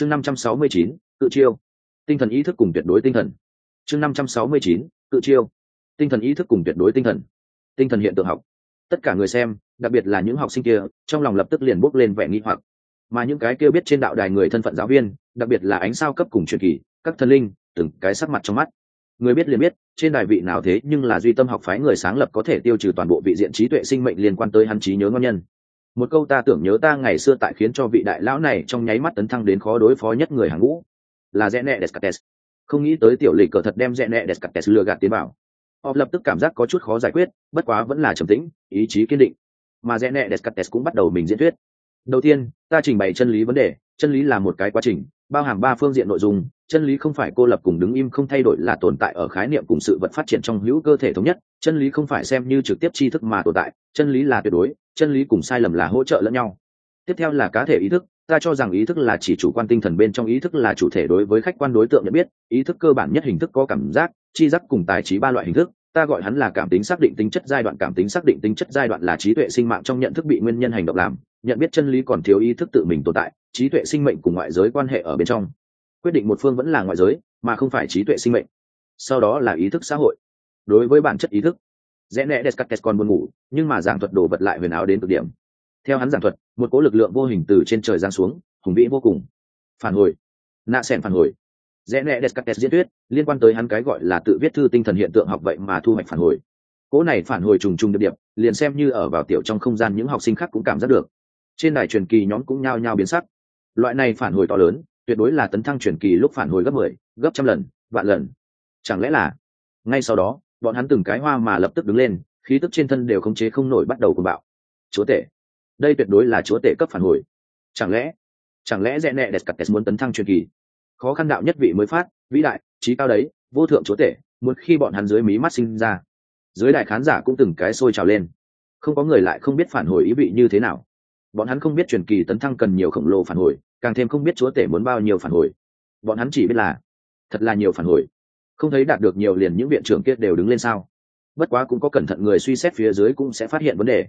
chương năm trăm sáu mươi chín, cự chiêu. Tinh thần ý thức cùng tuyệt đối tinh thần. Chương năm trăm sáu mươi chín, cự chiêu. Tinh thần ý thức cùng tuyệt đối tinh thần. Tinh thần hiện tượng học. Tất cả người xem, đặc biệt là những học sinh kia, trong lòng lập tức liền bốc lên vẻ nghi hoặc. Mà những cái kia biết trên đạo đài người thân phận giáo viên, đặc biệt là ánh sao cấp cùng truyền kỳ, các thần linh, từng cái sắc mặt trong mắt. Người biết liền biết, trên đài vị nào thế nhưng là duy tâm học phái người sáng lập có thể tiêu trừ toàn bộ vị diện trí tuệ sinh mệnh liên quan tới hắn trí nhớ ngon nhân một câu ta tưởng nhớ ta ngày xưa tại khiến cho vị đại lão này trong nháy mắt tấn thăng đến khó đối phó nhất người hàng ngũ. Là rẽ nẹ descartes. Không nghĩ tới tiểu lịch cờ thật đem rẽ nẹ descartes lừa gạt tiến bảo họ lập tức cảm giác có chút khó giải quyết, bất quá vẫn là trầm tĩnh, ý chí kiên định. Mà rẽ nẹ descartes cũng bắt đầu mình diễn thuyết. Đầu tiên, ta trình bày chân lý vấn đề. Chân lý là một cái quá trình, bao hàm ba phương diện nội dung chân lý không phải cô lập cùng đứng im không thay đổi là tồn tại ở khái niệm cùng sự vật phát triển trong hữu cơ thể thống nhất, chân lý không phải xem như trực tiếp tri thức mà tồn tại, chân lý là tuyệt đối, chân lý cùng sai lầm là hỗ trợ lẫn nhau. Tiếp theo là cá thể ý thức, ta cho rằng ý thức là chỉ chủ quan tinh thần bên trong ý thức là chủ thể đối với khách quan đối tượng nhận biết, ý thức cơ bản nhất hình thức có cảm giác chi giác cùng tài trí ba loại hình thức, ta gọi hắn là cảm tính xác định tính chất giai đoạn, cảm tính xác định tính chất giai đoạn là trí tuệ sinh mạng trong nhận thức bị nguyên nhân hành động làm, nhận biết chân lý còn thiếu ý thức tự mình tồn tại, trí tuệ sinh mệnh cùng ngoại giới quan hệ ở bên trong quyết định một phương vẫn là ngoại giới, mà không phải trí tuệ sinh mệnh. Sau đó là ý thức xã hội. Đối với bản chất ý thức, rẽ nẹ descartes còn buồn ngủ, nhưng mà giảng thuật đồ vật lại huyền áo đến cực điểm. Theo hắn giảng thuật, một cố lực lượng vô hình từ trên trời giáng xuống, hùng vĩ vô cùng. Phản hồi. Nạ sẻn phản hồi. Rẽ nẹ descartes diễn thuyết, liên quan tới hắn cái gọi là tự viết thư tinh thần hiện tượng học vậy mà thu hoạch phản hồi. Cỗ này phản hồi trùng trùng điệp điệp, liền xem như ở vào tiểu trong không gian những học sinh khác cũng cảm giác được. Trên đài truyền kỳ nhóm cũng nhao nhao biến sắc. Loại này phản hồi to lớn tuyệt đối là tấn thăng truyền kỳ lúc phản hồi gấp mười 10, gấp trăm lần vạn lần. Chẳng lẽ là ngay sau đó bọn hắn từng cái hoa mà lập tức đứng lên khí tức trên thân đều khống chế không nổi bắt đầu cuồng bạo. Chúa tể đây tuyệt đối là chúa tể cấp phản hồi. Chẳng lẽ chẳng lẽ rẽ nẹ đẹp cặt muốn tấn thăng truyền kỳ? Khó khăn đạo nhất vị mới phát vĩ đại trí cao đấy vô thượng chúa tể muốn khi bọn hắn dưới mí mắt sinh ra. Dưới đại khán giả cũng từng cái sôi trào lên. Không có người lại không biết phản hồi ý vị như thế nào bọn hắn không biết truyền kỳ tấn thăng cần nhiều khổng lồ phản hồi, càng thêm không biết chúa tể muốn bao nhiêu phản hồi. Bọn hắn chỉ biết là, thật là nhiều phản hồi. Không thấy đạt được nhiều liền những viện trưởng kia đều đứng lên sao. Bất quá cũng có cẩn thận người suy xét phía dưới cũng sẽ phát hiện vấn đề.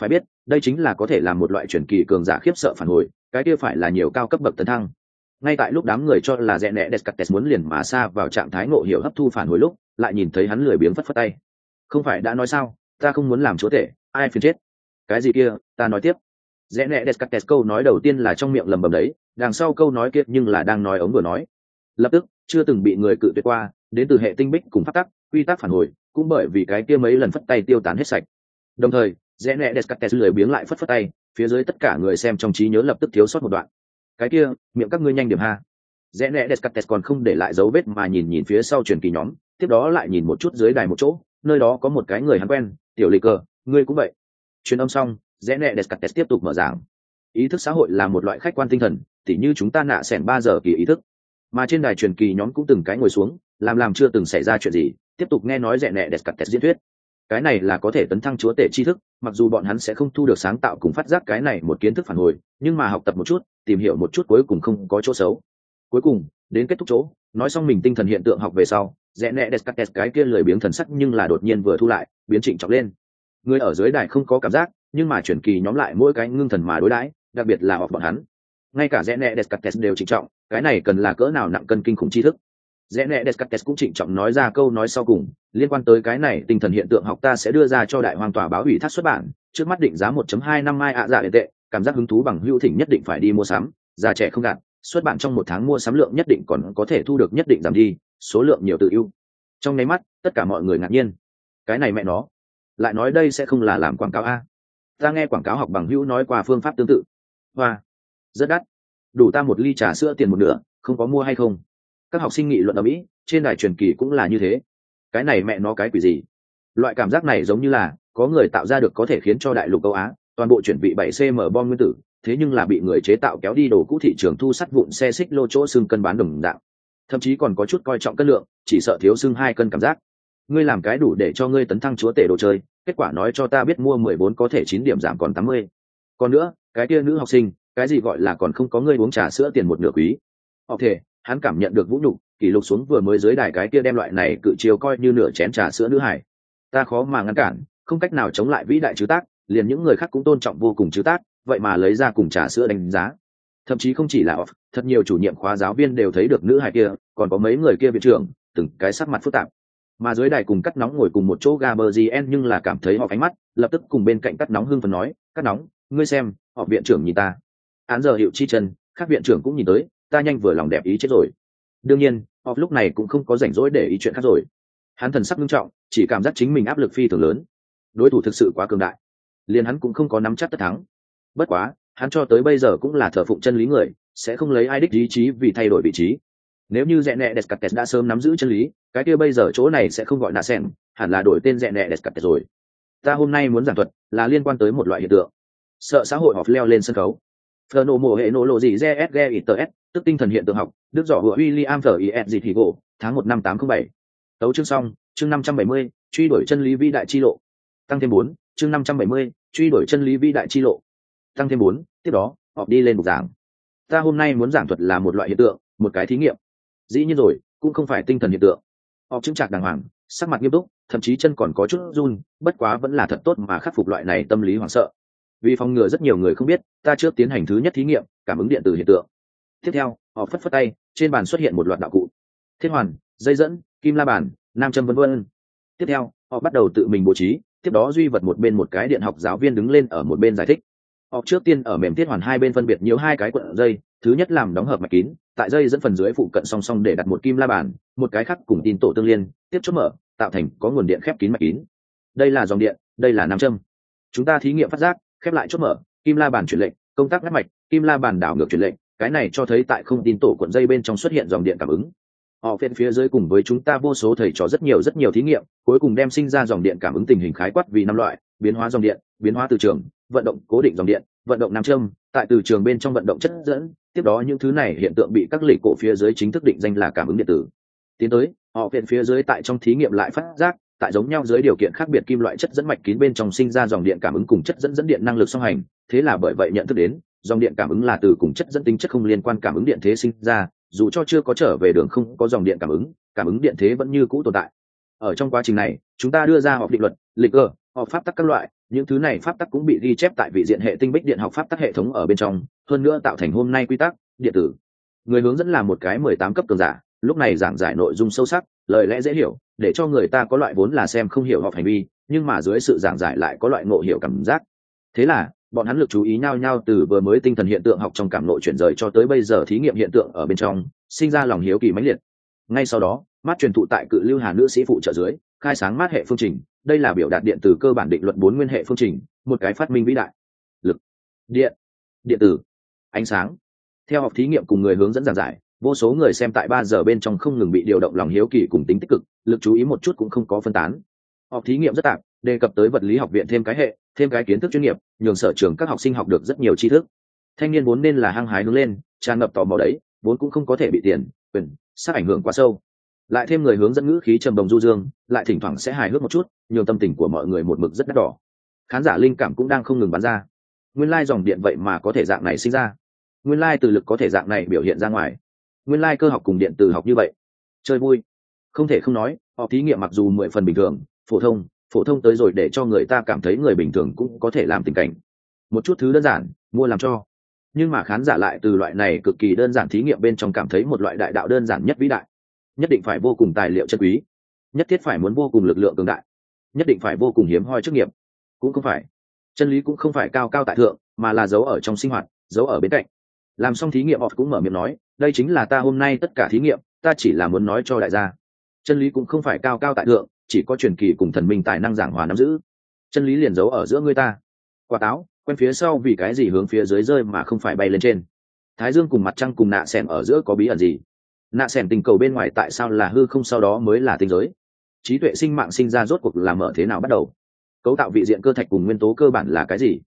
Phải biết, đây chính là có thể là một loại truyền kỳ cường giả khiếp sợ phản hồi, cái kia phải là nhiều cao cấp bậc tấn thăng. Ngay tại lúc đám người cho là rẽ nẹ descartes muốn liền mà xa vào trạng thái ngộ hiểu hấp thu phản hồi lúc, lại nhìn thấy hắn lười biếng phất phất tay. Không phải đã nói sao, ta không muốn làm chúa tể, ai phiền chết. Cái gì kia, ta nói tiếp rẽ nẹ descartes câu nói đầu tiên là trong miệng lầm bầm đấy, đằng sau câu nói kia nhưng là đang nói ống vừa nói. Lập tức, chưa từng bị người cự tuyệt qua, đến từ hệ tinh bích cùng phát tắc, quy tắc phản hồi, cũng bởi vì cái kia mấy lần phất tay tiêu tán hết sạch. Đồng thời, rẽ nẹ descartes lười biếng lại phất phất tay, phía dưới tất cả người xem trong trí nhớ lập tức thiếu sót một đoạn. Cái kia, miệng các ngươi nhanh điểm ha. Rẽ nẹ descartes còn không để lại dấu vết mà nhìn nhìn phía sau truyền kỳ nhóm, tiếp đó lại nhìn một chút dưới đài một chỗ, nơi đó có một cái người hắn quen, tiểu lì cờ, ngươi cũng vậy. Truyền âm xong rẽ nẹ descartes tiếp tục mở giảng. Ý thức xã hội là một loại khách quan tinh thần, tỉ như chúng ta nạ sẻn ba giờ kỳ ý thức. Mà trên đài truyền kỳ nhóm cũng từng cái ngồi xuống, làm làm chưa từng xảy ra chuyện gì, tiếp tục nghe nói rẽ nẹ descartes diễn thuyết. Cái này là có thể tấn thăng chúa tể tri thức, mặc dù bọn hắn sẽ không thu được sáng tạo cùng phát giác cái này một kiến thức phản hồi, nhưng mà học tập một chút, tìm hiểu một chút cuối cùng không có chỗ xấu. Cuối cùng, đến kết thúc chỗ, nói xong mình tinh thần hiện tượng học về sau, rẽ nẹ descartes cái kia lười biếng thần sắc nhưng là đột nhiên vừa thu lại, biến trịnh trọng lên. Người ở dưới đài không có cảm giác nhưng mà chuyển kỳ nhóm lại mỗi cái ngưng thần mà đối đãi, đặc biệt là họ bọn hắn. Ngay cả rẽ nẹ descartes đều trịnh trọng, cái này cần là cỡ nào nặng cân kinh khủng tri thức. Rẽ nẹ descartes cũng trịnh trọng nói ra câu nói sau cùng, liên quan tới cái này tinh thần hiện tượng học ta sẽ đưa ra cho đại hoàng tòa báo ủy thác xuất bản, trước mắt định giá 1.2 năm mai ạ dạ tệ, cảm giác hứng thú bằng hữu thỉnh nhất định phải đi mua sắm, già trẻ không gạt, xuất bản trong một tháng mua sắm lượng nhất định còn có thể thu được nhất định giảm đi, số lượng nhiều tự ưu. Trong nháy mắt, tất cả mọi người ngạc nhiên. Cái này mẹ nó, lại nói đây sẽ không là làm quảng cáo a ta nghe quảng cáo học bằng hữu nói qua phương pháp tương tự. Hoa. Rất đắt. Đủ ta một ly trà sữa tiền một nửa, không có mua hay không? Các học sinh nghị luận ở mỹ, trên đài truyền kỳ cũng là như thế. Cái này mẹ nó cái quỷ gì? Loại cảm giác này giống như là, có người tạo ra được có thể khiến cho đại lục âu á, toàn bộ chuyển vị 7 cm bom nguyên tử, thế nhưng là bị người chế tạo kéo đi đồ cũ thị trường thu sắt vụn xe xích lô chỗ xương cân bán đồng đạo thậm chí còn có chút coi trọng cân lượng, chỉ sợ thiếu xương hai cân cảm giác ngươi làm cái đủ để cho ngươi tấn thăng chúa tể đồ chơi, kết quả nói cho ta biết mua mười bốn có thể chín điểm giảm còn tám mươi. Còn nữa, cái kia nữ học sinh, cái gì gọi là còn không có ngươi uống trà sữa tiền một nửa quý. Học thể, hắn cảm nhận được vũ nhục, kỷ lục xuống vừa mới dưới đài cái kia đem loại này cự chiều coi như nửa chén trà sữa nữ hải. Ta khó mà ngăn cản, không cách nào chống lại vĩ đại chứ tác, liền những người khác cũng tôn trọng vô cùng chứ tác, vậy mà lấy ra cùng trà sữa đánh giá. Thậm chí không chỉ là off, thật nhiều chủ nhiệm khóa giáo viên đều thấy được nữ hải kia, còn có mấy người kia viện trưởng, từng cái sắc mặt phức tạp mà dưới đài cùng cắt nóng ngồi cùng một chỗ gaberzien nhưng là cảm thấy họ ánh mắt, lập tức cùng bên cạnh cắt nóng hưng phấn nói, cắt nóng, ngươi xem, họ viện trưởng nhìn ta. Án giờ hiệu chi chân các viện trưởng cũng nhìn tới, ta nhanh vừa lòng đẹp ý chết rồi. Đương nhiên, họ lúc này cũng không có rảnh rỗi để ý chuyện khác rồi. Hắn thần sắc nghiêm trọng, chỉ cảm giác chính mình áp lực phi thường lớn. Đối thủ thực sự quá cường đại. Liền hắn cũng không có nắm chắc tất thắng. Bất quá, hắn cho tới bây giờ cũng là thờ phụng chân lý người, sẽ không lấy ai đích ý chí vì thay đổi vị trí nếu như rẽ nẹ descartes đã sớm nắm giữ chân lý, cái kia bây giờ chỗ này sẽ không gọi là sen hẳn là đổi tên rẽ nẹ descartes rồi. Ta hôm nay muốn giảng thuật là liên quan tới một loại hiện tượng. Sợ xã hội họp leo lên sân khấu. Phờ nổ mổ hệ nổ lộ gì gsg ít tức tinh thần hiện tượng học, đức giỏ hựa William thờ is gì thì gỗ, tháng một năm tám không bảy. Tấu chương xong, chương năm trăm bảy mươi, truy đuổi chân lý vĩ đại chi lộ. Tăng thêm bốn, chương năm trăm bảy mươi, truy đuổi chân lý vĩ đại chi lộ. Tăng thêm bốn, tiếp đó họ đi lên bục giảng. Ta hôm nay muốn giảng thuật là một loại hiện tượng, một cái thí nghiệm dĩ nhiên rồi, cũng không phải tinh thần hiện tượng. Họ chứng trạc đàng hoàng, sắc mặt nghiêm túc, thậm chí chân còn có chút run, bất quá vẫn là thật tốt mà khắc phục loại này tâm lý hoảng sợ. Vì phòng ngừa rất nhiều người không biết, ta trước tiến hành thứ nhất thí nghiệm, cảm ứng điện từ hiện tượng. Tiếp theo, họ phất phất tay, trên bàn xuất hiện một loạt đạo cụ. Thiết hoàn, dây dẫn, kim la bàn, nam châm vân vân. Tiếp theo, họ bắt đầu tự mình bố trí, tiếp đó duy vật một bên một cái điện học giáo viên đứng lên ở một bên giải thích họ trước tiên ở mềm thiết hoàn hai bên phân biệt nhiều hai cái cuộn dây, thứ nhất làm đóng hợp mạch kín, tại dây dẫn phần dưới phụ cận song song để đặt một kim la bàn, một cái khác cùng tin tổ tương liên, tiếp chốt mở, tạo thành có nguồn điện khép kín mạch kín. Đây là dòng điện, đây là nam châm. Chúng ta thí nghiệm phát giác, khép lại chốt mở, kim la bàn chuyển lệnh, công tác ngắt mạch, kim la bàn đảo ngược chuyển lệnh, cái này cho thấy tại không tin tổ cuộn dây bên trong xuất hiện dòng điện cảm ứng. Họ phiên phía dưới cùng với chúng ta vô số thầy trò rất nhiều rất nhiều thí nghiệm, cuối cùng đem sinh ra dòng điện cảm ứng tình hình khái quát vì năm loại biến hóa dòng điện, biến hóa từ trường, vận động cố định dòng điện, vận động nam châm, tại từ trường bên trong vận động chất dẫn, tiếp đó những thứ này hiện tượng bị các lệ cổ phía dưới chính thức định danh là cảm ứng điện tử. Tiến tới, họ viện phía dưới tại trong thí nghiệm lại phát giác, tại giống nhau dưới điều kiện khác biệt kim loại chất dẫn mạch kín bên trong sinh ra dòng điện cảm ứng cùng chất dẫn dẫn điện năng lực song hành, thế là bởi vậy nhận thức đến, dòng điện cảm ứng là từ cùng chất dẫn tính chất không liên quan cảm ứng điện thế sinh ra, dù cho chưa có trở về đường không có dòng điện cảm ứng cảm ứng điện thế vẫn như cũ tồn tại. Ở trong quá trình này, chúng ta đưa ra họp định luật, lịch cơ họ pháp tắc các loại, những thứ này pháp tắc cũng bị ghi chép tại vị diện hệ tinh bích điện học pháp tắc hệ thống ở bên trong, hơn nữa tạo thành hôm nay quy tắc, điện tử. Người hướng dẫn là một cái mười tám cấp cường giả, lúc này giảng giải nội dung sâu sắc, lời lẽ dễ hiểu, để cho người ta có loại vốn là xem không hiểu họ hành vi, nhưng mà dưới sự giảng giải lại có loại ngộ hiểu cảm giác. Thế là, bọn hắn lực chú ý nhau nhau từ vừa mới tinh thần hiện tượng học trong cảm nội chuyển rời cho tới bây giờ thí nghiệm hiện tượng ở bên trong, sinh ra lòng hiếu kỳ mãnh liệt. Ngay sau đó, mắt truyền thụ tại cự lưu hà nữ sĩ phụ trợ dưới khai sáng mát hệ phương trình, đây là biểu đạt điện từ cơ bản định luật bốn nguyên hệ phương trình, một cái phát minh vĩ đại. Lực, điện điện tử, ánh sáng. Theo học thí nghiệm cùng người hướng dẫn giảng giải, vô số người xem tại ba giờ bên trong không ngừng bị điều động lòng hiếu kỳ cùng tính tích cực, lực chú ý một chút cũng không có phân tán. Học thí nghiệm rất tạp, đề cập tới vật lý học viện thêm cái hệ, thêm cái kiến thức chuyên nghiệp, nhường sở trường các học sinh học được rất nhiều tri thức. Thanh niên vốn nên là hăng hái hướng lên, tràn ngập tò mò đấy, vốn cũng không có thể bị tiền, quyền sát ảnh hưởng quá sâu lại thêm người hướng dẫn ngữ khí trầm đồng du dương, lại thỉnh thoảng sẽ hài hước một chút, nhường tâm tình của mọi người một mực rất đắt đỏ. Khán giả linh cảm cũng đang không ngừng bắn ra. Nguyên lai dòng điện vậy mà có thể dạng này sinh ra. Nguyên lai từ lực có thể dạng này biểu hiện ra ngoài. Nguyên lai cơ học cùng điện từ học như vậy. Chơi vui. Không thể không nói họ thí nghiệm mặc dù mười phần bình thường, phổ thông phổ thông tới rồi để cho người ta cảm thấy người bình thường cũng có thể làm tình cảnh. Một chút thứ đơn giản, mua làm cho. Nhưng mà khán giả lại từ loại này cực kỳ đơn giản thí nghiệm bên trong cảm thấy một loại đại đạo đơn giản nhất vĩ đại nhất định phải vô cùng tài liệu chân quý, nhất thiết phải muốn vô cùng lực lượng cường đại, nhất định phải vô cùng hiếm hoi chức nghiệp. Cũng không phải. Chân lý cũng không phải cao cao tại thượng, mà là giấu ở trong sinh hoạt, giấu ở bên cạnh. Làm xong thí nghiệm, họ cũng mở miệng nói, đây chính là ta hôm nay tất cả thí nghiệm, ta chỉ là muốn nói cho đại gia. Chân lý cũng không phải cao cao tại thượng, chỉ có truyền kỳ cùng thần minh tài năng giảng hòa nắm giữ. Chân lý liền giấu ở giữa ngươi ta. Quả táo, quen phía sau vì cái gì hướng phía dưới rơi mà không phải bay lên trên. Thái dương cùng mặt trăng cùng nạ sẻn ở giữa có bí ẩn gì? Nạ xẻn tình cầu bên ngoài tại sao là hư không sau đó mới là tinh giới? Trí tuệ sinh mạng sinh ra rốt cuộc làm mở thế nào bắt đầu? Cấu tạo vị diện cơ thạch cùng nguyên tố cơ bản là cái gì?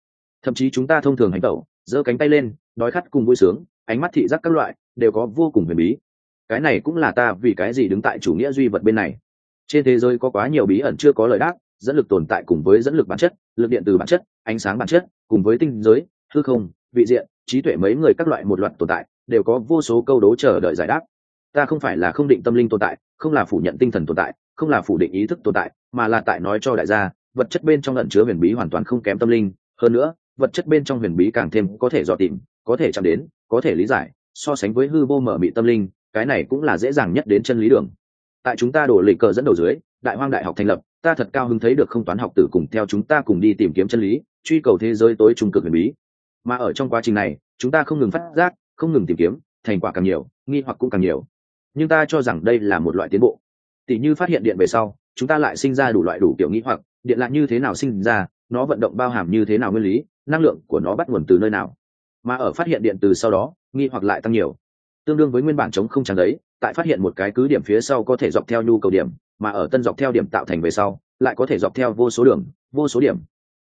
Thậm chí chúng ta thông thường hành tẩu, giơ cánh tay lên, đói khát cùng vui sướng, ánh mắt thị giác các loại, đều có vô cùng huyền bí. Cái này cũng là ta vì cái gì đứng tại chủ nghĩa duy vật bên này. Trên thế giới có quá nhiều bí ẩn chưa có lời đáp, dẫn lực tồn tại cùng với dẫn lực bản chất, lực điện từ bản chất, ánh sáng bản chất, cùng với tinh giới, hư không, vị diện, trí tuệ mấy người các loại một loạt tồn tại, đều có vô số câu đố chờ đợi giải đáp ta không phải là không định tâm linh tồn tại, không là phủ nhận tinh thần tồn tại, không là phủ định ý thức tồn tại, mà là tại nói cho đại gia, vật chất bên trong lẩn chứa huyền bí hoàn toàn không kém tâm linh. Hơn nữa, vật chất bên trong huyền bí càng thêm có thể dò tìm, có thể chạm đến, có thể lý giải, so sánh với hư vô mở mị tâm linh, cái này cũng là dễ dàng nhất đến chân lý đường. Tại chúng ta đổ lịch cờ dẫn đầu dưới, đại hoang đại học thành lập, ta thật cao hứng thấy được không toán học tử cùng theo chúng ta cùng đi tìm kiếm chân lý, truy cầu thế giới tối trung cực huyền bí. Mà ở trong quá trình này, chúng ta không ngừng phát giác, không ngừng tìm kiếm, thành quả càng nhiều, nghi hoặc cũng càng nhiều nhưng ta cho rằng đây là một loại tiến bộ. Tỷ như phát hiện điện về sau, chúng ta lại sinh ra đủ loại đủ kiểu nghi hoặc, điện lại như thế nào sinh ra, nó vận động bao hàm như thế nào nguyên lý, năng lượng của nó bắt nguồn từ nơi nào. Mà ở phát hiện điện từ sau đó, nghi hoặc lại tăng nhiều. Tương đương với nguyên bản chống không trắng đấy, tại phát hiện một cái cứ điểm phía sau có thể dọc theo nhu cầu điểm, mà ở tân dọc theo điểm tạo thành về sau, lại có thể dọc theo vô số đường, vô số điểm.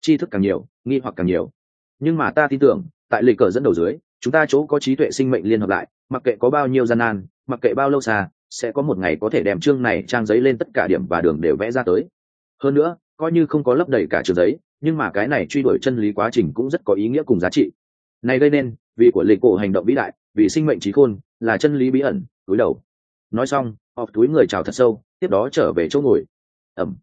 Tri thức càng nhiều, nghi hoặc càng nhiều. Nhưng mà ta tin tưởng, tại lịch cờ dẫn đầu dưới, chúng ta chỗ có trí tuệ sinh mệnh liên hợp lại, mặc kệ có bao nhiêu gian nan mặc kệ bao lâu xa, sẽ có một ngày có thể đem chương này trang giấy lên tất cả điểm và đường đều vẽ ra tới. Hơn nữa, coi như không có lấp đầy cả trường giấy, nhưng mà cái này truy đuổi chân lý quá trình cũng rất có ý nghĩa cùng giá trị. Này gây nên, vì của lịch cổ hành động vĩ đại, vì sinh mệnh trí khôn, là chân lý bí ẩn, túi đầu. Nói xong, họp túi người chào thật sâu, tiếp đó trở về chỗ ngồi. Ẩm.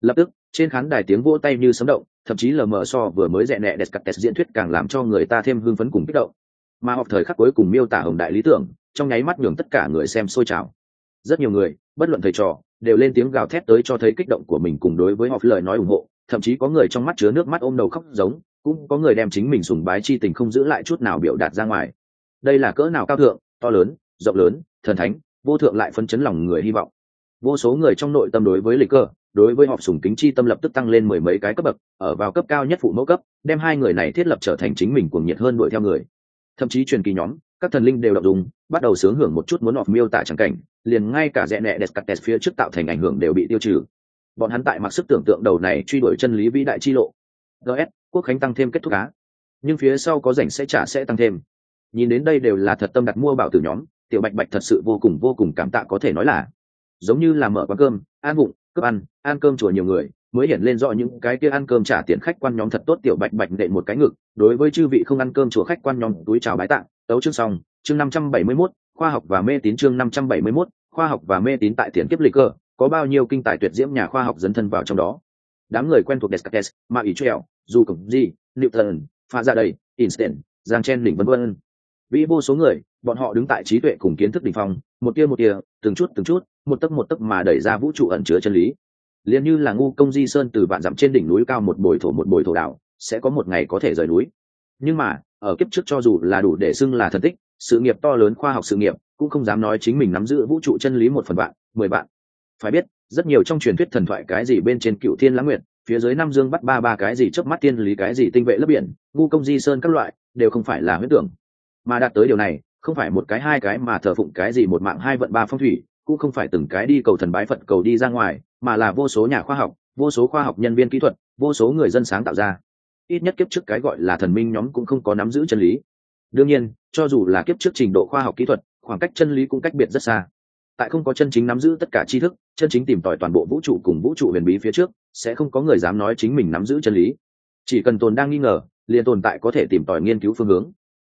Lập tức, trên khán đài tiếng vỗ tay như sấm động, thậm chí lờ mờ so vừa mới dẹ nẹ đẹp cắt diễn thuyết càng làm cho người ta thêm hưng phấn cùng kích động. Mà họp thời khắc cuối cùng miêu tả hồng đại lý tưởng trong nháy mắt nhường tất cả người xem sôi trào. Rất nhiều người, bất luận thầy trò, đều lên tiếng gào thét tới cho thấy kích động của mình cùng đối với họp lời nói ủng hộ, thậm chí có người trong mắt chứa nước mắt ôm đầu khóc giống, cũng có người đem chính mình sùng bái chi tình không giữ lại chút nào biểu đạt ra ngoài. Đây là cỡ nào cao thượng, to lớn, rộng lớn, thần thánh, vô thượng lại phân chấn lòng người hy vọng. Vô số người trong nội tâm đối với lịch cơ, đối với họp sùng kính chi tâm lập tức tăng lên mười mấy cái cấp bậc, ở vào cấp cao nhất phụ mẫu cấp, đem hai người này thiết lập trở thành chính mình cuồng nhiệt hơn đuổi theo người. Thậm chí truyền kỳ nhóm các thần linh đều đọc dùng bắt đầu sướng hưởng một chút muốn họp miêu tả chẳng cảnh, liền ngay cả rẽ nẹ đẹp cắt phía trước tạo thành ảnh hưởng đều bị tiêu trừ. Bọn hắn tại mặc sức tưởng tượng đầu này truy đuổi chân lý vĩ đại chi lộ. Gs quốc khánh tăng thêm kết thúc cá nhưng phía sau có rảnh sẽ trả sẽ tăng thêm. Nhìn đến đây đều là thật tâm đặt mua bảo từ nhóm, tiểu bạch bạch thật sự vô cùng vô cùng cảm tạ có thể nói là. Giống như là mở quán cơm, ăn bụng cướp ăn ăn cơm chùa nhiều người mới hiện lên rõ những cái kia ăn cơm trả tiền khách quan nhóm thật tốt tiểu bạch bạch nệ một cái ngực đối với chư vị không ăn cơm chùa khách quan nhóm túi chào bái tạng tấu chương xong chương năm trăm bảy mươi 571, khoa học và mê tín chương năm trăm bảy mươi 571, khoa học và mê tín tại tiền kiếp lịch cơ có bao nhiêu kinh tài tuyệt diễm nhà khoa học dấn thân vào trong đó đám người quen thuộc Descartes, mà ý Trèo, dù cổng gì, Newton, pha ra đầy, Einstein, Giang Chen đỉnh vân vân. Vĩ vô số người, bọn họ đứng tại trí tuệ cùng kiến thức đỉnh phong, một tia một tia, từng chút từng chút, một tấc một tấc mà đẩy ra vũ trụ ẩn chứa chân lý liền như là ngu công di sơn từ vạn dặm trên đỉnh núi cao một bồi thổ một bồi thổ đảo, sẽ có một ngày có thể rời núi. Nhưng mà, ở kiếp trước cho dù là đủ để xưng là thần tích, sự nghiệp to lớn khoa học sự nghiệp, cũng không dám nói chính mình nắm giữ vũ trụ chân lý một phần vạn, mười vạn. Phải biết, rất nhiều trong truyền thuyết thần thoại cái gì bên trên cựu thiên lãng nguyện phía dưới năm dương bắt ba ba cái gì chớp mắt tiên lý cái gì tinh vệ lấp biển ngu công di sơn các loại đều không phải là huyết tưởng mà đạt tới điều này không phải một cái hai cái mà thờ phụng cái gì một mạng hai vận ba phong thủy cũng không phải từng cái đi cầu thần bái phật cầu đi ra ngoài mà là vô số nhà khoa học, vô số khoa học nhân viên kỹ thuật, vô số người dân sáng tạo ra. Ít nhất kiếp trước cái gọi là thần minh nhóm cũng không có nắm giữ chân lý. Đương nhiên, cho dù là kiếp trước trình độ khoa học kỹ thuật, khoảng cách chân lý cũng cách biệt rất xa. Tại không có chân chính nắm giữ tất cả tri thức, chân chính tìm tòi toàn bộ vũ trụ cùng vũ trụ huyền bí phía trước, sẽ không có người dám nói chính mình nắm giữ chân lý. Chỉ cần tồn đang nghi ngờ, liền tồn tại có thể tìm tòi nghiên cứu phương hướng.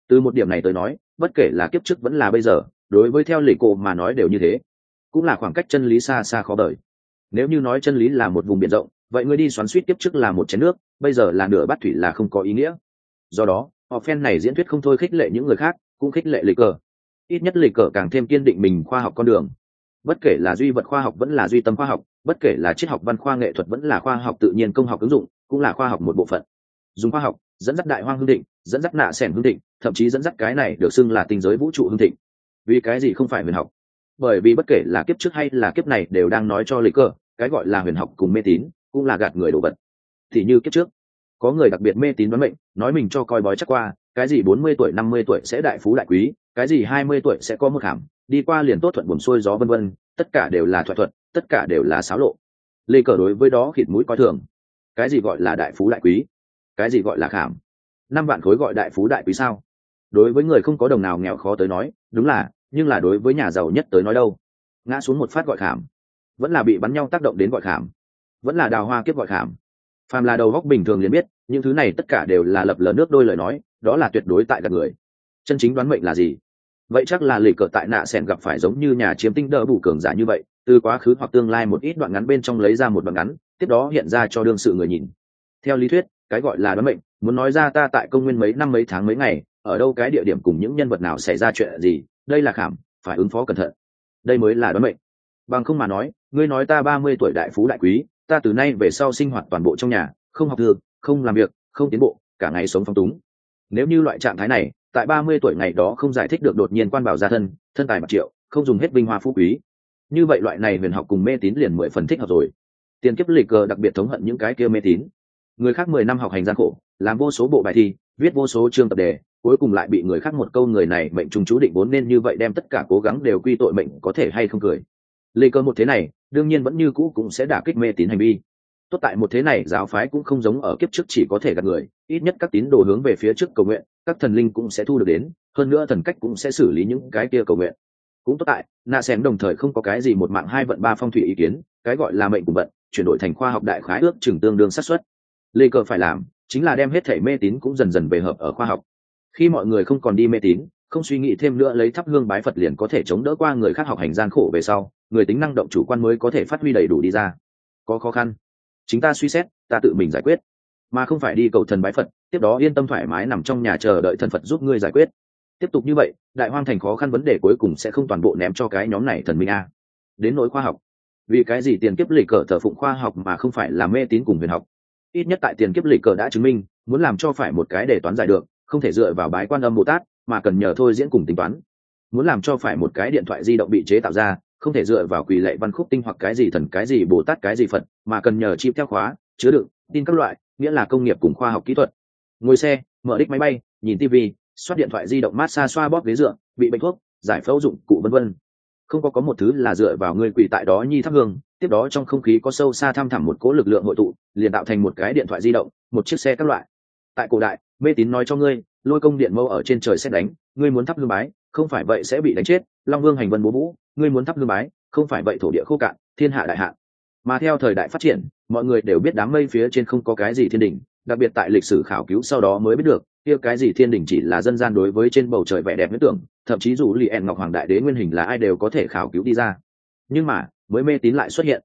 Từ một điểm này tới nói, bất kể là kiếp trước vẫn là bây giờ, đối với theo lệ cổ mà nói đều như thế. Cũng là khoảng cách chân lý xa xa khó đời nếu như nói chân lý là một vùng biển rộng, vậy ngươi đi xoắn suýt tiếp trước là một chén nước, bây giờ là nửa bát thủy là không có ý nghĩa. Do đó, họ phen này diễn thuyết không thôi khích lệ những người khác, cũng khích lệ lịch cờ. Ít nhất lịch cờ càng thêm kiên định mình khoa học con đường. Bất kể là duy vật khoa học vẫn là duy tâm khoa học, bất kể là triết học văn khoa nghệ thuật vẫn là khoa học tự nhiên công học ứng dụng, cũng là khoa học một bộ phận. Dùng khoa học, dẫn dắt đại hoang hương định dẫn dắt nạ sẻn hương định thậm chí dẫn dắt cái này được xưng là tinh giới vũ trụ hương thịnh. Vì cái gì không phải huyền học? Bởi vì bất kể là kiếp trước hay là kiếp này đều đang nói cho lịch cơ, cái gọi là huyền học cùng mê tín cũng là gạt người đồ vật. Thì như kiếp trước, có người đặc biệt mê tín đoán mệnh, nói mình cho coi bói chắc qua, cái gì bốn mươi tuổi, năm mươi tuổi sẽ đại phú đại quý, cái gì hai mươi tuổi sẽ có mức hàm, đi qua liền tốt thuận buồn xuôi gió vân vân, tất cả đều là thoại thuật, tất cả đều là xáo lộ. Lê cờ đối với đó khịt mũi coi thường. Cái gì gọi là đại phú đại quý? Cái gì gọi là khảm? Năm vạn khối gọi đại phú đại quý sao? Đối với người không có đồng nào nghèo khó tới nói, đúng là nhưng là đối với nhà giàu nhất tới nói đâu. Ngã xuống một phát gọi khảm. Vẫn là bị bắn nhau tác động đến gọi khảm. Vẫn là đào hoa kiếp gọi khảm. Phàm là đầu góc bình thường liền biết, những thứ này tất cả đều là lập lờ nước đôi lời nói, đó là tuyệt đối tại gặp người. Chân chính đoán mệnh là gì? Vậy chắc là lì cờ tại nạ sẻn gặp phải giống như nhà chiếm tinh đỡ bù cường giả như vậy, từ quá khứ hoặc tương lai một ít đoạn ngắn bên trong lấy ra một đoạn ngắn, tiếp đó hiện ra cho đương sự người nhìn. Theo lý thuyết, cái gọi là đoán mệnh, muốn nói ra ta tại công nguyên mấy năm mấy tháng mấy ngày, ở đâu cái địa điểm cùng những nhân vật nào xảy ra chuyện gì đây là khảm, phải ứng phó cẩn thận. Đây mới là đoán mệnh. Bằng không mà nói, ngươi nói ta ba mươi tuổi đại phú đại quý, ta từ nay về sau sinh hoạt toàn bộ trong nhà, không học thường không làm việc, không tiến bộ, cả ngày sống phong túng. Nếu như loại trạng thái này, tại ba mươi tuổi ngày đó không giải thích được đột nhiên quan bảo gia thân thân tài mặt triệu, không dùng hết vinh hoa phú quý. Như vậy loại này huyền học cùng mê tín liền mười phần thích hợp rồi. Tiền kiếp lịch cờ đặc biệt thống hận những cái kia mê tín. Người khác mười năm học hành gian khổ, làm vô số bộ bài thi, viết vô số chương tập đề cuối cùng lại bị người khác một câu người này mệnh trùng chú định vốn nên như vậy đem tất cả cố gắng đều quy tội mệnh có thể hay không cười. Lê cơ một thế này, đương nhiên vẫn như cũ cũng sẽ đả kích mê tín hành vi. Tốt tại một thế này, giáo phái cũng không giống ở kiếp trước chỉ có thể gạt người, ít nhất các tín đồ hướng về phía trước cầu nguyện, các thần linh cũng sẽ thu được đến, hơn nữa thần cách cũng sẽ xử lý những cái kia cầu nguyện. Cũng tốt tại nạ xem đồng thời không có cái gì một mạng hai vận ba phong thủy ý kiến, cái gọi là mệnh cùng vận, chuyển đổi thành khoa học đại khái ước chừng tương đương xác suất. Lê cơ phải làm, chính là đem hết thể mê tín cũng dần dần về hợp ở khoa học khi mọi người không còn đi mê tín, không suy nghĩ thêm nữa lấy thắp hương bái phật liền có thể chống đỡ qua người khác học hành gian khổ về sau, người tính năng động chủ quan mới có thể phát huy đầy đủ đi ra. Có khó khăn. Chính ta suy xét, ta tự mình giải quyết. Mà không phải đi cầu thần bái phật, tiếp đó yên tâm thoải mái nằm trong nhà chờ đợi thần phật giúp ngươi giải quyết. Tiếp tục như vậy, đại hoang thành khó khăn vấn đề cuối cùng sẽ không toàn bộ ném cho cái nhóm này thần minh a. Đến nỗi khoa học. Vì cái gì tiền kiếp lịch cờ thờ phụng khoa học mà không phải là mê tín cùng huyền học? Ít nhất tại tiền kiếp lịch cờ đã chứng minh, muốn làm cho phải một cái để toán giải được không thể dựa vào bái quan âm bồ tát, mà cần nhờ thôi diễn cùng tính toán. Muốn làm cho phải một cái điện thoại di động bị chế tạo ra, không thể dựa vào quỳ lệ văn khúc tinh hoặc cái gì thần, cái gì bồ tát, cái gì phật, mà cần nhờ chip theo khóa, chứa đựng, tin các loại, nghĩa là công nghiệp cùng khoa học kỹ thuật. Ngồi xe, mở đích máy bay, nhìn tv xoát điện thoại di động massage xoa bóp ghế dựa, bị bệnh thuốc, giải phẫu dụng, cụ vân vân. Không có có một thứ là dựa vào người quỳ tại đó nhi thắp hương, tiếp đó trong không khí có sâu xa thăm thẳm một cỗ lực lượng hội tụ, liền tạo thành một cái điện thoại di động, một chiếc xe các loại. Tại cổ đại mê tín nói cho ngươi, lôi công điện mâu ở trên trời xét đánh, ngươi muốn thắp hương bái, không phải vậy sẽ bị đánh chết. Long vương hành vân bố vũ, ngươi muốn thắp hương bái, không phải vậy thổ địa khô cạn, thiên hạ đại hạ mà theo thời đại phát triển, mọi người đều biết đám mây phía trên không có cái gì thiên đình đặc biệt tại lịch sử khảo cứu sau đó mới biết được, kia cái gì thiên đình chỉ là dân gian đối với trên bầu trời vẻ đẹp huyết tưởng, thậm chí dù lì ẹn ngọc hoàng đại đế nguyên hình là ai đều có thể khảo cứu đi ra. Nhưng mà, mới mê tín lại xuất hiện.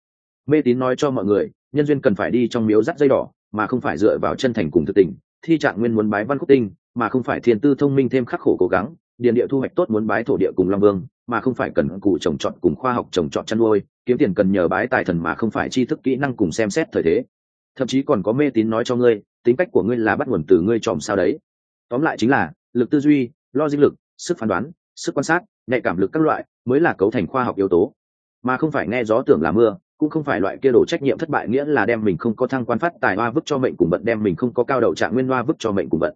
Mê tín nói cho mọi người, nhân duyên cần phải đi trong miếu rắt dây đỏ, mà không phải dựa vào chân thành cùng thực tình thi trạng nguyên muốn bái văn khúc tinh, mà không phải thiên tư thông minh thêm khắc khổ cố gắng, điền địa thu hoạch tốt muốn bái thổ địa cùng long vương, mà không phải cần cụ trồng trọt cùng khoa học trồng trọt chăn nuôi, kiếm tiền cần nhờ bái tài thần mà không phải tri thức kỹ năng cùng xem xét thời thế. Thậm chí còn có mê tín nói cho ngươi, tính cách của ngươi là bắt nguồn từ ngươi tròm sao đấy. Tóm lại chính là, lực tư duy, lo dinh lực, sức phán đoán, sức quan sát, nhạy cảm lực các loại mới là cấu thành khoa học yếu tố. Mà không phải nghe gió tưởng là mưa cũng không phải loại kia đổ trách nhiệm thất bại nghĩa là đem mình không có thăng quan phát tài hoa vứt cho mệnh cùng vận, đem mình không có cao đậu trạng nguyên hoa vứt cho mệnh cùng vận.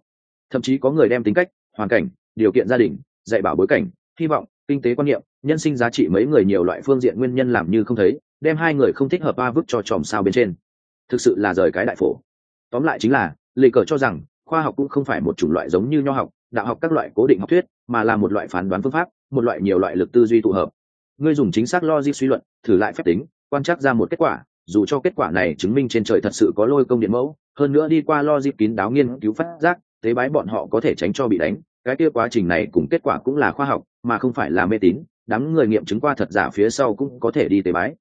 Thậm chí có người đem tính cách, hoàn cảnh, điều kiện gia đình, dạy bảo bối cảnh, hy vọng, kinh tế quan niệm, nhân sinh giá trị mấy người nhiều loại phương diện nguyên nhân làm như không thấy, đem hai người không thích hợp ba vứt cho chòm sao bên trên. Thực sự là rời cái đại phổ. Tóm lại chính là lệ cờ cho rằng, khoa học cũng không phải một chủng loại giống như nho học, đạo học các loại cố định học thuyết, mà là một loại phán đoán phương pháp, một loại nhiều loại lực tư duy tụ hợp. Ngươi dùng chính xác logic suy luận, thử lại phép tính quan trắc ra một kết quả, dù cho kết quả này chứng minh trên trời thật sự có lôi công điện mẫu, hơn nữa đi qua lo dịp kín đáo nghiên cứu phát giác, tế bái bọn họ có thể tránh cho bị đánh, cái kia quá trình này cùng kết quả cũng là khoa học, mà không phải là mê tín, đám người nghiệm chứng qua thật giả phía sau cũng có thể đi tế bái.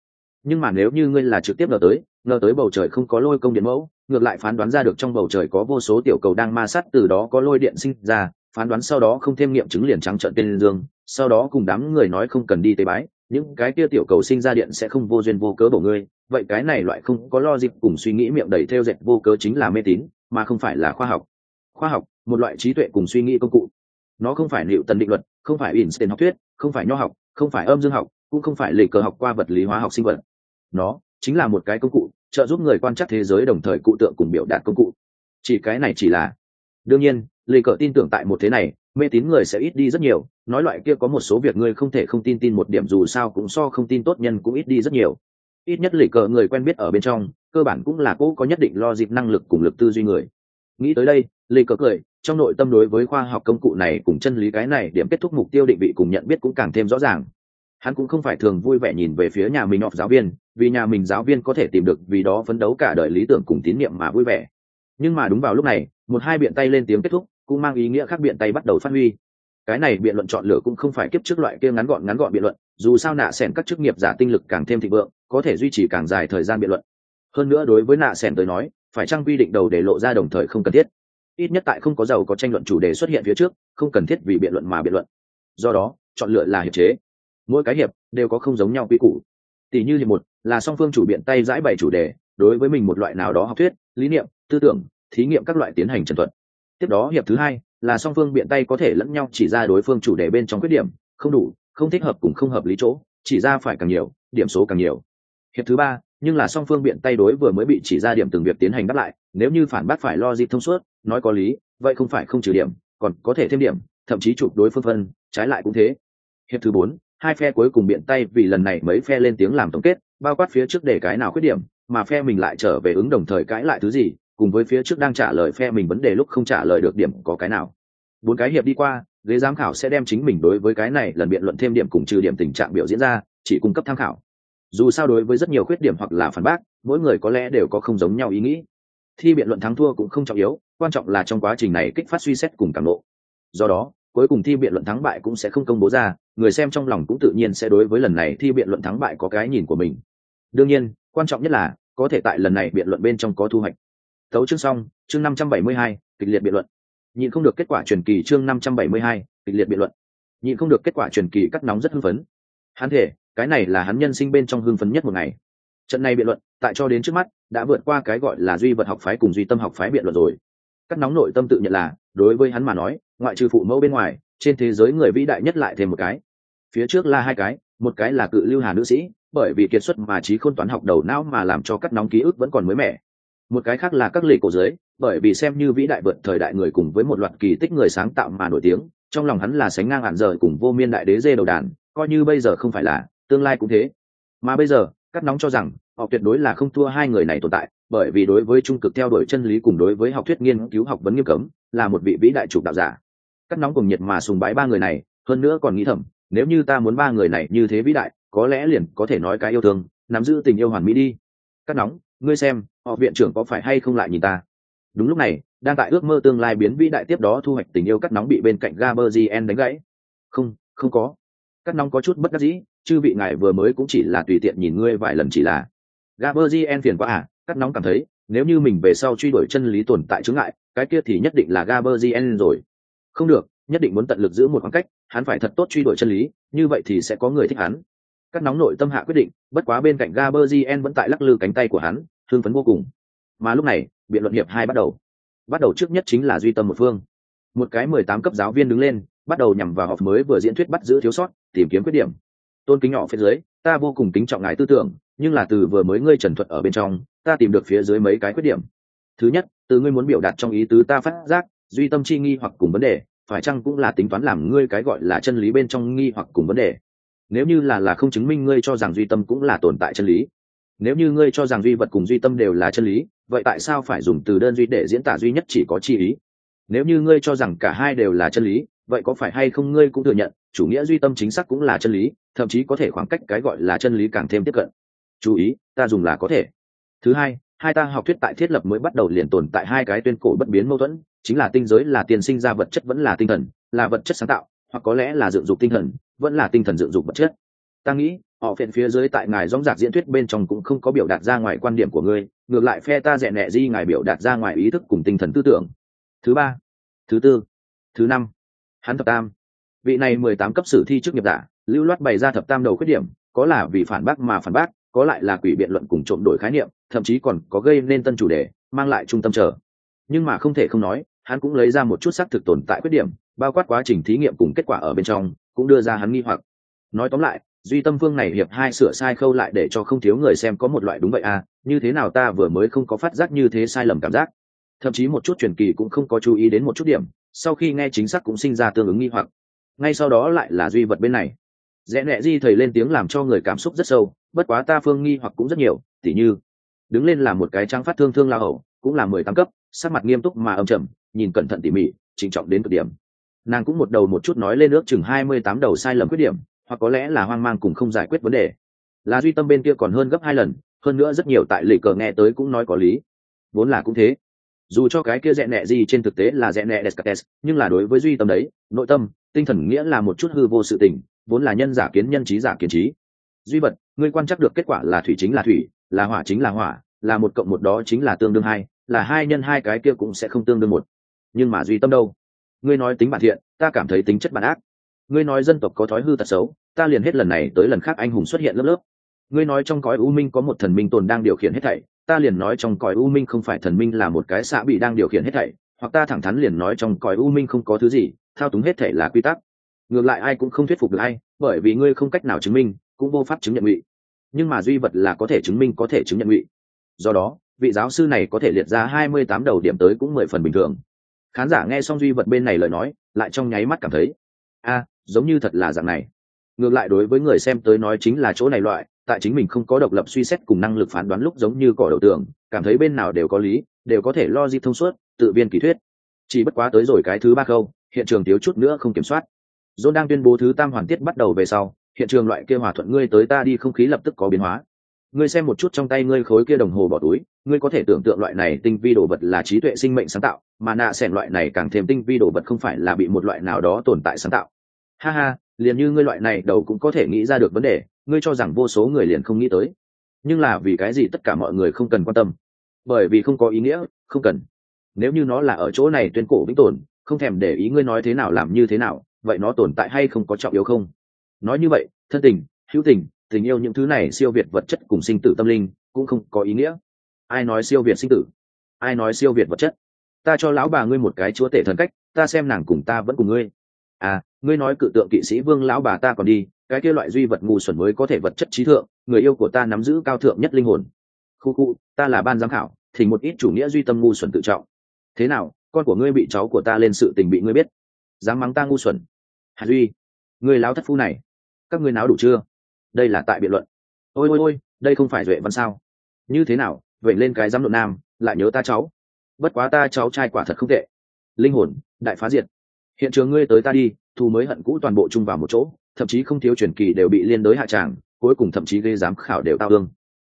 Nhưng mà nếu như ngươi là trực tiếp ngờ tới ngờ tới bầu trời không có lôi công điện mẫu, ngược lại phán đoán ra được trong bầu trời có vô số tiểu cầu đang ma sát, từ đó có lôi điện sinh ra, phán đoán sau đó không thêm nghiệm chứng liền trắng trợn tên dương, sau đó cùng đám người nói không cần đi tế bái những cái kia tiểu cầu sinh ra điện sẽ không vô duyên vô cớ bổ ngươi, vậy cái này loại không có lo dịp cùng suy nghĩ miệng đầy theo dệt vô cớ chính là mê tín, mà không phải là khoa học. Khoa học, một loại trí tuệ cùng suy nghĩ công cụ. Nó không phải liệu tần định luật, không phải einstein học thuyết, không phải nho học, không phải âm dương học, cũng không phải lề cờ học qua vật lý hóa học sinh vật. Nó chính là một cái công cụ, trợ giúp người quan trắc thế giới đồng thời cụ tượng cùng biểu đạt công cụ. Chỉ cái này chỉ là. Đương nhiên lề cờ tin tưởng tại một thế này, mê tín người sẽ ít đi rất nhiều nói loại kia có một số việc ngươi không thể không tin tin một điểm dù sao cũng so không tin tốt nhân cũng ít đi rất nhiều. Ít nhất lệ cờ người quen biết ở bên trong, cơ bản cũng là cũ có nhất định lo dịp năng lực cùng lực tư duy người. Nghĩ tới đây, lì cờ cười, trong nội tâm đối với khoa học công cụ này cùng chân lý cái này điểm kết thúc mục tiêu định vị cùng nhận biết cũng càng thêm rõ ràng. Hắn cũng không phải thường vui vẻ nhìn về phía nhà mình học giáo viên, vì nhà mình giáo viên có thể tìm được vì đó phấn đấu cả đời lý tưởng cùng tín nhiệm mà vui vẻ. Nhưng mà đúng vào lúc này, một hai biện tay lên tiếng kết thúc, cũng mang ý nghĩa khác biện tay bắt đầu phát huy cái này biện luận chọn lựa cũng không phải kiếp trước loại kia ngắn gọn ngắn gọn biện luận, dù sao nạ sẻn các chức nghiệp giả tinh lực càng thêm thịnh vượng, có thể duy trì càng dài thời gian biện luận. Hơn nữa đối với nạ sẻn tới nói, phải trang quy định đầu để lộ ra đồng thời không cần thiết? Ít nhất tại không có giàu có tranh luận chủ đề xuất hiện phía trước, không cần thiết vì biện luận mà biện luận. Do đó, chọn lựa là hiệp chế. Mỗi cái hiệp đều có không giống nhau quy củ. Tỷ như hiệp một là song phương chủ biện tay giải bày chủ đề, đối với mình một loại nào đó học thuyết, lý niệm, tư tưởng, thí nghiệm các loại tiến hành trần thuật. Tiếp đó hiệp thứ hai là song phương biện tay có thể lẫn nhau chỉ ra đối phương chủ đề bên trong khuyết điểm, không đủ, không thích hợp cùng không hợp lý chỗ, chỉ ra phải càng nhiều, điểm số càng nhiều. Hiệp thứ ba, nhưng là song phương biện tay đối vừa mới bị chỉ ra điểm từng việc tiến hành đáp lại, nếu như phản bác phải lo dịp thông suốt, nói có lý, vậy không phải không trừ điểm, còn có thể thêm điểm, thậm chí chụp đối phương phân, trái lại cũng thế. Hiệp thứ bốn, hai phe cuối cùng biện tay vì lần này mấy phe lên tiếng làm tổng kết, bao quát phía trước để cái nào khuyết điểm, mà phe mình lại trở về ứng đồng thời cãi lại thứ gì cùng với phía trước đang trả lời phe mình vấn đề lúc không trả lời được điểm có cái nào. Bốn cái hiệp đi qua, ghế giám khảo sẽ đem chính mình đối với cái này lần biện luận thêm điểm cùng trừ điểm tình trạng biểu diễn ra, chỉ cung cấp tham khảo. Dù sao đối với rất nhiều khuyết điểm hoặc là phản bác, mỗi người có lẽ đều có không giống nhau ý nghĩ. Thi biện luận thắng thua cũng không trọng yếu, quan trọng là trong quá trình này kích phát suy xét cùng cảm lộ do đó, cuối cùng thi biện luận thắng bại cũng sẽ không công bố ra, người xem trong lòng cũng tự nhiên sẽ đối với lần này thi biện luận thắng bại có cái nhìn của mình. Đương nhiên, quan trọng nhất là, có thể tại lần này biện luận bên trong có thu hoạch tấu chương xong, chương năm trăm bảy mươi hai, kịch liệt biện luận. Nhìn không được kết quả truyền kỳ chương năm trăm bảy mươi hai, kịch liệt biện luận. Nhìn không được kết quả truyền kỳ cắt nóng rất hưng phấn. Hắn thể cái này là hắn nhân sinh bên trong hưng phấn nhất một ngày. Trận này biện luận, tại cho đến trước mắt, đã vượt qua cái gọi là duy vật học phái cùng duy tâm học phái biện luận rồi. Cắt nóng nội tâm tự nhận là, đối với hắn mà nói, ngoại trừ phụ mẫu bên ngoài, trên thế giới người vĩ đại nhất lại thêm một cái. Phía trước là hai cái, một cái là cự lưu hà nữ sĩ, bởi vì kiệt xuất mà trí khôn toán học đầu não mà làm cho cắt nóng ký ức vẫn còn mới mẻ một cái khác là các lệ cổ giới bởi vì xem như vĩ đại vượt thời đại người cùng với một loạt kỳ tích người sáng tạo mà nổi tiếng, trong lòng hắn là sánh ngang hạn rời cùng vô miên đại đế dê đầu đàn, coi như bây giờ không phải là, tương lai cũng thế. Mà bây giờ, cắt nóng cho rằng, họ tuyệt đối là không thua hai người này tồn tại, bởi vì đối với trung cực theo đuổi chân lý cùng đối với học thuyết nghiên cứu học vấn nghiêm cấm, là một vị vĩ đại chủ đạo giả. Cắt nóng cùng nhiệt mà sùng bái ba người này, hơn nữa còn nghĩ thầm, nếu như ta muốn ba người này như thế vĩ đại, có lẽ liền có thể nói cái yêu thương, nắm giữ tình yêu hoàn mỹ đi. Cắt nóng, ngươi xem họ viện trưởng có phải hay không lại nhìn ta? Đúng lúc này, đang tại ước mơ tương lai biến vĩ đại tiếp đó thu hoạch tình yêu cắt nóng bị bên cạnh gaberzien đánh gãy. Không không có. Cắt nóng có chút bất đắc dĩ, chư vị ngài vừa mới cũng chỉ là tùy tiện nhìn ngươi vài lần chỉ là. Gaberzien phiền quá à cắt nóng cảm thấy, nếu như mình về sau truy đuổi chân lý tồn tại chướng ngại, cái kia thì nhất định là gaberzien rồi. Không được, nhất định muốn tận lực giữ một khoảng cách, hắn phải thật tốt truy đuổi chân lý, như vậy thì sẽ có người thích hắn. Cắt nóng nội tâm hạ quyết định, bất quá bên cạnh gaberzien vẫn tại lắc lư cánh tay của hắn hưng phấn vô cùng. Mà lúc này, biện luận hiệp hai bắt đầu. Bắt đầu trước nhất chính là duy tâm một phương. Một cái mười tám cấp giáo viên đứng lên, bắt đầu nhằm vào học mới vừa diễn thuyết bắt giữ thiếu sót, tìm kiếm khuyết điểm. Tôn kính nhỏ phía dưới, ta vô cùng kính trọng ngài tư tưởng, nhưng là từ vừa mới ngươi trần thuật ở bên trong, ta tìm được phía dưới mấy cái khuyết điểm. Thứ nhất, từ ngươi muốn biểu đạt trong ý tứ ta phát giác, duy tâm chi nghi hoặc cùng vấn đề, phải chăng cũng là tính toán làm ngươi cái gọi là chân lý bên trong nghi hoặc cùng vấn đề? Nếu như là là không chứng minh ngươi cho rằng duy tâm cũng là tồn tại chân lý nếu như ngươi cho rằng duy vật cùng duy tâm đều là chân lý, vậy tại sao phải dùng từ đơn duy để diễn tả duy nhất chỉ có chi ý? Nếu như ngươi cho rằng cả hai đều là chân lý, vậy có phải hay không ngươi cũng thừa nhận, chủ nghĩa duy tâm chính xác cũng là chân lý, thậm chí có thể khoảng cách cái gọi là chân lý càng thêm tiếp cận. Chú ý, ta dùng là có thể. Thứ hai hai ta học thuyết tại thiết lập mới bắt đầu liền tồn tại hai cái tuyên cổ bất biến mâu thuẫn, chính là tinh giới là tiền sinh ra vật chất vẫn là tinh thần, là vật chất sáng tạo, hoặc có lẽ là dựng dục tinh thần, vẫn là tinh thần dựng dục vật chất. Ta nghĩ họ phiền phía dưới tại ngài dõng dạc diễn thuyết bên trong cũng không có biểu đạt ra ngoài quan điểm của ngươi, ngược lại phe ta rẻ nẹ di ngài biểu đạt ra ngoài ý thức cùng tinh thần tư tưởng. Thứ ba, thứ tư, thứ năm, hắn thập tam. Vị này mười tám cấp sử thi chức nghiệp giả, lưu loát bày ra thập tam đầu khuyết điểm, có là vì phản bác mà phản bác, có lại là quỷ biện luận cùng trộm đổi khái niệm, thậm chí còn có gây nên tân chủ đề, mang lại trung tâm trở. Nhưng mà không thể không nói, hắn cũng lấy ra một chút xác thực tồn tại khuyết điểm, bao quát quá trình thí nghiệm cùng kết quả ở bên trong, cũng đưa ra hắn nghi hoặc. Nói tóm lại duy tâm phương này hiệp hai sửa sai khâu lại để cho không thiếu người xem có một loại đúng vậy à như thế nào ta vừa mới không có phát giác như thế sai lầm cảm giác. Thậm chí một chút truyền kỳ cũng không có chú ý đến một chút điểm, sau khi nghe chính xác cũng sinh ra tương ứng nghi hoặc. Ngay sau đó lại là duy vật bên này. Rẽ nẹ di thầy lên tiếng làm cho người cảm xúc rất sâu, bất quá ta phương nghi hoặc cũng rất nhiều, tỉ như, đứng lên là một cái trang phát thương thương la hậu cũng là mười tám cấp, sắc mặt nghiêm túc mà âm trầm, nhìn cẩn thận tỉ mỉ trịnh trọng đến cực điểm. Nàng cũng một đầu một chút nói lên ước chừng hai mươi tám đầu sai lầm khuyết điểm hoặc có lẽ là hoang mang cùng không giải quyết vấn đề. Là duy tâm bên kia còn hơn gấp hai lần, hơn nữa rất nhiều tại lì cờ nghe tới cũng nói có lý. Vốn là cũng thế. Dù cho cái kia dẹn nẹ gì trên thực tế là dẹn nẹ descartes, nhưng là đối với duy tâm đấy, nội tâm, tinh thần nghĩa là một chút hư vô sự tình, vốn là nhân giả kiến nhân trí giả kiến trí. Duy vật, ngươi quan chắc được kết quả là thủy chính là thủy, là hỏa chính là hỏa, là một cộng một đó chính là tương đương hai, là hai nhân hai cái kia cũng sẽ không tương đương một. Nhưng mà duy tâm đâu? Ngươi nói tính bản thiện, ta cảm thấy tính chất bản ác ngươi nói dân tộc có thói hư tật xấu, ta liền hết lần này tới lần khác anh hùng xuất hiện lớp lớp. Ngươi nói trong cõi u minh có một thần minh tồn đang điều khiển hết thảy, ta liền nói trong cõi u minh không phải thần minh là một cái xã bị đang điều khiển hết thảy, hoặc ta thẳng thắn liền nói trong cõi u minh không có thứ gì, thao túng hết thảy là quy tắc. Ngược lại ai cũng không thuyết phục được ai, bởi vì ngươi không cách nào chứng minh, cũng vô pháp chứng nhận ngụy. Nhưng mà duy vật là có thể chứng minh có thể chứng nhận ngụy. Do đó, vị giáo sư này có thể liệt ra hai mươi tám đầu điểm tới cũng mười phần bình thường. Khán giả nghe xong duy vật bên này lời nói, lại trong nháy mắt cảm thấy, a giống như thật là dạng này. Ngược lại đối với người xem tới nói chính là chỗ này loại, tại chính mình không có độc lập suy xét cùng năng lực phán đoán lúc giống như cỏ đầu tường, cảm thấy bên nào đều có lý, đều có thể lo di thông suốt, tự viên kỳ thuyết. Chỉ bất quá tới rồi cái thứ ba câu hiện trường thiếu chút nữa không kiểm soát. John đang tuyên bố thứ tam hoàn tiết bắt đầu về sau, hiện trường loại kia hòa thuận ngươi tới ta đi không khí lập tức có biến hóa. Ngươi xem một chút trong tay ngươi khối kia đồng hồ bỏ túi, ngươi có thể tưởng tượng loại này tinh vi đồ vật là trí tuệ sinh mệnh sáng tạo, mà nạ xẻn loại này càng thêm tinh vi đồ vật không phải là bị một loại nào đó tồn tại sáng tạo ha ha, liền như ngươi loại này đầu cũng có thể nghĩ ra được vấn đề, ngươi cho rằng vô số người liền không nghĩ tới. Nhưng là vì cái gì tất cả mọi người không cần quan tâm? Bởi vì không có ý nghĩa, không cần. Nếu như nó là ở chỗ này tuyên cổ vĩnh tồn, không thèm để ý ngươi nói thế nào làm như thế nào, vậy nó tồn tại hay không có trọng yếu không? Nói như vậy, thân tình, hữu tình tình yêu những thứ này siêu việt vật chất cùng sinh tử tâm linh, cũng không có ý nghĩa. Ai nói siêu việt sinh tử? Ai nói siêu việt vật chất? Ta cho lão bà ngươi một cái chúa tể thần cách, ta xem nàng cùng ta vẫn cùng ngươi. À ngươi nói cự tượng kỵ sĩ vương lão bà ta còn đi, cái kia loại duy vật ngu xuẩn mới có thể vật chất trí thượng, người yêu của ta nắm giữ cao thượng nhất linh hồn. Khu khu, ta là ban giám khảo, thì một ít chủ nghĩa duy tâm ngu xuẩn tự trọng. Thế nào, con của ngươi bị cháu của ta lên sự tình bị ngươi biết? Dám mắng ta ngu xuẩn. Hà duy người láo thất phu này, các ngươi náo đủ chưa? Đây là tại biện luận. Ôi ôi ôi, đây không phải duệ văn sao? Như thế nào vậy lên cái giám luận nam, lại nhớ ta cháu? Bất quá ta cháu trai quả thật không tệ. Linh hồn, đại phá diệt. Hiện trường ngươi tới ta đi thù mới hận cũ toàn bộ chung vào một chỗ thậm chí không thiếu truyền kỳ đều bị liên đối hạ tràng cuối cùng thậm chí gây giám khảo đều tao ương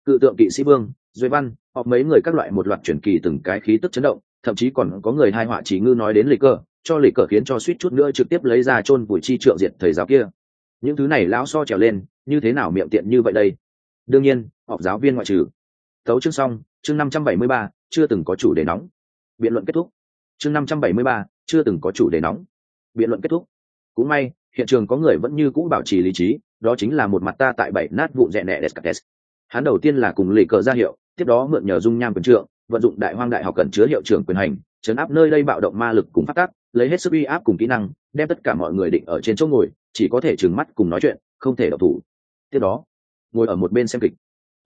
cự tượng kỵ sĩ vương duy văn họp mấy người các loại một loạt truyền kỳ từng cái khí tức chấn động thậm chí còn có người hai họa chỉ ngư nói đến lịch cờ, cho lịch cờ khiến cho suýt chút nữa trực tiếp lấy ra chôn bụi chi trượng diệt thầy giáo kia. Những thứ này lão so trèo lên như thế nào miệng tiện như vậy đây? Đương nhiên họp giáo viên ngoại trừ. Tấu chương xong chương năm trăm bảy mươi ba chưa từng có chủ đề nóng. Biện luận kết thúc. Chương năm trăm bảy mươi ba chưa từng có chủ đề nóng. Biện luận kết thúc cũng may, hiện trường có người vẫn như cũ bảo trì lý trí, đó chính là một mặt ta tại bảy nát vụ rẽ nẹ descartes. Hắn đầu tiên là cùng lì cờ ra hiệu, tiếp đó mượn nhờ dung nham quyền trượng, vận dụng đại hoang đại học cần chứa hiệu trưởng quyền hành, chấn áp nơi đây bạo động ma lực cùng phát tác, lấy hết sức uy áp cùng kỹ năng, đem tất cả mọi người định ở trên chỗ ngồi, chỉ có thể trừng mắt cùng nói chuyện, không thể độc thủ. Tiếp đó, ngồi ở một bên xem kịch.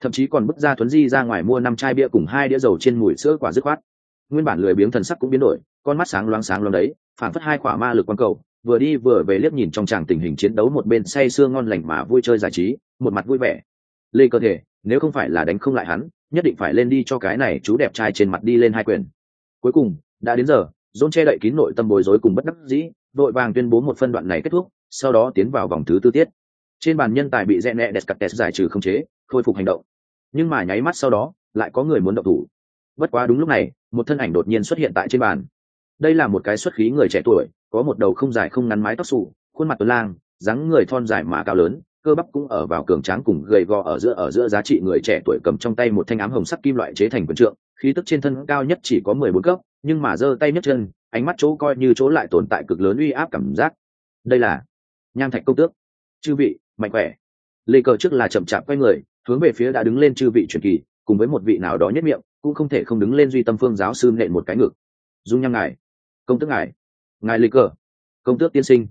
Thậm chí còn bước ra thuấn di ra ngoài mua năm chai bia cùng hai đĩa dầu trên mùi sữa quả dứt khoát. Nguyên bản lười biếng thần sắc cũng biến đổi, con mắt sáng loáng sáng loáng đấy phản phất hai quả ma lực quang cầu vừa đi vừa về liếc nhìn trong tràng tình hình chiến đấu một bên say sưa ngon lành mà vui chơi giải trí, một mặt vui vẻ. Lê cơ thể, nếu không phải là đánh không lại hắn, nhất định phải lên đi cho cái này chú đẹp trai trên mặt đi lên hai quyền. Cuối cùng, đã đến giờ dôn che đậy kín nội tâm bối rối cùng bất đắc dĩ, vội vàng tuyên bố một phân đoạn này kết thúc, sau đó tiến vào vòng thứ tư tiết. Trên bàn nhân tài bị rẽ nẹ đẹp cặt test giải trừ không chế, khôi phục hành động. Nhưng mà nháy mắt sau đó, lại có người muốn động thủ. Bất quá đúng lúc này, một thân ảnh đột nhiên xuất hiện tại trên bàn. Đây là một cái xuất khí người trẻ tuổi có một đầu không dài không ngắn mái tóc xù, khuôn mặt tuấn lang, dáng người thon dài mà cao lớn, cơ bắp cũng ở vào cường tráng cùng gầy gò ở giữa ở giữa giá trị người trẻ tuổi cầm trong tay một thanh ám hồng sắc kim loại chế thành quần trượng, khí tức trên thân cao nhất chỉ có mười bốn cấp, nhưng mà giơ tay nhấc chân, ánh mắt chỗ coi như chỗ lại tồn tại cực lớn uy áp cảm giác. Đây là nham thạch công tước. Chư vị, mạnh khỏe. Lê cờ trước là chậm chạp quay người, hướng về phía đã đứng lên chư vị truyền kỳ, cùng với một vị nào đó nhất miệng, cũng không thể không đứng lên duy tâm phương giáo sư nện một cái ngực. Dung nham ngài. Công tức ngài ngài lịch cờ. Công tước tiên sinh.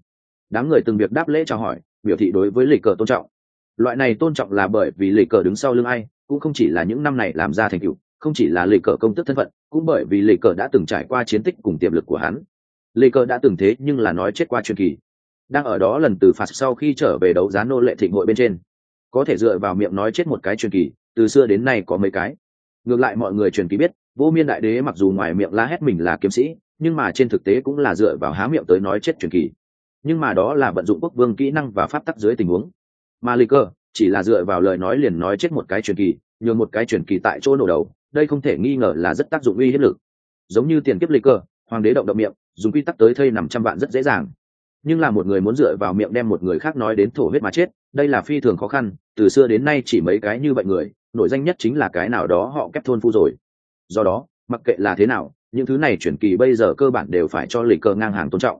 Đám người từng việc đáp lễ chào hỏi, biểu thị đối với lịch cờ tôn trọng. Loại này tôn trọng là bởi vì lịch cờ đứng sau lưng ai, cũng không chỉ là những năm này làm ra thành tựu, không chỉ là lịch cờ công tước thân phận, cũng bởi vì lịch cờ đã từng trải qua chiến tích cùng tiềm lực của hắn. Lịch cờ đã từng thế nhưng là nói chết qua truyền kỳ, đang ở đó lần từ phạt sau khi trở về đấu giá nô lệ thịnh hội bên trên. Có thể dựa vào miệng nói chết một cái truyền kỳ, từ xưa đến nay có mấy cái. Ngược lại mọi người truyền kỳ biết, vô miên đại đế mặc dù ngoài miệng la hét mình là kiếm sĩ nhưng mà trên thực tế cũng là dựa vào há miệng tới nói chết truyền kỳ. Nhưng mà đó là vận dụng quốc vương kỹ năng và pháp tắc dưới tình huống. Mà lì cơ chỉ là dựa vào lời nói liền nói chết một cái truyền kỳ, nhường một cái truyền kỳ tại chỗ nổ đầu, đây không thể nghi ngờ là rất tác dụng uy hiếp lực. Giống như tiền kiếp lì cơ, hoàng đế động động miệng, dùng quy tắc tới thây nằm trăm vạn rất dễ dàng. Nhưng là một người muốn dựa vào miệng đem một người khác nói đến thổ huyết mà chết, đây là phi thường khó khăn, từ xưa đến nay chỉ mấy cái như vậy người, nổi danh nhất chính là cái nào đó họ kép thôn phu rồi. Do đó, mặc kệ là thế nào những thứ này chuyển kỳ bây giờ cơ bản đều phải cho lịch cờ ngang hàng tôn trọng.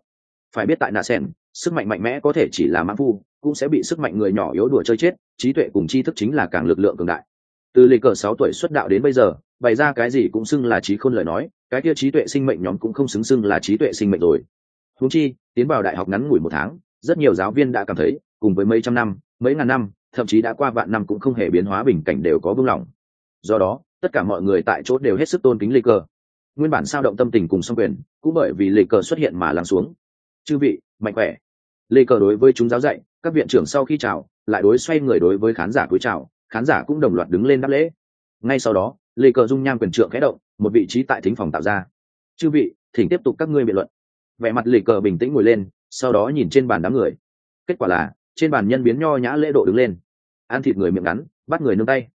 Phải biết tại nạ sen sức mạnh mạnh mẽ có thể chỉ là mãn phu, cũng sẽ bị sức mạnh người nhỏ yếu đùa chơi chết, trí tuệ cùng tri thức chính là càng lực lượng cường đại. Từ lịch cờ sáu tuổi xuất đạo đến bây giờ, bày ra cái gì cũng xưng là trí khôn lời nói, cái kia trí tuệ sinh mệnh nhóm cũng không xứng xưng là trí tuệ sinh mệnh rồi. Húng chi, tiến vào đại học ngắn ngủi một tháng, rất nhiều giáo viên đã cảm thấy, cùng với mấy trăm năm, mấy ngàn năm, thậm chí đã qua vạn năm cũng không hề biến hóa, bình cảnh đều có vương lòng. Do đó, tất cả mọi người tại chỗ đều hết sức tôn kính lịch cờ nguyên bản sao động tâm tình cùng song quyền, cũng bởi vì lê cờ xuất hiện mà lắng xuống. Chư vị, mạnh khỏe. Lê cờ đối với chúng giáo dạy, các viện trưởng sau khi chào, lại đối xoay người đối với khán giả cúi chào, khán giả cũng đồng loạt đứng lên đáp lễ. Ngay sau đó, lê cờ dung nham quyền trượng khẽ động, một vị trí tại thính phòng tạo ra. Chư vị, thỉnh tiếp tục các ngươi biện luận. Vẻ mặt lê cờ bình tĩnh ngồi lên, sau đó nhìn trên bàn đám người. Kết quả là, trên bàn nhân biến nho nhã lễ độ đứng lên. Ăn thịt người miệng ngắn, bắt người nương tay.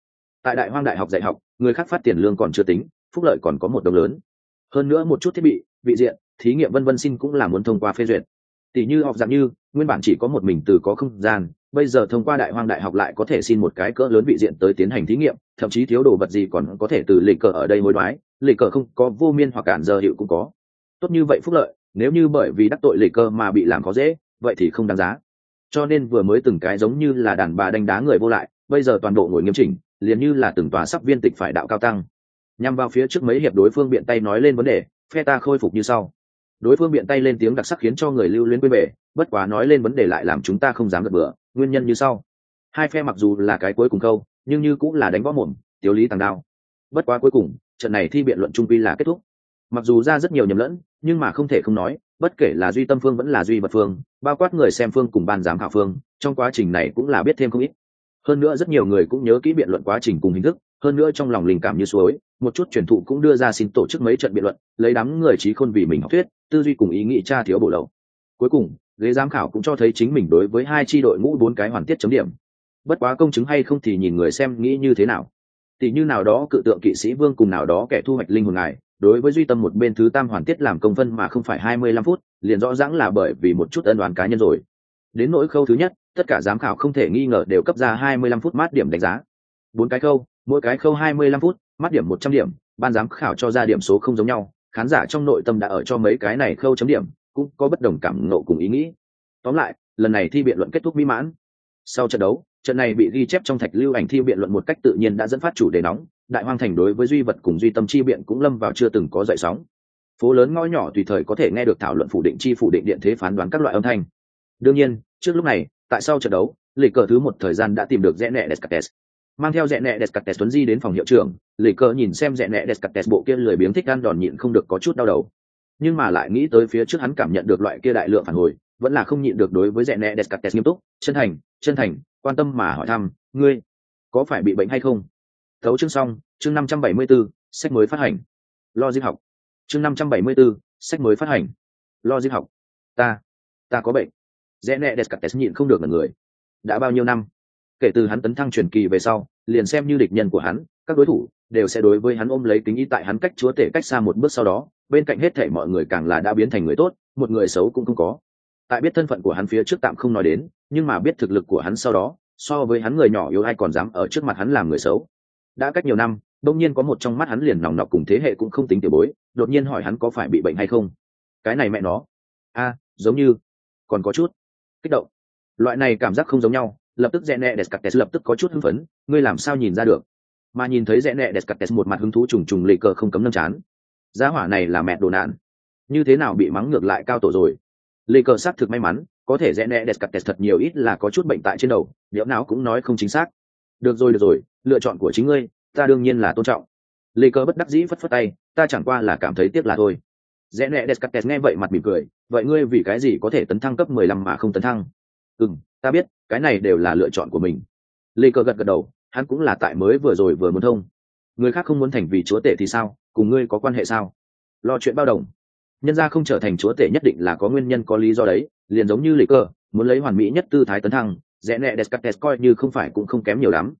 Tại đại hoang đại học dạy học, người khác phát tiền lương còn chưa tính, phúc lợi còn có một đồng lớn hơn nữa một chút thiết bị, vị diện, thí nghiệm vân vân xin cũng là muốn thông qua phê duyệt. Tỷ như học dạng như, nguyên bản chỉ có một mình từ có không gian, bây giờ thông qua đại hoang đại học lại có thể xin một cái cỡ lớn vị diện tới tiến hành thí nghiệm, thậm chí thiếu đồ vật gì còn có thể từ lịch cờ ở đây hối đoái lịch cờ không có vô miên hoặc cản giờ hiệu cũng có. Tốt như vậy phúc lợi, nếu như bởi vì đắc tội lịch cờ mà bị làm khó dễ, vậy thì không đáng giá. Cho nên vừa mới từng cái giống như là đàn bà đánh đá người vô lại, bây giờ toàn bộ ngồi nghiêm chỉnh, liền như là từng tòa sắp viên tịch phải đạo cao tăng nhằm vào phía trước mấy hiệp đối phương biện tay nói lên vấn đề, phe ta khôi phục như sau. Đối phương biện tay lên tiếng đặc sắc khiến cho người lưu luyến quên bể, bất quá nói lên vấn đề lại làm chúng ta không dám gật bừa, nguyên nhân như sau. Hai phe mặc dù là cái cuối cùng câu, nhưng như cũng là đánh võ mồm, tiểu lý tàng đao. Bất quá cuối cùng, trận này thi biện luận trung vi là kết thúc. Mặc dù ra rất nhiều nhầm lẫn, nhưng mà không thể không nói, bất kể là duy tâm phương vẫn là duy vật phương, bao quát người xem phương cùng ban giám khảo phương, trong quá trình này cũng là biết thêm không ít. Hơn nữa rất nhiều người cũng nhớ kỹ biện luận quá trình cùng hình thức, hơn nữa trong lòng linh cảm như suối một chút truyền thụ cũng đưa ra xin tổ chức mấy trận biện luận, lấy đám người trí khôn vì mình học thuyết, tư duy cùng ý nghĩ tra thiếu bổ lậu cuối cùng, ghế giám khảo cũng cho thấy chính mình đối với hai tri đội ngũ bốn cái hoàn tiết chấm điểm. Bất quá công chứng hay không thì nhìn người xem nghĩ như thế nào. Tỷ như nào đó cự tượng kỵ sĩ vương cùng nào đó kẻ thu hoạch linh hồn ngài, đối với duy tâm một bên thứ tam hoàn tiết làm công vân mà không phải hai mươi lăm phút, liền rõ ràng là bởi vì một chút ân đoàn cá nhân rồi. Đến nỗi khâu thứ nhất, tất cả giám khảo không thể nghi ngờ đều cấp ra hai mươi lăm phút mát điểm đánh giá. Bốn cái khâu, mỗi cái khâu hai mươi lăm phút mắt điểm một trăm điểm, ban giám khảo cho ra điểm số không giống nhau, khán giả trong nội tâm đã ở cho mấy cái này khâu chấm điểm, cũng có bất đồng cảm nộ cùng ý nghĩ. Tóm lại, lần này thi biện luận kết thúc mỹ mãn. Sau trận đấu, trận này bị ghi chép trong thạch lưu ảnh thi biện luận một cách tự nhiên đã dẫn phát chủ đề nóng, đại hoang thành đối với duy vật cùng duy tâm chi biện cũng lâm vào chưa từng có dậy sóng. Phố lớn ngõ nhỏ tùy thời có thể nghe được thảo luận phủ định chi phủ định điện thế phán đoán các loại âm thanh. Đương nhiên, trước lúc này, tại sau trận đấu, lịch cờ thứ một thời gian đã tìm được rẽ nẹ descartes mang theo rẽ nẹ descartes tuấn di đến phòng hiệu trưởng lì cờ nhìn xem rẽ nẹ descartes bộ kia lười biếng thích ăn đòn nhịn không được có chút đau đầu. Nhưng mà lại nghĩ tới phía trước hắn cảm nhận được loại kia đại lượng phản hồi vẫn là không nhịn được đối với rẽ nẹ descartes nghiêm túc chân thành chân thành quan tâm mà hỏi thăm ngươi có phải bị bệnh hay không? Thấu chương xong chương năm trăm bảy mươi 574, sách mới phát hành. Lo di học. Chương năm trăm bảy mươi 574, sách mới phát hành. Lo di học. Ta ta có bệnh. Rẽ nẹ descartes nhịn không được là người. Đã bao nhiêu năm? Kể từ hắn tấn thăng truyền kỳ về sau, liền xem như địch nhân của hắn, các đối thủ đều sẽ đối với hắn ôm lấy tính ý tại hắn cách chúa tể cách xa một bước sau đó, bên cạnh hết thể mọi người càng là đã biến thành người tốt, một người xấu cũng không có. Tại biết thân phận của hắn phía trước tạm không nói đến, nhưng mà biết thực lực của hắn sau đó, so với hắn người nhỏ yếu ai còn dám ở trước mặt hắn làm người xấu. Đã cách nhiều năm, đông nhiên có một trong mắt hắn liền nòng nọc cùng thế hệ cũng không tính tiểu bối, đột nhiên hỏi hắn có phải bị bệnh hay không. Cái này mẹ nó. A, giống như, còn có chút kích động. Loại này cảm giác không giống nhau lập tức rẽ nẹ descartes lập tức có chút hưng phấn, ngươi làm sao nhìn ra được? Mà nhìn thấy rẽ nẹ descartes một mặt hứng thú trùng trùng lì cờ không cấm nâm chán. Giá hỏa này là mẹ đồ nạn. Như thế nào bị mắng ngược lại cao tổ rồi? Lì cờ xác thực may mắn, có thể rẽ nẹ descartes thật nhiều ít là có chút bệnh tại trên đầu liệu nào cũng nói không chính xác. Được rồi được rồi, lựa chọn của chính ngươi, ta đương nhiên là tôn trọng. Lệ cờ bất đắc dĩ phất phất tay, ta chẳng qua là cảm thấy tiếc là thôi. Rẽ nẹ descartes nghe vậy mặt mỉm cười, vậy ngươi vì cái gì có thể tấn thăng cấp mười lăm mà không tấn thăng? Ừ ta biết cái này đều là lựa chọn của mình. Lê cờ gật gật đầu, hắn cũng là tại mới vừa rồi vừa muốn thông. Người khác không muốn thành vì chúa tể thì sao? Cùng ngươi có quan hệ sao? Lo chuyện bao đồng. Nhân ra không trở thành chúa tể nhất định là có nguyên nhân có lý do đấy, liền giống như lê cờ muốn lấy hoàn mỹ nhất tư thái tấn thăng, rẽ nẹ descartes coi như không phải cũng không kém nhiều lắm.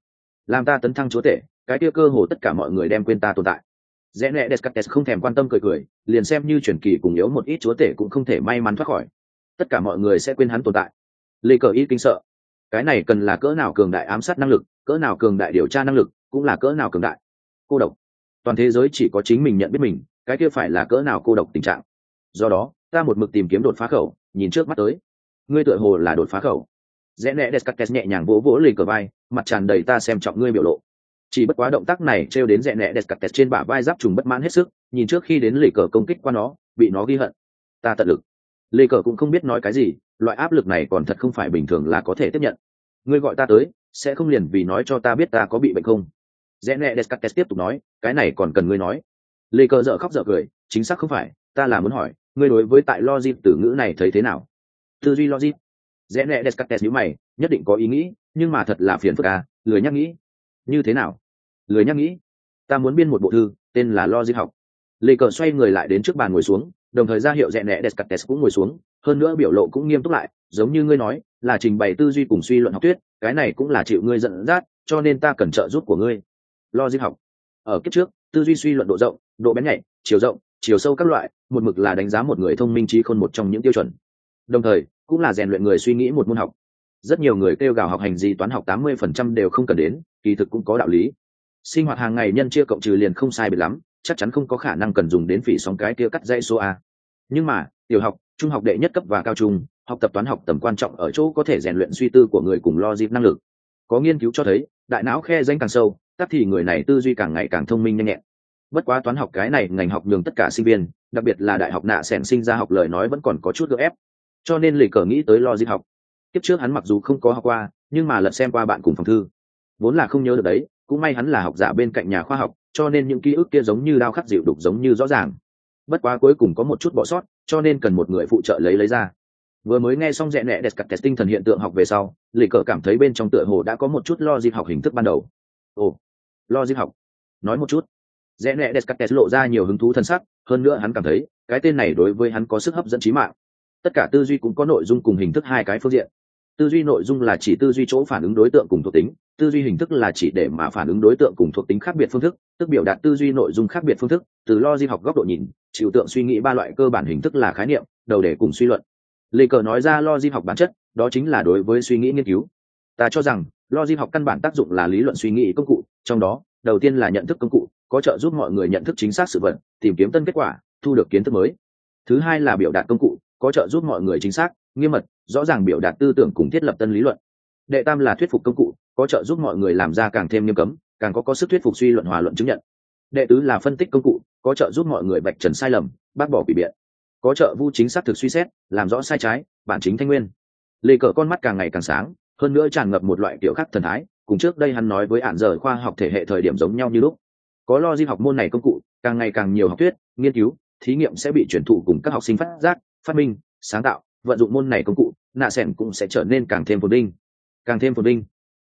Làm ta tấn thăng chúa tể, cái kia cơ hồ tất cả mọi người đem quên ta tồn tại. Rẽ nẹ descartes không thèm quan tâm cười cười, liền xem như truyền kỳ cùng yếu một ít chúa tể cũng không thể may mắn thoát khỏi. Tất cả mọi người sẽ quên hắn tồn tại. Lê cờ ít kinh sợ cái này cần là cỡ nào cường đại ám sát năng lực, cỡ nào cường đại điều tra năng lực, cũng là cỡ nào cường đại. Cô độc. Toàn thế giới chỉ có chính mình nhận biết mình, cái kia phải là cỡ nào cô độc tình trạng. Do đó, ta một mực tìm kiếm đột phá khẩu, nhìn trước mắt tới. Ngươi tựa hồ là đột phá khẩu. Rẽ nẹ descartes nhẹ nhàng vỗ vỗ lì cờ vai, mặt tràn đầy ta xem trọng ngươi biểu lộ. Chỉ bất quá động tác này trêu đến rẽ nẹ descartes trên bả vai giáp trùng bất mãn hết sức, nhìn trước khi đến lì cờ công kích qua nó, bị nó ghi hận. Ta tận lực. Lì cờ cũng không biết nói cái gì loại áp lực này còn thật không phải bình thường là có thể tiếp nhận. Ngươi gọi ta tới, sẽ không liền vì nói cho ta biết ta có bị bệnh không? Rẽ nẹ descartes tiếp tục nói, cái này còn cần ngươi nói. Lê cờ dợ khóc dợ cười, chính xác không phải, ta là muốn hỏi, ngươi đối với tại logic từ ngữ này thấy thế nào? Tư duy logic. Rẽ nẹ descartes nhíu mày, nhất định có ý nghĩ, nhưng mà thật là phiền phức à lười nhắc nghĩ. Như thế nào? Lười nhắc nghĩ. Ta muốn biên một bộ thư, tên là logic học. Lê cờ xoay người lại đến trước bàn ngồi xuống đồng thời ra hiệu rẽ nẹ descartes cũng ngồi xuống, hơn nữa biểu lộ cũng nghiêm túc lại, giống như ngươi nói, là trình bày tư duy cùng suy luận học thuyết, cái này cũng là chịu ngươi dẫn dắt, cho nên ta cần trợ giúp của ngươi. Logic học. Ở kiếp trước, tư duy suy luận độ rộng, độ bén nhạy, chiều rộng, chiều sâu các loại, một mực là đánh giá một người thông minh trí khôn một trong những tiêu chuẩn. Đồng thời, cũng là rèn luyện người suy nghĩ một môn học. Rất nhiều người kêu gào học hành gì toán học tám mươi phần trăm đều không cần đến, kỳ thực cũng có đạo lý. Sinh hoạt hàng ngày nhân chia cộng trừ liền không sai biệt lắm chắc chắn không có khả năng cần dùng đến phỉ sóng cái kia cắt dây số a. Nhưng mà, tiểu học, trung học đệ nhất cấp và cao trung, học tập toán học tầm quan trọng ở chỗ có thể rèn luyện suy tư của người cùng lo dịp năng lực. Có nghiên cứu cho thấy, đại não khe danh càng sâu, tắc thì người này tư duy càng ngày càng thông minh nhanh nhẹn. Bất quá toán học cái này ngành học nhường tất cả sinh viên, đặc biệt là đại học nạ sẻn sinh ra học lời nói vẫn còn có chút gỡ ép. Cho nên lì cờ nghĩ tới lo dịp học. Kiếp trước hắn mặc dù không có học qua, nhưng mà lật xem qua bạn cùng phòng thư. Vốn là không nhớ được đấy cũng may hắn là học giả bên cạnh nhà khoa học, cho nên những ký ức kia giống như đao khắc dịu đục giống như rõ ràng. Bất quá cuối cùng có một chút bỏ sót, cho nên cần một người phụ trợ lấy lấy ra. Vừa mới nghe xong rẽ nẹ đẹp cặp tinh thần hiện tượng học về sau lì cờ cảm thấy bên trong tựa hồ đã có một chút lo dịp học hình thức ban đầu. Ồ lo dịp học. Nói một chút. Rẽ nẹ đẹp cặt lộ ra nhiều hứng thú thân sắc, hơn nữa hắn cảm thấy, cái tên này đối với hắn có sức hấp dẫn trí mạng. Tất cả tư duy cũng có nội dung cùng hình thức hai cái phương diện tư duy nội dung là chỉ tư duy chỗ phản ứng đối tượng cùng thuộc tính, tư duy hình thức là chỉ để mà phản ứng đối tượng cùng thuộc tính khác biệt phương thức, tức biểu đạt tư duy nội dung khác biệt phương thức, từ logic học góc độ nhìn, chịu tượng suy nghĩ ba loại cơ bản hình thức là khái niệm, đầu để cùng suy luận. Lê cờ nói ra logic học bản chất, đó chính là đối với suy nghĩ nghiên cứu. Ta cho rằng, logic học căn bản tác dụng là lý luận suy nghĩ công cụ, trong đó, đầu tiên là nhận thức công cụ, có trợ giúp mọi người nhận thức chính xác sự vật, tìm kiếm tân kết quả, thu được kiến thức mới. Thứ hai là biểu đạt công cụ, có trợ giúp mọi người chính xác, nghiêm mật rõ ràng biểu đạt tư tưởng cùng thiết lập tân lý luận. Đệ tam là thuyết phục công cụ, có trợ giúp mọi người làm ra càng thêm nghiêm cấm, càng có có sức thuyết phục suy luận hòa luận chứng nhận. Đệ tứ là phân tích công cụ, có trợ giúp mọi người bạch trần sai lầm, bác bỏ quỷ biện. Có trợ vu chính xác thực suy xét, làm rõ sai trái, bản chính thanh nguyên. Lê cờ con mắt càng ngày càng sáng, hơn nữa tràn ngập một loại kiểu khác thần thái, cùng trước đây hắn nói với ản giờ khoa học thể hệ thời điểm giống nhau như lúc. Có lo di học môn này công cụ, càng ngày càng nhiều học thuyết, nghiên cứu, thí nghiệm sẽ bị chuyển thụ cùng các học sinh phát giác, phát minh, sáng tạo vận dụng môn này công cụ, nạ sẻn cũng sẽ trở nên càng thêm phồn vinh. Càng thêm phồn vinh.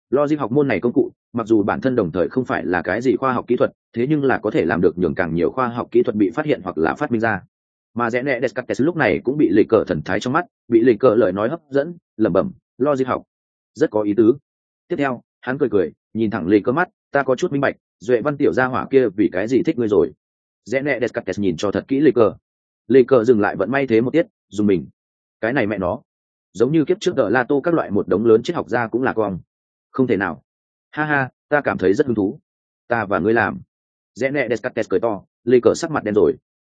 Logic học môn này công cụ, mặc dù bản thân đồng thời không phải là cái gì khoa học kỹ thuật, thế nhưng là có thể làm được nhường càng nhiều khoa học kỹ thuật bị phát hiện hoặc là phát minh ra. Mà rẽ nẹ descartes lúc này cũng bị lịch cờ thần thái trong mắt, bị lịch cờ lời nói hấp dẫn, lẩm bẩm, logic học, rất có ý tứ. Tiếp theo, hắn cười cười, nhìn thẳng lịch cờ mắt, ta có chút minh bạch, duệ văn tiểu gia hỏa kia vì cái gì thích ngươi rồi? Rẽ nẹ descartes nhìn cho thật kỹ lịch cờ. Lịch cờ dừng lại vẫn may thế một tiết, dùng mình cái này mẹ nó. Giống như kiếp trước đợ la tô các loại một đống lớn triết học gia cũng là con. Không thể nào. Ha ha, ta cảm thấy rất hứng thú. Ta và ngươi làm. Rẽ nẹ descartes cười to, lê cờ sắc mặt đen rồi.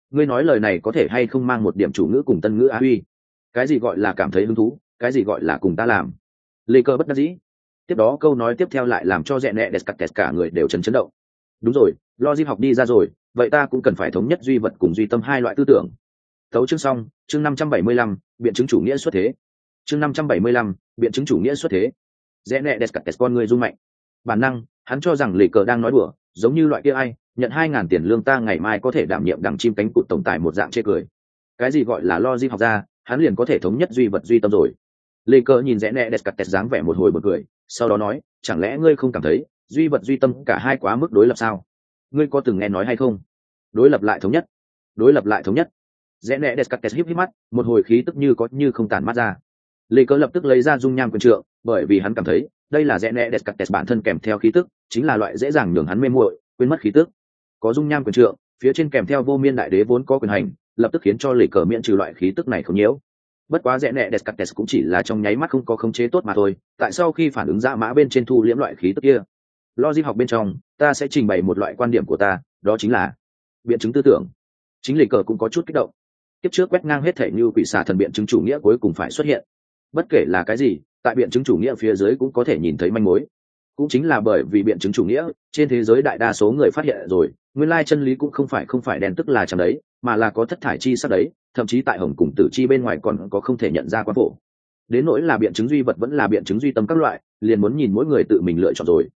Ngươi nói lời này có thể hay không mang một điểm chủ ngữ cùng tân ngữ á huy cái gì gọi là cảm thấy hứng thú? Cái gì gọi là cùng ta làm? Lê cờ bất đắc dĩ. Tiếp đó câu nói tiếp theo lại làm cho rẽ nẹ descartes cả người đều chấn chấn động. Đúng rồi lo di học đi ra rồi, vậy ta cũng cần phải thống nhất duy vật cùng duy tâm hai loại tư tưởng. Tấu chương xong, chương năm trăm bảy mươi lăm, biện chứng chủ nghĩa xuất thế. Chương năm trăm bảy mươi lăm, biện chứng chủ nghĩa xuất thế. Rẽ nẹ Descartes con người run mạnh. Bản năng, hắn cho rằng lì cờ đang nói đùa, giống như loại kia ai, nhận hai ngàn tiền lương ta ngày mai có thể đảm nhiệm đằng chim cánh cụt tổng tài một dạng chê cười. Cái gì gọi là logic học ra, hắn liền có thể thống nhất duy vật duy tâm rồi. Lì cờ nhìn rẽ nẹ Descartes dáng vẻ một hồi bật cười, sau đó nói, chẳng lẽ ngươi không cảm thấy, duy vật duy tâm cả hai quá mức đối lập sao? Ngươi có từng nghe nói hay không? Đối lập lại thống nhất. Đối lập lại thống nhất rẽ nẹ descartes híp híp mắt, một hồi khí tức như có như không tàn mắt ra. Lê cớ lập tức lấy ra dung nham quyền trượng, bởi vì hắn cảm thấy, đây là rẽ nẹ descartes bản thân kèm theo khí tức, chính là loại dễ dàng nhường hắn mê muội, quên mất khí tức. Có dung nham quyền trượng, phía trên kèm theo vô miên đại đế vốn có quyền hành, lập tức khiến cho lê cờ miễn trừ loại khí tức này không nhiễu. Bất quá rẽ nẹ descartes cũng chỉ là trong nháy mắt không có khống chế tốt mà thôi, tại sau khi phản ứng ra mã bên trên thu liễm loại khí tức kia, logic học bên trong, ta sẽ trình bày một loại quan điểm của ta, đó chính là biện chứng tư tưởng. Chính lịch cờ cũng có chút kích động tiếp trước quét ngang hết thể như quỷ xà thần biện chứng chủ nghĩa cuối cùng phải xuất hiện. Bất kể là cái gì, tại biện chứng chủ nghĩa phía dưới cũng có thể nhìn thấy manh mối. Cũng chính là bởi vì biện chứng chủ nghĩa, trên thế giới đại đa số người phát hiện rồi, nguyên lai chân lý cũng không phải không phải đen tức là chẳng đấy, mà là có thất thải chi sắc đấy, thậm chí tại hồng cùng tử chi bên ngoài còn có không thể nhận ra quán phổ. Đến nỗi là biện chứng duy vật vẫn là biện chứng duy tâm các loại, liền muốn nhìn mỗi người tự mình lựa chọn rồi.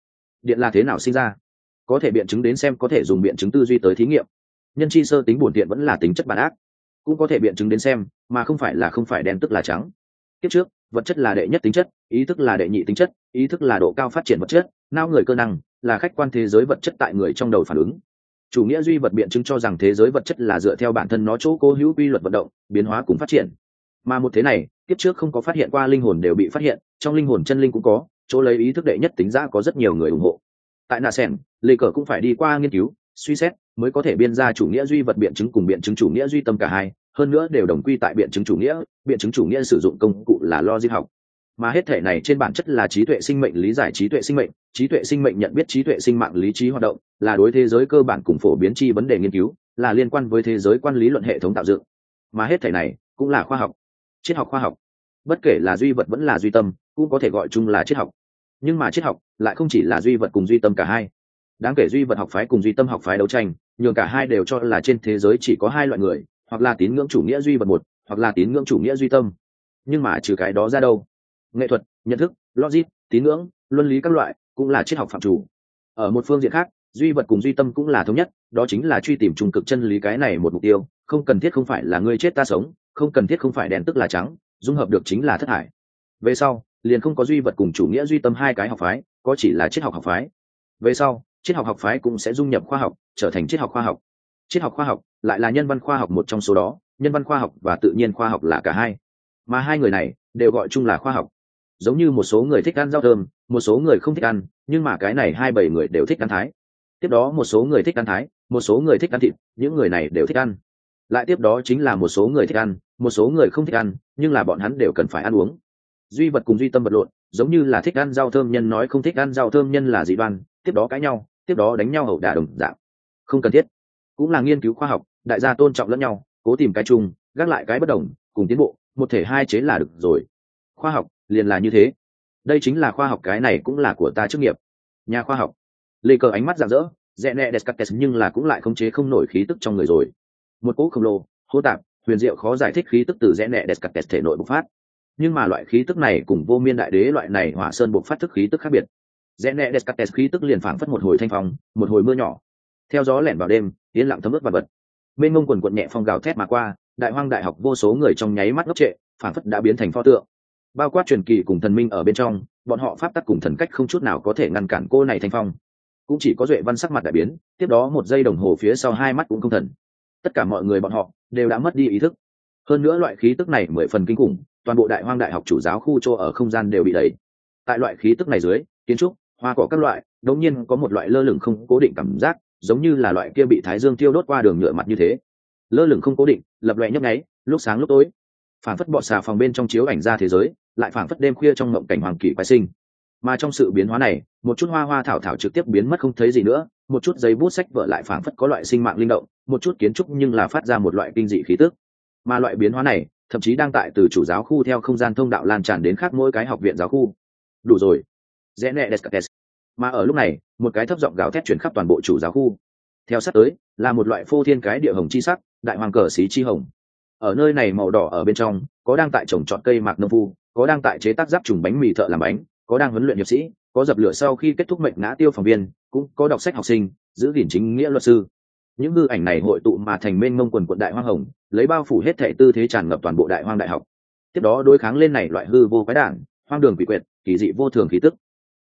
Điện là thế nào sinh ra? Có thể biện chứng đến xem có thể dùng biện chứng tư duy tới thí nghiệm. Nhân chi sơ tính bổn tiện vẫn là tính chất bản ác cũng có thể biện chứng đến xem, mà không phải là không phải đen tức là trắng. Tiếp trước, vật chất là đệ nhất tính chất, ý thức là đệ nhị tính chất, ý thức là độ cao phát triển vật chất, nao người cơ năng, là khách quan thế giới vật chất tại người trong đầu phản ứng. Chủ nghĩa duy vật biện chứng cho rằng thế giới vật chất là dựa theo bản thân nó chỗ cố hữu quy luật vận động, biến hóa cùng phát triển. Mà một thế này, kiếp trước không có phát hiện qua linh hồn đều bị phát hiện, trong linh hồn chân linh cũng có, chỗ lấy ý thức đệ nhất tính ra có rất nhiều người ủng hộ. Tại nà sen lê cờ cũng phải đi qua nghiên cứu, suy xét mới có thể biên ra chủ nghĩa duy vật biện chứng cùng biện chứng chủ nghĩa duy tâm cả hai, hơn nữa đều đồng quy tại biện chứng chủ nghĩa, biện chứng chủ nghĩa sử dụng công cụ là logic học. Mà hết thể này trên bản chất là trí tuệ sinh mệnh lý giải trí tuệ sinh mệnh, trí tuệ sinh mệnh nhận biết trí tuệ sinh mạng lý trí hoạt động, là đối thế giới cơ bản cùng phổ biến chi vấn đề nghiên cứu, là liên quan với thế giới quan lý luận hệ thống tạo dựng. Mà hết thể này cũng là khoa học, triết học khoa học. Bất kể là duy vật vẫn là duy tâm, cũng có thể gọi chung là triết học. Nhưng mà triết học lại không chỉ là duy vật cùng duy tâm cả hai. Đáng kể duy vật học phái cùng duy tâm học phái đấu tranh nhường cả hai đều cho là trên thế giới chỉ có hai loại người, hoặc là tín ngưỡng chủ nghĩa duy vật một, hoặc là tín ngưỡng chủ nghĩa duy tâm. Nhưng mà trừ cái đó ra đâu? Nghệ thuật, nhận thức, logic, tín ngưỡng, luân lý các loại cũng là triết học phạm chủ. Ở một phương diện khác, duy vật cùng duy tâm cũng là thống nhất, đó chính là truy tìm trung cực chân lý cái này một mục tiêu. Không cần thiết không phải là ngươi chết ta sống, không cần thiết không phải đèn tức là trắng, dung hợp được chính là thất hải. Về sau, liền không có duy vật cùng chủ nghĩa duy tâm hai cái học phái, có chỉ là triết học học phái. Về sau, triết học học phái cũng sẽ dung nhập khoa học trở thành triết học khoa học. Triết học khoa học lại là nhân văn khoa học một trong số đó, nhân văn khoa học và tự nhiên khoa học là cả hai. Mà hai người này đều gọi chung là khoa học. Giống như một số người thích ăn rau thơm, một số người không thích ăn, nhưng mà cái này hai bảy người đều thích ăn thái. Tiếp đó một số người thích ăn thái, một số người thích ăn thịt, những người này đều thích ăn. Lại tiếp đó chính là một số người thích ăn, một số người không thích ăn, nhưng là bọn hắn đều cần phải ăn uống. Duy vật cùng duy tâm vật lộn, giống như là thích ăn rau thơm nhân nói không thích ăn rau thơm nhân là dị đoan, tiếp đó cãi nhau, tiếp đó đánh nhau hậu đả đồng dạng không cần thiết. Cũng là nghiên cứu khoa học, đại gia tôn trọng lẫn nhau, cố tìm cái chung, gác lại cái bất đồng, cùng tiến bộ, một thể hai chế là được rồi. Khoa học, liền là như thế. Đây chính là khoa học, cái này cũng là của ta chức nghiệp. Nhà khoa học. Lê cờ ánh mắt rạng rỡ, rẽ nẹ descartes nhưng là cũng lại khống chế không nổi khí tức trong người rồi. Một cỗ khổng lồ hô tạp, huyền diệu khó giải thích khí tức từ rẽ nẹ descartes thể nội bộc phát. Nhưng mà loại khí tức này cùng vô miên đại đế loại này hỏa sơn bộc phát thức khí tức khác biệt. Rẽ nẹ descartes khí tức liền phảng phất một hồi thanh phong, một hồi mưa nhỏ theo gió lẻn vào đêm, yên lặng thấm ướt và vật. Bên mông quần quận nhẹ phong gào thét mà qua, đại hoang đại học vô số người trong nháy mắt ngốc trệ phản phất đã biến thành pho tượng. Bao quát truyền kỳ cùng thần minh ở bên trong, bọn họ pháp tắc cùng thần cách không chút nào có thể ngăn cản cô này thanh phong. Cũng chỉ có duệ văn sắc mặt đại biến, tiếp đó một giây đồng hồ phía sau hai mắt cũng không thần. Tất cả mọi người bọn họ đều đã mất đi ý thức. Hơn nữa loại khí tức này mười phần kinh khủng, toàn bộ đại hoang đại học chủ giáo khu chỗ ở không gian đều bị đẩy. Tại loại khí tức này dưới, kiến trúc, hoa cỏ các loại đột nhiên có một loại lơ lửng không cố định cảm giác giống như là loại kia bị thái dương tiêu đốt qua đường nhựa mặt như thế. Lơ lửng không cố định, lập loẹ nhấp nháy, lúc sáng lúc tối. Phản phất bọ xà phòng bên trong chiếu ảnh ra thế giới, lại phản phất đêm khuya trong mộng cảnh hoàng kỳ quái sinh. Mà trong sự biến hóa này, một chút hoa hoa thảo thảo trực tiếp biến mất không thấy gì nữa, một chút giấy bút sách vợ lại phản phất có loại sinh mạng linh động, một chút kiến trúc nhưng là phát ra một loại kinh dị khí tức. Mà loại biến hóa này, thậm chí đang tại từ chủ giáo khu theo không gian thông đạo lan tràn đến khác mỗi cái học viện giáo khu. Đủ rồi. Rẽ nẹ descartes mà ở lúc này, một cái thấp giọng gào thét chuyển khắp toàn bộ chủ giáo khu. Theo sát tới, là một loại phô thiên cái địa hồng chi sắc, đại hoàng cờ xí chi hồng. Ở nơi này màu đỏ ở bên trong, có đang tại trồng trọt cây mạc nông phu, có đang tại chế tác giáp trùng bánh mì thợ làm bánh, có đang huấn luyện hiệp sĩ, có dập lửa sau khi kết thúc mệnh ngã tiêu phòng viên, cũng có đọc sách học sinh, giữ gìn chính nghĩa luật sư. Những hư ảnh này hội tụ mà thành mênh mông quần quận đại hoang hồng, lấy bao phủ hết thệ tư thế tràn ngập toàn bộ đại hoang đại học. Tiếp đó đối kháng lên này loại hư vô quái đản, hoang đường quỷ quyệt, kỳ dị vô thường khí tức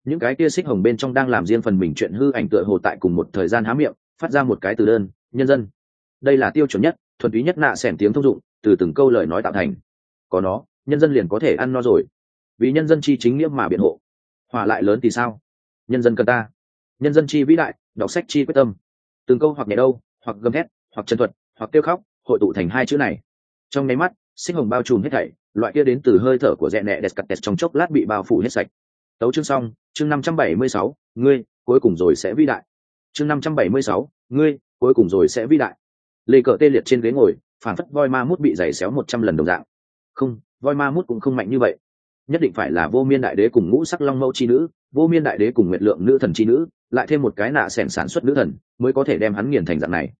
những cái kia xích hồng bên trong đang làm riêng phần mình chuyện hư ảnh tựa hồ tại cùng một thời gian há miệng, phát ra một cái từ đơn, nhân dân. Đây là tiêu chuẩn nhất, thuần túy nhất nạ xẻn tiếng thông dụng, từ từng câu lời nói tạo thành. Có nó, nhân dân liền có thể ăn no rồi. Vì nhân dân chi chính nghĩa mà biện hộ. Hỏa lại lớn thì sao? Nhân dân cần ta. Nhân dân chi vĩ đại, đọc sách chi quyết tâm. Từng câu hoặc nhẹ đâu, hoặc gầm thét, hoặc chân thuật, hoặc kêu khóc, hội tụ thành hai chữ này. Trong nháy mắt sinh hồng bao trùm hết thảy, loại kia đến từ hơi thở của rẽ nẹ descartes trong chốc lát bị bao phủ hết sạch tấu chương xong, chương năm trăm bảy mươi sáu, ngươi, cuối cùng rồi sẽ vĩ đại. Chương năm trăm bảy mươi sáu, ngươi, cuối cùng rồi sẽ vĩ đại. Lê cờ tê liệt trên ghế ngồi phản phất voi ma mút bị giày xéo một trăm lần đồng dạng. Không, voi ma mút cũng không mạnh như vậy. Nhất định phải là vô miên đại đế cùng ngũ sắc long mẫu chi nữ, vô miên đại đế cùng nguyệt lượng nữ thần chi nữ, lại thêm một cái nạ sẻn sản xuất nữ thần, mới có thể đem hắn nghiền thành dạng này.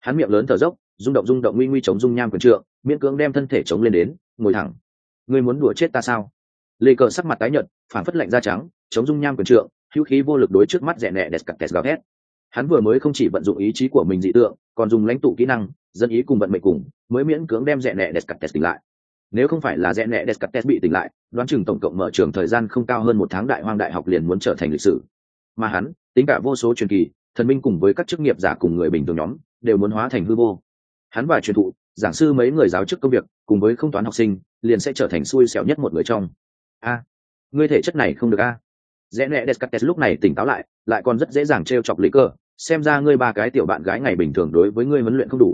Hắn miệng lớn thở dốc, rung động rung động nguy nguy chống dung nham quần trượng, miễn cưỡng đem thân thể chống lên đến, ngồi thẳng. Ngươi muốn đùa chết ta sao? Lê cờ sắc mặt tái nhợt phản phất lạnh da trắng, chống dung nham quyền trượng, hữu khí vô lực đối trước mắt rẻ nẹ đẹp cặp tẹt gào thét. Hắn vừa mới không chỉ vận dụng ý chí của mình dị tượng, còn dùng lãnh tụ kỹ năng, dân ý cùng vận mệnh cùng, mới miễn cưỡng đem rẽ nẹ đẹp cặp tỉnh lại. Nếu không phải là rẽ nẹ đẹp cặp bị tỉnh lại, đoán chừng tổng cộng mở trường thời gian không cao hơn một tháng đại hoang đại học liền muốn trở thành lịch sử. Mà hắn, tính cả vô số truyền kỳ, thần minh cùng với các chức nghiệp giả cùng người bình thường nhóm, đều muốn hóa thành hư vô. Hắn và truyền thụ, giảng sư mấy người giáo chức công việc, cùng với không toán học sinh, liền sẽ trở thành xui xẻo nhất một người trong a ngươi thể chất này không được a. Rẽ nẹ descartes lúc này tỉnh táo lại lại còn rất dễ dàng t r e o chọc lý cơ. Xem ra ngươi ba cái tiểu bạn gái ngày bình thường đối với ngươi huấn luyện không đủ.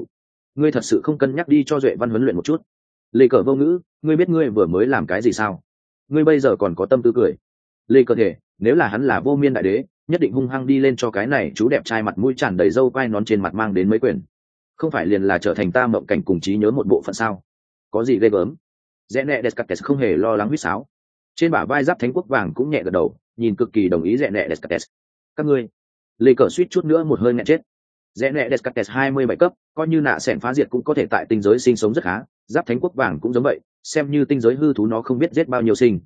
Ngươi thật sự không cân nhắc đi cho duệ văn huấn luyện một chút. Lê cờ vô ngữ, ngươi biết ngươi vừa mới làm cái gì sao? Ngươi bây giờ còn có tâm tư cười. Lê cờ thể, nếu là hắn là vô miên đại đế, nhất định hung hăng đi lên cho cái này chú đẹp trai mặt mũi tràn đầy râu quai nón trên mặt mang đến mấy quyền. Không phải liền là trở thành ta mộng cảnh cùng trí nhớ một bộ phận sao? Có gì ghê gớm? Rẽ nẹ descartes không hề lo lắng huýt sáo trên bả vai giáp thánh quốc vàng cũng nhẹ gật đầu, nhìn cực kỳ đồng ý rẽ nẹ descartes. Các ngươi, lê cờ suýt chút nữa một hơi nghẹn chết. Rẽ nẹ descartes hai mươi bảy cấp, coi như nạ sẻn phá diệt cũng có thể tại tinh giới sinh sống rất khá, giáp thánh quốc vàng cũng giống vậy, xem như tinh giới hư thú nó không biết giết bao nhiêu sinh.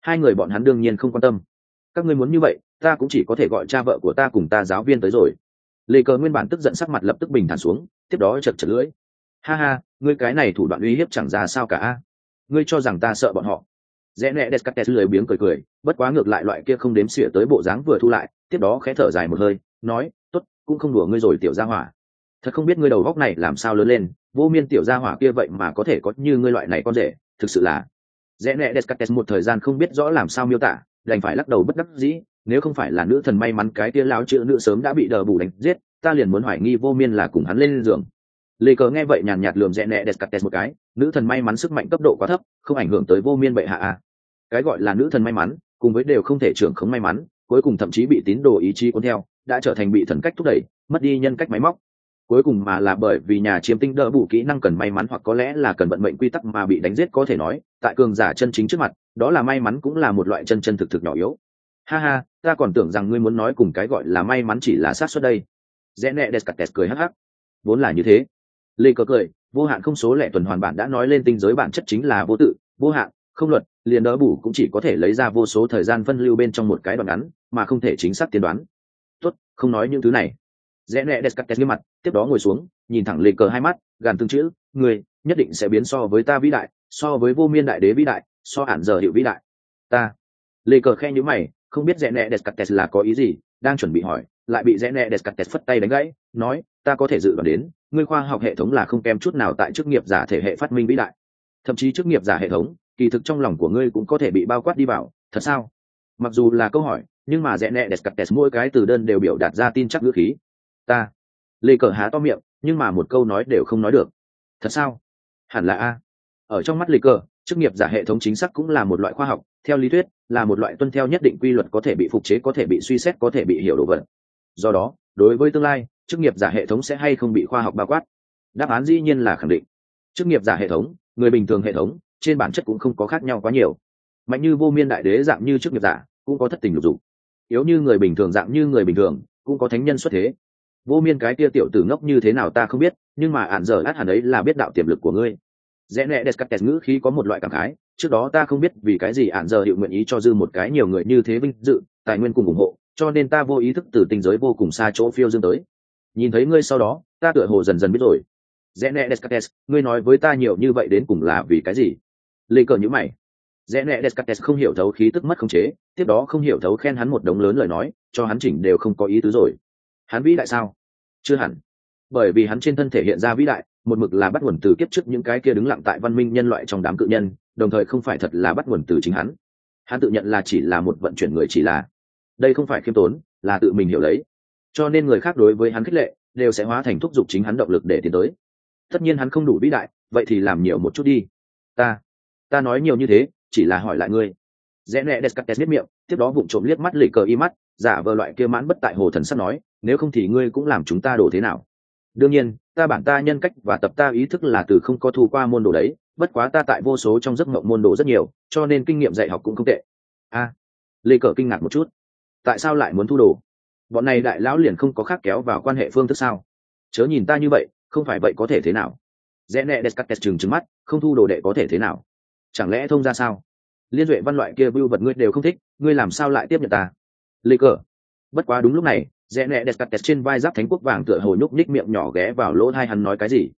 Hai người bọn hắn đương nhiên không quan tâm. Các ngươi muốn như vậy, ta cũng chỉ có thể gọi cha vợ của ta cùng ta giáo viên tới rồi. Lê cờ nguyên bản tức giận sắc mặt lập tức bình thản xuống, tiếp đó chật chật lưỡi. Ha ha, ngươi cái này thủ đoạn uy hiếp chẳng ra sao cả ngươi cho rằng ta sợ bọn họ rẽ nẹ descartes lười biếng cười cười, bất quá ngược lại loại kia không đếm xỉa tới bộ dáng vừa thu lại, tiếp đó khẽ thở dài một hơi, nói, tốt, cũng không đùa ngươi rồi, tiểu gia hỏa. Thật không biết ngươi đầu góc này làm sao lớn lên, vô miên tiểu gia hỏa kia vậy mà có thể có như ngươi loại này con rể, thực sự là. Rẽ nẹ descartes một thời gian không biết rõ làm sao miêu tả, đành phải lắc đầu bất đắc dĩ, nếu không phải là nữ thần may mắn cái kia láo chữ nữ sớm đã bị đờ bù đánh giết, ta liền muốn hoài nghi vô miên là cùng hắn lên giường. Lê cờ nghe vậy nhàn nhạt lườm rẽ nẹ descartes một cái, nữ thần may mắn sức mạnh cấp độ quá thấp, không ảnh hưởng tới vô miên bệ hạ à cái gọi là nữ thần may mắn, cùng với đều không thể trưởng khống may mắn, cuối cùng thậm chí bị tín đồ ý chí cuốn theo, đã trở thành bị thần cách thúc đẩy, mất đi nhân cách máy móc. Cuối cùng mà là bởi vì nhà chiếm tinh đỡ bù kỹ năng cần may mắn hoặc có lẽ là cần vận mệnh quy tắc mà bị đánh giết có thể nói, tại cường giả chân chính trước mặt, đó là may mắn cũng là một loại chân chân thực thực nhỏ yếu. Ha ha, ta còn tưởng rằng ngươi muốn nói cùng cái gọi là may mắn chỉ là sát xuất đây. Rẽ nẹ descartes cười hắc hắc. Vốn là như thế. Lê cờ cười, vô hạn không số lẻ tuần hoàn bản đã nói lên tinh giới bản chất chính là vô tự, vô hạn, không luật liền đỡ bù cũng chỉ có thể lấy ra vô số thời gian phân lưu bên trong một cái đoạn ngắn, mà không thể chính xác tiên đoán. Tốt, không nói những thứ này. Rẽ nẹ descartes nghiêm mặt, tiếp đó ngồi xuống, nhìn thẳng lê cờ hai mắt, gàn tương chữ người nhất định sẽ biến so với ta vĩ đại, so với vô miên đại đế vĩ đại, so hẳn giờ hiệu vĩ đại. Ta? Lê cờ khe nhữ mày, không biết rẽ nẹ descartes là có ý gì, đang chuẩn bị hỏi, lại bị rẽ nẹ descartes phất tay đánh gãy, nói, ta có thể dự đoán đến, ngươi khoa học hệ thống là không kém chút nào tại chức nghiệp giả thể hệ phát minh vĩ đại. Thậm chí chức nghiệp giả hệ thống kỳ thực trong lòng của ngươi cũng có thể bị bao quát đi vào, thật sao? Mặc dù là câu hỏi, nhưng mà rẽ nẹ descartes mỗi cái từ đơn đều biểu đạt ra tin chắc ngữ khí. Ta. Lê cờ há to miệng, nhưng mà một câu nói đều không nói được. Thật sao? Hẳn là a. Ở trong mắt lê cờ, chức nghiệp giả hệ thống chính xác cũng là một loại khoa học, theo lý thuyết, là một loại tuân theo nhất định quy luật có thể bị phục chế, có thể bị suy xét, có thể bị hiểu đồ vật. Do đó, đối với tương lai, chức nghiệp giả hệ thống sẽ hay không bị khoa học bao quát? Đáp án dĩ nhiên là khẳng định. Chức nghiệp giả hệ thống, người bình thường hệ thống trên bản chất cũng không có khác nhau quá nhiều. Mạnh như vô miên đại đế dạng như chức nghiệp giả, cũng có thất tình lục dục. Yếu như người bình thường dạng như người bình thường, cũng có thánh nhân xuất thế. Vô miên cái kia tiểu tử ngốc như thế nào ta không biết, nhưng mà ạn giờ át hẳn ấy là biết đạo tiềm lực của ngươi. Rẽ nẹ descartes ngữ khí có một loại cảm khái, trước đó ta không biết vì cái gì ạn giờ hiệu nguyện ý cho dư một cái nhiều người như thế vinh dự, tài nguyên cùng ủng hộ, cho nên ta vô ý thức từ tinh giới vô cùng xa chỗ phiêu dương tới. Nhìn thấy ngươi sau đó, ta tựa hồ dần dần biết rồi. Rẽ nẹ descartes, ngươi nói với ta nhiều như vậy đến cùng là vì cái gì? Lê cờ nhữ mày. Rẽ nẹ descartes không hiểu thấu khí tức mất khống chế, tiếp đó không hiểu thấu khen hắn một đống lớn lời nói, cho hắn chỉnh đều không có ý tứ rồi. Hắn vĩ đại sao? Chưa hẳn. Bởi vì hắn trên thân thể hiện ra vĩ đại, một mực là bắt nguồn từ kiếp trước những cái kia đứng lặng tại văn minh nhân loại trong đám cự nhân, đồng thời không phải thật là bắt nguồn từ chính hắn. Hắn tự nhận là chỉ là một vận chuyển người chỉ là. Đây không phải khiêm tốn, là tự mình hiểu lấy. Cho nên người khác đối với hắn khích lệ, đều sẽ hóa thành thúc giục chính hắn động lực để tiến tới. Tất nhiên hắn không đủ vĩ đại, vậy thì làm nhiều một chút đi. Ta ta nói nhiều như thế, chỉ là hỏi lại ngươi. Rẽ nẹ descartes biết miệng, tiếp đó vụng trộm liếc mắt lì cờ y mắt, giả vờ loại kia mãn bất tại hồ thần sắp nói, nếu không thì ngươi cũng làm chúng ta đổ thế nào? Đương nhiên, ta bản ta nhân cách và tập ta ý thức là từ không có thu qua môn đồ đấy, bất quá ta tại vô số trong giấc mộng môn đồ rất nhiều, cho nên kinh nghiệm dạy học cũng không tệ. A lê cờ kinh ngạc một chút. Tại sao lại muốn thu đồ? Bọn này đại lão liền không có khác kéo vào quan hệ phương thức sao? Chớ nhìn ta như vậy, không phải vậy có thể thế nào? Rẽ nẹ descartes trừng trừng mắt, không thu đồ đệ có thể thế nào? Chẳng lẽ thông ra sao? Liên duệ văn loại kia bưu vật ngươi đều không thích, ngươi làm sao lại tiếp nhận ta? Lê cờ. Bất quá đúng lúc này, rẽ nẹ descartes trên vai giáp thánh quốc vàng tựa hồ nhúc ních miệng nhỏ ghé vào lỗ hai hắn nói cái gì.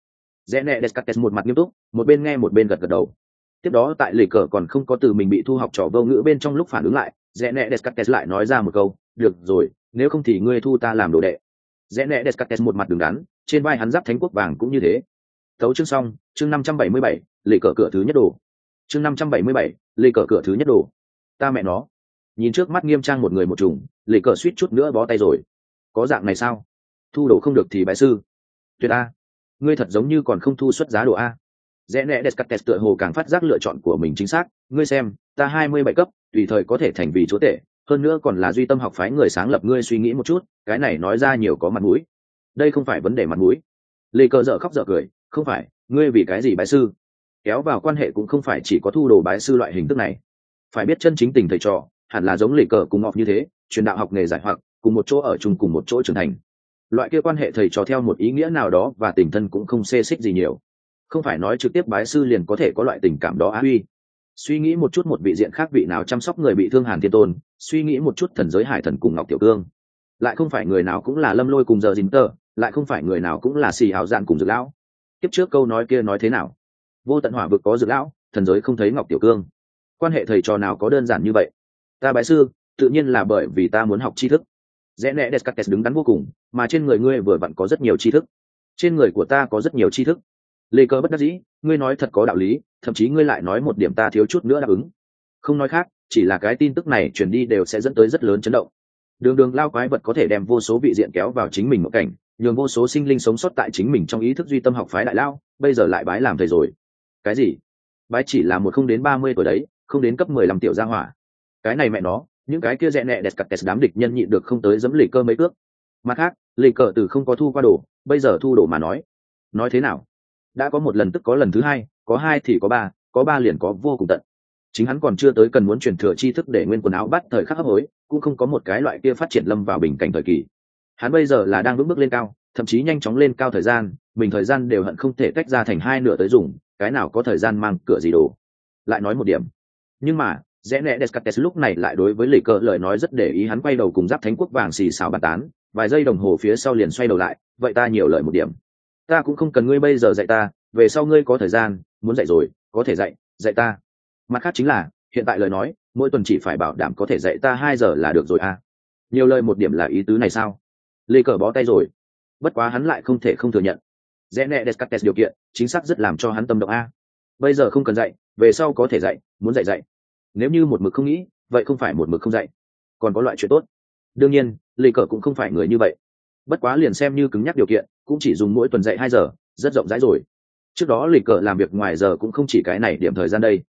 Rẽ nẹ descartes một mặt nghiêm túc, một bên nghe một bên gật gật đầu. Tiếp đó tại lề cờ còn không có từ mình bị thu học trò vô ngữ bên trong lúc phản ứng lại, rẽ nẹ descartes lại nói ra một câu, được rồi, nếu không thì ngươi thu ta làm đồ đệ. Rẽ nẹ descartes một mặt đứng đắn, trên vai hắn giáp thánh quốc vàng cũng như thế. Thấu chương xong, chương năm trăm bảy mươi bảy lề cờ cửa thứ nhất đồ chương năm trăm bảy mươi bảy, lê cờ cửa thứ nhất đồ. Ta mẹ nó. Nhìn trước mắt nghiêm trang một người một trùng lê cờ suýt chút nữa bó tay rồi. Có dạng này sao? Thu đồ không được thì bái sư. Tuyệt a. Ngươi thật giống như còn không thu xuất giá đồ a. Rẽ nẹ descartes tựa hồ càng phát giác lựa chọn của mình chính xác. Ngươi xem, ta hai mươi bảy cấp, tùy thời có thể thành vì chúa tể, hơn nữa còn là duy tâm học phái người sáng lập ngươi suy nghĩ một chút, cái này nói ra nhiều có mặt mũi. Đây không phải vấn đề mặt mũi. Lê cờ dở khóc dở cười, không phải, ngươi vì cái gì bái sư? Kéo vào quan hệ cũng không phải chỉ có thu đồ bái sư loại hình thức này. Phải biết chân chính tình thầy trò, hẳn là giống lì cờ cùng ngọc như thế, truyền đạo học nghề giải hoặc, cùng một chỗ ở chung cùng một chỗ trưởng thành. Loại kia quan hệ thầy trò theo một ý nghĩa nào đó và tình thân cũng không xê xích gì nhiều. Không phải nói trực tiếp bái sư liền có thể có loại tình cảm đó á huy. Suy nghĩ một chút một vị diện khác vị nào chăm sóc người bị thương hàn thiên tôn, suy nghĩ một chút thần giới hải thần cùng ngọc tiểu cương. Lại không phải người nào cũng là lâm lôi cùng giờ dính tờ lại không phải người nào cũng là xì hào dạn cùng dược lão. Tiếp trước câu nói kia nói thế nào? Vô tận hỏa vực có dược lão, thần giới không thấy ngọc tiểu cương. Quan hệ thầy trò nào có đơn giản như vậy? Ta bái sư, tự nhiên là bởi vì ta muốn học tri thức. Rẽ nẹ descartes đứng đắn vô cùng, mà trên người ngươi vừa vặn có rất nhiều tri thức. Trên người của ta có rất nhiều tri thức. Lê cơ bất đắc dĩ, ngươi nói thật có đạo lý, thậm chí ngươi lại nói một điểm ta thiếu chút nữa đáp ứng. Không nói khác, chỉ là cái tin tức này truyền đi đều sẽ dẫn tới rất lớn chấn động. Đường đường lao quái vật có thể đem vô số vị diện kéo vào chính mình một cảnh, nhường vô số sinh linh sống sót tại chính mình trong ý thức duy tâm học phái đại lao, bây giờ lại bái làm thầy rồi cái gì? Bái chỉ là một không đến ba mươi tuổi đấy, không đến cấp mười lăm tiểu gia hỏa. Cái này mẹ nó, những cái kia rẽ nẹ đẹp cặp tẹt đám địch nhân nhịn được không tới dẫm lì cơ mấy cước mặt khác, lì cờ từ không có thu qua đồ, bây giờ thu đồ mà nói. Nói thế nào? Đã có một lần tức có lần thứ hai, có hai thì có ba có ba liền có vô cùng tận. Chính hắn còn chưa tới cần muốn truyền thừa tri thức để nguyên quần áo bắt thời khắc hấp hối, cũng không có một cái loại kia phát triển lâm vào bình cảnh thời kỳ. Hắn bây giờ là đang vững bước lên cao, thậm chí nhanh chóng lên cao thời gian, mình thời gian đều hận không thể tách ra thành hai nửa tới dùng cái nào có thời gian mang cửa gì đồ. Lại nói một điểm. Nhưng mà rẽ nẹ descartes lúc này lại đối với lì cờ lời nói rất để ý, hắn quay đầu cùng giáp thánh quốc vàng xì xào bàn tán, vài giây đồng hồ phía sau liền xoay đầu lại, vậy ta nhiều lời một điểm. Ta cũng không cần ngươi bây giờ dạy ta, về sau ngươi có thời gian, muốn dạy rồi, có thể dạy dạy ta. Mặt khác chính là, hiện tại lời nói, mỗi tuần chỉ phải bảo đảm có thể dạy ta hai giờ là được rồi à. Nhiều lời một điểm là ý tứ này sao? Lê cờ bó tay rồi. Bất quá hắn lại không thể không thừa nhận rẽ nẹ descartes điều kiện, chính xác rất làm cho hắn tâm động a. Bây giờ không cần dạy, về sau có thể dạy, muốn dạy dạy. Nếu như một mực không nghĩ, vậy không phải một mực không dạy. Còn có loại chuyện tốt. Đương nhiên lì cờ cũng không phải người như vậy. Bất quá liền xem như cứng nhắc điều kiện, cũng chỉ dùng mỗi tuần dạy hai giờ, rất rộng rãi rồi. Trước đó lì cờ làm việc ngoài giờ cũng không chỉ cái này điểm thời gian đây.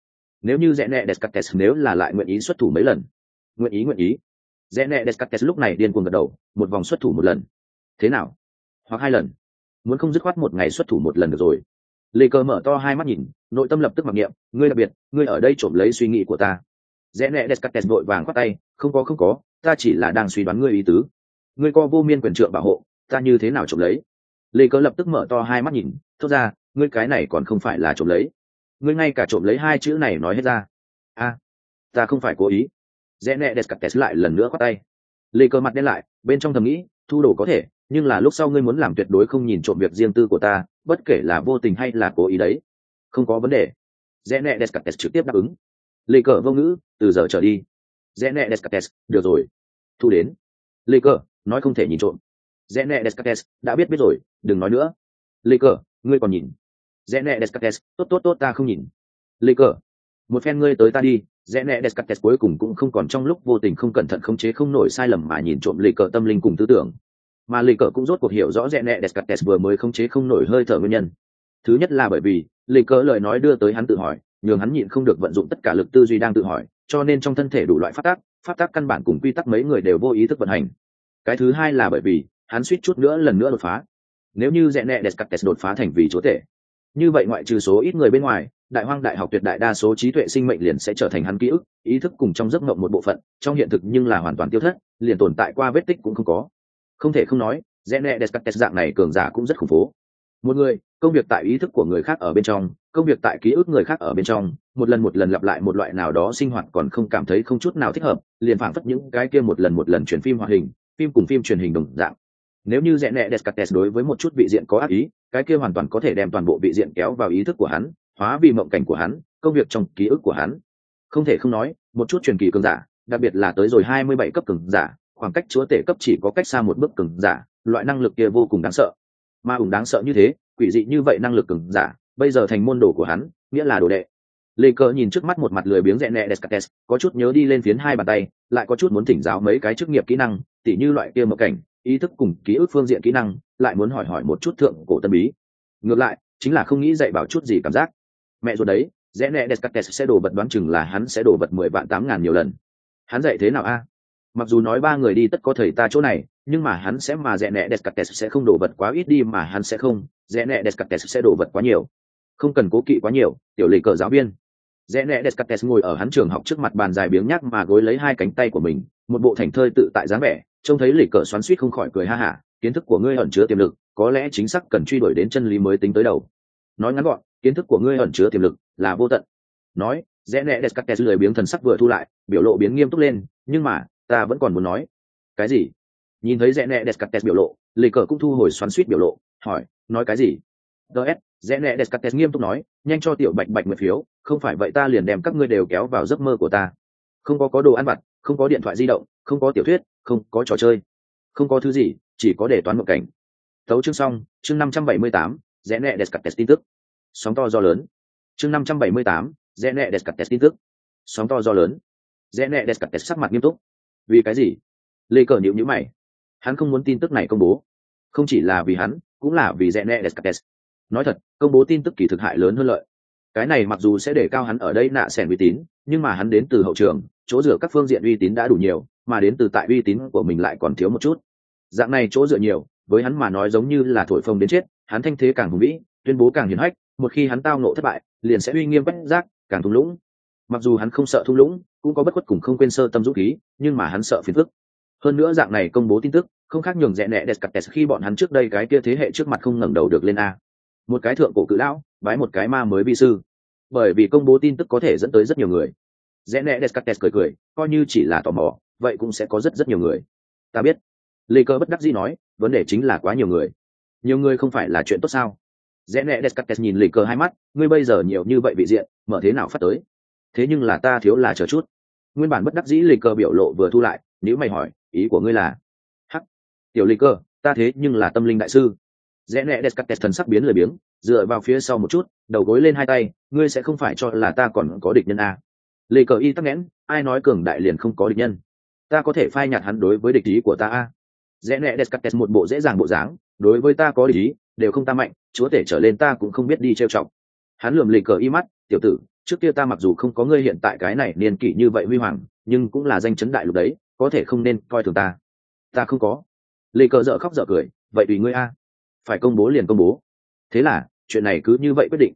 Nếu như rẽ nẹ descartes nếu là lại nguyện ý xuất thủ mấy lần. Nguyện ý nguyện ý. Rẽ nẹ descartes lúc này điên cuồng gật đầu, một vòng xuất thủ một lần. Thế nào? Hoặc hai lần muốn không dứt khoát một ngày xuất thủ một lần được rồi. Lê cơ mở to hai mắt nhìn, nội tâm lập tức mặc niệm, ngươi đặc biệt, ngươi ở đây trộm lấy suy nghĩ của ta. Rẽ nẹ descartes vội vàng khoát tay, không có không có, ta chỉ là đang suy đoán ngươi ý tứ. Ngươi có vô miên quyền trượng bảo hộ, ta như thế nào trộm lấy? Lê cơ lập tức mở to hai mắt nhìn, thốt ra, ngươi cái này còn không phải là trộm lấy. Ngươi ngay cả trộm lấy hai chữ này nói hết ra. A, ta không phải cố ý. Rẽ nẹ descartes lại lần nữa khoát tay. Lê cơ mặt đen lại, bên trong thầm nghĩ thu đồ có thể, nhưng là lúc sau ngươi muốn làm tuyệt đối không nhìn trộm việc riêng tư của ta, bất kể là vô tình hay là cố ý đấy. Không có vấn đề. Rẽ nẹ descartes trực tiếp đáp ứng. Lê cờ vô ngữ, từ giờ trở đi. Rẽ nẹ descartes được rồi. Thu đến. Lê cờ, nói không thể nhìn trộm. Rẽ nẹ descartes đã biết biết rồi, đừng nói nữa. Lê cờ, ngươi còn nhìn. Rẽ nẹ descartes tốt tốt tốt ta không nhìn. Lê cờ, một phen ngươi tới ta đi rẽ nẹ descartes cuối cùng cũng không còn trong lúc vô tình không cẩn thận khống chế không nổi sai lầm mà nhìn trộm lì cờ tâm linh cùng tư tưởng. Mà lì cờ cũng rốt cuộc hiểu rõ rẽ nẹ descartes vừa mới khống chế không nổi hơi thở nguyên nhân. Thứ nhất là bởi vì, lì cờ lời nói đưa tới hắn tự hỏi, nhường hắn nhịn không được vận dụng tất cả lực tư duy đang tự hỏi, cho nên trong thân thể đủ loại phát tác phát tác căn bản cùng quy tắc mấy người đều vô ý thức vận hành. Cái thứ hai là bởi vì, hắn suýt chút nữa lần nữa đột phá. Nếu như rẽ nẹ descartes đột phá thành vì chúa tể như vậy ngoại trừ số ít người bên ngoài, đại hoang, đại học, tuyệt đại đa số trí tuệ sinh mệnh liền sẽ trở thành hắn ký ức, ý thức cùng trong giấc mộng một bộ phận, trong hiện thực nhưng là hoàn toàn tiêu thất, liền tồn tại qua vết tích cũng không có. Không thể không nói rẽ nẹ descartes dạng này cường giả cũng rất khủng bố. Một người, công việc tại ý thức của người khác ở bên trong, công việc tại ký ức người khác ở bên trong, một lần một lần lặp lại một loại nào đó sinh hoạt còn không cảm thấy không chút nào thích hợp, liền phảng phất những cái kia một lần một lần chuyển phim hoạt hình, phim cùng phim truyền hình đồng dạng. Nếu như rẽ nẹ descartes đối với một chút vị diện có ác ý cái kia hoàn toàn có thể đem toàn bộ vị diện kéo vào ý thức của hắn, hóa vì mộng cảnh của hắn, công việc trong ký ức của hắn. Không thể không nói, một chút truyền kỳ cường giả, đặc biệt là tới rồi hai mươi bảy cấp cường giả, khoảng cách chúa tể cấp chỉ có cách xa một bước cường giả, loại năng lực kia vô cùng đáng sợ. Mà ủng đáng sợ như thế, quỷ dị như vậy năng lực cường giả, bây giờ thành môn đồ của hắn, nghĩa là đồ đệ. Lê cờ nhìn trước mắt một mặt lười biếng rẽ nẹ descartes, có chút nhớ đi lên phiến hai bàn tay, lại có chút muốn thỉnh giáo mấy cái chức nghiệp kỹ năng, tỉ như loại kia mộng cảnh, ý thức cùng ký ức phương diện kỹ năng lại muốn hỏi hỏi một chút thượng cổ tân bí. Ngược lại, chính là không nghĩ dạy bảo chút gì cảm giác. Mẹ ruột đấy, rẽ nẹ descartes sẽ đổ vật đoán chừng là hắn sẽ đổ vật mười vạn tám ngàn nhiều lần. Hắn dạy thế nào a? Mặc dù nói ba người đi tất có thầy ta chỗ này, nhưng mà hắn sẽ mà rẽ nẹ descartes sẽ không đổ vật quá ít đi mà hắn sẽ không. Rẽ nẹ descartes sẽ đổ vật quá nhiều. Không cần cố kỵ quá nhiều, tiểu lì cờ giáo viên. Rẽ nẹ descartes ngồi ở hắn trường học trước mặt bàn dài biếng nhác mà gối lấy hai cánh tay của mình, một bộ thành thơi tự tại dáng vẻ, trông thấy lì cờ xoắn suýt không khỏi cười ha hả kiến thức của ngươi ẩn chứa tiềm lực, có lẽ chính xác cần truy đuổi đến chân lý mới tính tới đầu. Nói ngắn gọn, kiến thức của ngươi ẩn chứa tiềm lực là vô tận. Nói, rẽ nẹ descartes lười biếng thần sắc vừa thu lại, biểu lộ biến nghiêm túc lên, nhưng mà, ta vẫn còn muốn nói. Cái gì? Nhìn thấy rẽ nẹ descartes biểu lộ lì cờ cũng thu hồi xoắn suýt biểu lộ, hỏi, nói cái gì? Ts rẽ nẹ descartes nghiêm túc nói, nhanh cho tiểu bạch bạch mười phiếu, không phải vậy ta liền đem các ngươi đều kéo vào giấc mơ của ta. Không có có đồ ăn vặt, không có điện thoại di động, không có tiểu thuyết, không có trò chơi, không có thứ gì chỉ có để toán một cảnh. Thấu chương xong, chương năm trăm bảy mươi tám, rẽ nẹ descartes tin tức. Sóng to do lớn. Chương năm trăm bảy mươi tám, rẽ nẹ descartes tin tức. Sóng to do lớn. Rẽ nẹ descartes sắc mặt nghiêm túc. Vì cái gì? Lê cờ nhịu nhữ mày. Hắn không muốn tin tức này công bố. Không chỉ là vì hắn, cũng là vì rẽ nẹ descartes nói thật, công bố tin tức kỳ thực hại lớn hơn lợi. Cái này mặc dù sẽ để cao hắn ở đây nạ sẻn uy tín, nhưng mà hắn đến từ hậu trường, chỗ dựa các phương diện uy tín đã đủ nhiều, mà đến từ tại uy tín của mình lại còn thiếu một chút dạng này chỗ dựa nhiều, với hắn mà nói giống như là thổi phồng đến chết, hắn thanh thế càng hùng vĩ, tuyên bố càng hiển hách, một khi hắn tao nộ thất bại, liền sẽ uy nghiêm bất giác, càng thung lũng. Mặc dù hắn không sợ thung lũng, cũng có bất khuất cùng không quên sơ tâm dũng khí, nhưng mà hắn sợ phiền phức. Hơn nữa dạng này công bố tin tức, không khác nhường rẽ nẹ descartes khi bọn hắn trước đây cái kia thế hệ trước mặt không ngẩng đầu được lên a. Một cái thượng cổ cự lão, bái một cái ma mới vi sư. Bởi vì công bố tin tức có thể dẫn tới rất nhiều người. Rẽ nẹ descartes cười cười, coi như chỉ là tò mò, vậy cũng sẽ có rất rất nhiều người. Ta biết lê cơ bất đắc dĩ nói, vấn đề chính là quá nhiều người. Nhiều người không phải là chuyện tốt sao? Rẽ nẹ descartes nhìn lê cơ hai mắt, ngươi bây giờ nhiều như vậy vị diện, mở thế nào phát tới? Thế nhưng là ta thiếu là chờ chút. Nguyên bản bất đắc dĩ lê cơ biểu lộ vừa thu lại, nếu mày hỏi, ý của ngươi là? Hắc, tiểu lê cơ, ta thế nhưng là tâm linh đại sư. Rẽ nẹ descartes thần sắc biến lười biếng, dựa vào phía sau một chút, đầu gối lên hai tay, ngươi sẽ không phải cho là ta còn có địch nhân a lê cờ y tắc nghẽn, ai nói cường đại liền không có địch nhân? Ta có thể phai nhạt hắn đối với địch ý của ta a rẽ nẹ descartes một bộ dễ dàng bộ dáng đối với ta có lý, đều không ta mạnh chúa tể trở lên ta cũng không biết đi trêu chọc. Hắn lườm lì cờ y mắt tiểu tử trước kia ta mặc dù không có ngươi hiện tại cái này niên kỷ như vậy huy hoàng nhưng cũng là danh chấn đại lục đấy có thể không nên coi thường ta. Ta không có. Lì cờ dợ khóc dợ cười vậy tùy ngươi a. Phải công bố liền công bố. Thế là chuyện này cứ như vậy quyết định.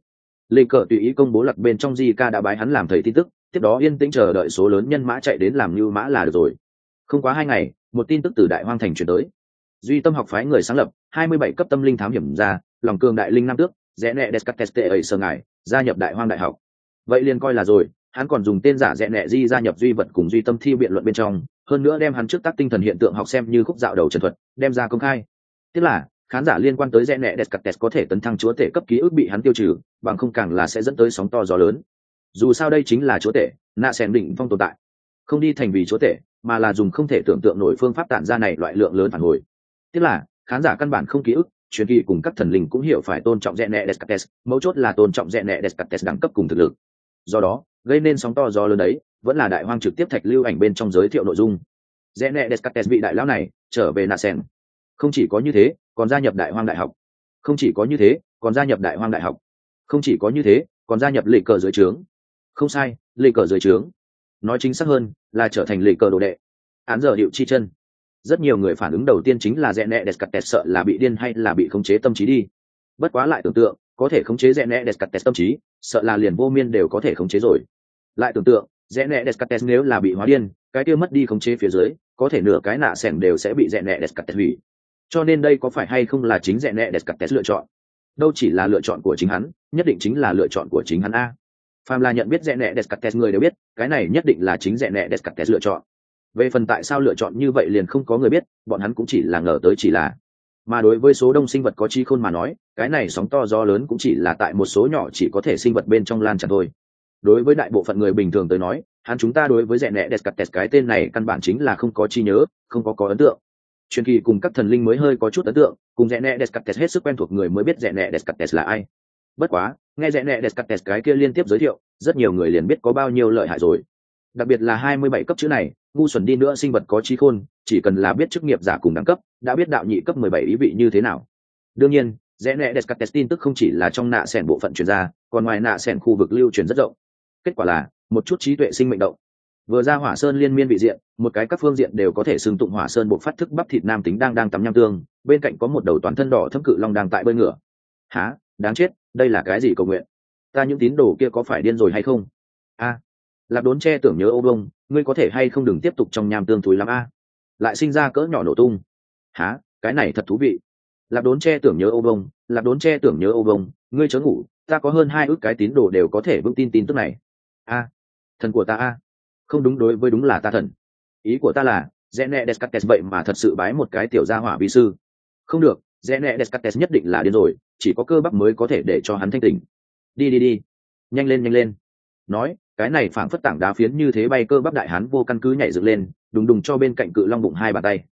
Lê cờ tùy ý công bố lặc bên trong di ca đã bái hắn làm thầy tin tức tiếp đó yên tĩnh chờ đợi số lớn nhân mã chạy đến làm như mã là được rồi. Không quá hai ngày một tin tức từ đại hoang thành chuyển tới. Duy tâm học phái người sáng lập, hai mươi bảy cấp tâm linh thám hiểm ra, lòng cường đại linh nam tước, rẽ nẹ descartes ấy sơ ngài, gia nhập đại hoang đại học. Vậy liền coi là rồi, hắn còn dùng tên giả rẽ nẹ di gia nhập duy vật cùng duy tâm thi biện luận bên trong, hơn nữa đem hắn trước tác tinh thần hiện tượng học xem như khúc dạo đầu trần thuật, đem ra công khai. Tức là, khán giả liên quan tới rẽ nẹ descartes có thể tấn thăng chúa tể cấp ký ức bị hắn tiêu trừ, bằng không càng là sẽ dẫn tới sóng to gió lớn. Dù sao đây chính là chúa tể nạ xẻn định phong tồn tại không đi thành vì chúa tể, mà là dùng không thể tưởng tượng nổi phương pháp tản ra này loại lượng lớn phản hồi. Tức là, khán giả căn bản không ký ức, truyền kỳ cùng các thần linh cũng hiểu phải tôn trọng rẽ nẹ descartes, mấu chốt là tôn trọng rẽ nẹ descartes đẳng cấp cùng thực lực. Do đó, gây nên sóng to gió lớn đấy, vẫn là đại hoang trực tiếp thạch lưu ảnh bên trong giới thiệu nội dung. Rẽ nẹ descartes bị đại lão này, trở về nạ sen không chỉ có như thế, còn gia nhập đại hoang đại học. Không chỉ có như thế, còn gia nhập đại hoang đại học. Không chỉ có như thế, còn gia nhập lệ cờ dưới trướng. Không sai lệ cờ dưới trướng nói chính xác hơn, là trở thành lệ cờ đồ đệ. Án giờ hiệu chi chân. Rất nhiều người phản ứng đầu tiên chính là rẽ nẹ đẹp cặt tẹt sợ là bị điên hay là bị khống chế tâm trí đi. Bất quá lại tưởng tượng, có thể khống chế rẽ nẹ đẹp cặt tẹt tâm trí, sợ là liền vô miên đều có thể khống chế rồi. Lại tưởng tượng, rẽ nẹ đẹp cặt tẹt nếu là bị hóa điên, cái kia mất đi khống chế phía dưới, có thể nửa cái nạ sẻng đều sẽ bị rẽ nẹ đẹp cặt tẹt hủy. Cho nên đây có phải hay không là chính rẽ nẹ đẹp cặt tẹt lựa chọn? Đâu chỉ là lựa chọn của chính hắn, nhất định chính là lựa chọn của chính hắn a phàm là nhận biết rẽ nẹ descartes người đều biết, cái này nhất định là chính rẽ nẹ descartes lựa chọn. Về phần tại sao lựa chọn như vậy liền không có người biết, bọn hắn cũng chỉ là ngờ tới chỉ là. Mà đối với số đông sinh vật có trí khôn mà nói, cái này sóng to gió lớn cũng chỉ là tại một số nhỏ chỉ có thể sinh vật bên trong lan tràn thôi. Đối với đại bộ phận người bình thường tới nói, hắn chúng ta đối với rẽ nẹ descartes cái tên này căn bản chính là không có chi nhớ, không có có ấn tượng. Truyền kỳ cùng các thần linh mới hơi có chút ấn tượng, cùng rẽ nẹ descartes hết sức quen thuộc người mới biết rẽ nẹ descartes là ai. Bất quá nghe rẽ nẹ descartes cái kia liên tiếp giới thiệu, rất nhiều người liền biết có bao nhiêu lợi hại rồi. Đặc biệt là hai mươi bảy cấp chữ này, ngu xuẩn đi nữa sinh vật có trí khôn, chỉ cần là biết chức nghiệp giả cùng đẳng cấp, đã biết đạo nhị cấp mười bảy ý vị như thế nào. Đương nhiên, rẽ nẹ descartes tin tức không chỉ là trong nạ sẻn bộ phận chuyển ra, còn ngoài nạ sẻn khu vực lưu truyền rất rộng. Kết quả là, một chút trí tuệ sinh mệnh động. Vừa ra hỏa sơn liên miên vị diện, một cái các phương diện đều có thể xưng tụng hỏa sơn bột phát thức bắp thịt nam tính đang đang tắm nham tương, bên cạnh có một đầu toàn thân đỏ thâm cự long đang tại bơi ngửa há đáng chết đây là cái gì cầu nguyện? Ta những tín đồ kia có phải điên rồi hay không? A à, lạc đốn che tưởng nhớ ô bông ngươi có thể hay không đừng tiếp tục trong nham tương thúi lắm a? Lại sinh ra cỡ nhỏ nổ tung. Há cái này thật thú vị. Lạc đốn che tưởng nhớ ô bông lạc đốn che tưởng nhớ ô bông ngươi chớ ngủ ta có hơn hai ước cái tín đồ đều có thể vững tin tin tức này. A thần của ta a. Không đúng đối với đúng là ta thần. Ý của ta là Zene Descartes vậy mà thật sự bái một cái tiểu gia hỏa vi sư. Không được, rẽ nẹ Descartes nhất định là điên rồi, chỉ có cơ bắp mới có thể để cho hắn thanh tỉnh. Đi đi đi, nhanh lên nhanh lên. Nói, cái này phảng phất tảng đá phiến như thế bay cơ bắp đại hắn vô căn cứ nhảy dựng lên, đùng đùng cho bên cạnh cự long bụng hai bàn tay.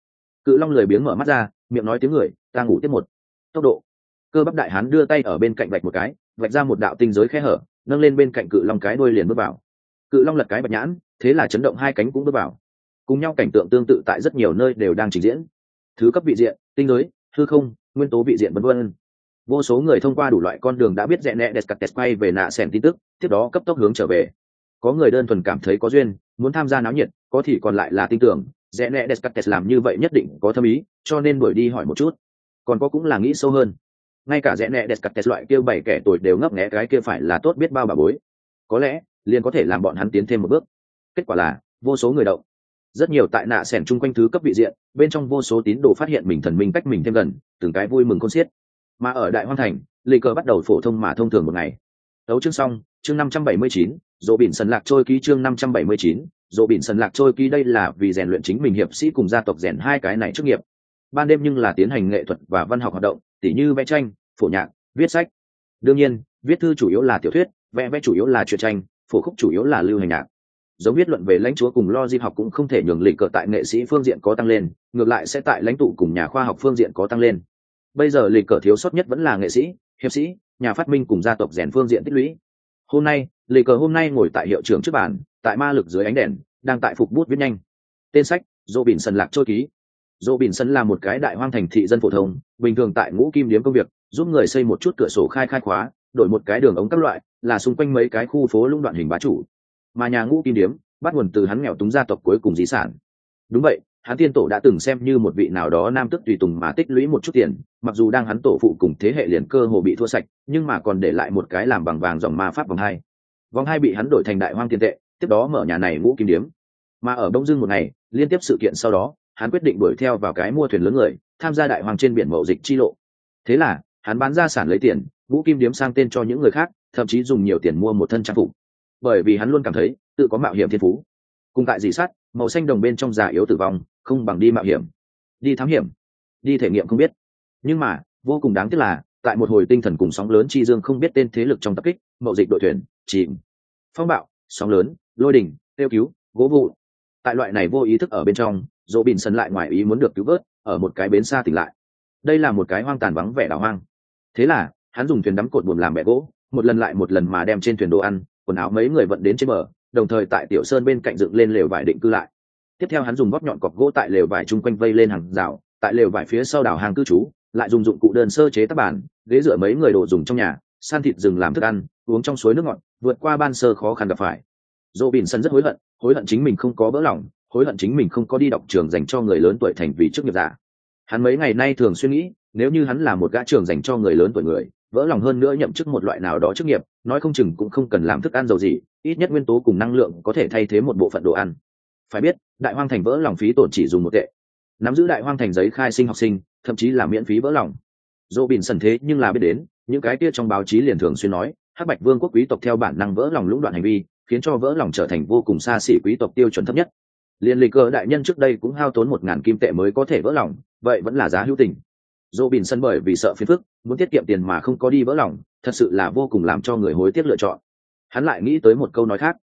Cự long lười biếng mở mắt ra, miệng nói tiếng người, ta ngủ tiếp một. Tốc độ. Cơ bắp đại hắn đưa tay ở bên cạnh vạch một cái, vạch ra một đạo tinh giới khe hở, nâng lên bên cạnh cự long cái đuôi liền bước vào. Cự long lật cái bạch nhãn, thế là chấn động hai cánh cũng bước vào cùng nhau cảnh tượng tương tự tại rất nhiều nơi đều đang trình diễn thứ cấp vị diện tinh giới hư không, nguyên tố vị diện vân vân. Vô số người thông qua đủ loại con đường đã biết rẽ nẹ descartes quay về nạ xem tin tức, tiếp đó cấp tốc hướng trở về. Có người đơn thuần cảm thấy có duyên, muốn tham gia náo nhiệt, có thì còn lại là tin tưởng, rẽ nẹ descartes làm như vậy nhất định có thâm ý, cho nên đuổi đi hỏi một chút. Còn có cũng là nghĩ sâu hơn. Ngay cả rẽ nẹ descartes loại kêu bảy kẻ tuổi đều ngấp nghé cái kia phải là tốt biết bao bà bối. Có lẽ, liền có thể làm bọn hắn tiến thêm một bước. Kết quả là, vô số người động rất nhiều tại nạ sẻn chung quanh thứ cấp vị diện, bên trong vô số tín đồ phát hiện mình thần minh cách mình thêm gần, từng cái vui mừng con xiết. Mà ở đại hoan thành, lê cờ bắt đầu phổ thông mà thông thường một ngày. Đấu chương xong, chương năm trăm bảy mươi chín, dỗ bỉn sần lạc trôi ký chương năm trăm bảy mươi chín, dỗ bỉn sần lạc trôi ký đây là vì rèn luyện chính mình hiệp sĩ cùng gia tộc rèn hai cái này trước nghiệp. Ban đêm nhưng là tiến hành nghệ thuật và văn học hoạt động, tỉ như vẽ tranh, phổ nhạc, viết sách. Đương nhiên, viết thư chủ yếu là tiểu thuyết, vẽ vẽ chủ yếu là truyện tranh, phổ khúc chủ yếu là lưu hành nhạc giống viết luận về lãnh chúa cùng lo di học cũng không thể nhường lịch cờ tại nghệ sĩ phương diện có tăng lên, ngược lại sẽ tại lãnh tụ cùng nhà khoa học phương diện có tăng lên. Bây giờ lịch cờ thiếu sót nhất vẫn là nghệ sĩ, hiệp sĩ, nhà phát minh cùng gia tộc rèn phương diện tích lũy. Hôm nay, lịch cờ hôm nay ngồi tại hiệu trưởng trước bàn, tại ma lực dưới ánh đèn, đang tại phục bút viết nhanh. Tên sách dỗ bỉn sần lạc trôi ký. Dỗ bỉn sân là một cái đại hoang thành thị dân phổ thông, bình thường tại ngũ kim điếm công việc, giúp người xây một chút cửa sổ khai khai khóa, đổi một cái đường ống các loại, là xung quanh mấy cái khu phố lũng đoạn hình bá chủ mà nhà ngũ kim điếm, bắt nguồn từ hắn nghèo túng gia tộc cuối cùng di sản. Đúng vậy, hắn tiên tổ đã từng xem như một vị nào đó nam tức tùy tùng mà tích lũy một chút tiền, mặc dù đang hắn tổ phụ cùng thế hệ liền cơ hồ bị thua sạch, nhưng mà còn để lại một cái làm bằng vàng dòng ma pháp vòng hai. Vòng hai bị hắn đổi thành đại hoang tiền tệ, tiếp đó mở nhà này ngũ kim điếm. Mà ở đông dương một ngày, liên tiếp sự kiện sau đó, hắn quyết định đuổi theo vào cái mua thuyền lớn người, tham gia đại hoàng trên biển mậu dịch chi lộ. Thế là, hắn bán ra sản lấy tiền, ngũ kim điếm sang tên cho những người khác, thậm chí dùng nhiều tiền mua một thân trang phục bởi vì hắn luôn cảm thấy tự có mạo hiểm thiên phú. Cùng tại dị sát màu xanh đồng bên trong già yếu tử vong, không bằng đi mạo hiểm. Đi thám hiểm, đi thể nghiệm không biết. Nhưng mà, vô cùng đáng tiếc là, tại một hồi tinh thần cùng sóng lớn chi dương không biết tên thế lực trong tập kích, mậu dịch đội thuyền, chìm. Phong bạo, sóng lớn, lôi đỉnh tiêu cứu, gỗ vụ. Tại loại này vô ý thức ở bên trong, dỗ bình sân lại ngoài ý muốn được cứu vớt, ở một cái bến xa tỉnh lại. Đây là một cái hoang tàn vắng vẻ đảo hoang. Thế là, hắn dùng thuyền đắm cột buồm làm bẹ gỗ, một lần lại một lần mà đem trên thuyền đồ ăn quần áo mấy người vận đến trên bờ, đồng thời tại tiểu sơn bên cạnh dựng lên lều vải định cư lại. Tiếp theo hắn dùng góp nhọn cọc gỗ tại lều vải chung quanh vây lên hàng rào, tại lều vải phía sau đảo hàng cư trú, lại dùng dụng cụ đơn sơ chế tác bản ghế dựa mấy người đồ dùng trong nhà, san thịt rừng làm thức ăn, uống trong suối nước ngọt, vượt qua ban sơ khó khăn gặp phải. Dỗ bỉn sân rất hối hận hối hận chính mình không có bỡ lòng, hối hận chính mình không có đi đọc trường dành cho người lớn tuổi thành vì chức nghiệp giả. Hắn mấy ngày nay thường suy nghĩ, nếu như hắn là một gã trường dành cho người lớn tuổi người vỡ lòng hơn nữa nhậm chức một loại nào đó chức nghiệp, nói không chừng cũng không cần làm thức ăn dầu gì, ít nhất nguyên tố cùng năng lượng có thể thay thế một bộ phận đồ ăn. Phải biết, đại hoang thành vỡ lòng phí tổn chỉ dùng một tệ. Nắm giữ đại hoang thành giấy khai sinh học sinh, thậm chí là miễn phí vỡ lòng. Dỗ bình sần thế nhưng là biết đến, những cái kia trong báo chí liền thường xuyên nói, hắc bạch vương quốc quý tộc theo bản năng vỡ lòng lũng đoạn hành vi, khiến cho vỡ lòng trở thành vô cùng xa xỉ quý tộc tiêu chuẩn thấp nhất. Liên lịch cơ đại nhân trước đây cũng hao tốn một ngàn kim tệ mới có thể vỡ lòng, vậy vẫn là giá hữu tình dỗ Bình sân bởi vì sợ phiền phức, muốn tiết kiệm tiền mà không có đi vỡ lòng, thật sự là vô cùng làm cho người hối tiếc lựa chọn. Hắn lại nghĩ tới một câu nói khác.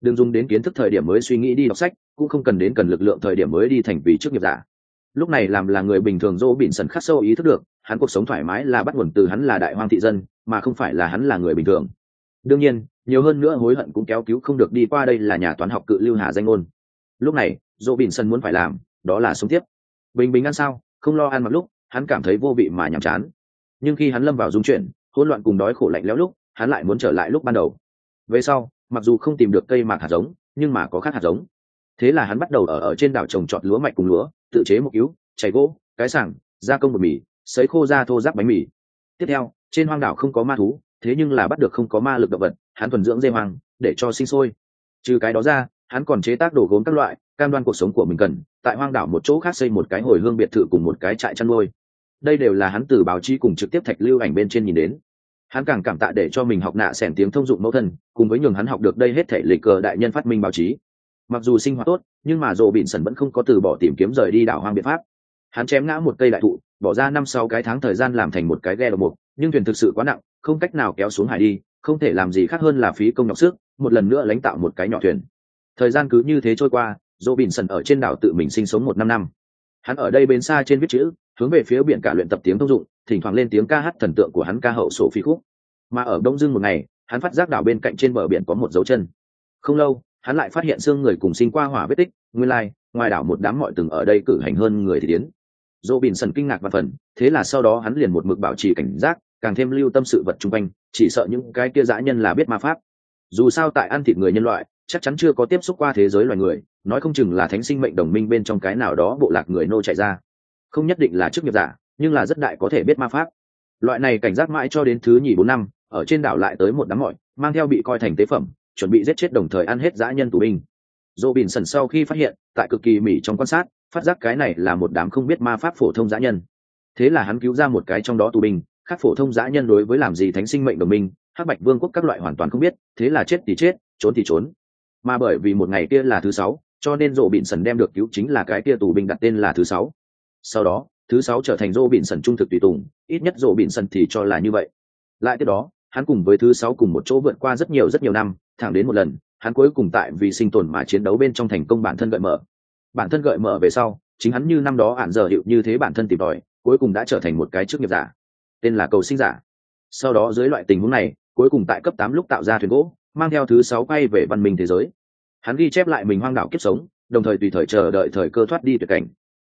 Đừng dùng đến kiến thức thời điểm mới suy nghĩ đi đọc sách, cũng không cần đến cần lực lượng thời điểm mới đi thành vì chức nghiệp giả. Lúc này làm là người bình thường dỗ bỉn sần khắc sâu ý thức được, hắn cuộc sống thoải mái là bắt nguồn từ hắn là đại hoang thị dân, mà không phải là hắn là người bình thường. Đương nhiên, nhiều hơn nữa hối hận cũng kéo cứu không được đi qua đây là nhà toán học cự lưu hà danh ngôn lúc này, dỗ bỉn sần muốn phải làm, đó là sống tiếp. Bình bình ăn sao? Không lo ăn mặc lúc hắn cảm thấy vô vị mà nhàm chán. Nhưng khi hắn lâm vào dung chuyển, hỗn loạn cùng đói khổ lạnh lẽo lúc, hắn lại muốn trở lại lúc ban đầu. Về sau, mặc dù không tìm được cây mạc hạt giống, nhưng mà có khác hạt giống. Thế là hắn bắt đầu ở ở trên đảo trồng trọt lúa mạch cùng lúa, tự chế một cứu, chảy gỗ, cái sảng, gia công bột mì, sấy khô ra thô ráp bánh mì. Tiếp theo, trên hoang đảo không có ma thú, thế nhưng là bắt được không có ma lực động vật, hắn thuần dưỡng dê hoang, để cho sinh sôi. Trừ cái đó ra, hắn còn chế tác đồ gốm các loại, cam đoan cuộc sống của mình cần, tại hoang đảo một chỗ khác xây một cái hồi hương biệt thự cùng một cái trại chăn nuôi đây đều là hắn từ báo chí cùng trực tiếp thạch lưu ảnh bên trên nhìn đến. Hắn càng cảm tạ để cho mình học nạ xẻn tiếng thông dụng mẫu thân, cùng với nhường hắn học được đây hết thể lịch cờ đại nhân phát minh báo chí. Mặc dù sinh hoạt tốt, nhưng mà dồ bịn sần vẫn không có từ bỏ tìm kiếm rời đi đảo hoang biện pháp. Hắn chém ngã một cây đại thụ, bỏ ra năm sáu cái tháng thời gian làm thành một cái ghe độc mục, nhưng thuyền thực sự quá nặng, không cách nào kéo xuống hải đi, không thể làm gì khác hơn là phí công nhọc sức, một lần nữa lãnh tạo một cái nhỏ thuyền. Thời gian cứ như thế trôi qua dỗ bỉn sần ở trên đảo tự mình sinh sống một năm năm hắn ở đây bên xa trên viết chữ hướng về phía biển cả luyện tập tiếng thông dụng thỉnh thoảng lên tiếng ca hát thần tượng của hắn ca hậu sổ phi khúc. Mà ở đông dương một ngày hắn phát giác đảo bên cạnh trên bờ biển có một dấu chân. Không lâu hắn lại phát hiện xương người cùng sinh qua hỏa vết tích nguyên lai、like, ngoài đảo một đám mọi từng ở đây cử hành hơn người thì tiến dỗ bình sần kinh ngạc và phần thế là sau đó hắn liền một mực bảo trì cảnh giác càng thêm lưu tâm sự vật chung quanh chỉ sợ những cái kia dã nhân là biết ma pháp. Dù sao tại ăn thịt người nhân loại chắc chắn chưa có tiếp xúc qua thế giới loài người, nói không chừng là thánh sinh mệnh đồng minh bên trong cái nào đó bộ lạc người nô chạy ra. Không nhất định là chức nghiệp giả, nhưng là rất đại có thể biết ma pháp. Loại này cảnh giác mãi cho đến thứ nhì bốn năm, ở trên đảo lại tới một đám mọi, mang theo bị coi thành tế phẩm, chuẩn bị giết chết đồng thời ăn hết dã nhân tù binh. Dỗ bình sần sau khi phát hiện, tại cực kỳ mỉ trong quan sát, phát giác cái này là một đám không biết ma pháp phổ thông dã nhân. Thế là hắn cứu ra một cái trong đó tù binh, khác phổ thông dã nhân đối với làm gì thánh sinh mệnh đồng minh, hắc bạch vương quốc các loại hoàn toàn không biết, thế là chết thì chết, trốn thì trốn mà bởi vì một ngày kia là thứ sáu, cho nên rộ bịn sần đem được cứu chính là cái kia tù binh đặt tên là thứ sáu. Sau đó, thứ sáu trở thành rộ bịn sần trung thực tùy tùng, ít nhất rộ bịn sần thì cho là như vậy. Lại tiếp đó, hắn cùng với thứ sáu cùng một chỗ vượt qua rất nhiều rất nhiều năm, thẳng đến một lần, hắn cuối cùng tại vì sinh tồn mà chiến đấu bên trong thành công bản thân gợi mở. Bản thân gợi mở về sau, chính hắn như năm đó ạn giờ hiệu như thế bản thân tìm tòi, cuối cùng đã trở thành một cái chức nghiệp giả. Tên là cầu sinh giả. Sau đó dưới loại tình huống này, cuối cùng tại cấp tám lúc tạo ra thuyền gỗ mang theo thứ sáu quay về văn minh thế giới. Hắn ghi chép lại mình hoang đảo kiếp sống đồng thời tùy thời chờ đợi thời cơ thoát đi tuyệt cảnh.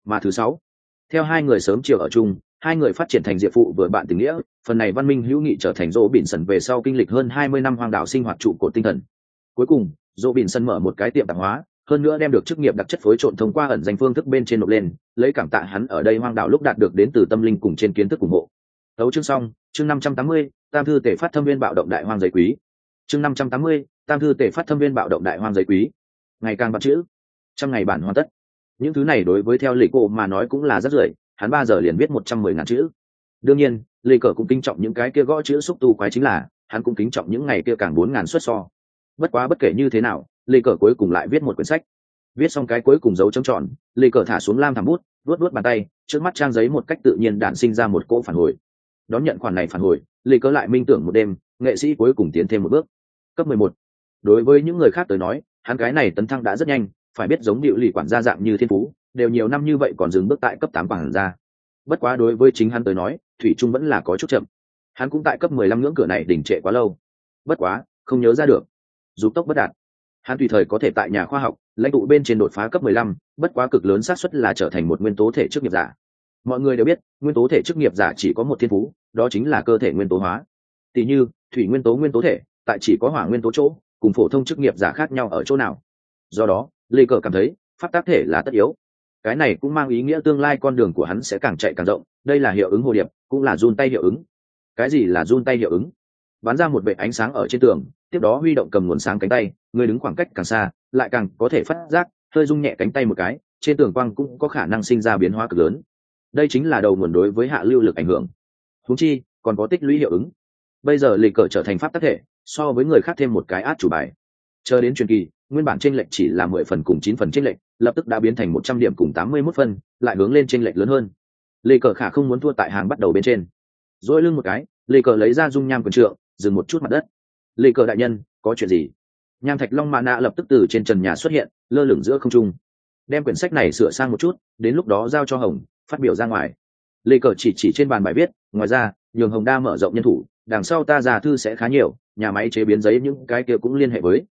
Mà thứ sáu theo hai người sớm chiều ở chung hai người phát triển thành diệp phụ vừa bạn tình nghĩa phần này văn minh hữu nghị trở thành dỗ bỉn sần về sau kinh lịch hơn hai mươi năm hoang đảo sinh hoạt trụ cột tinh thần. Cuối cùng dỗ bỉn sần mở một cái tiệm tạp hóa hơn nữa đem được chức nghiệp đặc chất phối trộn thông qua ẩn danh phương thức bên trên nộp lên lấy cảm tạ hắn ở đây hoang đảo lúc đạt được đến từ tâm linh cùng trên kiến thức ủng hộ. Tấu chương xong, chương năm trăm tám mươi, Tam thư tể phát thâm viên bạo động đại hoang giấy quý. Chương năm trăm tám mươi, Tam thư tể phát thâm viên bạo động đại hoang giấy quý. Ngày càng bắt chữ, trăm ngày bản hoàn tất. Những thứ này đối với theo lịch cổ mà nói cũng là rất rưởi, hắn ba giờ liền viết một trăm mười ngàn chữ. Đương nhiên, Lê Cờ cũng kính trọng những cái kia gõ chữ xúc tu quái chính là, hắn cũng kính trọng những ngày kia càng bốn ngàn xuất so. Bất quá bất kể như thế nào, Lê Cờ cuối cùng lại viết một quyển sách. Viết xong cái cuối cùng dấu chấm tròn, Lê Cờ thả xuống lam thảm bút, vuốt vuốt bàn tay, trước mắt trang giấy một cách tự nhiên đản sinh ra một cỗ phản hồi đón nhận khoản này phản hồi lì cớ lại minh tưởng một đêm nghệ sĩ cuối cùng tiến thêm một bước cấp mười một. Đối với những người khác tới nói, hắn cái này tấn thăng đã rất nhanh, phải biết giống điệu lì quản gia dạng như thiên phú, đều nhiều năm như vậy còn dừng bước tại cấp tám quản gia. Bất quá đối với chính hắn tới nói, thủy trung vẫn là có chút chậm. Hắn cũng tại cấp mười lăm ngưỡng cửa này đỉnh trệ quá lâu. Bất quá, không nhớ ra được. Dục tốc bất đạt. Hắn tùy thời có thể tại nhà khoa học, lãnh tụ bên trên đột phá cấp mười lăm, bất quá cực lớn xác suất là trở thành một nguyên tố thể chức nghiệp giả. Mọi người đều biết, nguyên tố thể chức nghiệp giả chỉ có một thiên phú, đó chính là cơ thể nguyên tố hóa. Tỉ như, thủy nguyên tố nguyên tố thể tại chỉ có hỏa nguyên tố chỗ, cùng phổ thông chức nghiệp giả khác nhau ở chỗ nào. Do đó, lê cờ cảm thấy, pháp tác thể là tất yếu. Cái này cũng mang ý nghĩa tương lai con đường của hắn sẽ càng chạy càng rộng, đây là hiệu ứng hồ điệp, cũng là run tay hiệu ứng. Cái gì là run tay hiệu ứng? Bắn ra một vệ ánh sáng ở trên tường, tiếp đó huy động cầm nguồn sáng cánh tay, người đứng khoảng cách càng xa, lại càng có thể phát giác, hơi rung nhẹ cánh tay một cái, trên tường quang cũng có khả năng sinh ra biến hóa cực lớn. Đây chính là đầu nguồn đối với hạ lưu lực ảnh hưởng. Húng chi, còn có tích lũy hiệu ứng. Bây giờ lịch cờ trở thành pháp tác thể so với người khác thêm một cái át chủ bài. Chờ đến truyền kỳ, nguyên bản tranh lệch chỉ là mười phần cùng chín phần tranh lệch, lập tức đã biến thành một trăm điểm cùng tám mươi mốt phân lại hướng lên tranh lệch lớn hơn. Lê cờ khả không muốn thua tại hàng bắt đầu bên trên. Dỗi lưng một cái, lê cờ lấy ra dung nham quần trượng, dừng một chút mặt đất. Lê cờ đại nhân, có chuyện gì? Nham thạch long mạ nạ lập tức từ trên trần nhà xuất hiện, lơ lửng giữa không trung. Đem quyển sách này sửa sang một chút, đến lúc đó giao cho hồng, phát biểu ra ngoài. Lê cờ chỉ chỉ trên bàn bài viết, ngoài ra, nhường hồng đa mở rộng nhân thủ, đằng sau ta già thư sẽ khá nhiều nhà máy chế biến giấy những cái kia cũng liên hệ với.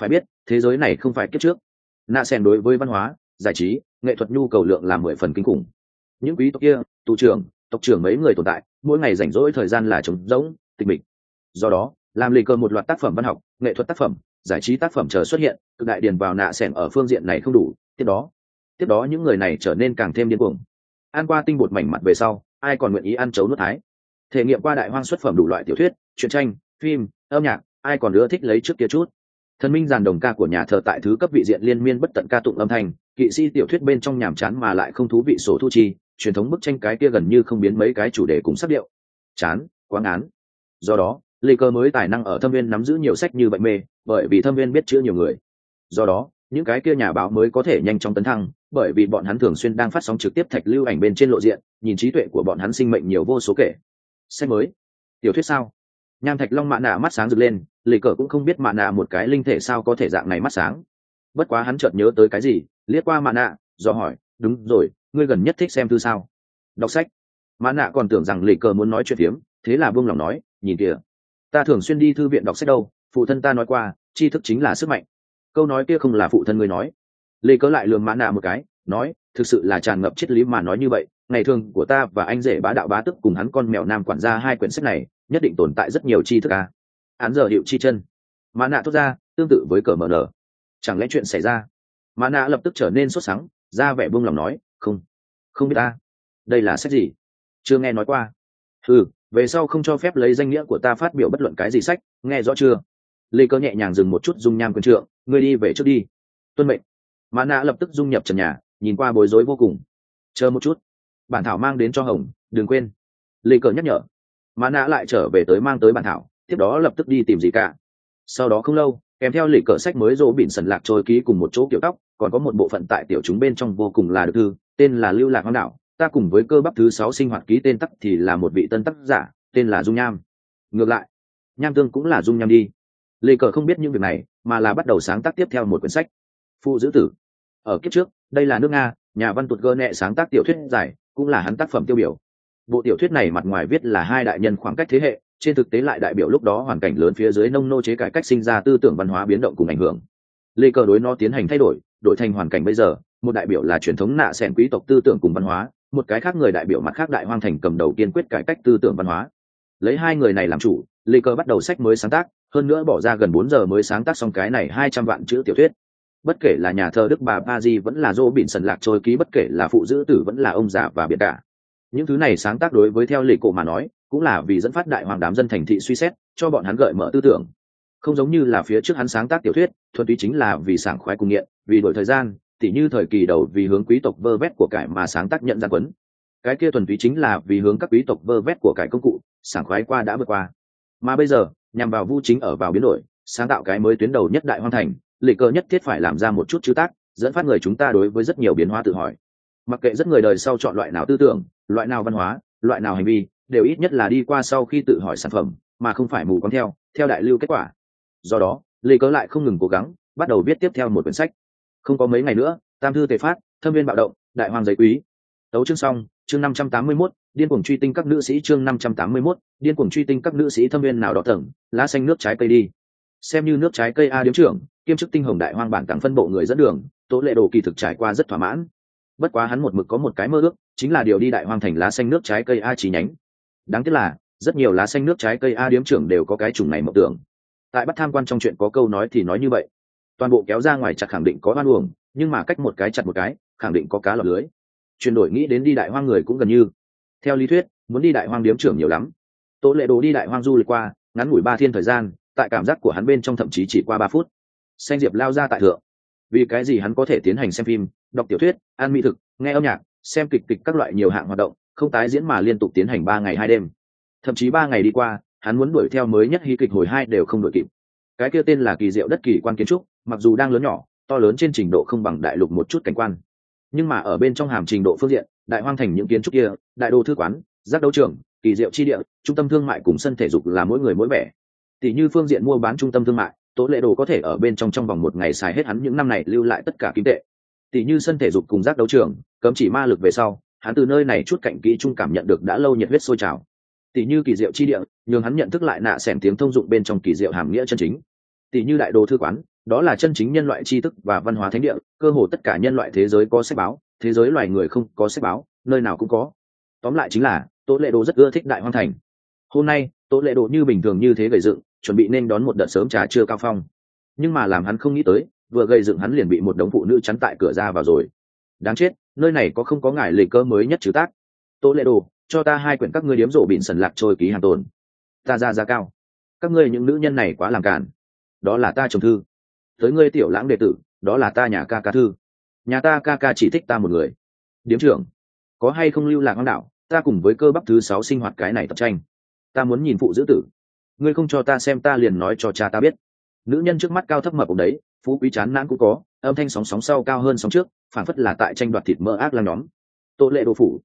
Phải biết, thế giới này không phải kiếp trước. Nạ sen đối với văn hóa, giải trí, nghệ thuật nhu cầu lượng là mười phần kinh khủng. Những quý tộc kia, tù trưởng, tộc trưởng mấy người tồn tại, mỗi ngày rảnh rỗi thời gian là trống rỗng, tịch mịch. Do đó, làm lì cơ một loạt tác phẩm văn học, nghệ thuật tác phẩm, giải trí tác phẩm chờ xuất hiện, cực đại điền vào nạ sẻn ở phương diện này không đủ, tiếp đó. Tiếp đó những người này trở nên càng thêm điên cuồng. Ăn qua tinh bột mảnh mặt về sau, ai còn nguyện ý ăn chấu nước thái? Thể nghiệm qua đại hoang xuất phẩm đủ loại tiểu thuyết, truyện tranh phim, âm nhạc, ai còn nữa thích lấy trước kia chút. Thần minh giàn đồng ca của nhà thờ tại thứ cấp vị diện liên miên bất tận ca tụng âm thanh, kỵ sĩ tiểu thuyết bên trong nhàm chán mà lại không thú vị sổ thu chi, truyền thống bức tranh cái kia gần như không biến mấy cái chủ đề cùng sắc điệu. Chán quá án. Do đó, lê cơ mới tài năng ở thâm viên nắm giữ nhiều sách như vậy mê, bởi vì thâm viên biết chữ nhiều người. Do đó, những cái kia nhà báo mới có thể nhanh chóng tấn thăng, bởi vì bọn hắn thường xuyên đang phát sóng trực tiếp thạch lưu ảnh bên trên lộ diện, nhìn trí tuệ của bọn hắn sinh mệnh nhiều vô số kể. Sách mới. Tiểu thuyết sao? Nham thạch long mạ nạ mắt sáng rực lên, lì cờ cũng không biết mạ nạ một cái linh thể sao có thể dạng này mắt sáng. Bất quá hắn chợt nhớ tới cái gì, liếc qua mạ nạ, do hỏi, đúng rồi, ngươi gần nhất thích xem thư sao? Đọc sách. Mạ nạ còn tưởng rằng lì cờ muốn nói chuyện phiếm, thế là buông lòng nói, nhìn kìa, ta thường xuyên đi thư viện đọc sách đâu, phụ thân ta nói qua, tri thức chính là sức mạnh. Câu nói kia không là phụ thân ngươi nói. Lệ cờ lại lường mã nạ một cái, nói, thực sự là tràn ngập triết lý mà nói như vậy ngày thường của ta và anh rể bá đạo bá tức cùng hắn con mèo nam quản gia hai quyển sách này, nhất định tồn tại rất nhiều tri thức à. án giờ hiệu chi chân. Mã nạ thốt ra, tương tự với cờ mờ nở chẳng lẽ chuyện xảy ra? Mã nạ lập tức trở nên sốt sắng, ra vẻ buông lòng nói, không không biết ta. Đây là sách gì? Chưa nghe nói qua. Ừ về sau không cho phép lấy danh nghĩa của ta phát biểu bất luận cái gì sách, nghe rõ chưa? Lê cơ nhẹ nhàng dừng một chút dung nham quân trượng, ngươi đi về trước đi. Tuân mệnh. Mã nạ lập tức dung nhập trần nhà, nhìn qua bối rối vô cùng. Chờ một chút bản thảo mang đến cho hồng, đừng quên. Lê cờ nhắc nhở. Mã nạ lại trở về tới mang tới bản thảo, tiếp đó lập tức đi tìm gì cả. Sau đó không lâu, kèm theo lì cờ sách mới rỗ bỉn sần lạc trôi ký cùng một chỗ kiểu tóc, còn có một bộ phận tại tiểu chúng bên trong vô cùng là được thư, tên là lưu lạc hoang đảo. Ta cùng với cơ bắp thứ sáu sinh hoạt ký tên tắc thì là một vị tân tác giả, tên là dung nham. Ngược lại, nham tương cũng là dung nham đi. Lê cờ không biết những việc này, mà là bắt đầu sáng tác tiếp theo một quyển sách. Phụ giữ tử. Ở kiếp trước, đây là nước nga, nhà văn tụt gơ nẹ sáng tác tiểu thuyết dài cũng là hắn tác phẩm tiêu biểu. Bộ tiểu thuyết này mặt ngoài viết là hai đại nhân khoảng cách thế hệ, trên thực tế lại đại biểu lúc đó hoàn cảnh lớn phía dưới nông nô chế cải cách sinh ra tư tưởng văn hóa biến động cùng ảnh hưởng. Lê cờ đối nó tiến hành thay đổi đổi thành hoàn cảnh bây giờ, một đại biểu là truyền thống nạ xẻn quý tộc tư tưởng cùng văn hóa, một cái khác người đại biểu mặt khác đại hoang thành cầm đầu kiên quyết cải cách tư tưởng văn hóa. Lấy hai người này làm chủ, lê cờ bắt đầu sách mới sáng tác, hơn nữa bỏ ra gần bốn giờ mới sáng tác xong cái này hai trăm vạn chữ tiểu thuyết bất kể là nhà thơ đức bà ba di vẫn là dô bỉn sần lạc trôi ký, bất kể là phụ giữ tử vẫn là ông già và biệt cả những thứ này sáng tác đối với theo lệ cổ mà nói, cũng là vì dẫn phát đại hoàng đám dân thành thị suy xét, cho bọn hắn gợi mở tư tưởng. Không giống như là phía trước hắn sáng tác tiểu thuyết, thuần túy chính là vì sảng khoái cùng nghiện, vì đổi thời gian, tỉ như thời kỳ đầu vì hướng quý tộc vơ vét của cải mà sáng tác nhận ra quấn. Cái kia thuần túy chính là vì hướng các quý tộc vơ vét của cải công cụ, sảng khoái qua đã vượt qua. Mà bây giờ, nhằm vào vu chính ở vào biến đổi, sáng tạo cái mới tuyến đầu nhất đại hoang thành lệ cơ nhất thiết phải làm ra một chút chữ tác dẫn phát người chúng ta đối với rất nhiều biến hóa tự hỏi. Mặc kệ rất người đời sau chọn loại nào tư tưởng loại nào văn hóa loại nào hành vi đều ít nhất là đi qua sau khi tự hỏi sản phẩm mà không phải mù quáng theo theo đại lưu kết quả. Do đó lê cớ lại không ngừng cố gắng bắt đầu viết tiếp theo một quyển sách. Không có mấy ngày nữa tam thư tề phát thâm viên bạo động đại hoàng giấy quý. Tấu chương xong chương năm trăm tám mươi 581, điên cuồng truy tinh các nữ sĩ chương năm trăm tám mươi 581, điên cuồng truy tinh các nữ sĩ thâm viên nào đỏ tầng lá xanh nước trái cây đi xem như nước trái cây a điếm trưởng, kiêm chức tinh hồng đại hoang bản tặng phân bộ người dẫn đường, tố lệ đồ kỳ thực trải qua rất thỏa mãn. Bất quá hắn một mực có một cái mơ ước, chính là điều đi đại hoang thành lá xanh nước trái cây a chi nhánh. Đáng tiếc là, rất nhiều lá xanh nước trái cây a điếm trưởng đều có cái chủng này mộng tưởng. Tại bắt tham quan trong chuyện có câu nói thì nói như vậy. Toàn bộ kéo ra ngoài chặt khẳng định có oan uổng, nhưng mà cách một cái chặt một cái, khẳng định có cá lọc lưới. Chuyển đổi nghĩ đến đi đại hoang người cũng gần như. Theo lý thuyết, muốn đi đại hoang điếm trưởng nhiều lắm. Tố lệ đồ đi đại hoang du lịch qua, ngắn ngủi ba thiên thời gian tại cảm giác của hắn bên trong thậm chí chỉ qua ba phút. Xanh diệp lao ra tại thượng. Vì cái gì hắn có thể tiến hành xem phim, đọc tiểu thuyết, ăn mỹ thực, nghe âm nhạc, xem kịch kịch các loại nhiều hạng hoạt động, không tái diễn mà liên tục tiến hành ba ngày hai đêm. Thậm chí ba ngày đi qua, hắn muốn đuổi theo mới nhất hí kịch hồi hai đều không đuổi kịp. Cái kia tên là kỳ diệu đất kỳ quan kiến trúc, mặc dù đang lớn nhỏ, to lớn trên trình độ không bằng đại lục một chút cảnh quan. Nhưng mà ở bên trong hàm trình độ phương diện, đại hoang thành những kiến trúc kia, đại đô thư quán, giác đấu trường, kỳ diệu chi địa, trung tâm thương mại cùng sân thể dục là mỗi người mỗi vẻ tỷ như phương diện mua bán trung tâm thương mại, tố lệ đồ có thể ở bên trong trong vòng một ngày xài hết hắn những năm này lưu lại tất cả kim tệ. Tỷ như sân thể dục cùng giác đấu trường, cấm chỉ ma lực về sau, hắn từ nơi này chút cạnh kỹ trung cảm nhận được đã lâu nhiệt huyết sôi trào. Tỷ như kỳ diệu chi địa, nhường hắn nhận thức lại nạ xẻn tiếng thông dụng bên trong kỳ diệu hàm nghĩa chân chính. Tỷ như đại đồ thư quán, đó là chân chính nhân loại tri thức và văn hóa thánh địa, cơ hồ tất cả nhân loại thế giới có sách báo, thế giới loài người không có sách báo, nơi nào cũng có. Tóm lại chính là, tố lệ đồ rất ưa thích đại hoang thành. Hôm nay, tố lệ đồ như bình thường như thế gầy dựng chuẩn bị nên đón một đợt sớm trà trưa cao phong. Nhưng mà làm hắn không nghĩ tới, vừa gây dựng hắn liền bị một đống phụ nữ chắn tại cửa ra vào rồi. Đáng chết, nơi này có không có ngài lịch cơ mới nhất chứ tác. Tô lệ đồ, cho ta hai quyển các ngươi điếm rộ bịn sần lạc trôi ký hàng tồn. Ta ra giá cao. Các ngươi những nữ nhân này quá làm cản đó là ta chồng thư. Tới ngươi tiểu lãng đệ tử, đó là ta nhà ca ca thư. Nhà ta ca ca chỉ thích ta một người. Điếm trưởng, có hay không lưu lạc ngang đạo ta cùng với cơ bắp thứ sáu sinh hoạt cái này tập tranh. Ta muốn nhìn phụ giữ tử ngươi không cho ta xem, ta liền nói cho cha ta biết. Nữ nhân trước mắt cao thấp mập cũng đấy, phú quý chán nản cũng có, âm thanh sóng sóng sau cao hơn sóng trước, phản phất là tại tranh đoạt thịt mỡ ác lăng nhóm. Tô lệ đồ phủ.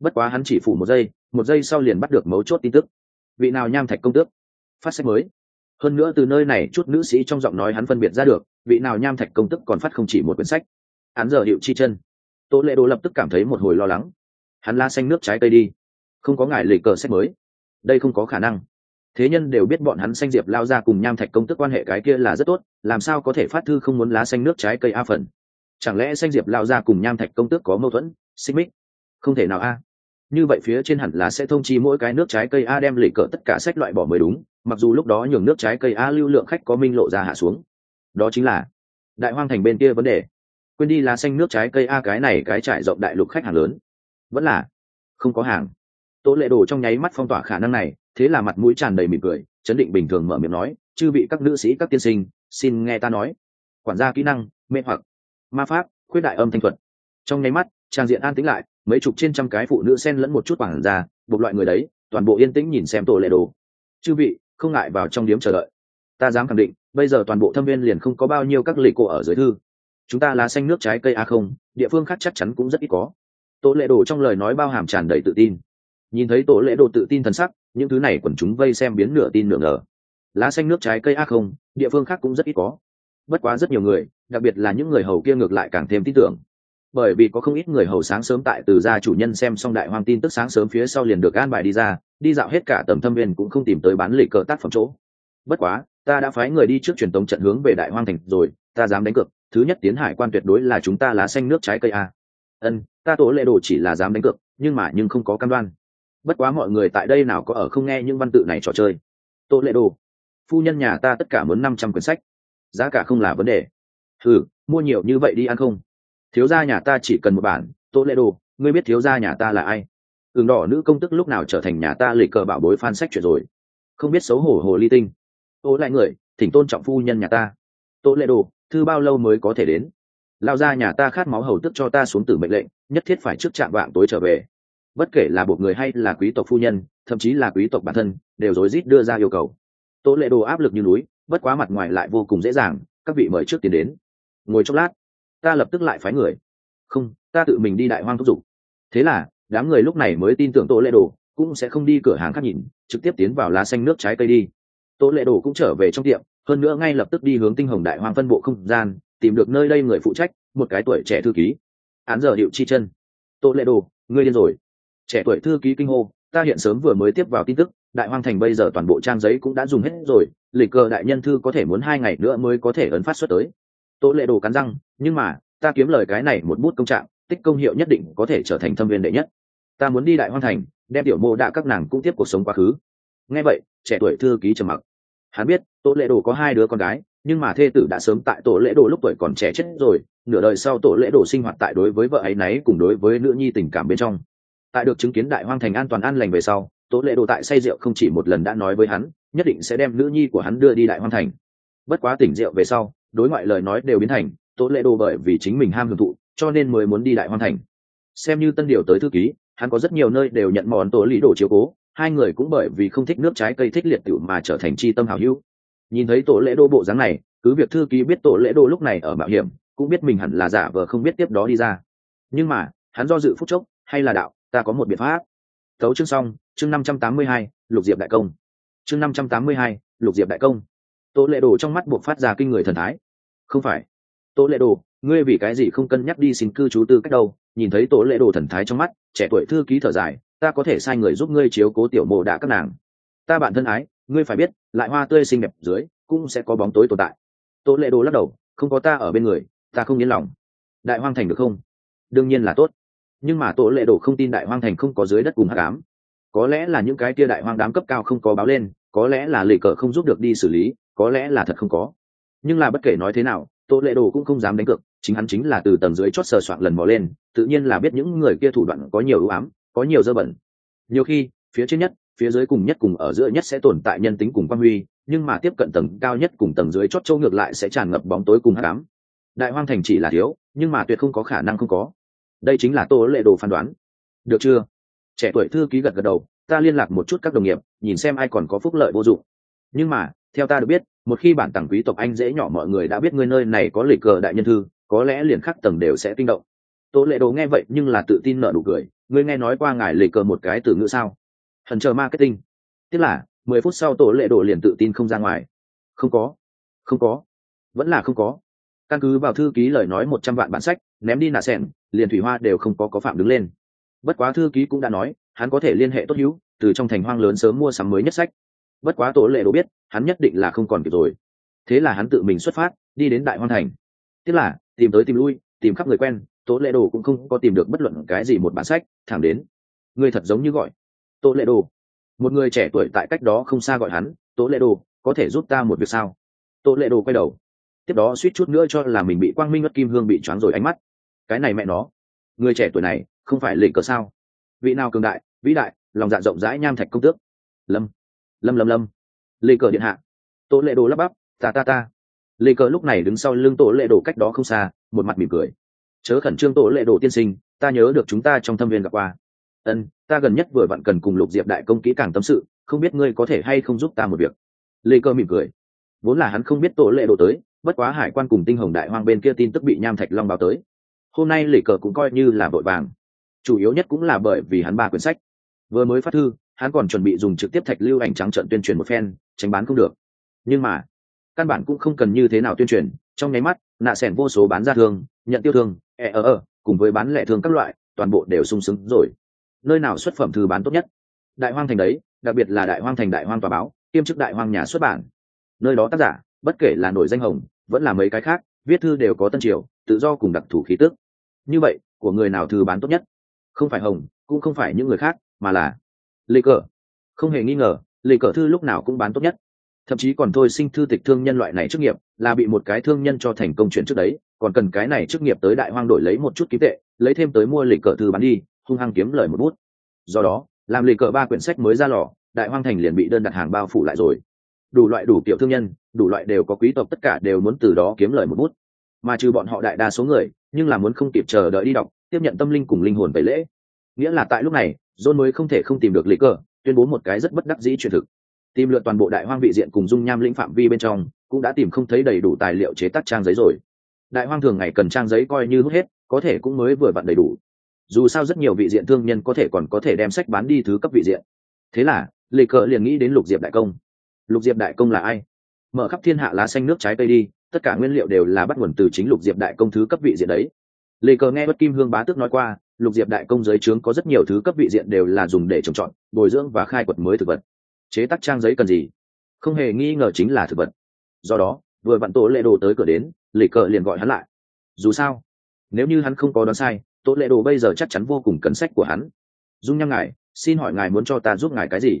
Bất quá hắn chỉ phủ một giây một giây sau liền bắt được mấu chốt tin tức. Vị nào nham thạch công tước? Phát sách mới. Hơn nữa từ nơi này chút nữ sĩ trong giọng nói hắn phân biệt ra được, vị nào nham thạch công tức còn phát không chỉ một quyển sách. Hắn giờ hiệu chi chân. Tô lệ đồ lập tức cảm thấy một hồi lo lắng. Hắn la xanh nước trái cây đi. Không có ngại lệ cờ sách mới. Đây không có khả năng thế nhân đều biết bọn hắn xanh diệp lao ra cùng nham thạch công tức quan hệ cái kia là rất tốt, làm sao có thể phát thư không muốn lá xanh nước trái cây a phần? Chẳng lẽ xanh diệp lao ra cùng nham thạch công tước có mâu thuẫn, xích mích? Không thể nào a. Như vậy phía trên hẳn là sẽ thông chi mỗi cái nước trái cây a đem lệ cỡ tất cả sách loại bỏ mới đúng, mặc dù lúc đó nhường nước trái cây a lưu lượng khách có minh lộ ra hạ xuống. Đó chính là đại hoang thành bên kia vấn đề. Quên đi lá xanh nước trái cây a cái này cái trải rộng đại lục khách hàng lớn. Vẫn là không có hàng. Tố lệ đồ trong nháy mắt phong tỏa khả năng này thế là mặt mũi tràn đầy mỉm cười, chấn định bình thường mở miệng nói, chư vị các nữ sĩ, các tiên sinh, xin nghe ta nói. Quản gia kỹ năng, mê hoặc. Ma pháp, khuyết đại âm thanh thuật. Trong nháy mắt, trang diện an tĩnh lại, mấy chục trên trăm cái phụ nữ xen lẫn một chút quản gia, buộc loại người đấy, toàn bộ yên tĩnh nhìn xem tổ lệ đồ. Chư vị, không ngại vào trong điếm chờ đợi. Ta dám khẳng định, bây giờ toàn bộ thâm viên liền không có bao nhiêu các lì cổ ở dưới thư. Chúng ta lá xanh nước trái cây a không, địa phương khác chắc chắn cũng rất ít có. Tổ lệ đồ trong lời nói bao hàm tràn đầy tự tin. Nhìn thấy tổ lệ đồ tự tin thần sắc những thứ này quần chúng vây xem biến nửa tin nửa ngờ. Lá xanh nước trái cây a không, địa phương khác cũng rất ít có. Bất quá rất nhiều người, đặc biệt là những người hầu kia ngược lại càng thêm tin tưởng. Bởi vì có không ít người hầu sáng sớm tại từ gia chủ nhân xem xong đại hoang tin tức sáng sớm phía sau liền được an bài đi ra, đi dạo hết cả tầm thâm viên cũng không tìm tới bán lịch cờ tác phẩm chỗ. Bất quá, ta đã phái người đi trước truyền tống trận hướng về đại hoang thành rồi, ta dám đánh cược, thứ nhất tiến hải quan tuyệt đối là chúng ta lá xanh nước trái cây a. Ân, ta tổ lệ đồ chỉ là dám đánh cược, nhưng mà nhưng không có cam đoan bất quá mọi người tại đây nào có ở không nghe những văn tự này trò chơi. Tô lệ đồ, phu nhân nhà ta tất cả muốn năm trăm quyển sách. Giá cả không là vấn đề. Thử mua nhiều như vậy đi ăn không? Thiếu gia nhà ta chỉ cần một bản, tô lệ đồ, ngươi biết thiếu gia nhà ta là ai? Tường đỏ nữ công tức lúc nào trở thành nhà ta lịch cờ bảo bối phan sách chuyện rồi? Không biết xấu hổ hồ ly tinh. Ô lại người, thỉnh tôn trọng phu nhân nhà ta. Tô lệ đồ, thư bao lâu mới có thể đến? Lao ra nhà ta khát máu hầu tức cho ta xuống tử mệnh lệnh, nhất thiết phải trước trạm vạng tối trở về bất kể là buộc người hay là quý tộc phu nhân, thậm chí là quý tộc bản thân, đều rối rít đưa ra yêu cầu. Tố lệ đồ áp lực như núi, bất quá mặt ngoài lại vô cùng dễ dàng, các vị mời trước tiến đến. Ngồi chốc lát, ta lập tức lại phái người. Không, ta tự mình đi đại hoang thúc giục. Thế là, đám người lúc này mới tin tưởng tố lệ đồ, cũng sẽ không đi cửa hàng khác nhìn, trực tiếp tiến vào lá xanh nước trái cây đi. Tố lệ đồ cũng trở về trong tiệm, hơn nữa ngay lập tức đi hướng tinh hồng đại hoang phân bộ không gian, tìm được nơi đây người phụ trách, một cái tuổi trẻ thư ký. Án giờ hiệu chi chân. Tố lệ đồ, ngươi điên rồi trẻ tuổi thư ký kinh hô, ta hiện sớm vừa mới tiếp vào tin tức, đại hoang thành bây giờ toàn bộ trang giấy cũng đã dùng hết rồi, lịch cờ đại nhân thư có thể muốn hai ngày nữa mới có thể ấn phát xuất tới. Tố lệ đồ cắn răng, nhưng mà, ta kiếm lời cái này một bút công trạng, tích công hiệu nhất định có thể trở thành thâm viên đệ nhất. Ta muốn đi đại hoang thành, đem tiểu mô đạ các nàng cũng tiếp cuộc sống quá khứ. Nghe vậy, trẻ tuổi thư ký trầm mặc. Hắn biết tổ lệ đồ có hai đứa con gái, nhưng mà thê tử đã sớm tại tổ lễ đồ lúc tuổi còn trẻ chết rồi, nửa đời sau tổ lễ đồ sinh hoạt tại đối với vợ ấy nấy cùng đối với nữ nhi tình cảm bên trong tại được chứng kiến đại hoang thành an toàn an lành về sau, tố lệ đồ tại say rượu không chỉ một lần đã nói với hắn, nhất định sẽ đem nữ nhi của hắn đưa đi đại hoang thành. Bất quá tỉnh rượu về sau, đối ngoại lời nói đều biến thành, tố lệ đồ bởi vì chính mình ham hưởng thụ, cho nên mới muốn đi đại hoang thành. Xem như tân điều tới thư ký, hắn có rất nhiều nơi đều nhận món tố lý đồ chiếu cố, hai người cũng bởi vì không thích nước trái cây thích liệt tiểu mà trở thành chi tâm hảo hữu. Nhìn thấy tổ lễ đô bộ dáng này, cứ việc thư ký biết tổ lễ đô lúc này ở mạo hiểm, cũng biết mình hẳn là giả vờ không biết tiếp đó đi ra. Nhưng mà, hắn do dự phút chốc, hay là đạo ta có một biện pháp. Tấu chương xong, chương năm trăm tám mươi hai, lục diệp đại công. Chương năm trăm tám mươi hai, lục diệp đại công. Tô lệ đồ trong mắt buộc phát ra kinh người thần thái. Không phải. Tô lệ đồ, ngươi vì cái gì không cân nhắc đi xin cư trú tư cách đâu? Nhìn thấy tô lệ đồ thần thái trong mắt, trẻ tuổi thư ký thở dài, ta có thể sai người giúp ngươi chiếu cố tiểu mộ đã các nàng. Ta bạn thân ái, ngươi phải biết, lại hoa tươi xinh đẹp dưới, cũng sẽ có bóng tối tồn tại. Tô lệ đồ lắc đầu, không có ta ở bên người, ta không yên lòng. Đại hoang thành được không? Đương nhiên là tốt nhưng mà tổ lệ đồ không tin đại hoang thành không có dưới đất cùng hắc ám. Có lẽ là những cái tia đại hoang đám cấp cao không có báo lên, có lẽ là lì cờ không giúp được đi xử lý, có lẽ là thật không có. Nhưng là bất kể nói thế nào, tổ lệ đồ cũng không dám đánh cược, chính hắn chính là từ tầng dưới chót sờ soạn lần mò lên, tự nhiên là biết những người kia thủ đoạn có nhiều ưu ám, có nhiều dơ bẩn. Nhiều khi, phía trên nhất, phía dưới cùng nhất cùng ở giữa nhất sẽ tồn tại nhân tính cùng quan huy, nhưng mà tiếp cận tầng cao nhất cùng tầng dưới chót châu ngược lại sẽ tràn ngập bóng tối cùng hắc ám. Đại hoang thành chỉ là thiếu, nhưng mà tuyệt không có khả năng không có đây chính là tô lệ đồ phán đoán. Được chưa? Trẻ tuổi thư ký gật gật đầu, ta liên lạc một chút các đồng nghiệp, nhìn xem ai còn có phúc lợi vô dụng. Nhưng mà, theo ta được biết, một khi bản tàng quý tộc anh dễ nhỏ mọi người đã biết ngươi nơi này có lịch cờ đại nhân thư, có lẽ liền khắc tầng đều sẽ kinh động. Tô lệ đồ nghe vậy nhưng là tự tin nở đủ cười, ngươi nghe nói qua ngài lịch cờ một cái từ ngữ sao? Hần chờ marketing. Tức là, mười phút sau tổ lệ đồ liền tự tin không ra ngoài. Không có. Không có. Vẫn là không có. Căn cứ vào thư ký lời nói một trăm vạn bản sách, ném đi nà sẻn liền thủy hoa đều không có có phạm đứng lên. Bất quá thư ký cũng đã nói, hắn có thể liên hệ tốt hữu, từ trong thành hoang lớn sớm mua sắm mới nhất sách. Bất quá tổ lệ đồ biết, hắn nhất định là không còn kịp rồi. Thế là hắn tự mình xuất phát, đi đến đại hoang thành. Tức là, tìm tới tìm lui, tìm khắp người quen, tổ lệ đồ cũng không có tìm được bất luận cái gì một bản sách, thẳng đến, người thật giống như gọi, tổ lệ đồ. Một người trẻ tuổi tại cách đó không xa gọi hắn, tổ lệ đồ, có thể giúp ta một việc sao? Tổ lệ đồ quay đầu. Tiếp đó suýt chút nữa cho là mình bị quang minh ngất kim hương bị choáng rồi ánh mắt cái này mẹ nó. Người trẻ tuổi này, không phải lịch cờ sao? Vị nào cường đại, vĩ đại, lòng dạ rộng rãi nham thạch công tước? Lâm lâm lâm lâm. Lê cờ điện hạ. Tổ lệ đồ lắp bắp, ta ta ta. Lê cờ lúc này đứng sau lưng tổ lệ đồ cách đó không xa, một mặt mỉm cười. Chớ khẩn trương tổ lệ đồ tiên sinh, ta nhớ được chúng ta trong thâm viên gặp qua. Ân, ta gần nhất vừa vặn cần cùng lục diệp đại công kỹ càng tâm sự, không biết ngươi có thể hay không giúp ta một việc. Lê cơ mỉm cười. Vốn là hắn không biết tổ lệ đồ tới, bất quá hải quan cùng tinh hồng đại hoang bên kia tin tức bị nham thạch long báo tới hôm nay lì cờ cũng coi như là vội vàng. Chủ yếu nhất cũng là bởi vì hắn ba quyển sách. Vừa mới phát thư, hắn còn chuẩn bị dùng trực tiếp thạch lưu ảnh trắng trận tuyên truyền một phen, tránh bán không được. Nhưng mà, căn bản cũng không cần như thế nào tuyên truyền, trong nháy mắt, nạ sẻn vô số bán ra thương, nhận tiêu thương e ờ ờ cùng với bán lẻ thương các loại, toàn bộ đều sung sướng rồi. Nơi nào xuất phẩm thư bán tốt nhất? Đại hoang thành đấy, đặc biệt là đại hoang thành đại hoang tòa báo, kiêm chức đại hoang nhà xuất bản. Nơi đó tác giả, bất kể là nổi danh hồng, vẫn là mấy cái khác, viết thư đều có tân triều, tự do cùng đặc thù khí tức như vậy, của người nào thư bán tốt nhất? Không phải hồng, cũng không phải những người khác, mà là lê cờ. Không hề nghi ngờ, lê cờ thư lúc nào cũng bán tốt nhất. Thậm chí còn thôi sinh thư tịch thương nhân loại này chức nghiệp, là bị một cái thương nhân cho thành công chuyển trước đấy, còn cần cái này chức nghiệp tới đại hoang đổi lấy một chút ký tệ, lấy thêm tới mua lịch cờ thư bán đi, hung hăng kiếm lời một bút. Do đó, làm lịch cờ ba quyển sách mới ra lò, đại hoang thành liền bị đơn đặt hàng bao phủ lại rồi. Đủ loại đủ kiểu thương nhân, đủ loại đều có quý tộc tất cả đều muốn từ đó kiếm lời một bút. Mà trừ bọn họ đại đa số người nhưng là muốn không kịp chờ đợi đi đọc, tiếp nhận tâm linh cùng linh hồn về lễ. Nghĩa là tại lúc này, john mới không thể không tìm được lý cờ tuyên bố một cái rất bất đắc dĩ truyền thực. Tìm lượt toàn bộ đại hoang vị diện cùng dung nham lĩnh phạm vi bên trong, cũng đã tìm không thấy đầy đủ tài liệu chế tác trang giấy rồi. Đại hoang thường ngày cần trang giấy coi như hút hết, có thể cũng mới vừa vặn đầy đủ. Dù sao rất nhiều vị diện thương nhân có thể còn có thể đem sách bán đi thứ cấp vị diện. Thế là lê cờ liền nghĩ đến lục diệp đại công. Lục diệp đại công là ai? Mở khắp thiên hạ lá xanh nước trái cây đi tất cả nguyên liệu đều là bắt nguồn từ chính lục diệp đại công thứ cấp vị diện đấy. Lê cờ nghe bất kim hương bá tước nói qua, lục diệp đại công giới trướng có rất nhiều thứ cấp vị diện đều là dùng để trồng trọt, bồi dưỡng và khai quật mới thực vật. Chế tác trang giấy cần gì? Không hề nghi ngờ chính là thực vật. Do đó, vừa vặn tổ lệ đồ tới cửa đến, lê cờ liền gọi hắn lại. Dù sao, nếu như hắn không có đoán sai tổ lệ đồ bây giờ chắc chắn vô cùng cấn sách của hắn. Dung nhăng ngài, xin hỏi ngài muốn cho ta giúp ngài cái gì?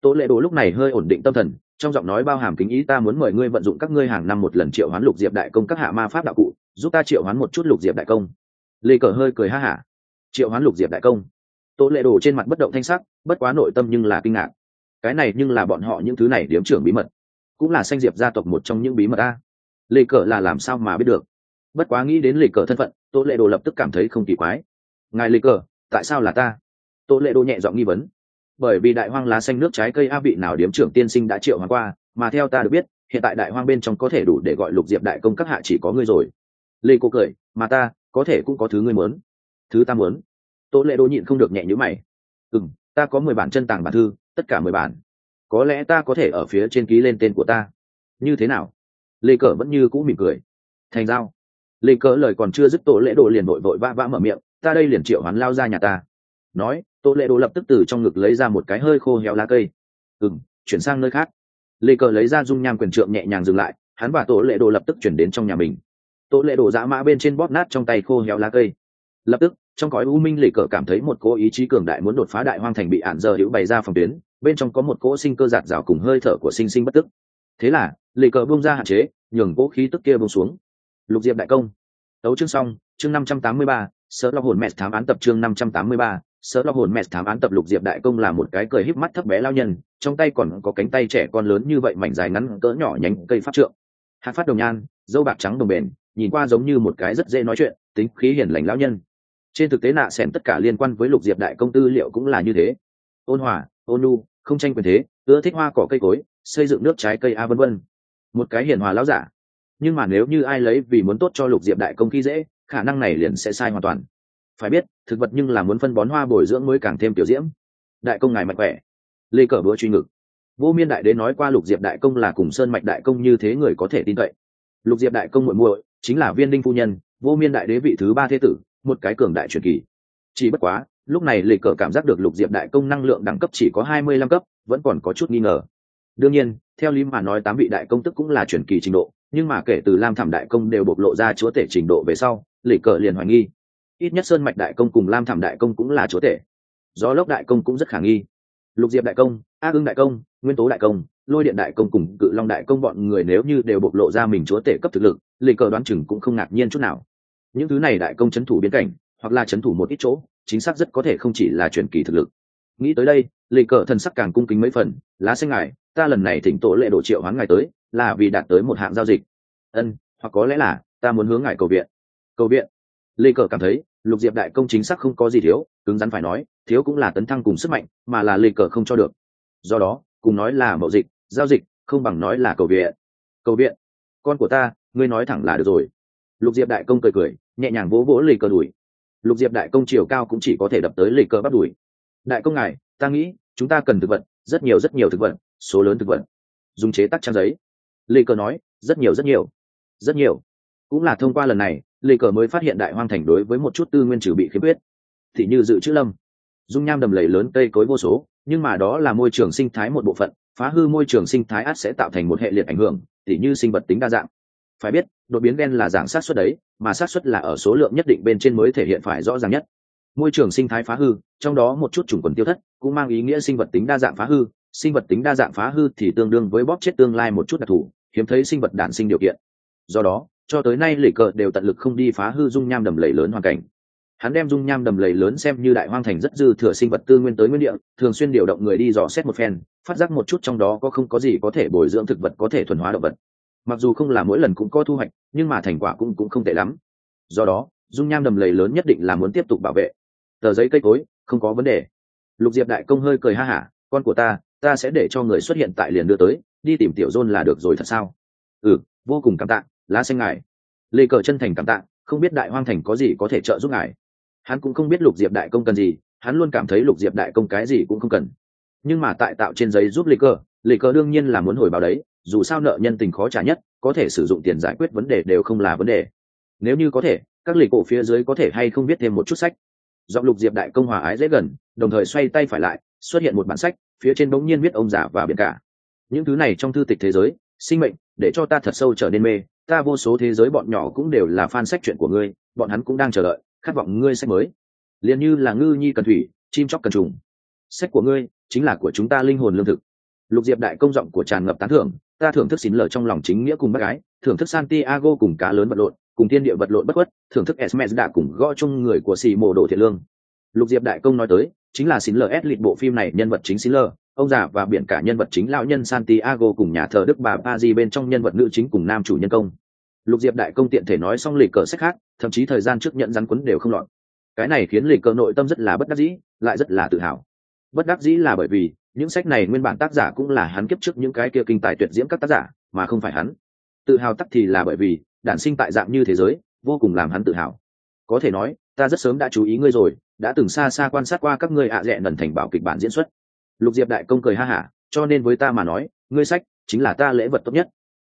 Tổ lệ đồ lúc này hơi ổn định tâm thần trong giọng nói bao hàm kính ý, ta muốn mời ngươi vận dụng các ngươi hàng năm một lần triệu hoán lục diệp đại công các hạ ma pháp đạo cụ, giúp ta triệu hoán một chút lục diệp đại công. Lê cờ hơi cười ha hả. Triệu hoán lục diệp đại công. Tô lệ đồ trên mặt bất động thanh sắc, bất quá nội tâm nhưng là kinh ngạc. Cái này nhưng là bọn họ những thứ này điếm trưởng bí mật. Cũng là sanh diệp gia tộc một trong những bí mật a. Lê cờ là làm sao mà biết được? Bất quá nghĩ đến lê cờ thân phận, tô lệ đồ lập tức cảm thấy không kỳ quái. Ngài lê cờ, tại sao là ta? Tô lệ đồ nhẹ giọng nghi vấn bởi vì đại hoang lá xanh nước trái cây a vị nào điếm trưởng tiên sinh đã triệu hoàng qua, mà theo ta được biết, hiện tại đại hoang bên trong có thể đủ để gọi lục diệp đại công các hạ chỉ có ngươi rồi. Lê cô cười, mà ta, có thể cũng có thứ ngươi muốn. Thứ ta muốn. Tô lệ đô nhịn không được nhẹ nhữ mày. Ừ m ta có mười bản chân tàng bản thư, tất cả mười bản. Có lẽ ta có thể ở phía trên ký lên tên của ta. Như thế nào? Lê cờ vẫn như cũ mỉm cười. Thành giao. Lê cờ lời còn chưa dứt tổ lễ đồ liền vội vội vã vã mở miệng. Ta đây liền triệu hắn lao ra nhà ta nói, Tô Lệ đồ lập tức từ trong ngực lấy ra một cái hơi khô héo lá cây. Ừ chuyển sang nơi khác. Lê cờ lấy ra dung nham quyền trượng nhẹ nhàng dừng lại, hắn và tổ Lệ đồ lập tức chuyển đến trong nhà mình. Tổ Lệ đồ dã mã bên trên bóp nát trong tay khô héo lá cây. Lập tức, trong cõi u minh lì cờ cảm thấy một cỗ ý chí cường đại muốn đột phá đại hoang thành bị ạn giờ hữu bày ra phòng tuyến, bên trong có một cỗ sinh cơ giạt rào cùng hơi thở của sinh sinh bất tức. Thế là lì cờ bung ra hạn chế, nhường cỗ khí tức kia bung xuống. Lục diệp đại công. Tấu chương xong, chương năm trăm tám mươi ba, sở lo hồn mẹ thám án tập chương năm trăm tám mươi ba sở lo hồn mẹ thám án tập lục diệp đại công là một cái cười híp mắt thấp bé lao nhân, trong tay còn có cánh tay trẻ con lớn như vậy mảnh dài ngắn cỡ nhỏ nhánh cây phát trượng. Hạt phát đồng nhan, dâu bạc trắng đồng bền, nhìn qua giống như một cái rất dễ nói chuyện, tính khí hiền lành lão nhân. Trên thực tế nạ xẻn tất cả liên quan với lục diệp đại công tư liệu cũng là như thế. Ôn hòa, ôn nu không tranh quyền thế, ưa thích hoa cỏ cây cối, xây dựng nước trái cây a vân vân. Một cái hiền hòa lão giả. Nhưng mà nếu như ai lấy vì muốn tốt cho lục diệp đại công khi dễ, khả năng này liền sẽ sai hoàn toàn phải biết, thực vật nhưng là muốn phân bón hoa bồi dưỡng mới càng thêm tiểu diễm. Đại công ngài mạnh khỏe. Lê cờ bữa truy ngực. Vô miên đại đế nói qua lục diệp đại công là cùng sơn mạch đại công như thế người có thể tin cậy. Lục diệp đại công muội muội, chính là viên đinh phu nhân, vô miên đại đế vị thứ ba thế tử, một cái cường đại truyền kỳ. Chỉ bất quá, lúc này lê cờ cảm giác được lục diệp đại công năng lượng đẳng cấp chỉ có hai mươi lăm cấp, vẫn còn có chút nghi ngờ. Đương nhiên, theo lý mà nói tám vị đại công tức cũng là truyền kỳ trình độ, nhưng mà kể từ lam thảm đại công đều bộc lộ ra chúa tể trình độ về sau, lê cờ liền hoài nghi ít nhất sơn mạch đại công cùng lam thảm đại công cũng là chúa tể. Gió lốc đại công cũng rất khả nghi. Lục diệp đại công a ưng đại công, nguyên tố đại công, lôi điện đại công cùng cự long đại công bọn người nếu như đều bộc lộ ra mình chúa tể cấp thực lực, lịch cờ đoán chừng cũng không ngạc nhiên chút nào. Những thứ này đại công c h ấ n thủ biến cảnh, hoặc là c h ấ n thủ một ít chỗ, chính xác rất có thể không chỉ là truyền kỳ thực lực. Nghĩ tới đây, lịch cờ thần sắc càng cung kính mấy phần, lá xanh ngài, ta lần này thỉnh tổ lệ độ triệu hoán ngài tới, là vì đạt tới một hạng giao dịch. Ân, hoặc có lẽ là, ta muốn hướng ngài cầu viện. Cầu viện? Lịch cờ cảm thấy lục diệp đại công chính xác không có gì thiếu, cứng rắn phải nói, thiếu cũng là tấn thăng cùng sức mạnh, mà là lê cờ không cho được. Do đó, cùng nói là mậu dịch, giao dịch, không bằng nói là cầu viện. Cầu viện? Con của ta, ngươi nói thẳng là được rồi. Lục diệp đại công cười cười, nhẹ nhàng vỗ vỗ lê cờ đùi. Lục diệp đại công chiều cao cũng chỉ có thể đập tới lê cờ bắt đùi. Đại công ngài, ta nghĩ, chúng ta cần thực vật, rất nhiều rất nhiều thực vật, số lớn thực vật. Dùng chế tắc trang giấy. Lê cờ nói, rất nhiều rất nhiều. Rất nhiều. Cũng là thông qua lần này Lê cờ mới phát hiện đại hoang thành đối với một chút tư nguyên trừ bị khiếm khuyết, thì như dự trữ lâm. Dung nham đầm lầy lớn, cây cối vô số, nhưng mà đó là môi trường sinh thái một bộ phận, phá hư môi trường sinh thái át sẽ tạo thành một hệ liệt ảnh hưởng, tỉ như sinh vật tính đa dạng. Phải biết, đột biến gen là dạng sát xuất đấy, mà sát xuất là ở số lượng nhất định bên trên mới thể hiện phải rõ ràng nhất. Môi trường sinh thái phá hư, trong đó một chút chủng quần tiêu thất, cũng mang ý nghĩa sinh vật tính đa dạng phá hư. Sinh vật tính đa dạng phá hư thì tương đương với bóp chết tương lai một chút đặc thù, hiếm thấy sinh vật đản sinh điều kiện. Do đó cho tới nay lì cờ đều tận lực không đi phá hư dung nham đầm lầy lớn hoàn cảnh. Hắn đem dung nham đầm lầy lớn xem như đại hoang thành rất dư thừa sinh vật tư nguyên tới nguyên địa, thường xuyên điều động người đi dò xét một phen, phát giác một chút trong đó có không có gì có thể bồi dưỡng thực vật có thể thuần hóa động vật. Mặc dù không là mỗi lần cũng có thu hoạch, nhưng mà thành quả cũng cũng không tệ lắm. Do đó, dung nham đầm lầy lớn nhất định là muốn tiếp tục bảo vệ. Tờ giấy cây cối, không có vấn đề. Lục diệp đại công hơi cười ha hả, con của ta ta sẽ để cho người xuất hiện tại liền đưa tới, đi tìm tiểu dôn là được rồi thật sao? Ừ vô cùng cảm tạ lá xanh ngài. Lê cờ chân thành cảm tạ, không biết đại hoang thành có gì có thể trợ giúp ngài. Hắn cũng không biết lục diệp đại công cần gì, hắn luôn cảm thấy lục diệp đại công cái gì cũng không cần. Nhưng mà tại tạo trên giấy giúp lê cờ lê cờ đương nhiên là muốn hồi báo đấy, dù sao nợ nhân tình khó trả nhất, có thể sử dụng tiền giải quyết vấn đề đều không là vấn đề. Nếu như có thể, các lì cổ phía dưới có thể hay không viết thêm một chút sách. Giọng lục diệp đại công hòa ái dễ gần, đồng thời xoay tay phải lại, xuất hiện một bản sách, phía trên bỗng nhiên viết ông già và biển cả. Những thứ này trong thư tịch thế giới, sinh mệnh, để cho ta thật sâu trở nên mê ta vô số thế giới bọn nhỏ cũng đều là fan sách chuyện của ngươi, bọn hắn cũng đang chờ đợi, khát vọng ngươi sách mới. Liền như là ngư nhi cần thủy, chim chóc cần trùng. Sách của ngươi chính là của chúng ta linh hồn lương thực. Lục diệp đại công giọng của tràn ngập tán thưởng, ta thưởng thức xín lở trong lòng chính nghĩa cùng bác gái, thưởng thức santiago cùng cá lớn vật lộn, cùng tiên địa vật lộn bất khuất, thưởng thức esmes đã cùng gõ chung người của xì mồ đồ thiện lương. Lục diệp đại công nói tới, chính là xin ls lịch bộ phim này nhân vật chính xin lờ ông già và biển cả nhân vật chính lão nhân santiago cùng nhà thờ đức bà pazi bên trong nhân vật nữ chính cùng nam chủ nhân công. Lục diệp đại công tiện thể nói xong lịch cờ sách khác, thậm chí thời gian trước nhận rắn quấn đều không lọt. Cái này khiến lịch cờ nội tâm rất là bất đắc dĩ, lại rất là tự hào. Bất đắc dĩ là bởi vì, những sách này nguyên bản tác giả cũng là hắn kiếp trước những cái kia kinh tài tuyệt diễm các tác giả, mà không phải hắn. Tự hào tắc thì là bởi vì, đản sinh tại dạng như thế giới, vô cùng làm hắn tự hào. Có thể nói, ta rất sớm đã chú ý ngươi rồi, đã từng xa xa quan sát qua các ngươi ạ à dẹ nần thành bảo kịch bản diễn xuất lục diệp đại công cười ha hả, cho nên với ta mà nói, ngươi sách chính là ta lễ vật tốt nhất.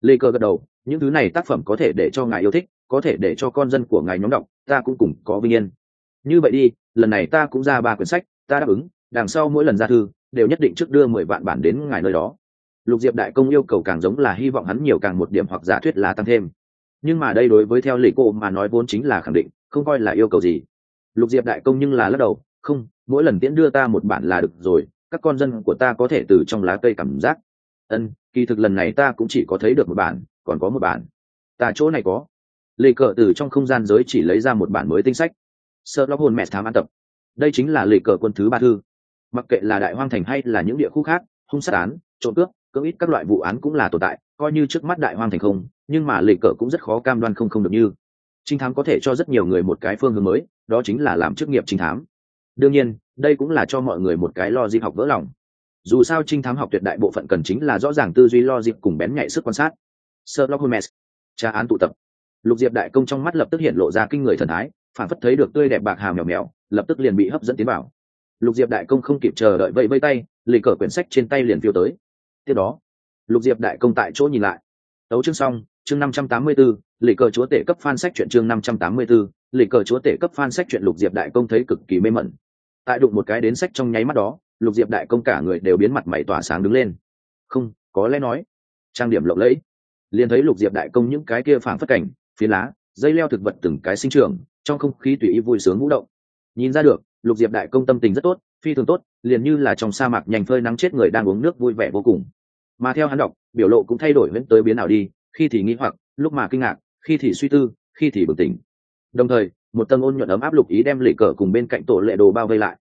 Lê cơ gật đầu, những thứ này tác phẩm có thể để cho ngài yêu thích, có thể để cho con dân của ngài nhóm đọc, ta cũng cùng có vinh yên. Như vậy đi, lần này ta cũng ra ba quyển sách, ta đáp ứng, đằng sau mỗi lần ra thư, đều nhất định trước đưa mười vạn bản đến ngài nơi đó. Lục diệp đại công yêu cầu càng giống là hy vọng hắn nhiều càng một điểm hoặc giả thuyết là tăng thêm. Nhưng mà đây đối với theo lệ cô mà nói vốn chính là khẳng định, không coi là yêu cầu gì. Lục diệp đại công nhưng là lắc đầu, không, mỗi lần tiễn đưa ta một bản là được rồi các con dân của ta có thể từ trong lá cây cảm giác. Ân, kỳ thực lần này ta cũng chỉ có thấy được một bản, còn có một bản. Ta chỗ này có. Lê cờ từ trong không gian giới chỉ lấy ra một bản mới tinh sách. Sợ lóc hồn mẹ thám an tập. Đây chính là lê cờ quân thứ ba thư. Mặc kệ là đại hoang thành hay là những địa khu khác, hung sát án, trộm cướp, cưỡng ít các loại vụ án cũng là tồn tại, coi như trước mắt đại hoang thành không, nhưng mà lệ cờ cũng rất khó cam đoan không không được như. Trinh thám có thể cho rất nhiều người một cái phương hướng mới, đó chính là làm chức nghiệp trinh thám đương nhiên đây cũng là cho mọi người một cái lo dịp học vỡ lòng dù sao trinh thám học tuyệt đại bộ phận cần chính là rõ ràng tư duy lo dịp cùng bén nhạy sức quan sát Sherlock Holmes, tra án tụ tập. Lục Diệp đại công trong mắt lập tức hiện lộ ra kinh người thần thái, phản phất thấy được tươi đẹp bạc hào mèo mèo, lập tức liền bị hấp dẫn tiến vào. Lục Diệp đại công không kịp chờ đợi vẫy vây tay, lì cờ quyển sách trên tay liền phiêu tới. Tiếp đó, Lục Diệp đại công tại chỗ nhìn lại. Tấu chương xong, chương 584, lỷ cờ chúa tể cấp fan sách truyện chương 584, lỷ cờ chúa tể cấp fan sách truyện Lục Diệp đại công thấy cực kỳ mê mẩn. Tại đụng một cái đến sách trong nháy mắt đó, Lục Diệp đại công cả người đều biến mặt mày tỏa sáng đứng lên. Không, có lẽ nói, trang điểm lộng lẫy liền thấy lục diệp đại công những cái kia phảng phất cảnh phía lá dây leo thực vật từng cái sinh trưởng trong không khí tùy ý vui sướng ngũ động nhìn ra được lục diệp đại công tâm tình rất tốt phi thường tốt liền như là trong sa mạc nhanh phơi nắng chết người đang uống nước vui vẻ vô cùng mà theo hắn đọc biểu lộ cũng thay đổi vẫn tới biến nào đi khi thì nghĩ hoặc, lúc mà kinh ngạc, khi thì suy tư, khi thì bừng tỉnh. Đồng thời, một tầng ôn nhuận ấm áp lục ý đem lệ cờ cùng bên cạnh tổ lệ đồ bao vây lại.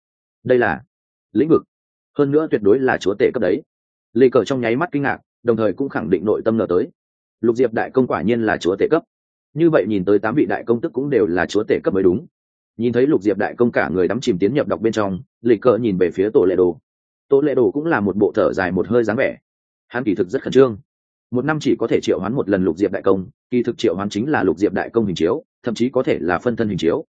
Đây là lĩnh vực. Hơn nữa tuyệt đối là chúa tể cấp đấy. Lệ cờ trong nháy mắt kinh ngạc, đồng thời cũng khẳng định nội tâm nở tới. Lục diệp đại công quả nhiên là chúa tể cấp. Như vậy nhìn tới tám vị đại công tức cũng đều là chúa tể cấp mới đúng. Nhìn thấy lục diệp đại công cả người đắm chìm tiến nhập đọc bên trong, lệ cờ nhìn về phía tổ lệ đồ. Tổ lệ đồ cũng là một bộ thở dài một hơi dáng vẻ. Hắn kỳ thực rất khẩn trương một năm chỉ có thể triệu hoán một lần lục diệp đại công, kỳ thực triệu hoán chính là lục diệp đại công hình chiếu, thậm chí có thể là phân thân hình chiếu.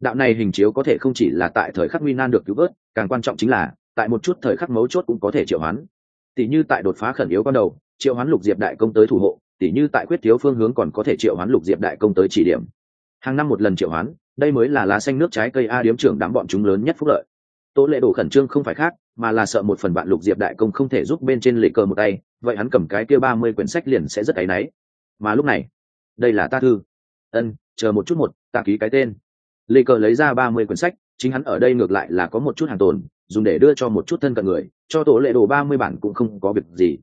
Đạo này hình chiếu có thể không chỉ là tại thời khắc nguy nan được cứu vớt, càng quan trọng chính là, tại một chút thời khắc mấu chốt cũng có thể triệu hoán. Tỷ như tại đột phá khẩn yếu ban đầu, triệu hoán lục diệp đại công tới thủ hộ, tỉ như tại quyết thiếu phương hướng còn có thể triệu hoán lục diệp đại công tới chỉ điểm. Hàng năm một lần triệu hoán, đây mới là lá xanh nước trái cây a điếm trưởng đám bọn chúng lớn nhất phúc lợi tố lệ đổ khẩn trương không phải khác, mà là sợ một phần bạn lục diệp đại công không thể giúp bên trên lệ cờ một tay, vậy hắn cầm cái kia ba mươi quyển sách liền sẽ rất áy náy. Mà lúc này, đây là ta thư. Ân, chờ một chút một, ta ký cái tên. Lệ cờ lấy ra ba mươi quyển sách, chính hắn ở đây ngược lại là có một chút hàng tồn, dùng để đưa cho một chút thân cận người, cho tổ lệ đồ ba mươi bản cũng không có việc gì.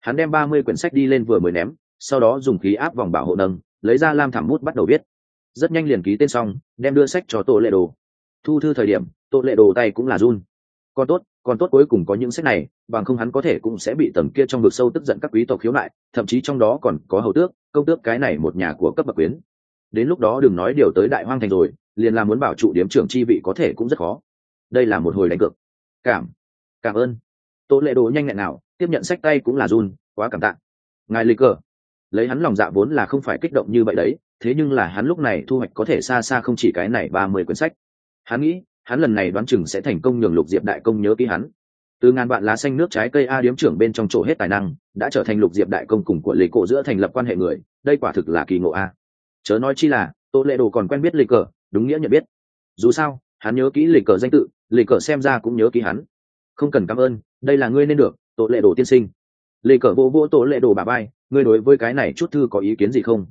Hắn đem ba mươi quyển sách đi lên vừa mới ném, sau đó dùng khí áp vòng bảo hộ nâng, lấy ra lam thảm mút bắt đầu viết. Rất nhanh liền ký tên xong, đem đưa sách cho tổ lệ đồ thu thư thời điểm tội lệ đồ tay cũng là run. Còn tốt còn tốt cuối cùng có những sách này, bằng không hắn có thể cũng sẽ bị tầng kia trong vực sâu tức giận các quý tộc khiếu nại, thậm chí trong đó còn có hầu tước, công tước cái này một nhà của cấp bậc quyến. Đến lúc đó đừng nói điều tới đại hoang thành rồi, liền là muốn bảo trụ điếm trưởng chi vị có thể cũng rất khó. Đây là một hồi đánh cược. Cảm cảm ơn. Tô lệ đồ nhanh nhẹn nào, tiếp nhận sách tay cũng là run, quá cảm tạ. Ngài lịch cờ. Lấy hắn lòng dạ vốn là không phải kích động như vậy đấy, thế nhưng là hắn lúc này thu hoạch có thể xa xa không chỉ cái này ba mươi quyển sách hắn nghĩ hắn lần này đoán chừng sẽ thành công nhường lục diệp đại công nhớ ký hắn. Từ ngàn vạn lá xanh nước trái cây a điếm trưởng bên trong chỗ hết tài năng đã trở thành lục diệp đại công cùng của lệ cổ giữa thành lập quan hệ người đây quả thực là kỳ ngộ a. Chớ nói chi là tô lệ đồ còn quen biết lịch cờ đúng nghĩa nhận biết. Dù sao hắn nhớ kỹ lịch cờ danh tự lịch cờ xem ra cũng nhớ ký hắn. Không cần cảm ơn đây là ngươi nên được Tô lệ đồ tiên sinh. Lê cờ vô vô Tô lệ đồ bà bay ngươi đối với cái này chút thư có ý kiến gì không?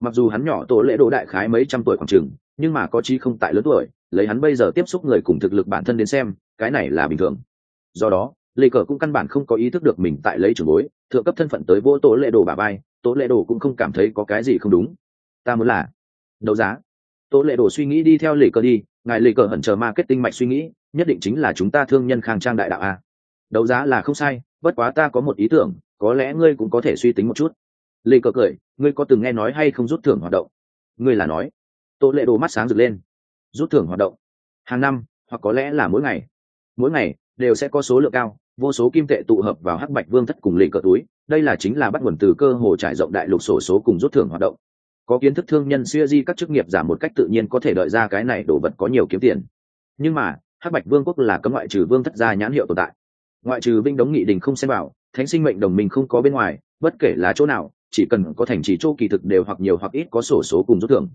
Mặc dù hắn nhỏ Tô lệ đồ đại khái mấy trăm tuổi khoảng trường, nhưng mà có chi không tại lớn tuổi lấy hắn bây giờ tiếp xúc người cùng thực lực bản thân đến xem, cái này là bình thường. Do đó, lê cờ cũng căn bản không có ý thức được mình tại lấy trường bối, thượng cấp thân phận tới vô tố lệ đồ bà bay tố lệ đồ cũng không cảm thấy có cái gì không đúng. Ta muốn là đấu giá. Tố lệ đồ suy nghĩ đi theo lê cờ đi, ngài lê cờ hận chờ marketing mạch suy nghĩ, nhất định chính là chúng ta thương nhân khang trang đại đạo a. Đấu giá là không sai, bất quá ta có một ý tưởng, có lẽ ngươi cũng có thể suy tính một chút. Lê cờ cười, ngươi có từng nghe nói hay không rút thưởng hoạt động? Ngươi là nói. Tố lệ đồ mắt sáng rực lên rút thưởng hoạt động. Hàng năm, hoặc có lẽ là mỗi ngày. Mỗi ngày, đều sẽ có số lượng cao, vô số kim tệ tụ hợp vào hắc bạch vương thất cùng lì cờ túi. Đây là chính là bắt nguồn từ cơ hồ trải rộng đại lục sổ số cùng rút thưởng hoạt động. Có kiến thức thương nhân siêu di các chức nghiệp giảm một cách tự nhiên có thể đợi ra cái này đồ vật có nhiều kiếm tiền. Nhưng mà, hắc bạch vương quốc là cấm ngoại trừ vương thất gia nhãn hiệu tồn tại. Ngoại trừ Vinh đống nghị đình không xem vào, thánh sinh mệnh đồng minh không có bên ngoài, bất kể là chỗ nào, chỉ cần có thành trì chỗ kỳ thực đều hoặc nhiều hoặc ít có sổ số cùng rút thưởng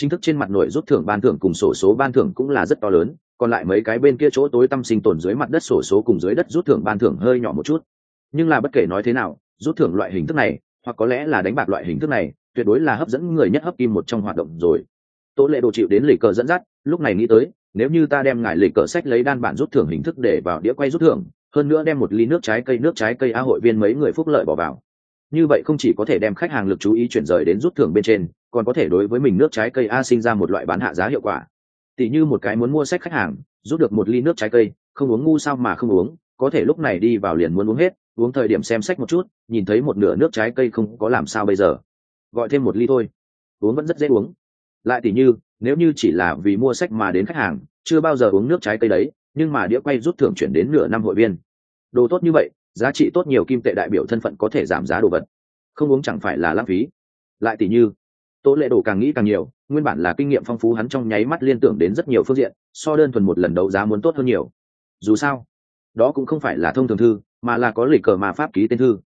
chính thức trên mặt nội rút thưởng ban thưởng cùng sổ số ban thưởng cũng là rất to lớn, còn lại mấy cái bên kia chỗ tối tâm sinh tồn dưới mặt đất sổ số cùng dưới đất rút thưởng ban thưởng hơi nhỏ một chút. Nhưng là bất kể nói thế nào, rút thưởng loại hình thức này, hoặc có lẽ là đánh bạc loại hình thức này, tuyệt đối là hấp dẫn người nhất hấp kim một trong hoạt động rồi. Tố lệ đồ chịu đến lì cờ dẫn dắt, lúc này nghĩ tới, nếu như ta đem ngài lì cờ sách lấy đan bản rút thưởng hình thức để vào đĩa quay rút thưởng, hơn nữa đem một ly nước trái cây, nước trái cây a hội viên mấy người phúc lợi bỏ vào. Như vậy không chỉ có thể đem khách hàng lực chú ý chuyển rời đến rút thưởng bên trên còn có thể đối với mình nước trái cây a sinh ra một loại bán hạ giá hiệu quả. Tỷ như một cái muốn mua sách khách hàng, rút được một ly nước trái cây, không uống ngu sao mà không uống, có thể lúc này đi vào liền muốn uống hết, uống thời điểm xem sách một chút, nhìn thấy một nửa nước trái cây không có làm sao bây giờ. Gọi thêm một ly thôi. Uống vẫn rất dễ uống. Lại tỷ như, nếu như chỉ là vì mua sách mà đến khách hàng, chưa bao giờ uống nước trái cây đấy, nhưng mà đĩa quay rút thưởng chuyển đến nửa năm hội viên. Đồ tốt như vậy, giá trị tốt nhiều kim tệ đại biểu thân phận có thể giảm giá đồ vật. Không uống chẳng phải là lãng phí. Lại tỷ như tố lệ đồ càng nghĩ càng nhiều, nguyên bản là kinh nghiệm phong phú hắn trong nháy mắt liên tưởng đến rất nhiều phương diện, so đơn thuần một lần đấu giá muốn tốt hơn nhiều. Dù sao, đó cũng không phải là thông thường thư, mà là có lịch cờ mà pháp ký tên thư.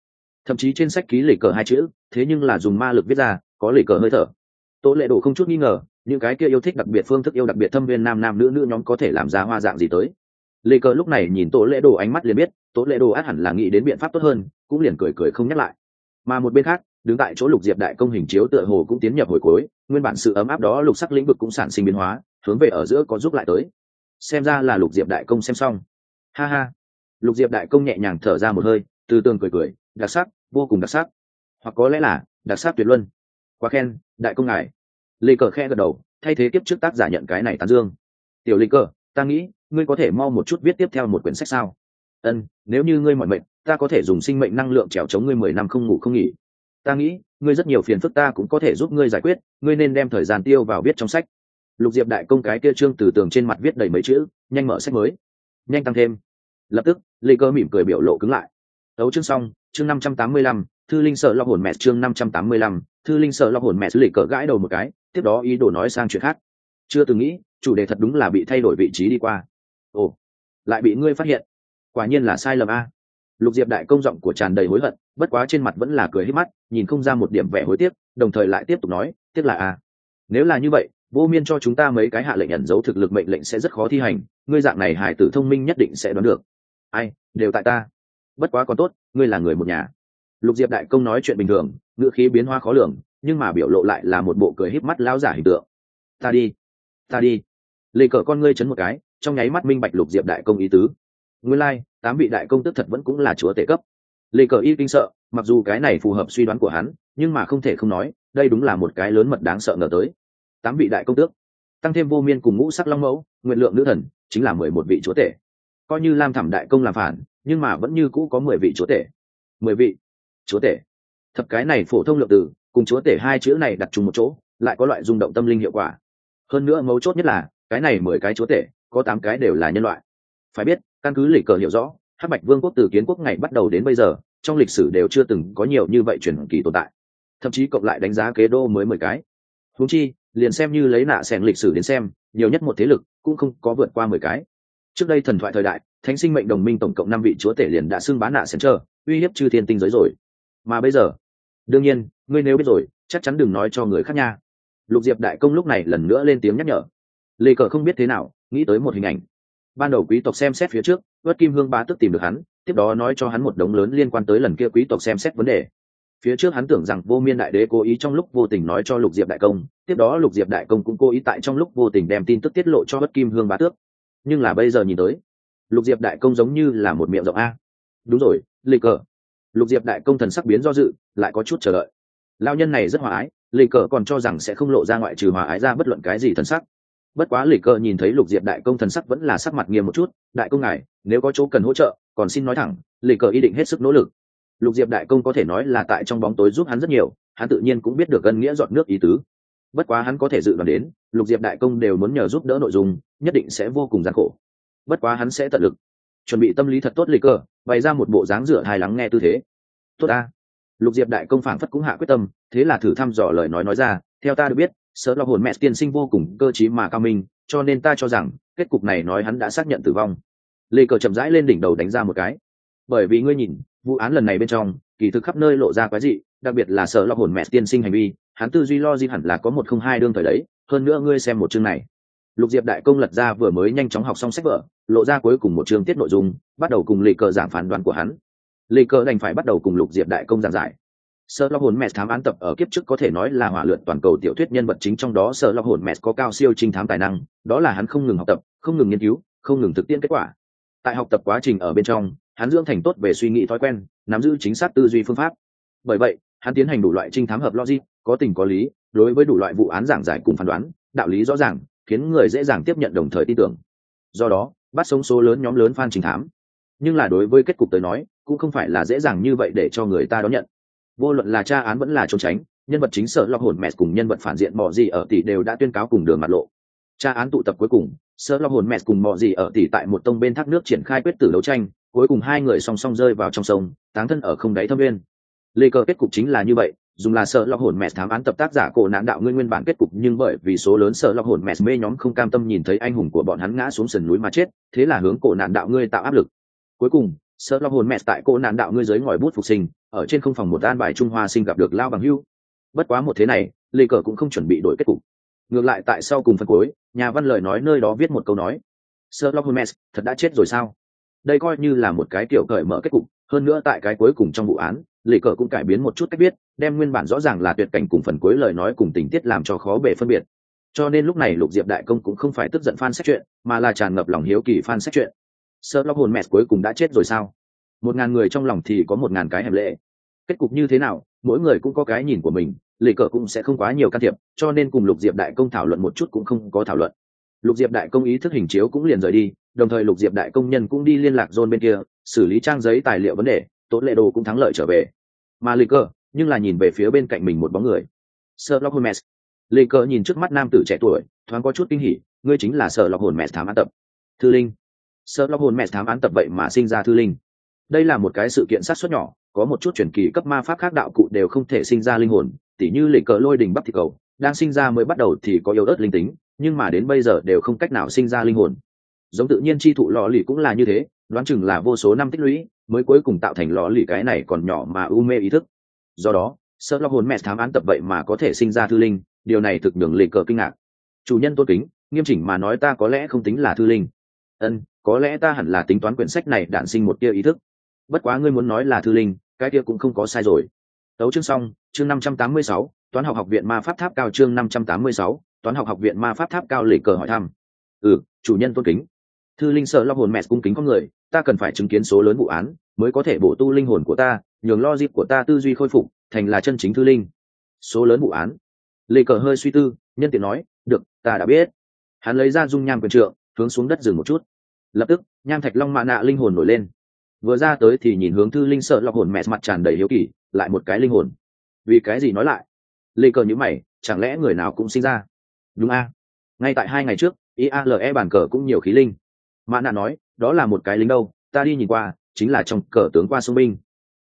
Thậm chí trên sách ký lịch cờ hai chữ, thế nhưng là dùng ma lực viết ra, có lịch cờ hơi thở. Tố lệ đồ không chút nghi ngờ, những cái kia yêu thích đặc biệt phương thức yêu đặc biệt thâm viên nam nam nữ nữ nhóm có thể làm ra hoa dạng gì tới. Lê cờ lúc này nhìn tố lệ đồ ánh mắt liền biết, tố lệ đồ át hẳn là nghĩ đến biện pháp tốt hơn, cũng liền cười cười không nhắc lại. Mà một bên khác đứng tại chỗ lục diệp đại công hình chiếu tựa hồ cũng tiến nhập hồi cuối, nguyên bản sự ấm áp đó lục sắc lĩnh vực cũng sản sinh biến hóa, hướng về ở giữa có giúp lại tới. Xem ra là lục diệp đại công xem xong. Ha ha. Lục diệp đại công nhẹ nhàng thở ra một hơi, từ tường cười cười, đặc sắc, vô cùng đặc sắc. Hoặc có lẽ là, đặc sắc tuyệt luân. Quá khen, đại công ngài. Lê cờ khe gật đầu, thay thế kiếp trước tác giả nhận cái này tán dương. Tiểu lê cờ, ta nghĩ, ngươi có thể mau một chút viết tiếp theo một quyển sách sao? Ân, nếu như ngươi mọi mệnh ta có thể dùng sinh mệnh năng lượng trèo chống ngươi mười năm không ngủ không nghỉ ta nghĩ, ngươi rất nhiều phiền phức ta cũng có thể giúp ngươi giải quyết, ngươi nên đem thời gian tiêu vào viết trong sách. Lục diệp đại công cái kia trương từ tường trên mặt viết đầy mấy chữ, nhanh mở sách mới. Nhanh tăng thêm. Lập tức, lê cơ mỉm cười biểu lộ cứng lại. Tấu chương xong, chương năm trăm tám mươi lăm, thư linh sợ lo hồn mẹ, chương năm trăm tám mươi lăm, thư linh sợ lo hồn mẹ, lê cờ gãi đầu một cái, tiếp đó ý đồ nói sang chuyện khác. Chưa từng nghĩ, chủ đề thật đúng là bị thay đổi vị trí đi qua. Ồ, lại bị ngươi phát hiện. Quả nhiên là sai lầm a. Lục diệp đại công giọng của tràn đầy hối hận, bất quá trên mặt vẫn là cười hết mắt nhìn không ra một điểm vẻ hối tiếc đồng thời lại tiếp tục nói tiếc là a nếu là như vậy vô miên cho chúng ta mấy cái hạ lệnh ẩn giấu thực lực mệnh lệnh sẽ rất khó thi hành ngươi dạng này hải tử thông minh nhất định sẽ đoán được. Ai đều tại ta. Bất quá còn tốt ngươi là người một nhà. Lục diệp đại công nói chuyện bình thường ngữ khí biến hoa khó lường nhưng mà biểu lộ lại là một bộ cười híp mắt lao giả hình tượng. Ta đi ta đi. Lê cờ con ngươi chấn một cái trong nháy mắt minh bạch lục diệp đại công ý tứ. Nguyên lai、like, tám vị đại công tức thật vẫn cũng là chúa tể cấp. Lê cờ y kinh sợ mặc dù cái này phù hợp suy đoán của hắn, nhưng mà không thể không nói, đây đúng là một cái lớn mật đáng sợ ngờ tới. Tám vị đại công tước, tăng thêm vô miên cùng ngũ sắc long mẫu, nguyện lượng nữ thần, chính là mười một vị chúa tể. Coi như lam thảm đại công làm phản, nhưng mà vẫn như cũ có mười vị chúa tể. Mười vị chúa tể. Thập cái này phổ thông lượng từ cùng chúa tể hai chữ này đặt chung một chỗ, lại có loại rung động tâm linh hiệu quả. Hơn nữa mấu chốt nhất là, cái này mười cái chúa tể, có tám cái đều là nhân loại. Phải biết, căn cứ lỉ cờ hiểu rõ, hắc bạch vương quốc từ kiến quốc ngày bắt đầu đến bây giờ trong lịch sử đều chưa từng có nhiều như vậy truyền kỳ tồn tại. Thậm chí cộng lại đánh giá kế đô mới mười cái. Húng chi, liền xem như lấy nạ xẻn lịch sử đến xem, nhiều nhất một thế lực cũng không có vượt qua mười cái. Trước đây thần thoại thời đại, thánh sinh mệnh đồng minh tổng cộng năm vị chúa tể liền đã xưng bán nạ xẻn trơ uy hiếp chư thiên tinh giới rồi. Mà bây giờ, đương nhiên, ngươi nếu biết rồi, chắc chắn đừng nói cho người khác nha. Lục diệp đại công lúc này lần nữa lên tiếng nhắc nhở. Lê cờ không biết thế nào, nghĩ tới một hình ảnh. Ban đầu quý tộc xem xét phía trước ớt kim hương bá tức tìm được hắn tiếp đó nói cho hắn một đống lớn liên quan tới lần kia quý tộc xem xét vấn đề. Phía trước hắn tưởng rằng vô miên đại đế cố ý trong lúc vô tình nói cho lục diệp đại công, tiếp đó lục diệp đại công cũng cố ý tại trong lúc vô tình đem tin tức tiết lộ cho bất kim hương bá tước. Nhưng là bây giờ nhìn tới, lục diệp đại công giống như là một miệng rộng a. Đúng rồi lịch cờ. Lục diệp đại công thần sắc biến do dự, lại có chút chờ đợi. Lao nhân này rất hòa ái lì cờ còn cho rằng sẽ không lộ ra ngoại trừ hòa ái ra bất luận cái gì thần sắc. Bất quá lì cờ nhìn thấy lục diệp đại công thần sắc vẫn là sắc mặt nghiêm một chút, đại công ngài, nếu có chỗ cần hỗ trợ còn xin nói thẳng lệ cờ ý định hết sức nỗ lực. Lục diệp đại công có thể nói là tại trong bóng tối giúp hắn rất nhiều, hắn tự nhiên cũng biết được gân nghĩa dọn nước ý tứ. Bất quá hắn có thể dự đoán đến, lục diệp đại công đều muốn nhờ giúp đỡ nội dung, nhất định sẽ vô cùng gian khổ. Bất quá hắn sẽ tận lực, chuẩn bị tâm lý thật tốt lì cờ, bày ra một bộ dáng rửa hài lắng nghe tư thế. Tốt ta. Lục diệp đại công phản phất cũng hạ quyết tâm, thế là thử thăm dò lời nói nói ra, theo ta được biết, sợ lo hồn mẹ tiên sinh vô cùng cơ t mà cao minh, cho nên ta cho rằng, kết cục này nói hắn đã xác nhận tử vong lê cờ chậm rãi lên đỉnh đầu đánh ra một cái. Bởi vì ngươi nhìn vụ án lần này bên trong kỳ thực khắp nơi lộ ra quái dị đặc biệt là sợ lo hồn mẹ tiên sinh hành vi hắn tư duy lo di hẳn là có một không hai đương thời đấy hơn nữa ngươi xem một chương này. Lục diệp đại công lật ra vừa mới nhanh chóng học xong sách vở lộ ra cuối cùng một chương tiết nội dung bắt đầu cùng lê cờ giảng phán đoán của hắn. Lê cờ đành phải bắt đầu cùng lục diệp đại công giảng giải. Sợ Lo Hồn Mẹ thám án tập ở kiếp trước có thể nói là hỏa lượn toàn cầu tiểu thuyết nhân vật chính trong đó sợ Lo Hồn Mẹ có cao siêu trinh thám tài năng, đó là hắn không ngừng học tập, không ngừng nghiên cứu, không ngừng thực tiễn kết quả. Tại học tập quá trình ở bên trong, hắn dưỡng thành tốt về suy nghĩ thói quen, nắm giữ chính xác tư duy phương pháp. Bởi vậy, hắn tiến hành đủ loại trinh thám hợp logic, có tình có lý, đối với đủ loại vụ án giảng giải cùng phán đoán, đạo lý rõ ràng, khiến người dễ dàng tiếp nhận đồng thời tin tưởng. Do đó, bắt sống số lớn nhóm lớn fan trinh thám. Nhưng là đối với kết cục tới nói, cũng không phải là dễ dàng như vậy để cho người ta đón nhận vô luận là tra án vẫn là trốn tránh nhân vật chính sợ lọc hồn mẹ cùng nhân vật phản diện bỏ gì ở tỷ đều đã tuyên cáo cùng đường mặt lộ tra án tụ tập cuối cùng sợ lo hồn mẹ cùng mọi gì ở tỉ tại một tông bên thác nước triển khai quyết tử đấu tranh, cuối cùng hai người song song rơi vào trong sông, táng thân ở không đáy thâm viên lê cờ kết cục chính là như vậy, dùng là sợ lọc hồn mẹ thám án tập tác giả cổ nạn đạo nguyên nguyên bản kết cục, nhưng bởi vì số lớn sợ lọc hồn mẹ mê nhóm không cam tâm nhìn thấy anh hùng của bọn hắn ngã xuống sườn núi mà chết, thế là hướng cổ nạn đạo ngươi tạo áp lực. Cuối cùng sợ lọc hồn mẹ tại cổ nạn đạo ngươi dưới ngòi bút phục sinh, ở trên không phòng một an bài trung hoa sinh gặp được lao bằng hưu. Bất quá một thế này, lê cờ cũng không chuẩn bị đổi kết cục ngược lại tại sau cùng phần cuối, nhà văn lời nói nơi đó viết một câu nói, Sherlock Holmes, thật đã chết rồi sao? Đây coi như là một cái kiểu cởi mở kết cục, hơn nữa tại cái cuối cùng trong vụ án lệ cờ cũng cải biến một chút cách viết, đem nguyên bản rõ ràng là tuyệt cảnh cùng phần cuối lời nói cùng tình tiết làm cho khó bể phân biệt. Cho nên lúc này lục diệp đại công cũng không phải tức giận fan xét chuyện, mà là tràn ngập lòng hiếu kỳ fan xét chuyện. Sherlock Holmes cuối cùng đã chết rồi sao? Một ngàn người trong lòng thì có một ngàn cái hẻm lệ kết cục như thế nào mỗi người cũng có cái nhìn của mình lệ cờ cũng sẽ không quá nhiều can thiệp cho nên cùng lục diệp đại công thảo luận một chút cũng không có thảo luận. Lục diệp đại công ý thức hình chiếu cũng liền rời đi đồng thời lục diệp đại công nhân cũng đi liên lạc john bên kia xử lý trang giấy tài liệu vấn đề tốt lệ đồ cũng thắng lợi trở về. Mà lệ cờ nhưng là nhìn về phía bên cạnh mình một bóng người. Sợ lóc hôn mèz Lệ cờ nhìn trước mắt nam tử trẻ tuổi, thoáng có chút kinh hỉ, ngươi chính là sợ lóc hồn mèz thám án tập. Thư linh. sợ lóc hồn mèz thám án tập vậy mà sinh ra thư linh. Đây là một cái sự kiện sát xuất nhỏ có một chút truyền kỳ cấp ma pháp khác đạo cụ đều không thể sinh ra linh hồn, tỉ như lệ cờ lôi đình bắp thịt cầu, đang sinh ra mới bắt đầu thì có yếu ớt linh tính, nhưng mà đến bây giờ đều không cách nào sinh ra linh hồn. Giống tự nhiên chi thụ lò lì cũng là như thế, đoán chừng là vô số năm tích lũy mới cuối cùng tạo thành lò lì cái này còn nhỏ mà u mê ý thức. Do đó sơ lo hồn mẹ thám án tập vậy mà có thể sinh ra thư linh, điều này thực đường lệ cờ kinh ngạc. Chủ nhân tôn kính, nghiêm chỉnh mà nói ta có lẽ không tính là thư linh. Ân, có lẽ ta hẳn là tính toán quyển sách này đản sinh một tia ý thức bất quá ngươi muốn nói là thư linh, cái kia cũng không có sai rồi. Tấu chương xong, chương năm trăm tám mươi sáu, toán học học viện ma pháp tháp cao chương năm trăm tám mươi sáu, toán học học viện ma pháp tháp cao lệ cờ hỏi thăm. Ừ chủ nhân tôn kính. Thư linh sợ lo hồn mẹ cung kính con người, ta cần phải chứng kiến số lớn vụ án, mới có thể bổ tu linh hồn của ta, nhường lo dịp của ta tư duy khôi phục, thành là chân chính thư linh. Số lớn vụ án. Lệ cờ hơi suy tư, nhân tiện nói, được, ta đã biết. Hắn lấy ra dung nham quyền trượng, hướng xuống đất dừng một chút. Lập tức, nham thạch long mạ nạ linh hồn nổi lên vừa ra tới thì nhìn hướng thư linh sợ lọc hồn mẹ mặt tràn đầy hiếu kỳ, lại một cái linh hồn. Vì cái gì nói lại? Lê cờ nhữ mày, chẳng lẽ người nào cũng sinh ra? Đúng a. Ngay tại hai ngày trước iale bàn cờ cũng nhiều khí linh. Mã nạ nói, đó là một cái lính đâu, ta đi nhìn qua, chính là trong cờ tướng qua sông binh.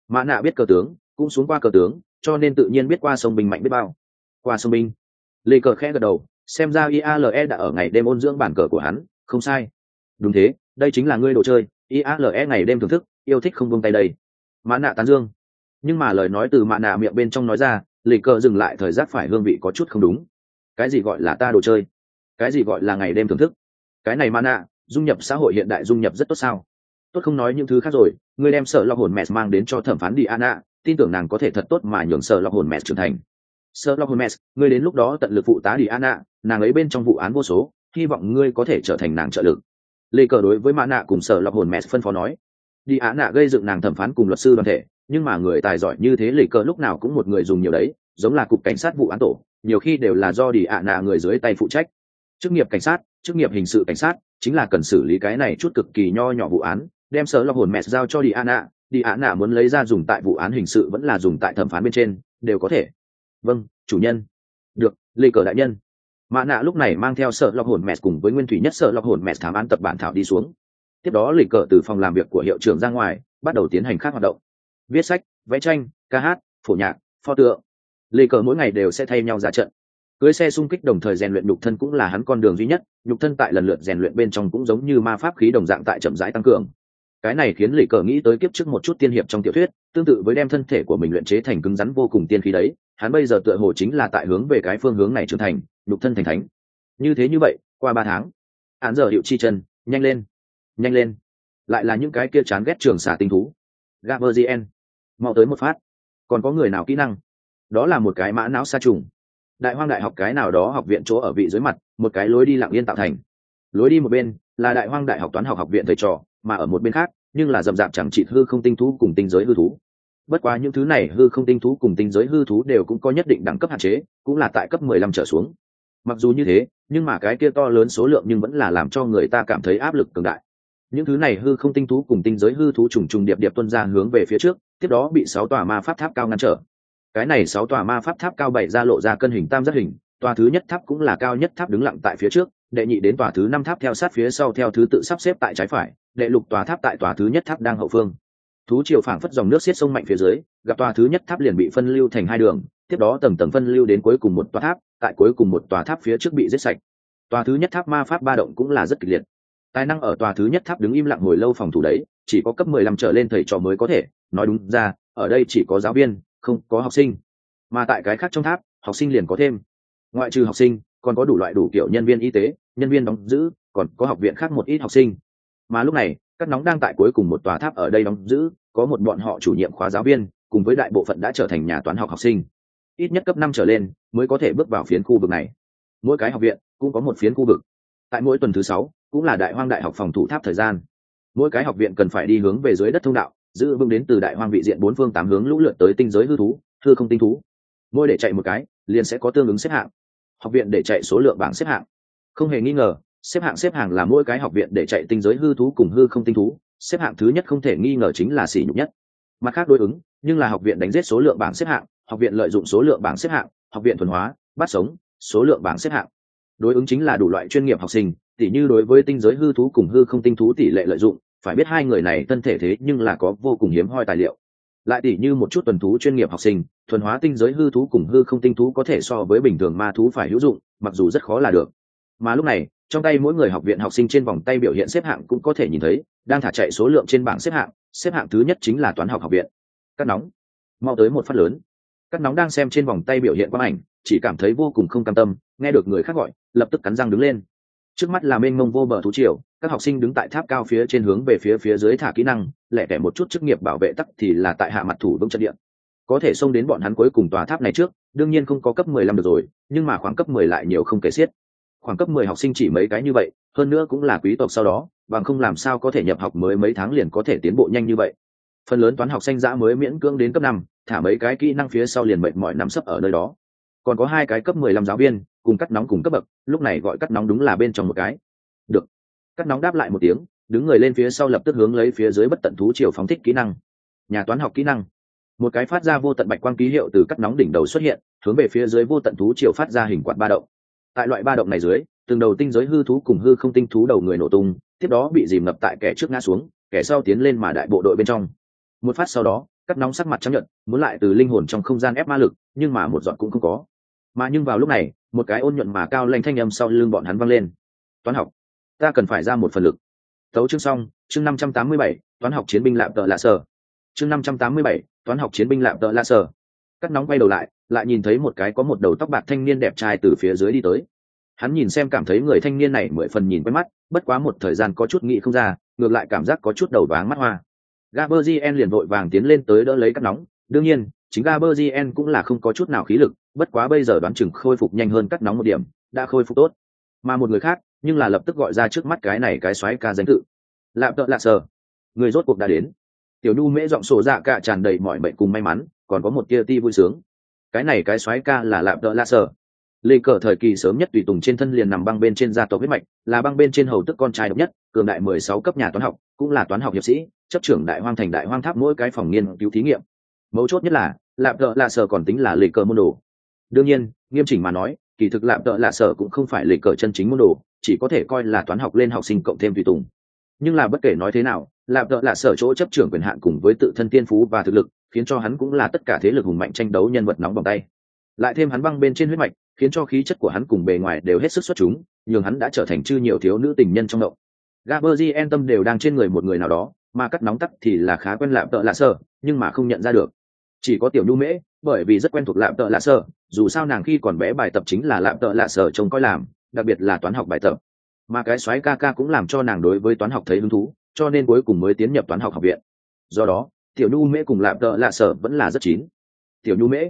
Mã nạ biết cờ tướng, cũng xuống qua cờ tướng, cho nên tự nhiên biết qua sông binh mạnh biết bao. Qua sông binh. Lê cờ khẽ gật đầu, xem ra iale đã ở ngày đêm ôn dưỡng bản cờ của hắn, không sai. Đúng thế, đây chính là ngươi đồ chơi iale ngày đêm thưởng thức yêu thích không buông tay đây. Mã nạ tán dương. Nhưng mà lời nói từ mã nạ miệng bên trong nói ra lì cờ dừng lại thời giác phải hương vị có chút không đúng. Cái gì gọi là ta đồ chơi? Cái gì gọi là ngày đêm thưởng thức? Cái này mã nạ dung nhập xã hội hiện đại dung nhập rất tốt sao? Tốt không nói những thứ khác rồi ngươi đem sợ lọc hồn mẹ mang đến cho thẩm phán đi Anna, tin tưởng nàng có thể thật tốt mà nhường sợ lọc hồn mẹ trưởng thành. Sợ lọc hồn mẹ ngươi đến lúc đó tận lực phụ tá đi Anna, nàng ấy bên trong vụ án vô số hy vọng ngươi có thể trở thành nàng trợ lực. Lê cờ đối với mã nạ cùng sợ lọc hồn mẹ phân phó nói đi á nạ gây dựng nàng thẩm phán cùng luật sư đoàn thể, nhưng mà người tài giỏi như thế lì cờ lúc nào cũng một người dùng nhiều đấy, giống là cục cảnh sát vụ án tổ, nhiều khi đều là do đi ạ nạ người dưới tay phụ trách. Chức nghiệp cảnh sát, chức nghiệp hình sự cảnh sát, chính là cần xử lý cái này chút cực kỳ nho nhỏ vụ án, đem sở lọc hồn mẹ giao cho đi ạ nạ. Đi ạ nạ muốn lấy ra dùng tại vụ án hình sự vẫn là dùng tại thẩm phán bên trên, đều có thể. Vâng chủ nhân. Được, lì cờ đại nhân. Mã nạ lúc này mang theo sợ lọc hồn mẹ cùng với nguyên thủy nhất sợ lọc hồn mẹ thám án tập bản thảo đi xuống tiếp đó lịch cờ từ phòng làm việc của hiệu trưởng ra ngoài, bắt đầu tiến hành khác hoạt động. Viết sách, vẽ tranh, ca hát, phổ nhạc, pho tượng. Lịch cờ mỗi ngày đều sẽ thay nhau ra trận. Cưới xe xung kích đồng thời rèn luyện nhục thân cũng là hắn con đường duy nhất, nhục thân tại lần lượt rèn luyện bên trong cũng giống như ma pháp khí đồng dạng tại chậm rãi tăng cường. Cái này khiến lì cờ nghĩ tới kiếp trước một chút tiên hiệp trong tiểu thuyết, tương tự với đem thân thể của mình luyện chế thành cứng rắn vô cùng tiên khí đấy, hắn bây giờ tựa hồ chính là tại hướng về cái phương hướng này trưởng thành, nhục thân thành thánh. Như thế như vậy, qua ba tháng, hắn giờ hiệu chi chân, nhanh lên nhanh lên. Lại là những cái kia chán ghét trường xả tinh thú. Gaberzien mau tới một phát. Còn có người nào kỹ năng? Đó là một cái mã não xa trùng. Đại hoang đại học cái nào đó học viện chỗ ở vị dưới mặt, một cái lối đi lặng yên tạo thành. Lối đi một bên là đại hoang đại học toán học học viện thầy trò, mà ở một bên khác, nhưng là rậm rạp chẳng trị hư không tinh thú cùng tinh giới hư thú. Bất quá những thứ này hư không tinh thú cùng tinh giới hư thú đều cũng có nhất định đẳng cấp hạn chế, cũng là tại cấp mười lăm trở xuống. Mặc dù như thế, nhưng mà cái kia to lớn số lượng nhưng vẫn là làm cho người ta cảm thấy áp lực cường đại những thứ này hư không tinh thú cùng tinh giới hư thú trùng trùng điệp điệp tuân ra hướng về phía trước, tiếp đó bị sáu tòa ma pháp tháp cao ngăn trở. Cái này sáu tòa ma pháp tháp cao bảy ra lộ ra cân hình tam giác hình, tòa thứ nhất tháp cũng là cao nhất tháp đứng lặng tại phía trước, đệ nhị đến tòa thứ năm tháp theo sát phía sau theo thứ tự sắp xếp tại trái phải, đệ lục tòa tháp tại tòa thứ nhất tháp đang hậu phương. Thú triều phảng phất dòng nước xiết sông mạnh phía dưới, gặp tòa thứ nhất tháp liền bị phân lưu thành hai đường, tiếp đó tầng tầng phân lưu đến cuối cùng một tòa tháp, tại cuối cùng một tòa tháp phía trước bị giết sạch. Tòa thứ nhất tháp ma pháp ba động cũng là rất kịch liệt tài năng ở tòa thứ nhất tháp đứng im lặng ngồi lâu phòng thủ đấy, chỉ có cấp mười lăm trở lên thầy trò mới có thể. Nói đúng ra, ở đây chỉ có giáo viên, không có học sinh. Mà tại cái khác trong tháp, học sinh liền có thêm. Ngoại trừ học sinh, còn có đủ loại đủ kiểu nhân viên y tế, nhân viên đóng giữ, còn có học viện khác một ít học sinh. Mà lúc này, các nóng đang tại cuối cùng một tòa tháp ở đây đóng giữ, có một bọn họ chủ nhiệm khóa giáo viên, cùng với đại bộ phận đã trở thành nhà toán học học sinh. Ít nhất cấp năm trở lên, mới có thể bước vào phiến khu vực này. Mỗi cái học viện cũng có một phiến khu vực. Tại mỗi tuần thứ sáu cũng là đại hoang đại học phòng thủ tháp thời gian. Mỗi cái học viện cần phải đi hướng về dưới đất thông đạo, giữ vững đến từ đại hoang vị diện bốn phương tám hướng lũ lượt tới tinh giới hư thú hư không tinh thú. Mỗi để chạy một cái, liền sẽ có tương ứng xếp hạng. Học viện để chạy số lượng bảng xếp hạng. Không hề nghi ngờ, xếp hạng xếp hạng là mỗi cái học viện để chạy tinh giới hư thú cùng hư không tinh thú. Xếp hạng thứ nhất không thể nghi ngờ chính là xỉ nhục nhất. Mặt khác đối ứng, nhưng là học viện đánh giết số lượng bảng xếp hạng, học viện lợi dụng số lượng bảng xếp hạng, học viện thuần hóa, bắt sống số lượng bảng xếp hạng. Đối ứng chính là đủ loại chuyên nghiệp học sinh tỉ như đối với tinh giới hư thú cùng hư không tinh thú tỷ lệ lợi dụng, phải biết hai người này thân thể thế nhưng là có vô cùng hiếm hoi tài liệu. Lại tỉ như một chút tuần thú chuyên nghiệp học sinh, thuần hóa tinh giới hư thú cùng hư không tinh thú có thể so với bình thường ma thú phải hữu dụng, mặc dù rất khó là được. Mà lúc này, trong tay mỗi người học viện học sinh trên vòng tay biểu hiện xếp hạng cũng có thể nhìn thấy, đang thả chạy số lượng trên bảng xếp hạng xếp hạng thứ nhất chính là toán học học viện. Cắt nóng. Mau tới một phát lớn. Cắt nóng đang xem trên vòng tay biểu hiện quang ảnh, chỉ cảm thấy vô cùng không cam tâm, nghe được người khác gọi, lập tức cắn răng đứng lên trước mắt là mênh mông vô bờ thú triều, các học sinh đứng tại tháp cao phía trên hướng về phía phía dưới thả kỹ năng, lẻ kẻ một chút chức nghiệp bảo vệ tắc thì là tại hạ mặt thủ vững trận địa. Có thể xông đến bọn hắn cuối cùng tòa tháp này trước, đương nhiên không có cấp mười lăm được rồi, nhưng mà khoảng cấp mười lại nhiều không kể xiết. Khoảng cấp mười học sinh chỉ mấy cái như vậy, hơn nữa cũng là quý tộc sau đó, bằng không làm sao có thể nhập học mới mấy tháng liền có thể tiến bộ nhanh như vậy. Phần lớn toán học sinh giã mới miễn cưỡng đến cấp năm, thả mấy cái kỹ năng phía sau liền mệt mỏi nằm sấp ở nơi đó còn có hai cái cấp mười lăm giáo viên, cùng cắt nóng cùng cấp bậc, lúc này gọi cắt nóng đúng là bên trong một cái. Được. Cắt nóng đáp lại một tiếng, đứng người lên phía sau lập tức hướng lấy phía dưới bất tận thú chiều phóng thích kỹ năng. Nhà toán học kỹ năng. Một cái phát ra vô tận bạch quang ký hiệu từ cắt nóng đỉnh đầu xuất hiện, hướng về phía dưới vô tận thú chiều phát ra hình quạt ba động. Tại loại ba động này dưới, từng đầu tinh giới hư thú cùng hư không tinh thú đầu người nổ tung, tiếp đó bị dìm ngập tại kẻ trước ngã xuống, kẻ sau tiến lên mà đại bộ đội bên trong. Một phát sau đó, cắt nóng sắc mặt chấp nhận muốn lại từ linh hồn trong không gian ép ma lực, nhưng mà một giọt cũng không có mà nhưng vào lúc này, một cái ôn nhuận mà cao lanh thanh âm sau lưng bọn hắn văng lên. Toán học, ta cần phải ra một phần lực. Tấu chương xong, chương năm trăm tám mươi bảy, toán học chiến binh lạm tợ lạ sở chương năm trăm tám mươi bảy, toán học chiến binh lạm tợ lạ sở cắt nóng quay đầu lại lại nhìn thấy một cái có một đầu tóc bạc thanh niên đẹp trai từ phía dưới đi tới. Hắn nhìn xem cảm thấy người thanh niên này mười phần nhìn quen mắt, bất quá một thời gian có chút nghĩ không ra, ngược lại cảm giác có chút đầu váng mắt hoa. Gaberzien liền vội vàng tiến lên tới đỡ lấy cắt nóng. Đương nhiên, chính gaberzien cũng là không có chút nào khí lực bất quá bây giờ đoán chừng khôi phục nhanh hơn cắt nóng một điểm, đã khôi phục tốt. Mà một người khác, nhưng là lập tức gọi ra trước mắt cái này cái xoáy ca danh tự. Lạm tợ lạ sờ. Người rốt cuộc đã đến. Tiểu nhu mễ giọng sổ dạ cả tràn đầy mọi mệnh cùng may mắn, còn có một tia ti vui sướng. Cái này cái xoáy ca là lạp đỡ lạ sở lê cờ thời kỳ sớm nhất tùy tùng trên thân liền nằm băng bên trên gia tộc huyết mạch, là băng bên trên hầu tức con trai độc nhất, cường đại mười sáu cấp nhà toán học, cũng là toán học hiệp sĩ, chấp trưởng đại hoang thành đại hoang tháp mỗi cái phòng nghiên cứu thí nghiệm. Mấu chốt nhất là lạp đỡ lạ sở còn tính là lê cờ môn đồ đương nhiên nghiêm chỉnh mà nói kỳ thực lạp tợ lạ sở cũng không phải lịch cờ chân chính môn đồ chỉ có thể coi là toán học lên học sinh cộng thêm tùy tùng. Nhưng là bất kể nói thế nào lạp tợ lạ sở chỗ chấp trưởng quyền hạn cùng với tự thân tiên phú và thực lực khiến cho hắn cũng là tất cả thế lực hùng mạnh tranh đấu nhân vật nóng bằng tay. Lại thêm hắn băng bên trên huyết mạch khiến cho khí chất của hắn cùng bề ngoài đều hết sức xuất chúng nhường hắn đã trở thành chư nhiều thiếu nữ tình nhân trong động. Gaberzien tâm đều đang trên người một người nào đó mà cắt nóng tắt thì là khá quen lạm tợ lạ sở, nhưng mà không nhận ra được. Chỉ có tiểu nhu mễ bởi vì rất quen thuộc lạm tợ lạ sở, dù sao nàng khi còn bé bài tập chính là lạm tợ lạ sở trông coi làm đặc biệt là toán học bài tập. Mà cái xoáy ca ca cũng làm cho nàng đối với toán học thấy hứng thú cho nên cuối cùng mới tiến nhập toán học học viện. Do đó tiểu nhu mễ cùng lạm tợ lạ sở vẫn là rất chín. Tiểu nhu mễ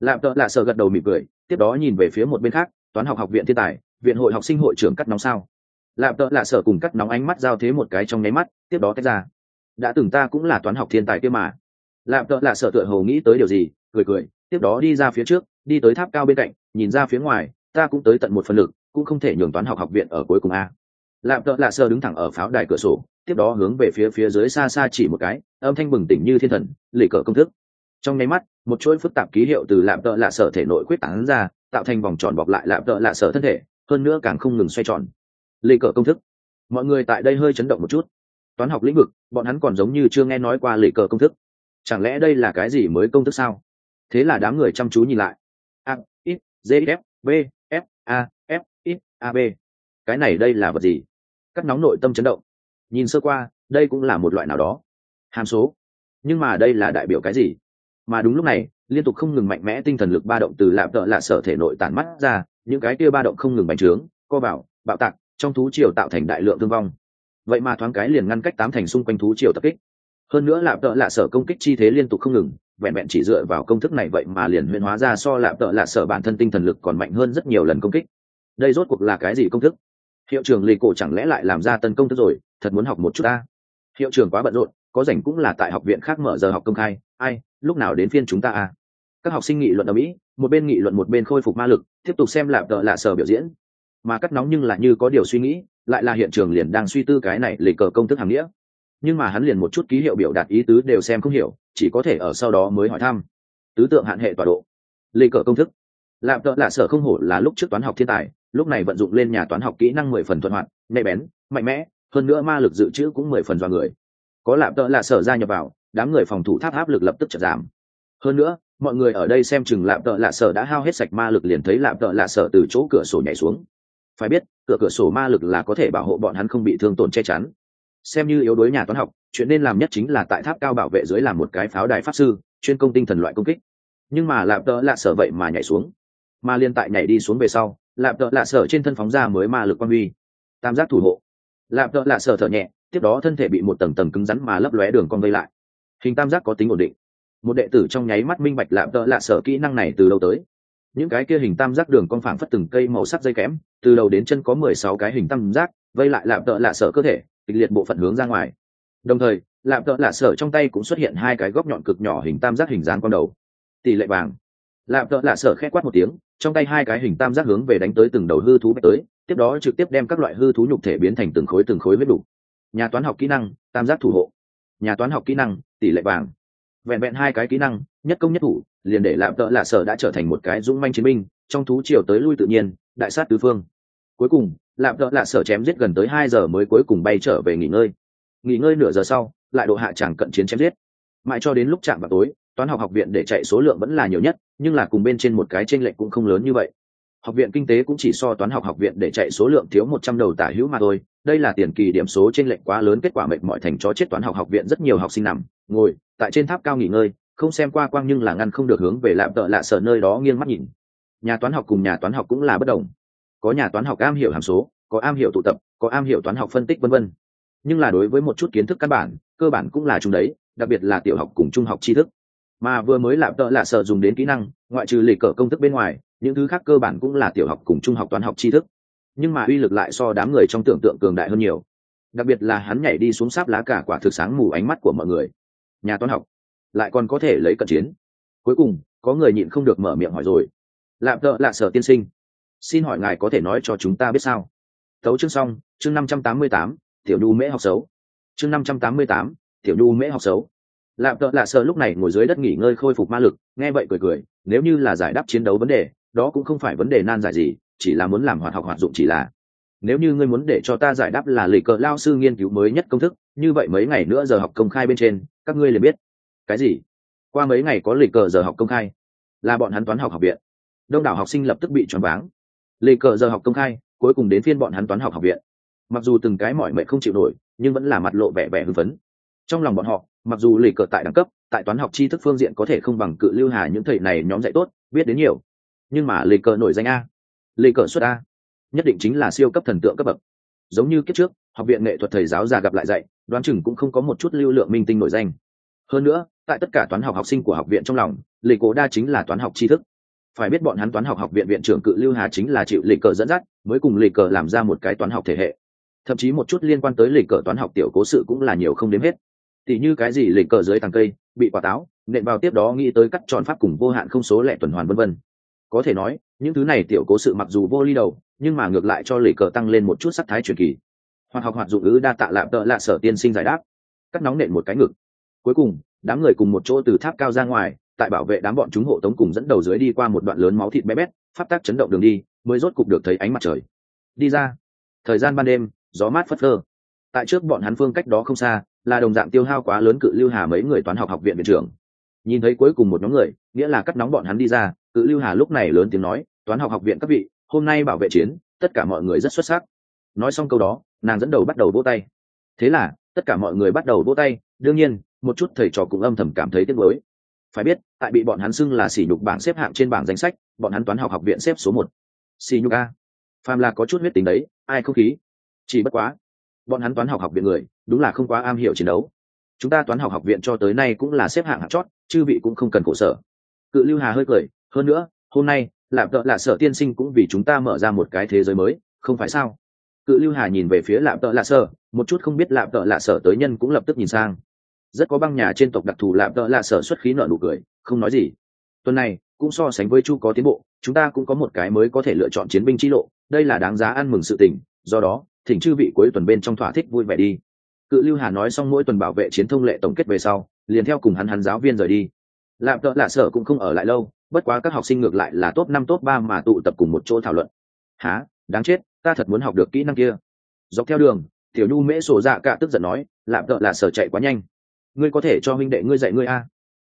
lạm tợ lạ sở gật đầu mỉm cười tiếp đó nhìn về phía một bên khác toán học học viện thiên tài viện hội học sinh hội trưởng cắt nóng sao. Lạm tợ lạ sở cùng cắt nóng ánh mắt giao thế một cái trong nháy mắt tiếp đó tách ra. Đã từng ta cũng là toán học thiên tài kia mà. Lạm tợ lạ sở tựa hồ nghĩ tới điều gì cười cười, tiếp đó đi ra phía trước, đi tới tháp cao bên cạnh, nhìn ra phía ngoài, ta cũng tới tận một phần lực, cũng không thể nhường toán học học viện ở cuối cùng a. Lạm tợ lạ sở đứng thẳng ở pháo đài cửa sổ, tiếp đó hướng về phía phía dưới xa xa chỉ một cái, âm thanh bừng tỉnh như thiên thần, lì cờ công thức. Trong nháy mắt, một chuỗi phức tạp ký hiệu từ lạm tợ lạ sở thể nội quyết tán ra, tạo thành vòng tròn bọc lại lạm tợ lạ sở thân thể, hơn nữa càng không ngừng xoay tròn. Lê cờ công thức. Mọi người tại đây hơi chấn động một chút. Toán học lĩnh vực, bọn hắn còn giống như chưa nghe nói qua lê cờ công thức. Chẳng lẽ đây là cái gì mới công thức sao? Thế là đám người chăm chú nhìn lại. A ít d f, b, f, a, f ít a, b. Cái này đây là vật gì? Cắt nóng nội tâm chấn động. Nhìn sơ qua, đây cũng là một loại nào đó. Hàm số. Nhưng mà đây là đại biểu cái gì? Mà đúng lúc này, liên tục không ngừng mạnh mẽ tinh thần lực ba động từ lạp tợ lạ sở thể nội tản mắt ra, những cái kia ba động không ngừng bành trướng, co bảo, bạo tạc, trong thú triều tạo thành đại lượng thương vong. Vậy mà thoáng cái liền ngăn cách tám thành xung quanh thú triều tập kích. Hơn nữa lạp tợ lạ sở công kích chi thế liên tục không ngừng vẹn vẹn chỉ dựa vào công thức này vậy mà liền huyên hóa ra so lạp tợ lạ sở bản thân tinh thần lực còn mạnh hơn rất nhiều lần công kích. Đây rốt cuộc là cái gì công thức? Hiệu trưởng lì cổ chẳng lẽ lại làm ra tân công thức rồi, thật muốn học một chút ta? Hiệu trưởng quá bận rộn, có rảnh cũng là tại học viện khác mở giờ học công khai. Ai, lúc nào đến phiên chúng ta à? Các học sinh nghị luận ở mỹ, một bên nghị luận một bên khôi phục ma lực, tiếp tục xem lạp tợ lạ sở biểu diễn. Mà cắt nóng nhưng là như có điều suy nghĩ, lại là hiện trường liền đang suy tư cái này lì cờ công thức hàng nghĩa. Nhưng mà hắn liền một chút ký hiệu biểu đạt ý tứ đều xem không hiểu chỉ có thể ở sau đó mới hỏi thăm. Tứ tượng hạn hệ tọa độ. Lê cờ công thức. Lạm tợ lạ sở không hổ là lúc trước toán học thiên tài, lúc này vận dụng lên nhà toán học kỹ năng mười phần thuận hoạt, nhạy bén, mạnh mẽ, hơn nữa ma lực dự trữ cũng mười phần vào người. Có lạm tợ lạ sở gia nhập vào, đám người phòng thủ tháp áp lực lập tức chật giảm. Hơn nữa, mọi người ở đây xem chừng lạm tợ lạ sở đã hao hết sạch ma lực liền thấy lạm tợ lạ sở từ chỗ cửa sổ nhảy xuống. Phải biết, cửa cửa sổ ma lực là có thể bảo hộ bọn hắn không bị thương tổn che chắn xem như yếu đuối nhà toán học, chuyện nên làm nhất chính là tại tháp cao bảo vệ dưới làm một cái pháo đài pháp sư, chuyên công tinh thần loại công kích. Nhưng mà lạp tợ lạ sở vậy mà nhảy xuống. Mà liên tại nhảy đi xuống về sau, lạp tợ lạ sở trên thân phóng ra mới ma lực quan huy. Tam giác thủ hộ. Lạp tợ lạ sở thở nhẹ, tiếp đó thân thể bị một tầng tầng cứng rắn mà lấp lóe đường con vây lại. Hình tam giác có tính ổn định. Một đệ tử trong nháy mắt minh bạch lạp tợ lạ sở kỹ năng này từ đâu tới. Những cái kia hình tam giác đường con phảng phất từng cây màu sắc dây kẽm, từ đầu đến chân có mười sáu cái hình tam giác, vây lại lạp tợ lạ sở cơ thể kịch liệt bộ phận hướng ra ngoài. Đồng thời lạm tợ lạ sở trong tay cũng xuất hiện hai cái góc nhọn cực nhỏ hình tam giác hình dáng con đầu. Tỷ lệ vàng. Lạm tợ lạ sở khét quát một tiếng, trong tay hai cái hình tam giác hướng về đánh tới từng đầu hư thú tới, tiếp đó trực tiếp đem các loại hư thú nhục thể biến thành từng khối từng khối huyết đủ nhà toán học kỹ năng, tam giác thủ hộ. Nhà toán học kỹ năng, tỷ lệ vàng. Vẹn vẹn hai cái kỹ năng, nhất công nhất thủ, liền để lạm tợ lạ sở đã trở thành một cái dũng manh chiến binh, trong thú triều tới lui tự nhiên, đại sát tứ phương. Cuối cùng lạm đỡ lạ sở chém giết gần tới hai giờ mới cuối cùng bay trở về nghỉ ngơi. Nghỉ ngơi nửa giờ sau, lại độ hạ tràng cận chiến chém giết. Mãi cho đến lúc chạm vào tối, toán học học viện để chạy số lượng vẫn là nhiều nhất, nhưng là cùng bên trên một cái tranh lệch cũng không lớn như vậy. Học viện kinh tế cũng chỉ so toán học học viện để chạy số lượng thiếu một trăm đầu tả hữu mà thôi. Đây là tiền kỳ điểm số trên lệnh quá lớn, kết quả mệt mỏi thành chó chết toán học học viện rất nhiều học sinh nằm, ngồi tại trên tháp cao nghỉ ngơi, không xem qua quang nhưng là ngăn không được hướng về lạm tợ lạ sở nơi đó nghiêng mắt nhìn. Nhà toán học cùng nhà toán học cũng là bất đồng có nhà toán học am hiểu hàm số, có am hiểu tụ tập, có am hiểu toán học phân tích vân vân. Nhưng là đối với một chút kiến thức căn bản, cơ bản cũng là chung đấy, đặc biệt là tiểu học cùng trung học tri thức. Mà vừa mới lạm tợ lạ sở dùng đến kỹ năng, ngoại trừ lì cờ công thức bên ngoài, những thứ khác cơ bản cũng là tiểu học cùng trung học toán học tri thức. Nhưng mà uy lực lại so đám người trong tưởng tượng cường đại hơn nhiều. Đặc biệt là hắn nhảy đi xuống sáp lá cả quả thực sáng mù ánh mắt của mọi người. Nhà toán học lại còn có thể lấy cận chiến. Cuối cùng, có người nhịn không được mở miệng hỏi rồi. Lạm tợ lạ sở tiên sinh xin hỏi ngài có thể nói cho chúng ta biết sao? Tấu chương xong, chương năm trăm tám mươi tám, tiểu nhu mễ học xấu. Chương năm trăm tám mươi tám, tiểu nhu mễ học xấu. Lạp tợ lạ sợ lúc này ngồi dưới đất nghỉ ngơi khôi phục ma lực, nghe vậy cười cười, nếu như là giải đáp chiến đấu vấn đề, đó cũng không phải vấn đề nan giải gì, chỉ là muốn làm hoạt học hoạt dụng chỉ là. Nếu như ngươi muốn để cho ta giải đáp là lì cờ lao sư nghiên cứu mới nhất công thức, như vậy mấy ngày nữa giờ học công khai bên trên, các ngươi liền biết. Cái gì? Qua mấy ngày có lì cờ giờ học công khai? Là bọn hắn toán học học viện. Đông đảo học sinh lập tức bị choáng váng. Lê cờ giờ học công khai, cuối cùng đến phiên bọn hắn toán học học viện. Mặc dù từng cái mọi mệt không chịu nổi, nhưng vẫn là mặt lộ vẻ vẻ hưng phấn. Trong lòng bọn họ, mặc dù lì cờ tại đẳng cấp, tại toán học tri thức phương diện có thể không bằng cự lưu hà những thầy này nhóm dạy tốt, biết đến nhiều. Nhưng mà lì cờ nổi danh a. Lì cờ xuất a. Nhất định chính là siêu cấp thần tượng cấp bậc. Giống như kiếp trước, học viện nghệ thuật thầy giáo già gặp lại dạy, đoán chừng cũng không có một chút lưu lượng minh tinh nổi danh. Hơn nữa, tại tất cả toán học học sinh của học viện trong lòng lì cổ đa chính là toán học tri thức phải biết bọn hắn toán học học viện viện trưởng cự lưu hà chính là chịu lịch cờ dẫn dắt, mới cùng lịch cờ làm ra một cái toán học thể hệ. Thậm chí một chút liên quan tới lịch cờ toán học tiểu cố sự cũng là nhiều không đếm hết. Tỉ như cái gì lịch cờ dưới thằng cây, bị quả táo, nện vào tiếp đó nghĩ tới cắt tròn pháp cùng vô hạn không số lẻ tuần hoàn vân vân. Có thể nói, những thứ này tiểu cố sự mặc dù vô ly đầu, nhưng mà ngược lại cho lịch cờ tăng lên một chút sắc thái truyền kỳ. Hoặc học hoạt dụng ứ đa tạ lạm tợ lạ sở tiên sinh giải đáp. Cắt nóng nện một cái ngực. Cuối cùng, đám người cùng một chỗ từ tháp cao ra ngoài tại bảo vệ đám bọn chúng hộ tống cùng dẫn đầu dưới đi qua một đoạn lớn máu thịt bé bét, pháp tác chấn động đường đi, mới rốt cục được thấy ánh mặt trời. Đi ra. Thời gian ban đêm, gió mát phất phơ. Tại trước bọn hắn phương cách đó không xa, là đồng dạng tiêu hao quá lớn cự lưu hà mấy người toán học học viện viện trưởng. Nhìn thấy cuối cùng một nhóm người, nghĩa là cắt nóng bọn hắn đi ra, cự lưu hà lúc này lớn tiếng nói, toán học học viện các vị, hôm nay bảo vệ chiến, tất cả mọi người rất xuất sắc. Nói xong câu đó, nàng dẫn đầu bắt đầu vỗ tay. Thế là, tất cả mọi người bắt đầu vỗ tay, đương nhiên, một chút thầy trò cũng âm thầm cảm thấy tiếc nuối phải biết, tại bị bọn hắn xưng là sỉ nhục bảng xếp hạng trên bảng danh sách, bọn hắn toán học học viện xếp số một. Sỉ nhục a. Phàm là có chút huyết tính đấy, ai không khí? Chỉ bất quá, bọn hắn toán học học viện người, đúng là không quá am hiểu chiến đấu. Chúng ta toán học học viện cho tới nay cũng là xếp hạng hạng chót, chư vị cũng không cần khổ sở. Cự lưu hà hơi cười, hơn nữa, hôm nay, lạp tợ lạ sở tiên sinh cũng vì chúng ta mở ra một cái thế giới mới, không phải sao? Cự lưu hà nhìn về phía lạp tợ lạ sở, một chút không biết lạp tợ lạ sở tới nhân cũng lập tức nhìn sang rất có băng nhà trên tộc đặc thù lạp tợ lạ sở xuất khí nợ nụ cười, không nói gì. Tuần này, cũng so sánh với chu có tiến bộ, chúng ta cũng có một cái mới có thể lựa chọn chiến binh chi lộ, đây là đáng giá ăn mừng sự tình, do đó, thỉnh chư vị cuối tuần bên trong thỏa thích vui vẻ đi. Cự lưu hà nói xong mỗi tuần bảo vệ chiến thông lệ tổng kết về sau, liền theo cùng hắn hắn giáo viên rời đi. Lạp tợ lạ sở cũng không ở lại lâu, bất quá các học sinh ngược lại là top năm, top ba mà tụ tập cùng một chỗ thảo luận. Há đáng chết, ta thật muốn học được kỹ năng kia. Dọc theo đường, tiểu nhu mễ sổ dạ cả tức giận nói, lạp tợ là sở chạy quá nhanh ngươi có thể cho huynh đệ ngươi dạy ngươi a.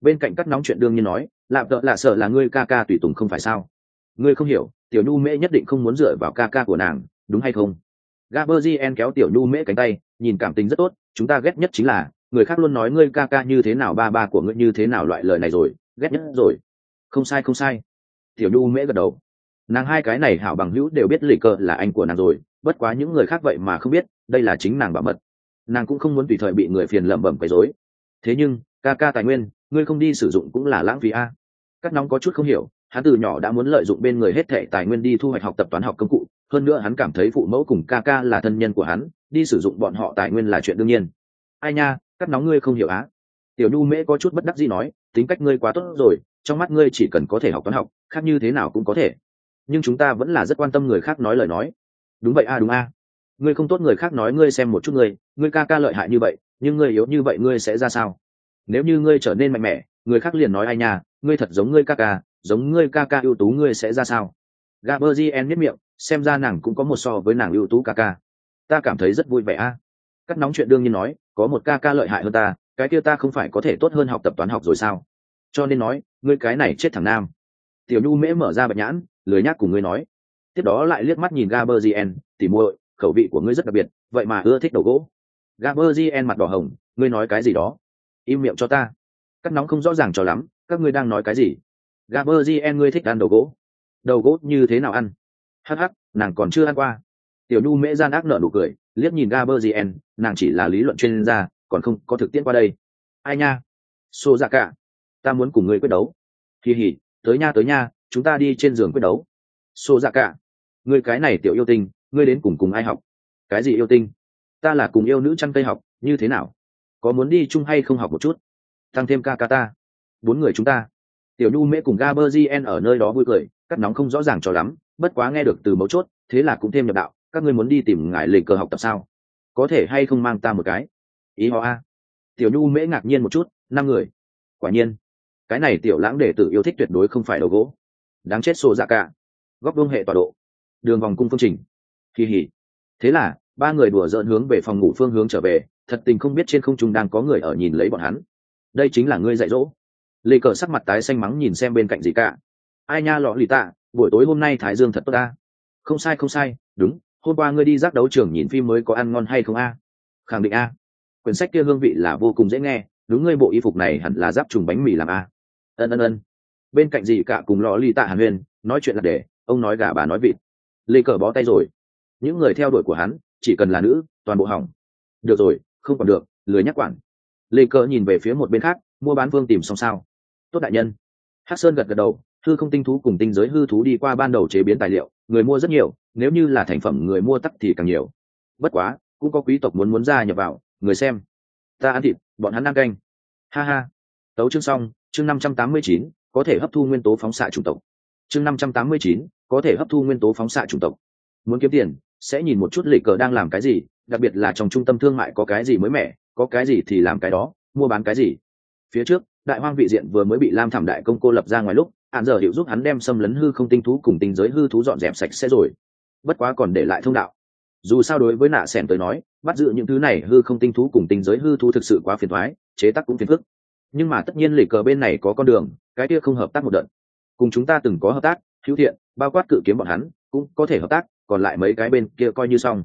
Bên cạnh cắt nóng chuyện đương nhiên nói, lạp tợ là sợ là ngươi ca ca tùy tùng không phải sao? Ngươi không hiểu, tiểu nhu mễ nhất định không muốn dựa vào ca ca của nàng, đúng hay không? Gaberzien kéo tiểu nhu mễ cánh tay, nhìn cảm tình rất tốt, chúng ta ghét nhất chính là, người khác luôn nói ngươi ca ca như thế nào ba ba của ngươi như thế nào loại lời này rồi, ghét nhất rồi. Không sai không sai. Tiểu nhu mễ gật đầu. Nàng hai cái này hảo bằng hữu đều biết lì cờ là anh của nàng rồi, bất quá những người khác vậy mà không biết, đây là chính nàng bảo mật. Nàng cũng không muốn tùy thời bị người phiền lẩm bẩm quấy rối thế nhưng, ca ca tài nguyên, ngươi không đi sử dụng cũng là lãng phí a. Các nóng có chút không hiểu, hắn từ nhỏ đã muốn lợi dụng bên người hết thệ tài nguyên đi thu hoạch học tập toán học công cụ, hơn nữa hắn cảm thấy phụ mẫu cùng ca ca là thân nhân của hắn, đi sử dụng bọn họ tài nguyên là chuyện đương nhiên. Ai nha các nóng ngươi không hiểu á. Tiểu nhu mễ có chút bất đắc gì nói, tính cách ngươi quá tốt rồi, trong mắt ngươi chỉ cần có thể học toán học, khác như thế nào cũng có thể. Nhưng chúng ta vẫn là rất quan tâm người khác nói lời nói. Đúng vậy a, đúng a ngươi không tốt người khác nói ngươi xem một chút ngươi ngươi ca ca lợi hại như vậy nhưng ngươi yếu như vậy ngươi sẽ ra sao? Nếu như ngươi trở nên mạnh mẽ người khác liền nói ai nhà, ngươi thật giống ngươi ca ca giống ngươi ca ca ưu tú ngươi sẽ ra sao? Gaberzien nhất miệng xem ra nàng cũng có một so với nàng ưu tú ca ca. Ta cảm thấy rất vui vẻ a. Cắt nóng chuyện đương nhiên nói có một ca ca lợi hại hơn ta cái kia ta không phải có thể tốt hơn học tập toán học rồi sao? Cho nên nói ngươi cái này chết thằng nam. Tiểu nhu mễ mở ra bạch nhãn lười nhác cùng ngươi nói. Tiếp đó lại liếc mắt nhìn gaberzien tỉ muội khẩu vị của ngươi rất đặc biệt, vậy mà ưa thích đầu gỗ. Gaberzien mặt đỏ hồng, ngươi nói cái gì đó? Im miệng cho ta. Cắt nóng không rõ ràng cho lắm, các ngươi đang nói cái gì? Gaberzien ngươi thích ăn đầu gỗ. Đầu gỗ như thế nào ăn? Hắc hắc, nàng còn chưa ăn qua. Tiểu nhu mễ gian ác nợ nụ cười, liếc nhìn gaberzien nàng chỉ là lý luận chuyên gia, còn không có thực tiễn qua đây. Ai nha? Xô ra dạ cả, ta muốn cùng ngươi quyết đấu. Kỳ hỉ tới nha tới nha, chúng ta đi trên giường quyết đấu. Xô ra dạ cả, ngươi cái này tiểu yêu tinh ngươi đến cùng cùng ai học? Cái gì yêu tinh? Ta là cùng yêu nữ chăn cây học, như thế nào? Có muốn đi chung hay không học một chút? Tăng thêm ca ca ta. Bốn người chúng ta. Tiểu nhu mễ cùng gaberzien ở nơi đó vui cười, cắt nóng không rõ ràng cho lắm, bất quá nghe được từ mấu chốt, thế là cũng thêm nhập đạo, các ngươi muốn đi tìm ngài lịch cờ học tập sao? Có thể hay không mang ta một cái? Ý họ a. Tiểu nhu mễ ngạc nhiên một chút, năm người. Quả nhiên. Cái này tiểu lãng đệ tử yêu thích tuyệt đối không phải đầu gỗ. Đáng chết sổ dạ cả. Góc vương hệ tọa độ. Đường vòng cung phương trình kỳ hỉ thế là, ba người đùa dợn hướng về phòng ngủ phương hướng trở về, thật tình không biết trên không trung đang có người ở nhìn lấy bọn hắn. Đây chính là ngươi dạy dỗ. Lê cờ sắc mặt tái xanh mắng nhìn xem bên cạnh gì cả. Ai nha lọ lì tạ, buổi tối hôm nay thái dương thật tốt ta không sai không sai, đúng, hôm qua ngươi đi giác đấu trường nhìn phim mới có ăn ngon hay không a? Khẳng định a. Quyển sách kia hương vị là vô cùng dễ nghe, đúng ngươi bộ y phục này hẳn là giáp trùng bánh mì làm a. Ân ân ân. Bên cạnh gì cả cùng lọ lì tạ hàn huyên, nói chuyện là để, ông nói gà bà nói vịt. Lê cờ bó tay rồi những người theo đuổi của hắn, chỉ cần là nữ, toàn bộ hỏng. Được rồi, không còn được, lười nhắc quản. Lê cờ nhìn về phía một bên khác, mua bán phương tìm xong sao. Tốt đại nhân. Hắc sơn gật gật đầu, hư không tinh thú cùng tinh giới hư thú đi qua ban đầu chế biến tài liệu, người mua rất nhiều, nếu như là thành phẩm người mua tắc thì càng nhiều. Bất quá, cũng có quý tộc muốn muốn ra nhập vào, người xem. Ta ăn thịt, bọn hắn ăn canh. Ha ha. Tấu chương xong, chương năm trăm tám mươi chín, có thể hấp thu nguyên tố phóng xạ chủng tộc. Chương năm trăm tám mươi chín, có thể hấp thu nguyên tố phóng xạ chủng tộc muốn kiếm tiền, sẽ nhìn một chút lì cờ đang làm cái gì, đặc biệt là trong trung tâm thương mại có cái gì mới mẻ, có cái gì thì làm cái đó, mua bán cái gì. Phía trước, đại hoang vị diện vừa mới bị lam thảm đại công cô lập ra ngoài lúc hạn giờ hiệu giúp hắn đem xâm lấn hư không tinh thú cùng tinh giới hư thú dọn dẹp sạch sẽ rồi. Bất quá còn để lại thông đạo. Dù sao đối với nạ sẻn tới nói, bắt giữ những thứ này hư không tinh thú cùng tinh giới hư thú thực sự quá phiền thoái chế tác cũng phiền phức. Nhưng mà tất nhiên lì cờ bên này có con đường, cái kia không hợp tác một đợt. Cùng chúng ta từng có hợp tác, hữu thiện, bao quát cự kiếm bọn hắn, cũng có thể hợp tác còn lại mấy cái bên kia coi như xong.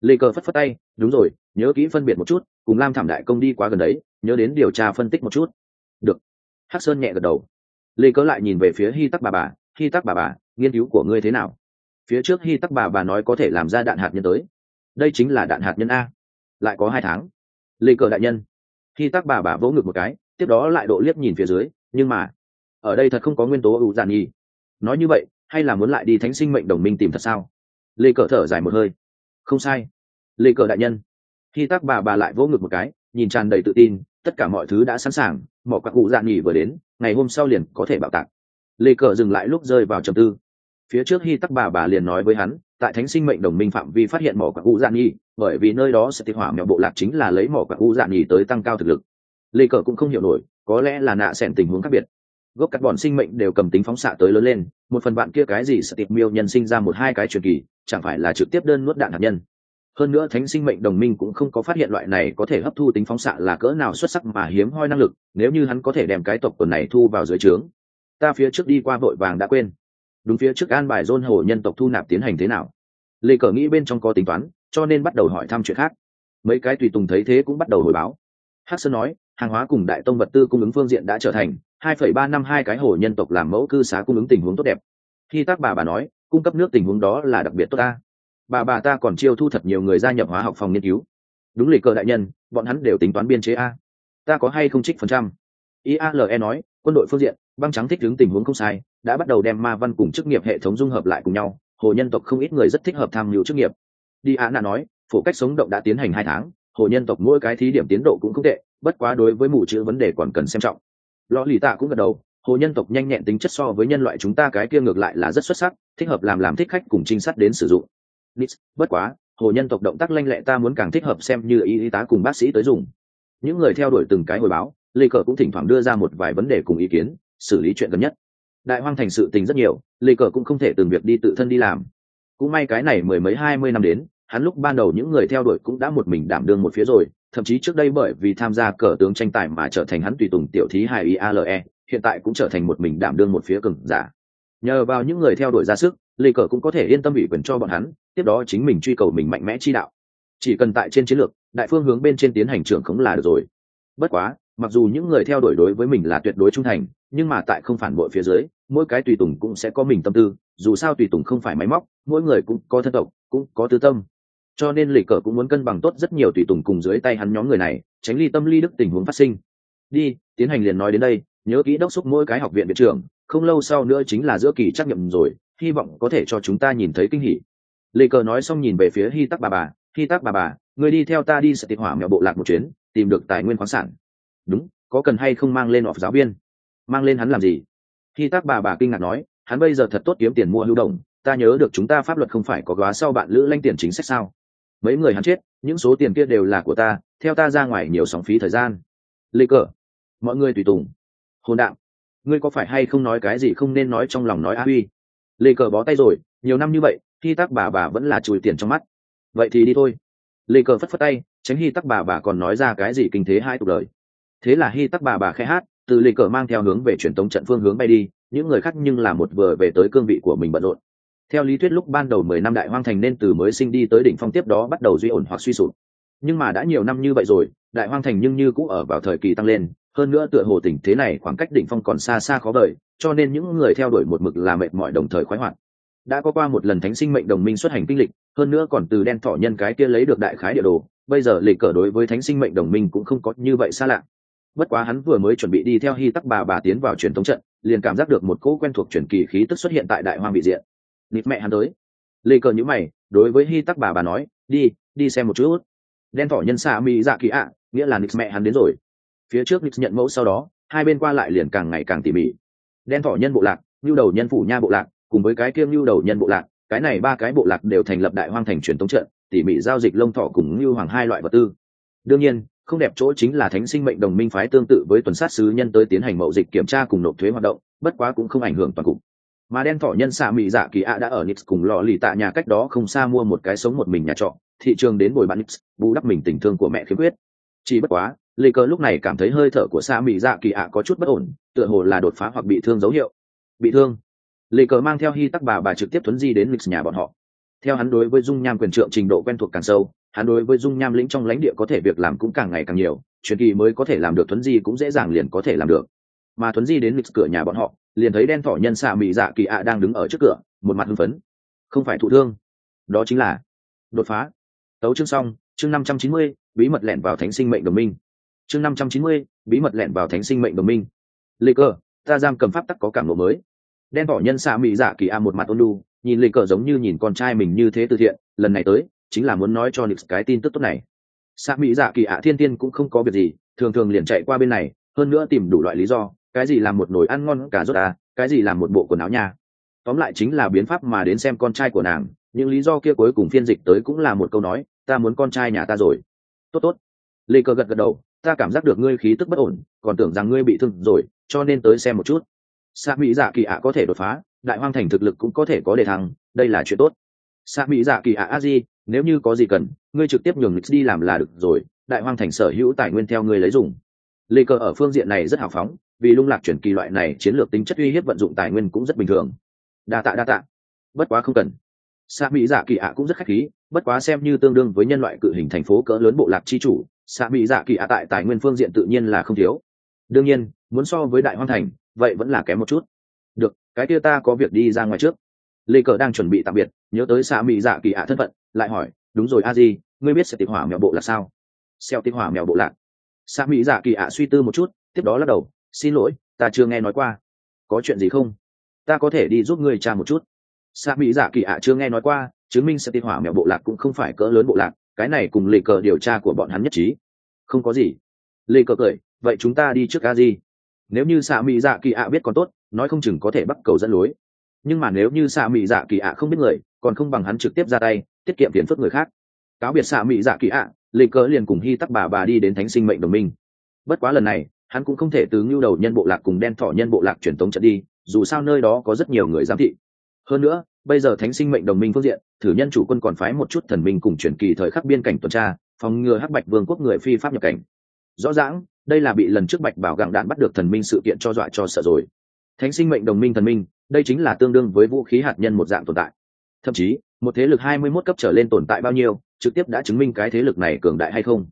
Lê cờ phất phất tay, đúng rồi, nhớ kỹ phân biệt một chút, cùng lam thảm đại công đi quá gần đấy, nhớ đến điều tra phân tích một chút. Được. Hắc sơn nhẹ gật đầu. Lê cớ lại nhìn về phía hy tắc bà bà hy tắc bà bà, nghiên cứu của ngươi thế nào? Phía trước hy tắc bà bà nói có thể làm ra đạn hạt nhân tới. Đây chính là đạn hạt nhân a. Lại có hai tháng. Lê cờ đại nhân. Hy tắc bà bà vỗ ngực một cái, tiếp đó lại độ liếc nhìn phía dưới, nhưng mà, ở đây thật không có nguyên tố ưu giản gì nói như vậy, hay là muốn lại đi thánh sinh mệnh đồng minh tìm thật sao? Lê cờ thở dài một hơi. Không sai. Lê cờ đại nhân. Khi tác bà bà lại vỗ ngực một cái, nhìn tràn đầy tự tin, tất cả mọi thứ đã sẵn sàng mỏ các cụ dạn nghỉ vừa đến, ngày hôm sau liền có thể bạo tạc. Lê cờ dừng lại lúc rơi vào trầm tư. Phía trước khi tắc bà bà liền nói với hắn, tại thánh sinh mệnh đồng minh phạm vi phát hiện mỏ các cụ dạn nhi bởi vì nơi đó sẽ tiết hỏa mèo bộ lạc chính là lấy mỏ các cụ dạn nhi tới tăng cao thực lực. Lê cờ cũng không hiểu nổi, có lẽ là nạ xẻn tình huống khác biệt gốc các bọn sinh mệnh đều cầm tính phóng xạ tới lớn lên, một phần bạn kia cái gì sẽ tiệp miêu nhân sinh ra một hai cái truyền kỳ, chẳng phải là trực tiếp đơn nuốt đạn hạt nhân. Hơn nữa thánh sinh mệnh đồng minh cũng không có phát hiện loại này có thể hấp thu tính phóng xạ là cỡ nào xuất sắc mà hiếm hoi năng lực, nếu như hắn có thể đem cái tộc tuần này thu vào dưới trướng. Ta phía trước đi qua vội vàng đã quên. Đúng phía trước an bài dôn hồ nhân tộc thu nạp tiến hành thế nào? Lê cờ nghĩ bên trong có tính toán, cho nên bắt đầu hỏi thăm chuyện khác. Mấy cái tùy tùng thấy thế cũng bắt đầu hồi báo. Hắc sơn nói, hàng hóa cùng đại tông vật tư cung ứng phương diện đã trở thành hai phẩy ba năm hai cái hồ nhân tộc làm mẫu cư xá cung ứng tình huống tốt đẹp. Khi tác bà bà nói, cung cấp nước tình huống đó là đặc biệt tốt ta. Bà bà ta còn chiêu thu thật nhiều người gia nhập hóa học phòng nghiên cứu. Đúng lịch cờ đại nhân, bọn hắn đều tính toán biên chế a. Ta có hay không trích phần trăm? Iale nói, quân đội phương diện, băng trắng thích ứng tình huống không sai, đã bắt đầu đem ma văn cùng chức nghiệp hệ thống dung hợp lại cùng nhau, hồ nhân tộc không ít người rất thích hợp tham nhiều chức nghiệp. Đi á nói, phổ cách sống động đã tiến hành hai tháng, hồ nhân tộc mỗi cái thí điểm tiến độ cũng không tệ, bất quá đối với mù chữ vấn đề còn cần xem trọng lò lì tạ cũng gật đầu hồ nhân tộc nhanh nhẹn tính chất so với nhân loại chúng ta cái kia ngược lại là rất xuất sắc thích hợp làm làm thích khách cùng trinh sát đến sử dụng nít bất quá, hồ nhân tộc động tác lanh lẹ ta muốn càng thích hợp xem như y, y tá cùng bác sĩ tới dùng. Những người theo đuổi từng cái hồi báo, Lê Cờ cũng thỉnh thoảng đưa ra một vài vấn đề cùng ý kiến, xử lý chuyện gần nhất. Đại hoang thành sự tình rất nhiều, Lê Cờ cũng không thể từng việc đi tự thân đi làm. Cũng may cái này mười mấy hai mươi năm đến, hắn lúc ban đầu những người theo đuổi cũng đã một mình đảm đương một phía rồi, thậm chí trước đây bởi vì tham gia cờ tướng tranh tài mà trở thành hắn tùy tùng tiểu thí hài IALE, hiện tại cũng trở thành một mình đảm đương một phía cường giả. Nhờ vào những người theo đuổi ra sức, lê cờ cũng có thể yên tâm ủy quyền cho bọn hắn tiếp đó chính mình truy cầu mình mạnh mẽ chi đạo. Chỉ cần tại trên chiến lược đại phương hướng bên trên tiến hành trưởng khống là được rồi. Bất quá mặc dù những người theo đuổi đối với mình là tuyệt đối trung thành nhưng mà tại không phản bội phía dưới mỗi cái tùy tùng cũng sẽ có mình tâm tư dù sao tùy tùng không phải máy móc mỗi người cũng có thân tộc cũng có tư tâm cho nên lì cờ cũng muốn cân bằng tốt rất nhiều tùy tùng cùng dưới tay hắn nhóm người này, tránh ly tâm ly đức tình huống phát sinh. Đi, tiến hành liền nói đến đây, nhớ kỹ đốc xúc mỗi cái học viện viện trưởng, không lâu sau nữa chính là giữa kỳ trắc nghiệm rồi, hy vọng có thể cho chúng ta nhìn thấy kinh hỉ. Lê cờ nói xong nhìn về phía hy tắc bà bà hy tắc bà bà, người đi theo ta đi sẽ tịch hỏa mẹo bộ lạc một chuyến, tìm được tài nguyên khoáng sản. Đúng, có cần hay không mang lên họp giáo viên? Mang lên hắn làm gì? Hy tác bà bà kinh ngạc nói, hắn bây giờ thật tốt kiếm tiền mua hưu đồng ta nhớ được chúng ta pháp luật không phải có góa sau bạn lữ lanh tiền chính sách sao? Mấy người hắn chết những số tiền kia đều là của ta theo ta ra ngoài nhiều sóng phí thời gian. Lê cờ mọi người tùy tùng. Hồn Đạo, ngươi có phải hay không nói cái gì không nên nói trong lòng nói a huy? Lê cờ bó tay rồi nhiều năm như vậy khi Tắc bà bà vẫn là chùi tiền trong mắt. Vậy thì đi thôi. Lê cờ phất phất tay tránh hy tắc bà bà còn nói ra cái gì kinh thế hai tục lời thế là hy tắc bà bà khẽ hát từ lê cờ mang theo hướng về truyền tống trận phương hướng bay đi những người khác nhưng là một vừa về tới cương vị của mình bận rộn theo lý thuyết lúc ban đầu mười năm đại hoang thành nên từ mới sinh đi tới đỉnh phong tiếp đó bắt đầu duy ổn hoặc suy sụp. Nhưng mà đã nhiều năm như vậy rồi, đại hoang thành nhưng như cũng ở vào thời kỳ tăng lên, hơn nữa tựa hồ tình thế này khoảng cách đỉnh phong còn xa xa khó đợi cho nên những người theo đuổi một mực là mệt mỏi đồng thời khoái hoạt. Đã có qua một lần thánh sinh mệnh đồng minh xuất hành kinh lịch, hơn nữa còn từ đen thỏ nhân cái kia lấy được đại khái địa đồ, bây giờ lịch cờ đối với thánh sinh mệnh đồng minh cũng không có như vậy xa lạ. Bất quá hắn vừa mới chuẩn bị đi theo hy tắc bà bà tiến vào truyền thống trận, liền cảm giác được một cỗ quen thuộc truyền kỳ khí tức xuất hiện tại đại hoang bị diện nịt mẹ hắn tới. Lê cờ nhữ mày, đối với hy tắc bà bà nói, đi đi xem một chút. Đen thỏ nhân xạ mỹ dạ kỳ ạ, nghĩa là nịt mẹ hắn đến rồi. Phía trước nịt nhận mẫu sau đó, hai bên qua lại liền càng ngày càng tỉ mỉ. Đen thỏ nhân bộ lạc nhu đầu nhân phủ nha bộ lạc, cùng với cái kiêm nhu đầu nhân bộ lạc, cái này ba cái bộ lạc đều thành lập đại hoang thành truyền thống trận, tỉ mỉ giao dịch lông thỏ cùng như hoàng hai loại vật tư. Đương nhiên, không đẹp chỗ chính là thánh sinh mệnh đồng minh phái tương tự với tuần sát sứ nhân tới tiến hành mậu dịch kiểm tra cùng nộp thuế hoạt động, bất quá cũng không ảnh hưởng toàn cục mà đen thỏ nhân xạ mỹ dạ kỳ ạ đã ở nix cùng lò lì tạ nhà cách đó không xa mua một cái sống một mình nhà trọ, thị trường đến bồi bạn nix, bù đắp mình tình thương của mẹ khiếm khuyết. Chỉ bất quá, lê cơ lúc này cảm thấy hơi thở của xạ mỹ dạ kỳ ạ có chút bất ổn, tựa hồ là đột phá hoặc bị thương dấu hiệu. Bị thương? Lê cờ mang theo hy tắc bà bà trực tiếp thuấn di đến nix nhà bọn họ. Theo hắn đối với dung nham quyền trượng trình độ quen thuộc càng sâu, hắn đối với dung nham lĩnh trong lãnh địa có thể việc làm cũng càng ngày càng nhiều, truyền kỳ mới có thể làm được thuấn di cũng dễ dàng liền có thể làm được. Mà thuấn di đến lịch cửa nhà bọn họ liền thấy đen thỏ nhân xạ mỹ dạ kỳ ạ đang đứng ở trước cửa, một mặt hưng phấn. Không phải thụ thương, đó chính là đột phá. Tấu chương xong, chương năm trăm chín mươi, bí mật lẻn vào thánh sinh mệnh đồng minh. Chương năm trăm chín mươi, bí mật lẻn vào thánh sinh mệnh đồng minh. Lê cơ ta giam cầm pháp tắc có cảm lộ mới. Đen thỏ nhân xạ mỹ dạ kỳ ạ một mặt ôn lu nhìn lê cờ giống như nhìn con trai mình như thế từ thiện, lần này tới, chính là muốn nói cho nix cái tin tức tốt này. Xạ mỹ dạ kỳ ạ thiên tiên cũng không có việc gì, thường thường liền chạy qua bên này, hơn nữa tìm đủ loại lý do cái gì làm một nồi ăn ngon cả rốt à cái gì làm một bộ quần áo nha. Tóm lại chính là biến pháp mà đến xem con trai của nàng, những lý do kia cuối cùng phiên dịch tới cũng là một câu nói, ta muốn con trai nhà ta rồi. Tốt tốt. Lê Cơ gật gật đầu, ta cảm giác được ngươi khí tức bất ổn, còn tưởng rằng ngươi bị thương rồi, cho nên tới xem một chút. Xạ mỹ dạ kỳ ạ có thể đột phá, đại hoang thành thực lực cũng có thể có đề thăng, đây là chuyện tốt. Xạ mỹ dạ kỳ ạ a di, nếu như có gì cần, ngươi trực tiếp nhường nix đi làm là được rồi, đại hoang thành sở hữu tài nguyên theo ngươi lấy dùng. Lê cơ ở phương diện này rất hào phóng vì lung lạc chuyển kỳ loại này, chiến lược tính chất uy hiếp vận dụng tài nguyên cũng rất bình thường. Đa tạ đa tạ. Bất quá không cần. Xạ mỹ dạ kỳ ạ cũng rất khách khí, bất quá xem như tương đương với nhân loại cự hình thành phố cỡ lớn bộ lạc chi chủ xạ mỹ dạ kỳ ạ tại tài nguyên phương diện tự nhiên là không thiếu. Đương nhiên, muốn so với đại hoan thành, vậy vẫn là kém một chút. Được, cái kia ta có việc đi ra ngoài trước. Lê cờ đang chuẩn bị tạm biệt, nhớ tới xã mỹ dạ kỳ ạ thân phận, lại hỏi, đúng rồi, a di, ngươi biết sẽ tịch hỏa mèo bộ là sao? Xeo tịch hỏa mèo bộ lạc. Xã mỹ dạ kỳ ạ suy tư một chút, tiếp đó lắc đầu xin lỗi, ta chưa nghe nói qua. Có chuyện gì không? Ta có thể đi giúp người cha một chút. Xã mỹ dạ kỳ ạ chưa nghe nói qua, chứng minh sẽ tin hỏa mẹo bộ lạc cũng không phải cỡ lớn bộ lạc, cái này cùng lê cờ điều tra của bọn hắn nhất trí. Không có gì. Lê cờ cười, vậy chúng ta đi trước a di nếu như xạ mỹ dạ kỳ ạ biết còn tốt, nói không chừng có thể bắt cầu dẫn lối. Nhưng mà nếu như xạ mỹ dạ kỳ ạ không biết người, còn không bằng hắn trực tiếp ra tay, tiết kiệm tiền phức người khác. Cáo biệt xạ mỹ dạ kỳ ạ lê cờ liền cùng hy tắc bà bà đi đến thánh sinh mệnh đồng minh. Bất quá lần này hắn cũng không thể từ ngưu đầu nhân bộ lạc cùng đen thỏ nhân bộ lạc truyền tống trận đi, dù sao nơi đó có rất nhiều người giám thị. Hơn nữa, bây giờ thánh sinh mệnh đồng minh phương diện, thử nhân chủ quân còn phái một chút thần minh cùng truyền kỳ thời khắc biên cảnh tuần tra, phòng ngừa hắc bạch vương quốc người phi pháp nhập cảnh. Rõ ràng, đây là bị lần trước bạch bảo gặng đạn bắt được thần minh sự kiện cho dọa cho sợ rồi. Thánh sinh mệnh đồng minh thần minh, đây chính là tương đương với vũ khí hạt nhân một dạng tồn tại. Thậm chí, một thế lực hai mươi 21 cấp trở lên tồn tại bao nhiêu, trực tiếp đã chứng minh cái thế lực này cường đại hay không.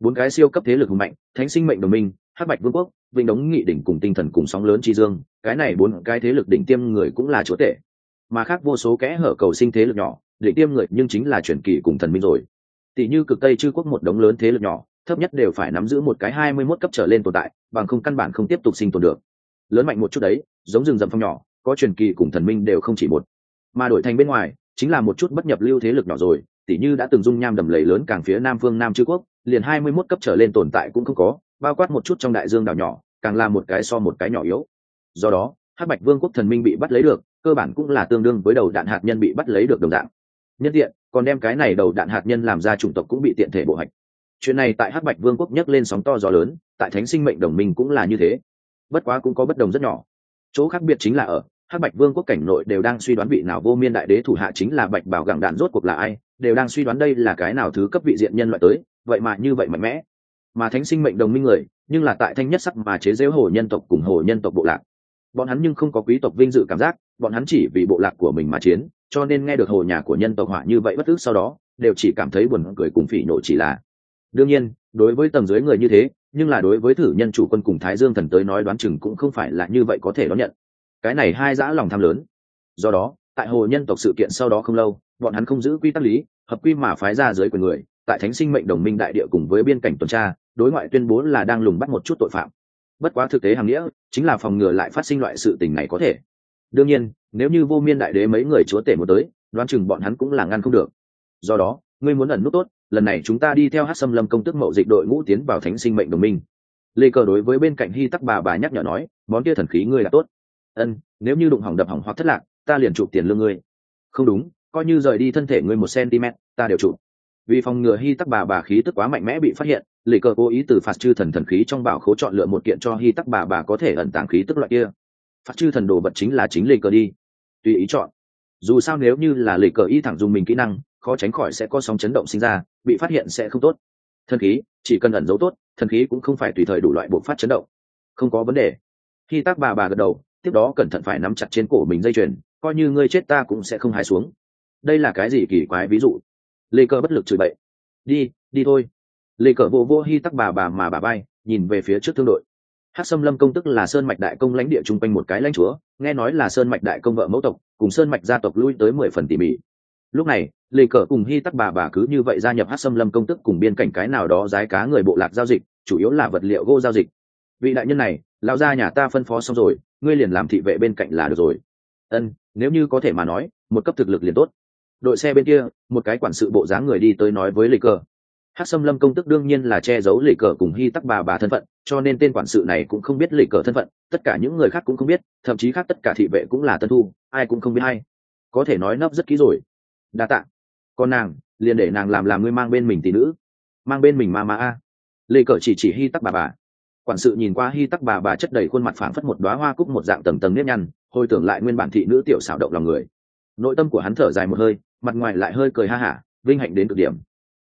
Bốn cái siêu cấp thế lực hùng mạnh, thánh sinh mệnh đồng minh hắc bạch vương quốc vinh đống nghị đỉnh cùng tinh thần cùng sóng lớn chi dương cái này bốn cái thế lực đỉnh tiêm người cũng là chúa tể mà khác vô số kẽ hở cầu sinh thế lực nhỏ đỉnh tiêm người nhưng chính là truyền kỳ cùng thần minh rồi tỷ như cực tây chư quốc một đống lớn thế lực nhỏ thấp nhất đều phải nắm giữ một cái hai mươi 21 cấp trở lên tồn tại, bằng không căn bản không tiếp tục sinh tồn được. Lớn mạnh một chút đấy, giống rừng rậm phong nhỏ, có truyền kỳ cùng thần minh đều không chỉ một. Mà đổi thành bên ngoài, chính là một chút bất nhập lưu thế lực nhỏ rồi, tỉ như đã từng dung nham đầm lầy lớn càng phía nam phương nam chư quốc, liền hai mươi 21 cấp trở lên tồn tại cũng không có, bao quát một chút trong đại dương đảo nhỏ, càng là một cái so một cái nhỏ yếu. Do đó, hắc bạch vương quốc thần minh bị bắt lấy được, cơ bản cũng là tương đương với đầu đạn hạt nhân bị bắt lấy được đồng dạng. Nhân tiện, còn đem cái này đầu đạn hạt nhân làm ra chủng tộc cũng bị tiện thể bộ hạch. Chuyện này tại hắc bạch vương quốc nhấc lên sóng to gió lớn, tại thánh sinh mệnh đồng minh cũng là như thế. Bất quá cũng có bất đồng rất nhỏ. Chỗ khác biệt chính là ở, hắc bạch vương quốc cảnh nội đều đang suy đoán vị nào vô miên đại đế thủ hạ chính là bạch bảo gẳng đạn rốt cuộc là ai, đều đang suy đoán đây là cái nào thứ cấp vị diện nhân loại tới, vậy mà như vậy mạnh mẽ mà thánh sinh mệnh đồng minh người, nhưng là tại thanh nhất sắc mà chế giễu hồ nhân tộc cùng hồ nhân tộc bộ lạc. Bọn hắn nhưng không có quý tộc vinh dự cảm giác, bọn hắn chỉ vì bộ lạc của mình mà chiến, cho nên nghe được hồ nhà của nhân tộc hỏa như vậy bất ức sau đó, đều chỉ cảm thấy buồn cười cùng phỉ nổ chỉ là. Đương nhiên, đối với tầng dưới người như thế, nhưng là đối với thử nhân chủ quân cùng thái dương thần tới nói đoán chừng cũng không phải là như vậy có thể đón nhận. Cái này hai dã lòng tham lớn. Do đó, tại hồ nhân tộc sự kiện sau đó không lâu, bọn hắn không giữ quy tắc lý, hợp quy mà phái ra dưới quyền người, tại thánh sinh mệnh đồng minh đại địa cùng với biên cảnh tuần tra đối ngoại tuyên bố là đang lùng bắt một chút tội phạm. Bất quá thực tế hàng nghĩa, chính là phòng ngừa lại phát sinh loại sự tình này có thể. Đương nhiên, nếu như vô miên đại đế mấy người chúa tể một tới, đoán chừng bọn hắn cũng là ngăn không được. Do đó, ngươi muốn ẩn nút tốt, lần này chúng ta đi theo hát xâm lâm công tức mậu dịch đội ngũ tiến vào thánh sinh mệnh đồng minh. Lê cờ đối với bên cạnh hy tắc bà bà nhắc nhở nói, món kia thần khí ngươi là tốt. Ân, nếu như đụng hỏng đập hỏng hoặc thất lạc, ta liền chụp tiền lương ngươi. Không đúng, coi như rời đi thân thể ngươi một cm ta đều chụp vì phòng ngừa hy tắc bà bà khí tức quá mạnh mẽ bị phát hiện lê cờ cố ý từ phạt chư thần thần khí trong bảo khố chọn lựa một kiện cho hy tắc bà bà có thể ẩn tàng khí tức loại kia. Phạt chư thần đồ vật chính là chính lê cờ đi. Tùy ý chọn. Dù sao nếu như là lê cờ y thẳng dùng mình kỹ năng, khó tránh khỏi sẽ có sóng chấn động sinh ra, bị phát hiện sẽ không tốt. Thần khí, chỉ cần ẩn giấu tốt, thần khí cũng không phải tùy thời đủ loại bộ phát chấn động. Không có vấn đề. Khi tác bà bà gật đầu, tiếp đó cẩn thận phải nắm chặt trên cổ mình dây chuyền, coi như ngươi chết ta cũng sẽ không hái xuống. Đây là cái gì kỳ quái ví dụ? Lê cờ bất lực chửi bậy. Đi đi thôi lê cờ vô vô hy tắc bà bà mà bà bay, nhìn về phía trước thương đội. Hát xâm lâm công tức là sơn mạch đại công lãnh địa chung quanh một cái lãnh chúa, nghe nói là sơn mạch đại công vợ mẫu tộc, cùng sơn mạch gia tộc lui tới mười phần tỉ mỉ. Lúc này, lê cờ cùng hy tắc bà bà cứ như vậy gia nhập hát xâm lâm công tức cùng biên cảnh cái nào đó giái cá người bộ lạc giao dịch, chủ yếu là vật liệu gỗ giao dịch. Vị đại nhân này, lão gia nhà ta phân phó xong rồi, ngươi liền làm thị vệ bên cạnh là được rồi. Ân, nếu như có thể mà nói, một cấp thực lực liền tốt. Đội xe bên kia, một cái quản sự bộ dáng người đi tới nói với lê cờ hát xâm lâm công tức đương nhiên là che giấu lì cờ cùng hy tắc bà bà thân phận, cho nên tên quản sự này cũng không biết lì cờ thân phận, tất cả những người khác cũng không biết, thậm chí khác tất cả thị vệ cũng là tân thu, ai cũng không biết hay có thể nói nấp rất kỹ rồi. Đa tạ. Con nàng, liền để nàng làm làm ngươi mang bên mình tỷ nữ. Mang bên mình ma ma a. Lì cờ chỉ chỉ hy tắc bà bà. Quản sự nhìn qua hy tắc bà bà chất đầy khuôn mặt phảng phất một đoá hoa cúc một dạng tầng tầng nếp nhăn, hồi tưởng lại nguyên bản thị nữ tiểu xảo động lòng người. Nội tâm của hắn thở dài một hơi, mặt ngoài lại hơi cười ha hả, vinh hạnh đến cực điểm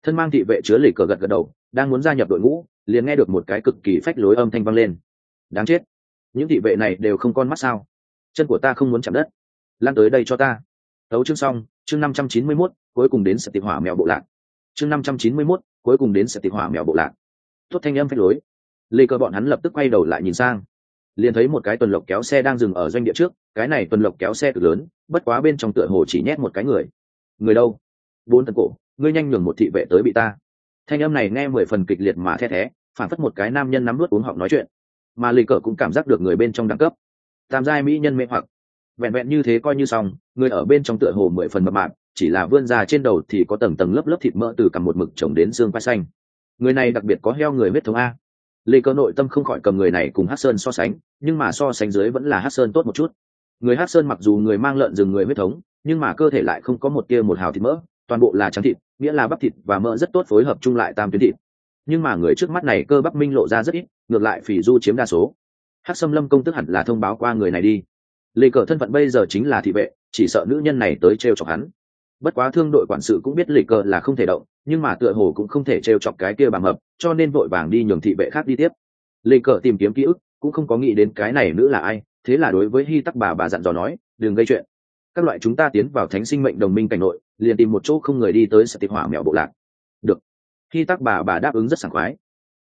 thân mang thị vệ chứa lì cờ gật gật đầu, đang muốn gia nhập đội ngũ, liền nghe được một cái cực kỳ phách lối âm thanh vang lên. Đáng chết. Những thị vệ này đều không con mắt sao? Chân của ta không muốn chạm đất. Lan tới đây cho ta. Tấu chương xong, chương năm trăm chín mươi mốt, cuối cùng đến sẽ tịch hỏa mèo bộ lạc. Chương năm trăm chín mươi mốt, cuối cùng đến sẽ tịch hỏa mèo bộ lạc. Tốt thanh âm phách lối. Lê cơ bọn hắn lập tức quay đầu lại nhìn sang. Liền thấy một cái tuần lộc kéo xe đang dừng ở doanh địa trước, cái này tuần lộc kéo xe cực lớn, bất quá bên trong tựa hồ chỉ nhét một cái người. Người đâu? Bốn tấn cổ ngươi nhanh nhường một thị vệ tới bị ta. Thanh âm này nghe mười phần kịch liệt mà the thé, phản phất một cái nam nhân nắm nuốt uống họng nói chuyện. Mà lì cờ cũng cảm giác được người bên trong đẳng cấp. Tam giai mỹ nhân mê hoặc. Vẹn vẹn như thế coi như xong, người ở bên trong tựa hồ mười phần mập mạp, chỉ là vươn ra trên đầu thì có tầng tầng lớp lớp thịt mỡ từ cầm một mực trồng đến xương quai xanh. Người này đặc biệt có heo người huyết thống a. Lê cơ nội tâm không khỏi cầm người này cùng hát sơn so sánh, nhưng mà so sánh dưới vẫn là hát sơn tốt một chút. Người hát sơn mặc dù người mang lợn rừng người huyết thống, nhưng mà cơ thể lại không có một tia một hào thịt mỡ toàn bộ là trắng thịt, nghĩa là bắp thịt và mỡ rất tốt phối hợp chung lại tam tuyến thịt. Nhưng mà người trước mắt này cơ bắp minh lộ ra rất ít, ngược lại phỉ du chiếm đa số. Hắc xâm lâm công tức hẳn là thông báo qua người này đi. Lê cờ thân phận bây giờ chính là thị vệ, chỉ sợ nữ nhân này tới t r e o chọc hắn. Bất quá thương đội quản sự cũng biết lê cờ là không thể động, nhưng mà tựa hồ cũng không thể t r e o chọc cái kia bà hợp cho nên vội vàng đi nhường thị vệ khác đi tiếp. Lê cờ tìm kiếm ký ức, cũng không có nghĩ đến cái này nữ là ai, thế là đối với hy tắc bà bà dặn dò nói, đừng gây chuyện các loại chúng ta tiến vào thánh sinh mệnh đồng minh cảnh nội, liền tìm một chỗ không người đi tới sẽ tịch hỏa mèo bộ lạc. Được. Khi tắc bà bà đáp ứng rất sảng khoái.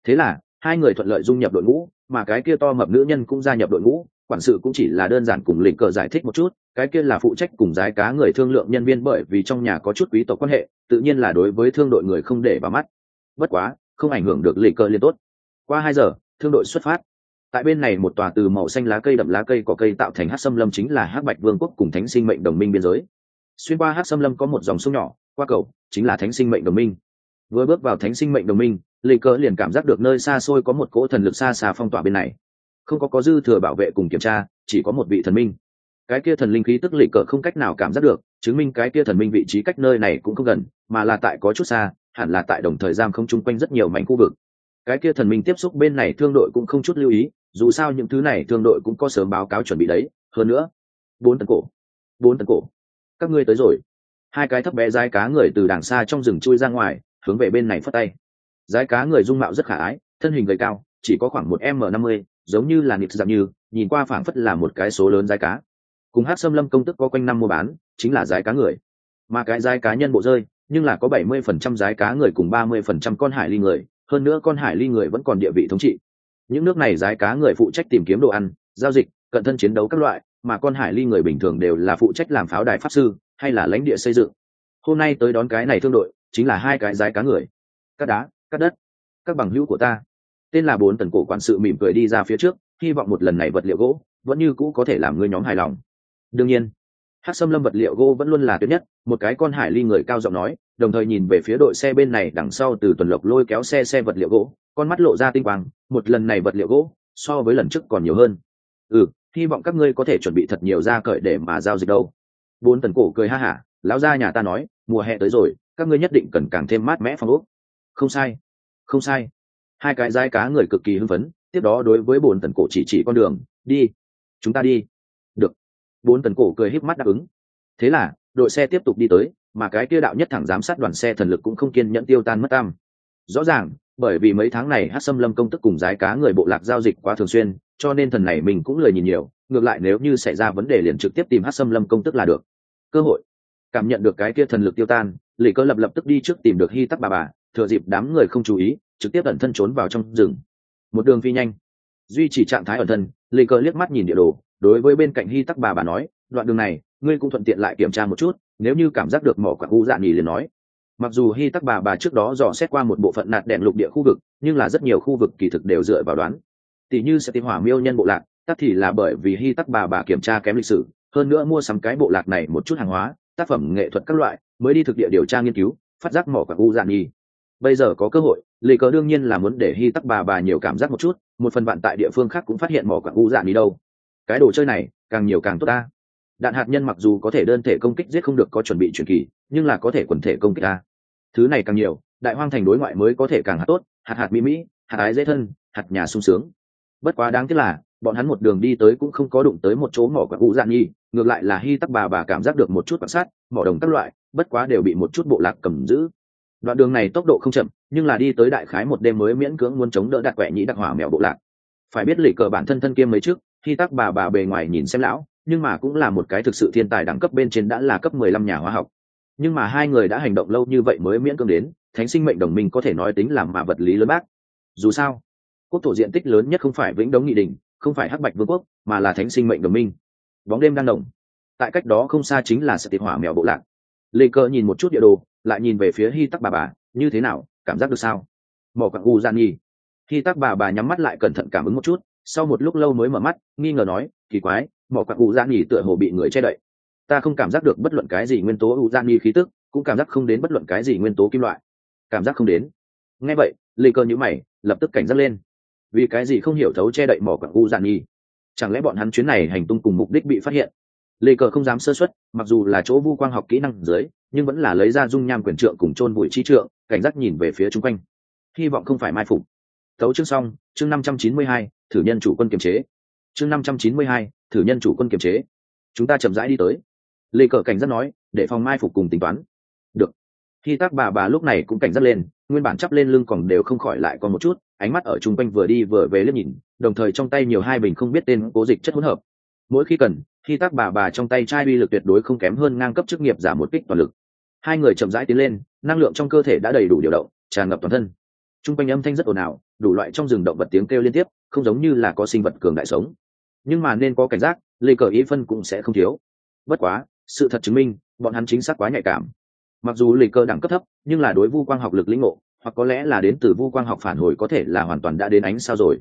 Thế là, hai người thuận lợi dung nhập đội ngũ, mà cái kia to mập nữ nhân cũng gia nhập đội ngũ, quản sự cũng chỉ là đơn giản cùng lĩnh cờ giải thích một chút, cái kia là phụ trách cùng giái cá người thương lượng nhân viên bởi vì trong nhà có chút quý tộc quan hệ, tự nhiên là đối với thương đội người không để vào mắt. Bất quá, không ảnh hưởng được lĩnh cờ liên tốt. Qua hai giờ, thương đội xuất phát tại bên này một tòa từ màu xanh lá cây đậm lá cây có cây tạo thành hát xâm lâm chính là hát bạch vương quốc cùng thánh sinh mệnh đồng minh biên giới. Xuyên qua hát xâm lâm có một dòng sông nhỏ, qua cầu, chính là thánh sinh mệnh đồng minh. Vừa bước vào thánh sinh mệnh đồng minh, lê cờ liền cảm giác được nơi xa xôi có một cỗ thần lực xa xa phong tỏa bên này. Không có có dư thừa bảo vệ cùng kiểm tra, chỉ có một vị thần minh. Cái kia thần linh khí tức lệ cờ không cách nào cảm giác được, chứng minh cái kia thần minh vị trí cách nơi này cũng không gần, mà là tại có chút xa, hẳn là tại đồng thời giam không chung quanh rất nhiều mảnh khu vực. Cái kia thần minh tiếp xúc bên này thương đội cũng không chút lưu ý dù sao những thứ này thương đội cũng có sớm báo cáo chuẩn bị đấy, hơn nữa, bốn tấn cổ, bốn tấn cổ, các ngươi tới rồi. Hai cái thấp bé dai cá người từ đằng xa trong rừng chui ra ngoài, hướng về bên này phất tay. Dai cá người dung mạo rất khả ái, thân hình gầy cao, chỉ có khoảng một m năm mươi, giống như là nịp dạng như, nhìn qua phảng phất là một cái số lớn dai cá. Cùng hát xâm lâm công tức có quanh năm mua bán, chính là dai cá người. Mà cái dai cá nhân bộ rơi, nhưng là có bảy mươi phần trăm dái cá người cùng ba mươi phần trăm con hải ly người, hơn nữa con hải ly người vẫn còn địa vị thống trị những nước này giái cá người phụ trách tìm kiếm đồ ăn, giao dịch, cận thân chiến đấu các loại, mà con hải ly người bình thường đều là phụ trách làm pháo đài pháp sư, hay là lãnh địa xây dựng. Hôm nay tới đón cái này thương đội, chính là hai cái giái cá người. Cắt đá cắt đất, các bằng hữu của ta. Tên là bốn tần cổ quản sự mỉm cười đi ra phía trước, hy vọng một lần này vật liệu gỗ, vẫn như cũ có thể làm ngươi nhóm hài lòng. Đương nhiên hát xâm lâm vật liệu gỗ vẫn luôn là tuyệt nhất, một cái con hải ly người cao giọng nói đồng thời nhìn về phía đội xe bên này đằng sau từ tuần lộc lôi kéo xe xe vật liệu gỗ, con mắt lộ ra tinh quang, một lần này vật liệu gỗ so với lần trước còn nhiều hơn. Ừ hy vọng các ngươi có thể chuẩn bị thật nhiều ra cởi để mà giao dịch đâu. Bốn tần cổ cười ha hả, lão gia nhà ta nói, mùa hè tới rồi, các ngươi nhất định cần càng thêm mát mẽ phong ốc. Không sai không sai. Hai cái dai cá người cực kỳ hưng phấn, tiếp đó đối với bốn tần cổ chỉ chỉ con đường, đi, chúng ta đi. Được. Bốn tần cổ cười híp mắt đáp ứng. Thế là, đội xe tiếp tục đi tới mà cái kia đạo nhất thẳng giám sát đoàn xe thần lực cũng không kiên nhẫn tiêu tan mất tam rõ ràng, bởi vì mấy tháng này hát xâm lâm công tức cùng giái cá người bộ lạc giao dịch quá thường xuyên, cho nên thần này mình cũng lời nhìn nhiều, ngược lại nếu như xảy ra vấn đề liền trực tiếp tìm hát xâm lâm công tức là được. Cơ hội. Cảm nhận được cái kia thần lực tiêu tan lì cơ lập lập tức đi trước tìm được hy tắc bà bà, thừa dịp đám người không chú ý, trực tiếp ẩn thân trốn vào trong rừng. Một đường phi nhanh. Duy trì trạng thái ẩn thân lì cơ liếc mắt nhìn địa đồ, đối với bên cạnh hy tắc bà bà nói, đoạn đường này ngươi cũng thuận tiện lại kiểm tra một chút, nếu như cảm giác được mỏ quạng u dạ nghỉ liền nói. Mặc dù hy tắc bà bà trước đó dò xét qua một bộ phận nạt đèn lục địa khu vực, nhưng là rất nhiều khu vực kỳ thực đều dựa vào đoán. Tỷ như sẽ tìm hỏa miêu nhân bộ lạc, tắc thì là bởi vì hy tắc bà bà kiểm tra kém lịch sử, hơn nữa mua sắm cái bộ lạc này một chút hàng hóa, tác phẩm, nghệ thuật các loại, mới đi thực địa điều tra nghiên cứu, phát giác mỏ quạng u dạ nghỉ bây giờ có cơ hội lì cờ đương nhiên là muốn để hy tắc bà bà nhiều cảm giác một chút, một phần bạn tại địa phương khác cũng phát hiện mỏ quạng u dạ nghỉ đâu. Cái đồ chơi này, càng nhiều càng tốt ta đạn hạt nhân mặc dù có thể đơn thể công kích giết không được có chuẩn bị truyền kỳ, nhưng là có thể quần thể công kích ta thứ này càng nhiều, đại hoang thành đối ngoại mới có thể càng hạt tốt, hạt hạt mỹ mỹ, hạt ái dễ thân, hạt nhà sung sướng. Bất quá đáng tiếc là, bọn hắn một đường đi tới cũng không có đụng tới một chỗ mỏ quạt cụ dạng nhi, ngược lại là hy tắc bà bà cảm giác được một chút quan sát mỏ đồng các loại, bất quá đều bị một chút bộ lạc cầm giữ. Đoạn đường này tốc độ không chậm, nhưng là đi tới đại khái một đêm mới miễn cưỡng muốn chống đỡ đặt quẹ nhĩ đặc hỏa mèo bộ lạc. Phải biết lì cờ bản thân thân kia mấy trước khi tắc bà bà bề ngoài nhìn xem lão nhưng mà cũng là một cái thực sự thiên tài đẳng cấp bên trên đã là cấp mười lăm nhà hóa học. Nhưng mà hai người đã hành động lâu như vậy mới miễn cưỡng đến, thánh sinh mệnh đồng minh có thể nói tính làm mà vật lý lớn bác. Dù sao, quốc thổ diện tích lớn nhất không phải vĩnh đống nghị đình, không phải hắc bạch vương quốc, mà là thánh sinh mệnh đồng minh. Bóng đêm đang đồng tại cách đó không xa chính là sự tiệt hỏa mèo bộ lạc. Lê cơ nhìn một chút địa đồ, lại nhìn về phía hy tắc bà bà, như thế nào, cảm giác được sao? Mỏ quặng u gian nghi hy tắc bà bà nhắm mắt lại cẩn thận cảm ứng một chút, sau một lúc lâu mới mở mắt, nghi ngờ nói, kỳ quái mỏ quặng u gian nhì tựa hồ bị người che đậy. Ta không cảm giác được bất luận cái gì nguyên tố u gian nhì khí tức, cũng cảm giác không đến bất luận cái gì nguyên tố kim loại. Cảm giác không đến. Ngay vậy, lê cơ nhữ mày, lập tức cảnh giác lên. Vì cái gì không hiểu thấu che đậy mỏ quặng u gian nhì chẳng lẽ bọn hắn chuyến này hành tung cùng mục đích bị phát hiện? Lê cờ không dám sơ xuất mặc dù là chỗ vu quang học kỹ năng dưới, nhưng vẫn là lấy ra dung nham quyền trượng cùng chôn bụi chi trượng, cảnh giác nhìn về phía chung quanh. Hy vọng không phải mai phục. Tấu chương xong, chương năm trăm chín mươi hai, thử nhân chủ quân kiềm chế. Chương năm trăm chín mươi hai thử nhân chủ quân kiềm chế. Chúng ta chậm rãi đi tới. Lê cờ cảnh giác nói, để phòng mai phục cùng tính toán. Được. Khi tác bà bà lúc này cũng cảnh giác lên, nguyên bản chắp lên lưng còn đều không khỏi lại còn một chút, ánh mắt ở chung quanh vừa đi vừa về liếc nhìn, đồng thời trong tay nhiều hai bình không biết tên cố dịch chất hỗn hợp. Mỗi khi cần, khi tác bà bà trong tay trai uy lực tuyệt đối không kém hơn ngang cấp chức nghiệp giảm một kích toàn lực. Hai người chậm rãi tiến lên, năng lượng trong cơ thể đã đầy đủ điều động, tràn ngập toàn thân. T r u n g quanh âm thanh rất ồn ào, đủ loại trong rừng động vật tiếng kêu liên tiếp, không giống như là có sinh vật cường đại sống nhưng mà nên có cảnh giác, lê cờ ý phân cũng sẽ không thiếu. Bất quá, sự thật chứng minh, bọn hắn chính xác quá nhạy cảm. Mặc dù lê cơ đẳng cấp thấp, nhưng là đối vu quang học lực lĩnh ngộ, hoặc có lẽ là đến từ vu quang học phản hồi có thể là hoàn toàn đã đến ánh sao rồi.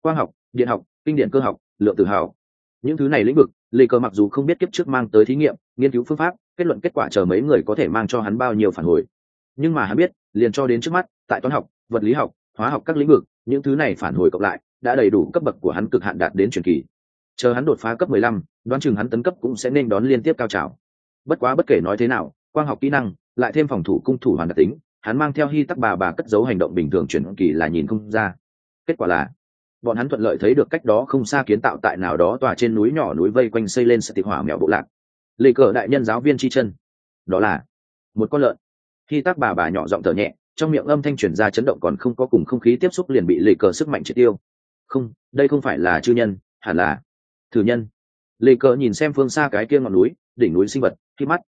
Quang học, điện học, kinh điển cơ học, lượng tự hào. Những thứ này lĩnh vực, lê cờ mặc dù không biết kiếp trước mang tới thí nghiệm, nghiên cứu phương pháp, kết luận kết quả chờ mấy người có thể mang cho hắn bao nhiêu phản hồi. Nhưng mà hắn biết, liền cho đến trước mắt, tại toán học, vật lý học, hóa học các lĩnh vực, những thứ này phản hồi cộng lại, đã đầy đủ cấp bậc của hắn cực hạn đạt đến truyền kỳ chờ hắn đột phá cấp mười lăm, đoán chừng hắn tấn cấp cũng sẽ nên đón liên tiếp cao trào. Bất quá bất kể nói thế nào, quang học kỹ năng, lại thêm phòng thủ cung thủ hoàn đặc tính, hắn mang theo hy tắc bà bà cất giấu hành động bình thường chuyển kỳ là nhìn không ra. Kết quả là, bọn hắn thuận lợi thấy được cách đó không xa kiến tạo tại nào đó tòa trên núi nhỏ núi vây quanh xây lên sự tịch hỏa mèo bộ lạc. Lệ cờ đại nhân giáo viên chi chân. Đó là một con lợn. Khi tác bà bà nhỏ giọng thở nhẹ, trong miệng âm thanh chuyển ra chấn động còn không có cùng không khí tiếp xúc liền bị lệ cờ sức mạnh triệt tiêu. Không, đây không phải là chư nhân, hẳn là thử nhân. Lê cờ nhìn xem phương xa cái kia ngọn núi, đỉnh núi sinh vật, khi mắt.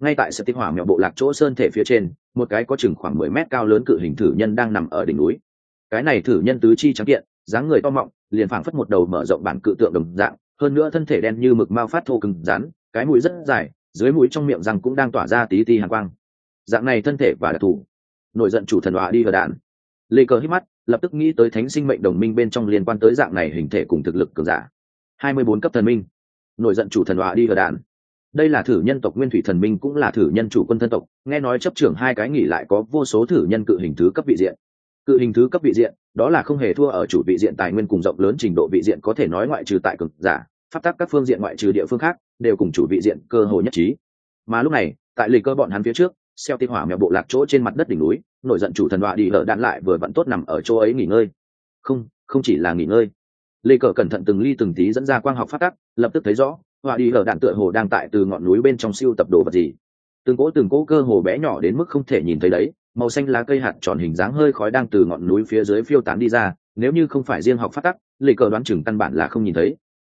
Ngay tại sự tích hỏa mèo bộ lạc chỗ sơn thể phía trên, một cái có chừng khoảng mười mét cao lớn cự hình thử nhân đang nằm ở đỉnh núi. Cái này thử nhân tứ chi trắng kiện, dáng người to mọng, liền phảng phất một đầu mở rộng bản cự tượng đồng dạng, hơn nữa thân thể đen như mực mao phát thô cứng rắn, cái mũi rất dài, dưới mũi trong miệng răng cũng đang tỏa ra tí ti hàn quang. Dạng này thân thể và đặc thù. Nổi giận chủ thần hòa đi vào đạn. Lê cờ hít mắt, lập tức nghĩ tới thánh sinh mệnh đồng minh bên trong liên quan tới dạng này hình thể cùng thực lực cường giả hai mươi bốn cấp thần minh. Nổi giận chủ thần họa đi hờ đạn đây là thử nhân tộc nguyên thủy thần minh cũng là thử nhân chủ quân thân tộc, nghe nói chấp trưởng hai cái nghỉ lại có vô số thử nhân cự hình thứ cấp vị diện. Cự hình thứ cấp vị diện, đó là không hề thua ở chủ vị diện tài nguyên cùng rộng lớn trình độ vị diện có thể nói ngoại trừ tại cực giả phát tác các phương diện ngoại trừ địa phương khác, đều cùng chủ vị diện cơ hồ nhất trí. Mà lúc này, tại lì cơ bọn hắn phía trước, xeo tinh hỏa mèo bộ lạc chỗ trên mặt đất đỉnh núi, nổi giận chủ thần họa đi hở đạn lại vừa vặn tốt nằm ở chỗ ấy nghỉ ngơi. Không không chỉ là nghỉ ngơi lê cờ cẩn thận từng ly từng tí dẫn ra quang học phát tắc, lập tức thấy rõ, họa đi hở đạn tựa hồ đang tại từ ngọn núi bên trong siêu tập đồ vật gì. Từng cỗ từng cỗ cơ hồ bé nhỏ đến mức không thể nhìn thấy đấy, màu xanh lá cây hạt tròn hình dáng hơi khói đang từ ngọn núi phía dưới phiêu tán đi ra, nếu như không phải riêng học phát tắc, lê cờ đoán chừng căn bản là không nhìn thấy.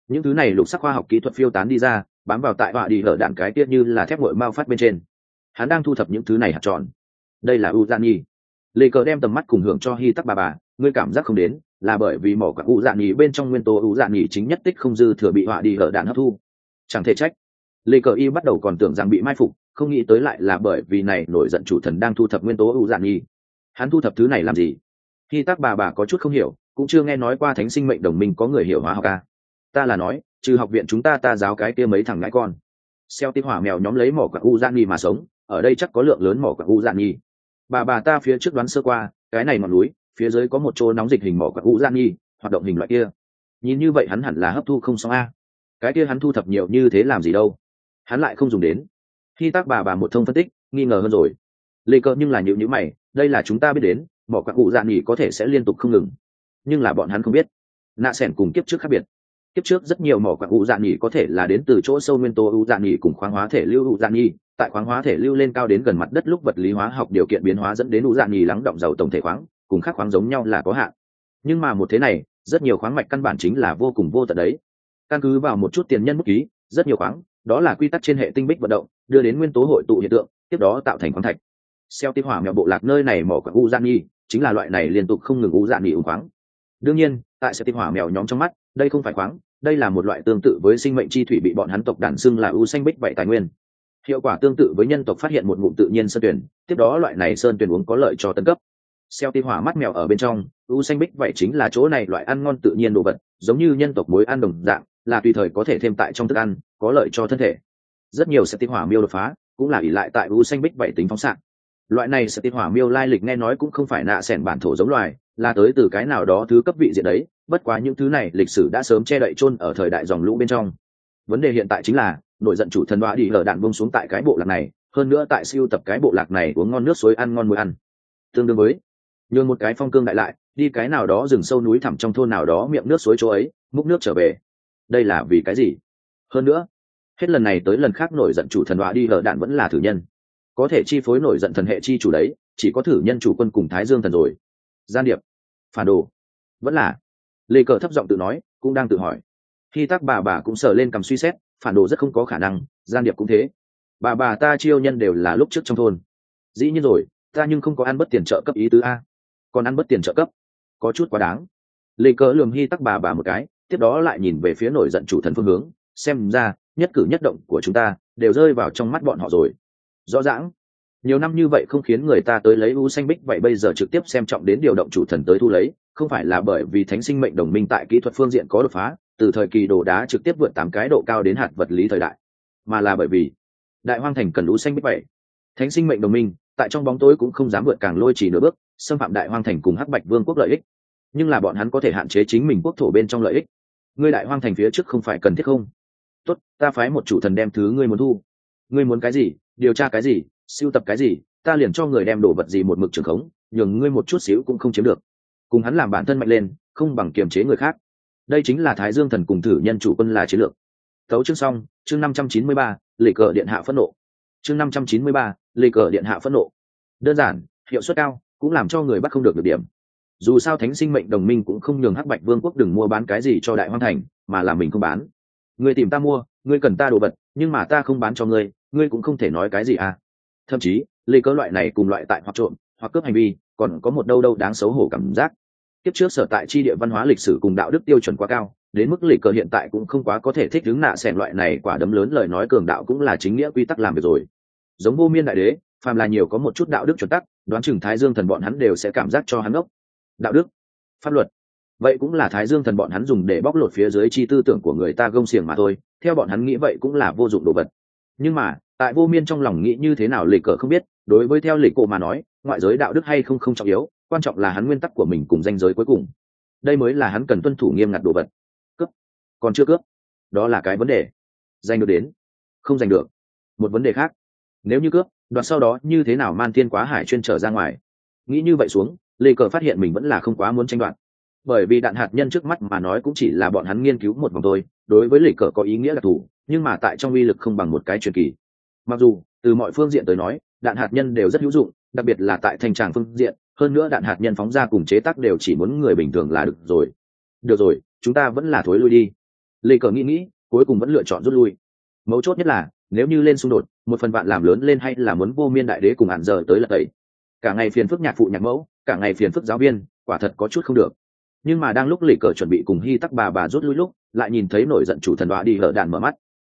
Những thứ này lục sắc khoa học kỹ thuật phiêu tán đi ra, bám vào tại họa đi hở đạn cái tiết như là thép ngội mao phát bên trên. Hắn đang thu thập những thứ này hạt tròn. Đây là u gian nhi lê cờ đem tầm mắt cùng hưởng cho hi tắc bà bà, ngươi cảm giác không đến là bởi vì mỏ các u dạ nhi bên trong nguyên tố u dạ nhi chính nhất tích không dư thừa bị họa đi hở đạn hấp thu. Chẳng thể trách. Lê cờ y bắt đầu còn tưởng rằng bị mai phục, không nghĩ tới lại là bởi vì này nổi giận chủ thần đang thu thập nguyên tố u dạ nhi hắn thu thập thứ này làm gì? Khi tác bà bà có chút không hiểu, cũng chưa nghe nói qua thánh sinh mệnh đồng minh có người hiểu hóa học ca ta là nói, trừ học viện chúng ta ta giáo cái kia mấy thằng ngãi con. Xeo tiếp hỏa mèo nhóm lấy mỏ quặng u gian dạ nghi mà sống, ở đây chắc có lượng lớn mỏ quặng u gian dạ nghi bà bà ta phía trước đoán sơ qua, cái này ngọn núi phía dưới có một chỗ nóng dịch hình mỏ quặng vũ gian nghi hoạt động hình loại kia. Nhìn như vậy hắn hẳn là hấp thu không xong a. Cái kia hắn thu thập nhiều như thế làm gì đâu. Hắn lại không dùng đến. Khi tác bà bà một thông phân tích, nghi ngờ hơn rồi. Lê cờ nhưng là nhịu nhữ mày, đây là chúng ta biết đến, mỏ quặng vũ gian nghi có thể sẽ liên tục không ngừng. Nhưng là bọn hắn không biết. Nạ sẻn cùng kiếp trước khác biệt. Kiếp trước rất nhiều mỏ quặng u dạ nhỉ có thể là đến từ chỗ sâu nguyên tố u dạ nhỉ cùng khoáng hóa thể lưu u dạ nhỉ tại khoáng hóa thể lưu lên cao đến gần mặt đất lúc vật lý hóa học điều kiện biến hóa dẫn đến u dạ nhỉ lắng động dầu tổng thể khoáng cùng khác khoáng giống nhau là có hạn. Nhưng mà một thế này rất nhiều khoáng mạch căn bản chính là vô cùng vô tận đấy. Căn cứ vào một chút tiền nhân mức ký rất nhiều khoáng đó là quy tắc trên hệ tinh bích vận động đưa đến nguyên tố hội tụ hiện tượng tiếp đó tạo thành khoáng thạch. Xeo tiêu hỏa mèo bộ lạc nơi này mỏ quặng u dạ nhi, chính là loại này liên tục không ngừng u dạ nhỉ ủng khoáng. Đương nhiên tại xeo tiêu hỏa mèo nhóm trong mắt đây không phải khoáng đây là một loại tương tự với sinh mệnh chi thủy bị bọn hắn tộc đản xưng là u xanh bích vậy tài nguyên. Hiệu quả tương tự với nhân tộc phát hiện một ngụm tự nhiên sơn tuyển tiếp đó loại này sơn tuyển uống có lợi cho tân cấp xeo ti hỏa mắt mèo ở bên trong U xanh bích vậy chính là chỗ này loại ăn ngon tự nhiên đồ vật, giống như nhân tộc mối ăn đồng dạng, là tùy thời có thể thêm tại trong thức ăn, có lợi cho thân thể. Rất nhiều sẽ ti hỏa miêu đột phá, cũng là ỉ lại tại U xanh bích vậy tính phóng xạ. Loại này sẽ ti hỏa miêu lai lịch nghe nói cũng không phải nạ sẻn bản thổ giống loài, là tới từ cái nào đó thứ cấp vị diện đấy, bất quá những thứ này lịch sử đã sớm che đậy chôn ở thời đại dòng lũ bên trong. Vấn đề hiện tại chính là nổi giận chủ thần đoá đi lở đạn bông xuống tại cái bộ lạc này, hơn nữa tại siêu tập cái bộ lạc này uống ngon nước suối ăn ngon mùi ăn. Tương đương với nhường một cái phong cương đại lại, đi cái nào đó rừng sâu núi thẳm trong thôn nào đó miệng nước suối chỗ ấy, múc nước trở về. Đây là vì cái gì? Hơn nữa, hết lần này tới lần khác nổi giận chủ thần đoá đi lở đạn vẫn là thử nhân. Có thể chi phối nổi giận thần hệ chi chủ đấy, chỉ có thử nhân chủ quân cùng thái dương thần rồi. Gian điệp. Phản đồ. Vẫn là. Lê cờ thấp giọng tự nói, cũng đang tự hỏi. Khi tác bà bà cũng sờ lên cầm suy xét, phản đồ rất không có khả năng, gian điệp cũng thế. Bà bà ta chiêu nhân đều là lúc trước trong thôn. Dĩ nhiên rồi, ta nhưng không có ăn bất tiền trợ cấp ý tứ a còn ăn mất tiền trợ cấp. Có chút quá đáng. Lê cờ lườm hy tắc bà bà một cái, tiếp đó lại nhìn về phía nổi giận chủ thần phương hướng, xem ra, nhất cử nhất động của chúng ta đều rơi vào trong mắt bọn họ rồi. Rõ ràng, nhiều năm như vậy không khiến người ta tới lấy u xanh bích, vậy bây giờ trực tiếp xem trọng đến điều động chủ thần tới thu lấy, không phải là bởi vì thánh sinh mệnh đồng minh tại kỹ thuật phương diện có đột phá, từ thời kỳ đồ đá trực tiếp vượt tám cái độ cao đến hạt vật lý thời đại, mà là bởi vì đại hoang thành cần u xanh bích vậy. Thánh sinh mệnh đồng minh, tại trong bóng tối cũng không dám vượt càng lôi chỉ nửa bước xâm phạm đại hoang thành cùng hắc bạch vương quốc lợi ích. Nhưng là bọn hắn có thể hạn chế chính mình quốc thổ bên trong lợi ích. Ngươi đại hoang thành phía trước không phải cần thiết không? Tốt, ta phái một chủ thần đem thứ ngươi muốn thu. Ngươi muốn cái gì? Điều tra cái gì? Siêu tập cái gì? Ta liền cho người đem đồ vật gì một mực trường khống, nhường ngươi một chút xíu cũng không chiếm được. Cùng hắn làm bản thân mạnh lên, không bằng kiềm chế người khác. Đây chính là thái dương thần cùng thử nhân chủ quân là chiến lược. Tấu chương xong, chương năm trăm chín mươi ba lệ cờ điện hạ phẫn nộ. Chương năm trăm chín mươi ba lệ cờ điện hạ phẫn nộ. Đơn giản, hiệu suất cao cũng làm cho người bắt không được được điểm. Dù sao thánh sinh mệnh đồng minh cũng không nhường hắc bạch vương quốc đừng mua bán cái gì cho đại hoang thành, mà là mình không bán. Người tìm ta mua, ngươi cần ta đồ vật, nhưng mà ta không bán cho ngươi ngươi cũng không thể nói cái gì à. Thậm chí, lê cớ loại này cùng loại tại hoặc trộm, hoặc cướp hành vi, còn có một đâu đâu đáng xấu hổ cảm giác. Tiếp trước sở tại tri địa văn hóa lịch sử cùng đạo đức tiêu chuẩn quá cao, đến mức lịch cờ hiện tại cũng không quá có thể thích đứng nạ xẻn loại này quả đấm lớn lời nói cường đạo cũng là chính nghĩa quy tắc làm việc rồi. Giống vô miên đại đế, phàm là nhiều có một chút đạo đức chuẩn tắc đoán chừng thái dương thần bọn hắn đều sẽ cảm giác cho hắn ốc. Đạo đức, pháp luật, vậy cũng là thái dương thần bọn hắn dùng để bóc lột phía dưới chi tư tưởng của người ta gông xiềng mà thôi, theo bọn hắn nghĩ vậy cũng là vô dụng đồ vật. Nhưng mà, tại vô miên trong lòng nghĩ như thế nào lịch cờ không biết, đối với theo lịch cộ mà nói, ngoại giới đạo đức hay không không trọng yếu, quan trọng là hắn nguyên tắc của mình cùng danh giới cuối cùng. Đây mới là hắn cần tuân thủ nghiêm ngặt đồ vật. Cướp. Còn chưa cướp. Đó là cái vấn đề. Giành được đến. Không giành được. Một vấn đề khác nếu như cướp, đoạt sau đó như thế nào man thiên quá hải chuyên trở ra ngoài? Nghĩ như vậy xuống, lê cờ phát hiện mình vẫn là không quá muốn tranh đoạt. Bởi vì đạn hạt nhân trước mắt mà nói cũng chỉ là bọn hắn nghiên cứu một vòng thôi, đối với lê cờ có ý nghĩa đặc thù, nhưng mà tại trong uy lực không bằng một cái truyền kỳ. Mặc dù, từ mọi phương diện tới nói, đạn hạt nhân đều rất hữu dụng, đặc biệt là tại thanh tràng phương diện, hơn nữa đạn hạt nhân phóng ra cùng chế tác đều chỉ muốn người bình thường là được rồi. Được rồi, chúng ta vẫn là thối lui đi. Lê cờ nghĩ nghĩ, cuối cùng vẫn lựa chọn rút lui. Mấu chốt nhất là nếu như lên xung đột, một phần bạn làm lớn lên hay là muốn vô miên đại đế cùng hạn giờ tới là tẩy. Cả ngày phiền phức nhạc phụ nhạc mẫu, cả ngày phiền phức giáo viên, quả thật có chút không được. Nhưng mà đang lúc lì cờ chuẩn bị cùng hy tắc bà bà rút lui lúc, lại nhìn thấy nổi giận chủ thần đoạ đi hở đạn mở mắt.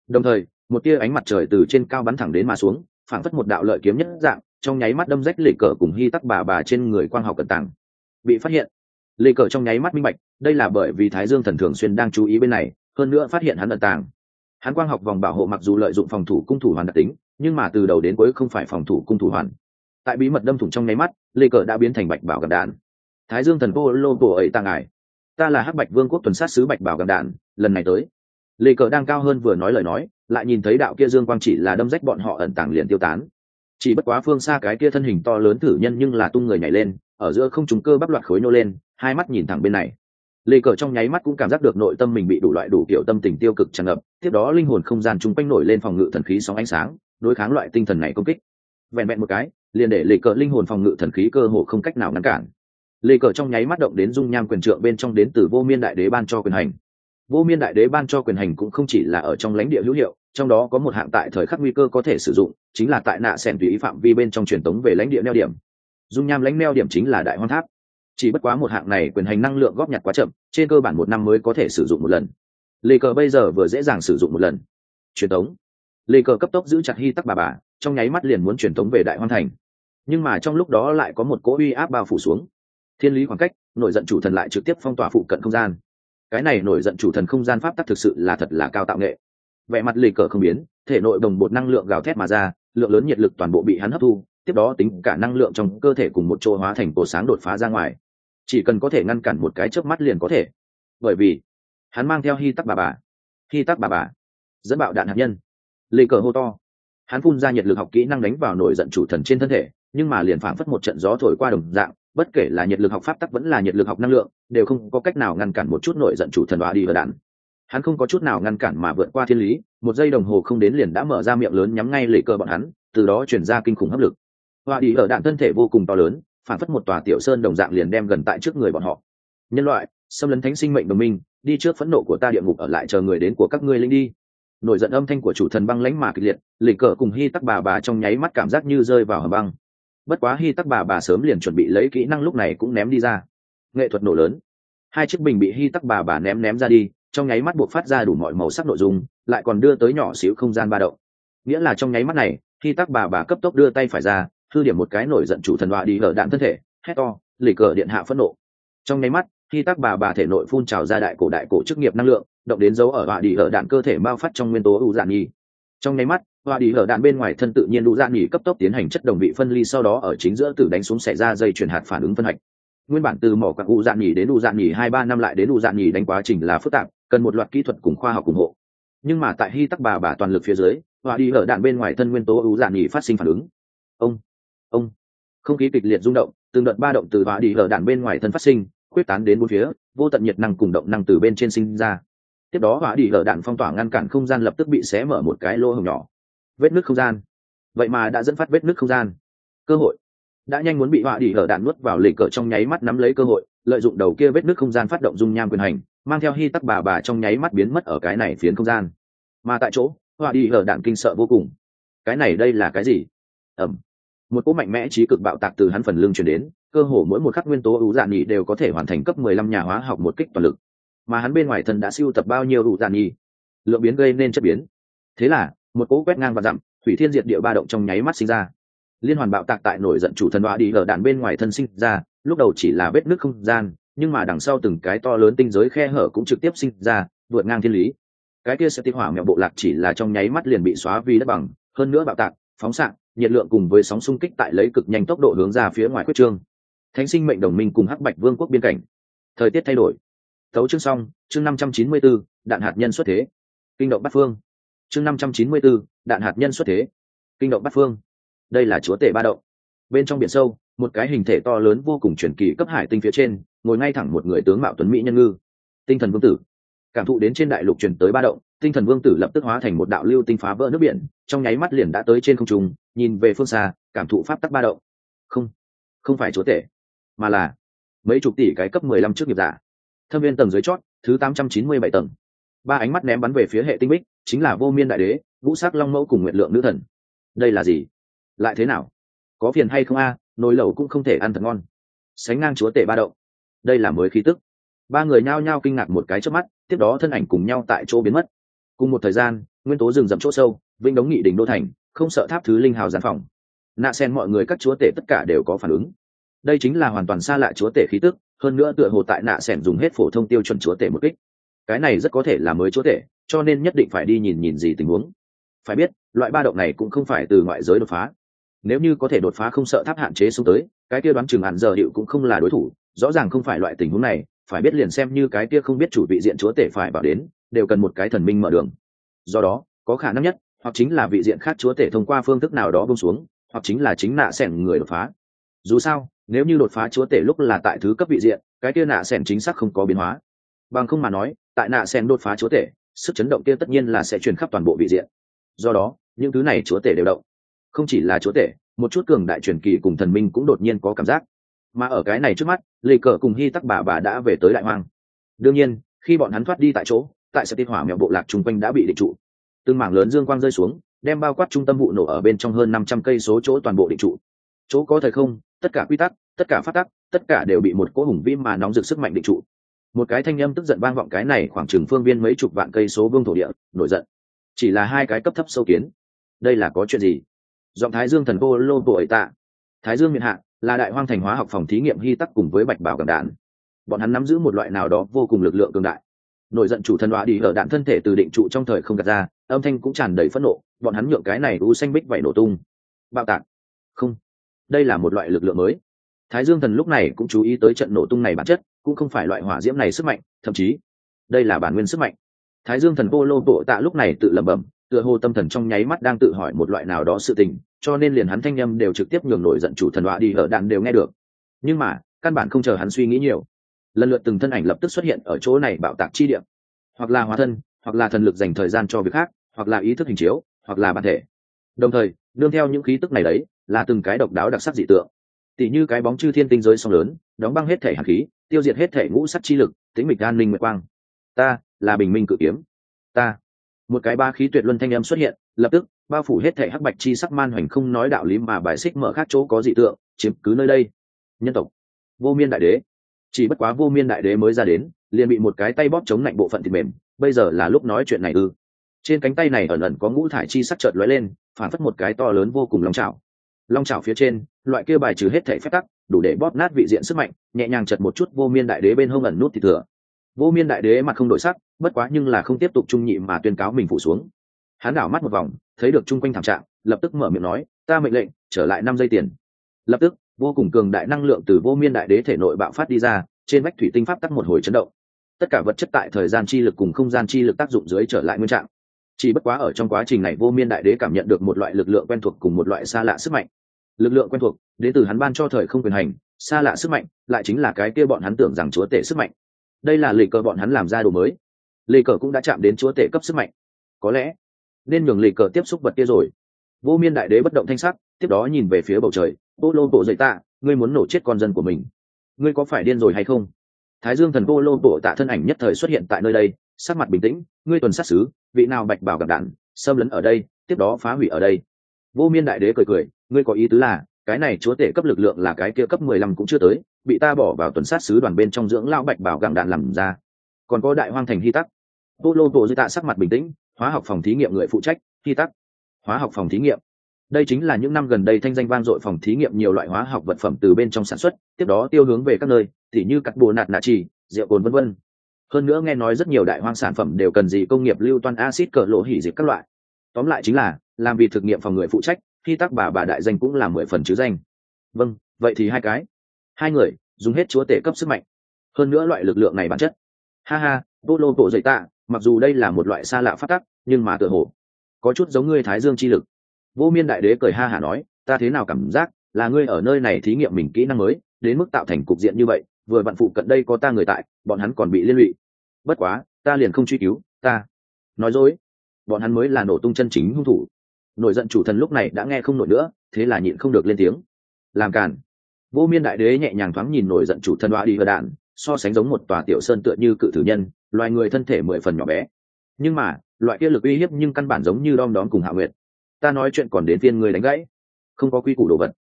Đồng thời, một tia ánh mặt trời từ trên cao bắn thẳng đến mà xuống, phảng phất một đạo lợi kiếm nhất dạng, trong nháy mắt đâm rách lì cờ cùng hy tắc bà bà trên người quang học cận tàng. Bị phát hiện, lì cờ trong nháy mắt minh bạch, đây là bởi vì thái dương thần thường xuyên đang chú ý bên này, hơn nữa phát hiện hắn ẩn tàng hắn quang học vòng bảo hộ mặc dù lợi dụng phòng thủ cung thủ hoàn đặc tính, nhưng mà từ đầu đến cuối không phải phòng thủ cung thủ hoàn. Tại bí mật đâm thủng trong nháy mắt, lê cờ đã biến thành bạch bảo gặp đạn. Thái dương thần cô lô cổ ấy tăng ải. Ta là hắc bạch vương quốc tuần sát sứ bạch bảo gặp đạn, lần này tới. Lê cờ đang cao hơn vừa nói lời nói, lại nhìn thấy đạo kia dương quang chỉ là đâm rách bọn họ ẩn tàng liền tiêu tán. Chỉ bất quá phương xa cái kia thân hình to lớn thử nhân nhưng là tung người nhảy lên, ở giữa không trùng cơ bắp loạt khối nô lên, hai mắt nhìn thẳng bên này lê cờ trong nháy mắt cũng cảm giác được nội tâm mình bị đủ loại đủ kiểu tâm tình tiêu cực tràn ngập, tiếp đó linh hồn không gian chung quanh nổi lên phòng ngự thần khí sóng ánh sáng, đối kháng loại tinh thần này công kích. Vẹn vẹn một cái, liền để lê cờ linh hồn phòng ngự thần khí cơ hồ không cách nào ngăn cản. Lê cờ trong nháy mắt động đến dung nham quyền trượng bên trong đến từ vô miên đại đế ban cho quyền hành. Vô miên đại đế ban cho quyền hành cũng không chỉ là ở trong lãnh địa hữu hiệu, trong đó có một hạng tại thời khắc nguy cơ có thể sử dụng, chính là tại nạ sẻn tùy ý phạm vi bên trong truyền tống về lãnh địa neo điểm. Dung nham lãnh neo điểm chính là đại hoang tháp chỉ bất quá một hạng này quyền hành năng lượng góp nhặt quá chậm, trên cơ bản một năm mới có thể sử dụng một lần. Lê cờ bây giờ vừa dễ dàng sử dụng một lần. Truyền tống. Lê cờ cấp tốc giữ chặt hy tắc bà bà, trong nháy mắt liền muốn truyền tống về đại hoan thành. Nhưng mà trong lúc đó lại có một cỗ uy áp bao phủ xuống. Thiên lý khoảng cách nổi giận chủ thần lại trực tiếp phong tỏa phụ cận không gian. Cái này nổi giận chủ thần không gian pháp tắc thực sự là thật là cao tạo nghệ. Vẻ mặt lì cờ không biến, thể nội đồng bột năng lượng gào thét mà ra, lượng lớn nhiệt lực toàn bộ bị hắn hấp thu, tiếp đó tính cả năng lượng trong cơ thể cùng một chỗ hóa thành cổ sáng đột phá ra ngoài chỉ cần có thể ngăn cản một cái chớp mắt liền có thể. Bởi vì, hắn mang theo hy tắc bà bà. Hy tắc bà bà dẫn bạo đạn hạt nhân. Lê cờ hô to. Hắn phun ra nhiệt lực học kỹ năng đánh vào nổi giận chủ thần trên thân thể, nhưng mà liền phảng phất một trận gió thổi qua đồng dạng, bất kể là nhiệt lực học pháp tắc vẫn là nhiệt lực học năng lượng, đều không có cách nào ngăn cản một chút nổi giận chủ thần đoạ đi ở đạn. Hắn không có chút nào ngăn cản mà vượt qua thiên lý, một giây đồng hồ không đến liền đã mở ra miệng lớn nhắm ngay lệ cờ bọn hắn, từ đó chuyển ra kinh khủng hấp lực. Họa đi ở đạn thân thể vô cùng to lớn phản phất một tòa tiểu sơn đồng dạng liền đem gần tại trước người bọn họ. Nhân loại, xâm lấn thánh sinh mệnh đồng minh, đi trước phẫn nộ của ta địa ngục ở lại chờ người đến của các ngươi linh đi. Nổi giận âm thanh của chủ thần băng lãnh mà kịch liệt lịch cờ cùng hy tắc bà bà trong nháy mắt cảm giác như rơi vào hầm băng. Bất quá hy tắc bà bà sớm liền chuẩn bị lấy kỹ năng lúc này cũng ném đi ra. Nghệ thuật nổ lớn. Hai chiếc bình bị hy tắc bà bà ném ném ra đi, trong nháy mắt buộc phát ra đủ mọi màu sắc nội dung, lại còn đưa tới nhỏ xíu không gian ba động. Nghĩa là trong nháy mắt này hy tắc bà bà cấp tốc đưa tay phải ra thư điểm một cái nổi giận chủ thần họa đi lở đạn thân thể, hét to, lì cờ điện hạ phẫn nộ. Trong nháy mắt, khi tác bà bà thể nội phun trào ra đại cổ đại cổ chức nghiệp năng lượng, động đến dấu ở họa đi lở đạn cơ thể bao phát trong nguyên tố u dạn nhi trong nháy mắt hòa đi lở đạn bên ngoài thân tự nhiên ưu dạng nhì cấp tốc tiến hành chất đồng vị phân ly sau đó ở chính giữa tử đánh xuống xảy ra dây chuyển hạt phản ứng phân hạch. Nguyên bản từ mỏ quặng u dạng nhi đến u dạng nhi hai ba năm lại đến u dạng nhi đánh quá trình là phức tạp, cần một loạt kỹ thuật cùng khoa học ủng hộ. Nhưng mà tại hy tắc bà bà toàn lực phía dưới hòa đi lở đạn bên ngoài thân nguyên tố u dạng nhi phát sinh phản ứng. Ông ông. Không khí kịch liệt rung động, từng đợt ba động từ vã đi lờ đạn bên ngoài thân phát sinh, quyết tán đến bốn phía, vô tận nhiệt năng cùng động năng từ bên trên sinh ra. Tiếp đó vã đi lờ đạn phong tỏa ngăn cản không gian lập tức bị xé mở một cái lỗ hồng nhỏ. Vết nứt không gian. Vậy mà đã dẫn phát vết nứt không gian. Cơ hội. Đã nhanh muốn bị hỏa đi lờ đạn nuốt vào lề cờ trong nháy mắt nắm lấy cơ hội, lợi dụng đầu kia vết nứt không gian phát động dung nham quyền hành, mang theo hy tắc bà bà trong nháy mắt biến mất ở cái này phiến không gian. Mà tại chỗ hỏa đi lờ đạn kinh sợ vô cùng. Cái này đây là cái gì? Ẩm một cỗ mạnh mẽ trí cực bạo tạc từ hắn phần lưng chuyển đến, cơ hồ mỗi một khắc nguyên tố ủ dạ nhị đều có thể hoàn thành cấp mười lăm nhà hóa học một kích toàn lực. Mà hắn bên ngoài thân đã siêu tập bao nhiêu ủ dạ nhị? Lượng biến gây nên chất biến. Thế là, một cỗ quét ngang và dặm, thủy thiên diệt địa ba động trong nháy mắt sinh ra. Liên hoàn bạo tạc tại nổi giận chủ thần đoạ đi ở đạn bên ngoài thân sinh ra, lúc đầu chỉ là vết nước không gian, nhưng mà đằng sau từng cái to lớn tinh giới khe hở cũng trực tiếp sinh ra, vượt ngang thiên lý. Cái kia sẽ tiếp hỏa mẹo bộ lạc chỉ là trong nháy mắt liền bị xóa vì đất bằng, hơn nữa bạo tạc, phóng xạ nhiệt lượng cùng với sóng xung kích tại lấy cực nhanh tốc độ hướng ra phía ngoài quyết trương. Thánh sinh mệnh đồng minh cùng hắc bạch vương quốc biên cảnh. Thời tiết thay đổi. Tấu chương xong chương năm trăm chín mươi 594, đạn hạt nhân xuất thế. Kinh động bát phương. Chương năm trăm chín mươi 594, đạn hạt nhân xuất thế. Kinh động bát phương. Đây là chúa tể ba động. Bên trong biển sâu một cái hình thể to lớn vô cùng truyền kỳ cấp hải tinh phía trên ngồi ngay thẳng một người tướng mạo tuấn mỹ nhân ngư. Tinh thần vương tử. Cảm thụ đến trên đại lục truyền tới ba động tinh thần vương tử lập tức hóa thành một đạo lưu tinh phá vỡ nước biển trong nháy mắt liền đã tới trên không trung nhìn về phương xa cảm thụ pháp tắc ba động. Không không phải chúa tể mà là mấy chục tỷ cái cấp mười lăm trước nghiệp giả. Thâm viên tầng dưới chót thứ tám trăm chín mươi bảy tầng. Ba ánh mắt ném bắn về phía hệ tinh bích chính là vô miên đại đế vũ sắc long mẫu cùng nguyện lượng nữ thần. Đây là gì? Lại thế nào? Có phiền hay không a à, nồi lẩu cũng không thể ăn thật ngon. Sánh ngang chúa tể ba động. Đây là mới khí tức. Ba người nhao nhao kinh ngạc một cái trước mắt tiếp đó thân ảnh cùng nhau tại chỗ biến mất. Cùng một thời gian nguyên tố rừng rậm chỗ sâu vinh đống nghị đỉnh đô thành không sợ tháp thứ linh hào gián phòng. Nạ sen mọi người các chúa tể tất cả đều có phản ứng. Đây chính là hoàn toàn xa lạ chúa tể khí tức, hơn nữa tựa hồ tại nạ sen dùng hết phổ thông tiêu chuẩn chúa tể một kích. Cái này rất có thể là mới chúa tể, cho nên nhất định phải đi nhìn nhìn gì tình huống. Phải biết, loại ba động này cũng không phải từ ngoại giới đột phá. Nếu như có thể đột phá không sợ tháp hạn chế xuống tới, cái kia đoán chừng hạn giờ hiệu cũng không là đối thủ, rõ ràng không phải loại tình huống này, phải biết liền xem như cái kia không biết chủ vị diện chúa tể phải bảo đến, đều cần một cái thần minh mở đường. Do đó, có khả năng nhất hoặc chính là vị diện khác chúa tể thông qua phương thức nào đó bông xuống, hoặc chính là chính nạ sẻn người đột phá. Dù sao, nếu như đột phá chúa tể lúc là tại thứ cấp vị diện, cái kia nạ sẻn chính xác không có biến hóa. Bằng không mà nói, tại nạ sẻn đột phá chúa tể, sức chấn động kia tất nhiên là sẽ truyền khắp toàn bộ vị diện. Do đó, những thứ này chúa tể đều động. Không chỉ là chúa tể, một chút cường đại truyền kỳ cùng thần minh cũng đột nhiên có cảm giác. Mà ở cái này trước mắt, lê cờ cùng hy tắc bà bà đã về tới đại hoang. Đương nhiên, khi bọn hắn thoát đi tại chỗ, tại sẽ tiên hỏa mèo bộ lạc chung quanh đã bị địch trụ từng mảng lớn dương quang rơi xuống, đem bao quát trung tâm vụ nổ ở bên trong hơn năm trăm cây số chỗ toàn bộ định trụ. Chỗ có thời không, tất cả quy tắc, tất cả phát tắc, tất cả đều bị một cỗ hùng vim mà nóng rực sức mạnh định trụ. Một cái thanh â m tức giận vang vọng cái này khoảng chừng phương viên mấy chục vạn cây số vương thổ địa, nổi giận. Chỉ là hai cái cấp thấp sâu kiến. Đây là có chuyện gì? Giọng thái dương thần cô lô bộ ấy tạ. Thái dương miền hạ, là đại hoang thành hóa học phòng thí nghiệm hy tắc cùng với bạch bảo cầm đạn. Bọn hắn nắm giữ một loại nào đó vô cùng lực lượng cường đại nổi giận chủ thần đoạ đi ở đạn thân thể từ định trụ trong thời không gạt ra, âm thanh cũng tràn đầy phẫn nộ, bọn hắn nhượng cái này u xanh bích vẩy nổ tung. Bạo tạc. Không. Đây là một loại lực lượng mới. Thái dương thần lúc này cũng chú ý tới trận nổ tung này bản chất, cũng không phải loại hỏa diễm này sức mạnh, thậm chí, đây là bản nguyên sức mạnh. Thái dương thần vô lô bộ tạ lúc này tự lẩm bẩm, tựa hồ tâm thần trong nháy mắt đang tự hỏi một loại nào đó sự tình, cho nên liền hắn thanh â m đều trực tiếp nhường nổi giận chủ thần họa đi ở đạn đều nghe được. Nhưng mà, căn bản không chờ hắn suy nghĩ nhiều lần lượt từng thân ảnh lập tức xuất hiện ở chỗ này bạo tạc chi điểm hoặc là hóa thân, hoặc là thần lực dành thời gian cho việc khác, hoặc là ý thức hình chiếu, hoặc là bản thể. Đồng thời đương theo những khí tức này đấy, là từng cái độc đáo đặc sắc dị tượng. Tỷ như cái bóng chư thiên tinh giới song lớn, đóng băng hết thể hạt khí, tiêu diệt hết thể ngũ sắc chi lực tính mịch an ninh nguyệt quang. Ta là bình minh cự kiếm. Ta. Một cái ba khí tuyệt luân thanh âm xuất hiện, lập tức, bao phủ hết thể hắc bạch chi sắc man hoành không nói đạo lý mà bài xích mở khác chỗ có dị tượng, chiếm cứ nơi đây. Nhân tộc. Vô miên đại đế chỉ bất quá vô miên đại đế mới ra đến, liền bị một cái tay bóp chống lạnh bộ phận thịt mềm, bây giờ là lúc nói chuyện này ư. Trên cánh tay này ẩn ẩn có ngũ thải chi sắc chợt lóe lên, phản phất một cái to lớn vô cùng long trào long trào phía trên, loại kia bài trừ hết thể phép tắc, đủ để bóp nát vị diện sức mạnh, nhẹ nhàng chật một chút vô miên đại đế bên hông ẩn nút thì thừa. Vô miên đại đế mặt không đổi sắc, bất quá nhưng là không tiếp tục trung nhị mà tuyên cáo mình phủ xuống. Hắn đảo mắt một vòng, thấy được chung quanh thảm trạng, lập tức mở miệng nói, ta mệnh lệnh, trở lại năm giây tiền. Lập tức vô cùng cường đại năng lượng từ vô miên đại đế thể nội bạo phát đi ra, trên vách thủy tinh pháp tắc một hồi chấn động. Tất cả vật chất tại thời gian chi lực cùng không gian chi lực tác dụng dưới trở lại nguyên trạng. Chỉ bất quá ở trong quá trình này vô miên đại đế cảm nhận được một loại lực lượng quen thuộc cùng một loại xa lạ sức mạnh. Lực lượng quen thuộc, đến từ hắn ban cho thời không quyền hành, xa lạ sức mạnh, lại chính là cái kia bọn hắn tưởng rằng chúa tể sức mạnh. Đây là lì cờ bọn hắn làm ra đồ mới. Lì cờ cũng đã chạm đến chúa tể cấp sức mạnh. Có lẽ, nên nhường lì cờ tiếp xúc vật kia rồi. Vô miên đại đế bất động thanh sắc, tiếp đó nhìn về phía bầu trời. Bô lô bộ dậy tạ ngươi muốn nổ chết con dân của mình. Ngươi có phải điên rồi hay không? Thái dương thần vô lô bộ tạ thân ảnh nhất thời xuất hiện tại nơi đây, sắc mặt bình tĩnh, ngươi tuần sát xứ, vị nào bạch bảo gặp đạn, xâm lấn ở đây, tiếp đó phá hủy ở đây. Vô miên đại đế cười cười, ngươi có ý tứ là, cái này chúa tể cấp lực lượng là cái kia cấp mười lăm cũng chưa tới, bị ta bỏ vào tuần sát sứ đoàn bên trong dưỡng lao bạch bảo gặng đạn làm ra. Còn có đại hoang thành hy tắc. Vô lô bộ dậy tạ sắc mặt bình tĩnh, hóa học phòng thí nghiệm người phụ trách, hy tắc. Hóa học phòng thí nghiệm đây chính là những năm gần đây thanh danh vang dội phòng thí nghiệm nhiều loại hóa học vật phẩm từ bên trong sản xuất, tiếp đó tiêu hướng về các nơi, tỉ như cắt bồ nạt nạ trì, rượu cồn vân vân. Hơn nữa nghe nói rất nhiều đại hoang sản phẩm đều cần gì công nghiệp lưu toan acid cỡ lỗ hỉ dịch các loại. Tóm lại chính là, làm vì thực nghiệm phòng người phụ trách, khi tác bà bà đại danh cũng là mười phần chứ danh. Vâng vậy thì hai cái. Hai người, dùng hết chúa tể cấp sức mạnh. Hơn nữa loại lực lượng này bản chất. Ha ha, vô lô bộ dậy tạ, mặc dù đây là một loại xa lạ phát tắc, nhưng mà tựa hồ có chút giống ngươi thái dương chi lực vô miên đại đế cười ha hả nói, ta thế nào cảm giác là ngươi ở nơi này thí nghiệm mình kỹ năng mới, đến mức tạo thành cục diện như vậy, vừa vặn phụ cận đây có ta người tại, bọn hắn còn bị liên lụy. Bất quá, ta liền không truy cứu, ta nói dối. Bọn hắn mới là nổ tung chân chính hung thủ. Nổi giận chủ thần lúc này đã nghe không nổi nữa, thế là nhịn không được lên tiếng. Làm càn. Vô miên đại đế nhẹ nhàng thoáng nhìn nổi giận chủ thần đoạ đi hờ đạn, so sánh giống một tòa tiểu sơn tựa như cự tử nhân, loài người thân thể mười phần nhỏ bé. Nhưng mà, loại kia lực uy hiếp nhưng căn bản giống như đom đóm cùng hạ nguyệt ta nói chuyện còn đến phiên người đánh gãy. Không có quy củ đồ vật.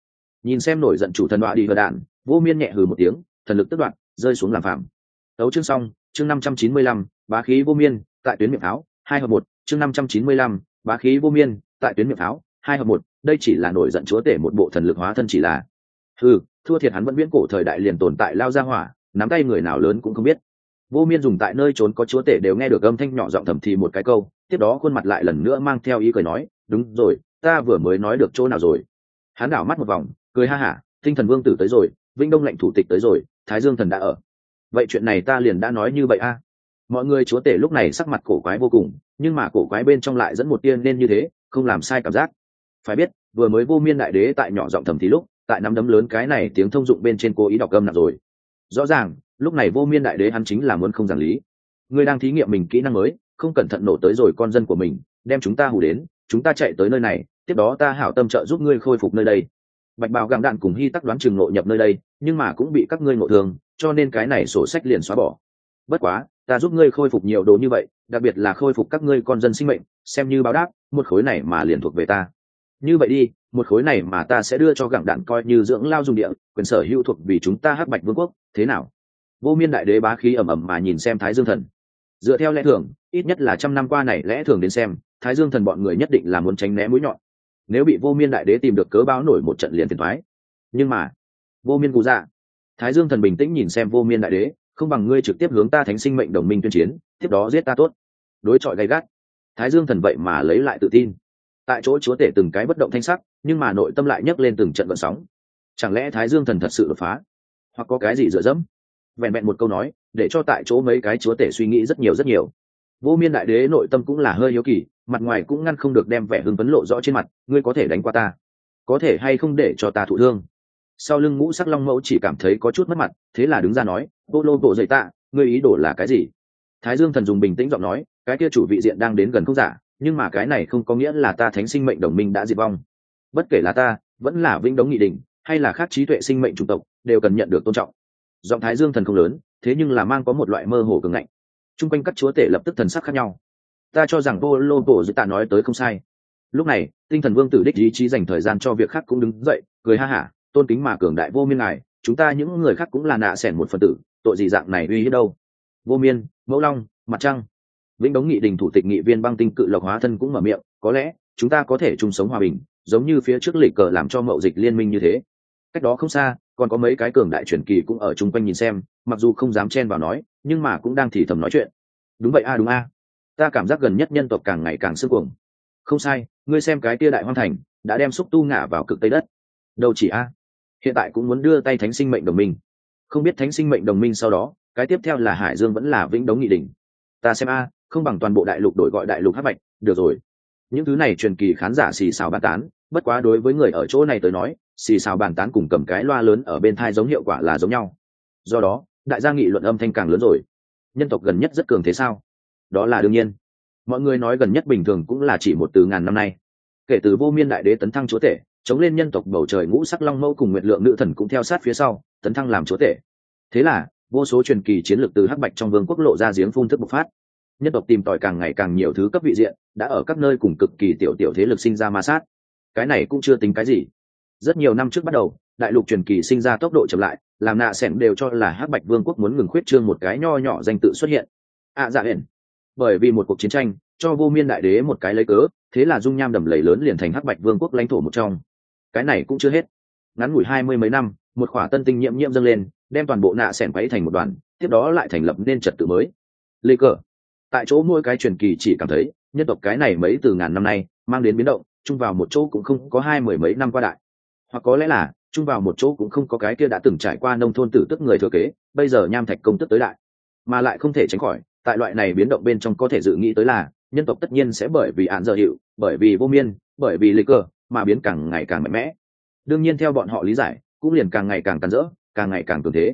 Nhìn xem nổi giận chủ thần đoạ đi hờ đạn, vô miên nhẹ hừ một tiếng, thần lực tức đoạn rơi xuống làm phạm Tấu chương xong, chương năm trăm chín mươi lăm, bá khí vô miên, tại tuyến miệng pháo hai hợp một, chương năm trăm chín mươi lăm, bá khí vô miên, tại tuyến miệng pháo hai hợp một, đây chỉ là nổi giận chúa tể một bộ thần lực hóa thân chỉ là. Ừ thua thiệt hắn vẫn viễn cổ thời đại liền tồn tại lao ra hỏa, nắm tay người nào lớn cũng không biết. Vô miên dùng tại nơi trốn có chúa tể đều nghe được âm thanh nhỏ giọng thầm thì một cái câu, tiếp đó khuôn mặt lại lần nữa mang theo ý cười nói đúng rồi, ta vừa mới nói được chỗ nào rồi? Hắn đảo mắt một vòng, cười ha hả, tinh thần vương tử tới rồi, vinh đông lệnh thủ tịch tới rồi, thái dương thần đã ở. Vậy chuyện này ta liền đã nói như vậy a. Mọi người chúa tể lúc này sắc mặt cổ quái vô cùng, nhưng mà cổ quái bên trong lại dẫn một tiên nên như thế, không làm sai cảm giác. Phải biết, vừa mới vô miên đại đế tại nhỏ giọng thầm thì lúc, tại nắm đấm lớn cái này tiếng thông dụng bên trên cố ý đọc âm nặng rồi. Rõ ràng, lúc này vô miên đại đế hắn chính là muốn không giảng lý. Ngươi đang thí nghiệm mình kỹ năng mới, không cẩn thận nổ tới rồi con dân của mình, đem chúng ta hù đến chúng ta chạy tới nơi này, tiếp đó ta hảo tâm trợ giúp ngươi khôi phục nơi đây. Bạch bào gặng đạn cùng hy tắc đoán chừng nội nhập nơi đây, nhưng mà cũng bị các ngươi ngộ thương, cho nên cái này sổ sách liền xóa bỏ. Bất quá, ta giúp ngươi khôi phục nhiều đồ như vậy, đặc biệt là khôi phục các ngươi con dân sinh mệnh, xem như báo đáp, một khối này mà liền thuộc về ta. Như vậy đi, một khối này mà ta sẽ đưa cho gặng đạn coi như dưỡng lao dùng địa, quyền sở hữu thuộc vì chúng ta hắc bạch vương quốc, thế nào? Vô miên đại đế bá khí ẩm ẩm mà nhìn xem thái dương thần. Dựa theo lẽ thường, ít nhất là trăm năm qua này lẽ thường đến xem thái dương thần bọn người nhất định là muốn tránh né mũi nhọn. Nếu bị vô miên đại đế tìm được cớ báo nổi một trận liền thiệt thoái nhưng mà, vô miên cụ dạ. Thái dương thần bình tĩnh nhìn xem vô miên đại đế, không bằng ngươi trực tiếp hướng ta thánh sinh mệnh đồng minh tuyên chiến, tiếp đó giết ta tốt. Đối chọi gay gắt. Thái dương thần vậy mà lấy lại tự tin. Tại chỗ chúa tể từng cái bất động thanh sắc, nhưng mà nội tâm lại nhấc lên từng trận vận sóng. Chẳng lẽ thái dương thần thật sự đột phá? Hoặc có cái gì dựa dẫm? Vẹn vẹn một câu nói, để cho tại chỗ mấy cái chúa tể suy nghĩ rất nhiều rất nhiều vô miên đại đế nội tâm cũng là hơi yếu kỳ, mặt ngoài cũng ngăn không được đem vẻ hưng vấn lộ rõ trên mặt, ngươi có thể đánh qua ta, có thể hay không để cho ta thụ thương? Sau lưng ngũ sắc long mẫu chỉ cảm thấy có chút mất mặt, thế là đứng ra nói, vô lô bộ dậy tạ, ngươi ý đồ là cái gì? Thái dương thần dùng bình tĩnh giọng nói, cái kia chủ vị diện đang đến gần không giả, nhưng mà cái này không có nghĩa là ta thánh sinh mệnh đồng minh đã diệt vong. Bất kể là ta, vẫn là vĩnh đống nghị định hay là khác trí tuệ sinh mệnh chủng tộc, đều cần nhận được tôn trọng. Giọng thái dương thần không lớn, thế nhưng là mang có một loại mơ hồ cường ngạnh chung quanh các chúa tể lập tức thần sắc khác nhau. Ta cho rằng vô lô bộ dữ tạ nói tới không sai. Lúc này, tinh thần vương tử đích ý chí dành thời gian cho việc khác cũng đứng dậy, cười ha hả, tôn kính mà cường đại vô miên ngài, chúng ta những người khác cũng là nạ sẻn một phần tử, tội gì dạng này uy hiếp đâu? Vô miên, mẫu long, mặt trăng. Vĩnh đống nghị đình thủ tịch nghị viên băng tinh cự lộc hóa thân cũng mở miệng, có lẽ, chúng ta có thể chung sống hòa bình, giống như phía trước lịch cờ làm cho mậu dịch liên minh như thế. Cách đó không xa còn có mấy cái cường đại truyền kỳ cũng ở chung quanh nhìn xem, mặc dù không dám chen vào nói, nhưng mà cũng đang thì thầm nói chuyện. Đúng vậy a, đúng a. Ta cảm giác gần nhất nhân tộc càng ngày càng sưng cuồng. Không sai, ngươi xem cái tia đại hoang thành, đã đem xúc tu ngả vào cực tây đất. Đâu chỉ a. Hiện tại cũng muốn đưa tay thánh sinh mệnh đồng minh. Không biết thánh sinh mệnh đồng minh sau đó, cái tiếp theo là hải dương vẫn là vĩnh đống nghị đình ta xem a, không bằng toàn bộ đại lục đổi gọi đại lục hát mạch được rồi. Những thứ này truyền kỳ khán giả xì xào bàn tán, bất quá đối với người ở chỗ này tới nói xì xào bàn tán cùng cầm cái loa lớn ở bên thai giống hiệu quả là giống nhau. Do đó, đại gia nghị luận âm thanh càng lớn rồi. Nhân tộc gần nhất rất cường thế sao? Đó là đương nhiên. Mọi người nói gần nhất bình thường cũng là chỉ một từ ngàn năm nay. Kể từ vô miên đại đế tấn thăng chúa tể, chống lên nhân tộc bầu trời ngũ sắc long mẫu cùng nguyệt lượng nữ thần cũng theo sát phía sau, tấn thăng làm chúa tể. Thế là, vô số truyền kỳ chiến lược từ hắc bạch trong vương quốc lộ ra giếng phun thức bộc phát. Nhân tộc tìm tòi càng ngày càng nhiều thứ cấp vị diện, đã ở các nơi cùng cực kỳ tiểu tiểu thế lực sinh ra ma sát. Cái này cũng chưa tính cái gì rất nhiều năm trước bắt đầu đại lục truyền kỳ sinh ra tốc độ chậm lại làm nạ sẻn đều cho là hắc bạch vương quốc muốn ngừng khuyết trương một cái nho nhỏ danh tự xuất hiện. Ạ à, dạ hển bởi vì một cuộc chiến tranh cho vô miên đại đế một cái lấy cớ thế là dung nham đầm lầy lớn liền thành hắc bạch vương quốc lãnh thổ một trong. Cái này cũng chưa hết. Ngắn ngủi hai mươi mấy năm một khỏa tân tinh nhiễm nhiễm dâng lên đem toàn bộ nạ sẻn quấy thành một đoàn tiếp đó lại thành lập nên trật tự mới. Lê cờ. Tại chỗ mỗi cái truyền kỳ chỉ cảm thấy nhân tộc cái này mấy từ ngàn năm nay mang đến biến động chung vào một chỗ cũng không có hai mười mấy năm qua đại hoặc có lẽ là chung vào một chỗ cũng không có cái kia đã từng trải qua nông thôn tử tức người thừa kế, bây giờ nham thạch công tức tới đại mà lại không thể tránh khỏi, tại loại này biến động bên trong có thể dự nghĩ tới là, nhân tộc tất nhiên sẽ bởi vì án giờ hiệu, bởi vì vô miên, bởi vì lịch cờ, mà biến càng ngày càng mạnh mẽ. Đương nhiên theo bọn họ lý giải, cũng liền càng ngày càng tàn rỡ, càng ngày càng cường thế.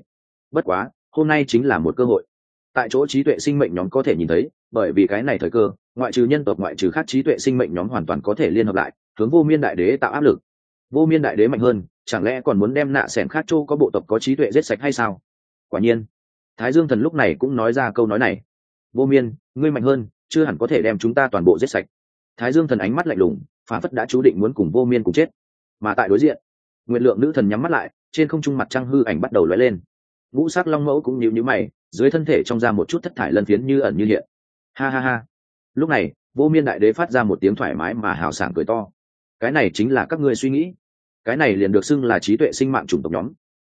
Bất quá, hôm nay chính là một cơ hội. Tại chỗ trí tuệ sinh mệnh nhóm có thể nhìn thấy, bởi vì cái này thời cơ, ngoại trừ nhân tộc ngoại trừ khác trí tuệ sinh mệnh nhóm hoàn toàn có thể liên hợp lại, hướng vô miên đại đế tạo áp lực vô miên đại đế mạnh hơn, chẳng lẽ còn muốn đem nạ s ẻ n khác châu có bộ tộc có trí tuệ giết sạch hay sao? Quả nhiên, thái dương thần lúc này cũng nói ra câu nói này. Vô miên, ngươi mạnh hơn, chưa hẳn có thể đem chúng ta toàn bộ giết sạch. Thái dương thần ánh mắt lạnh lùng phá phất đã chú định muốn cùng vô miên cùng chết. Mà tại đối diện nguyện lượng nữ thần nhắm mắt lại, trên không trung mặt trăng hư ảnh bắt đầu lóe lên. Ngũ sắc long mẫu cũng nhịu nhữ mày, dưới thân thể trong ra một chút thất thải lân phiến như ẩn như hiện. Ha ha ha. Lúc này, vô miên đại đế phát ra một tiếng thoải mái mà hào sảng cười to. Cái này chính là các ngươi suy nghĩ cái này liền được xưng là trí tuệ sinh mạng chủng tộc nhóm.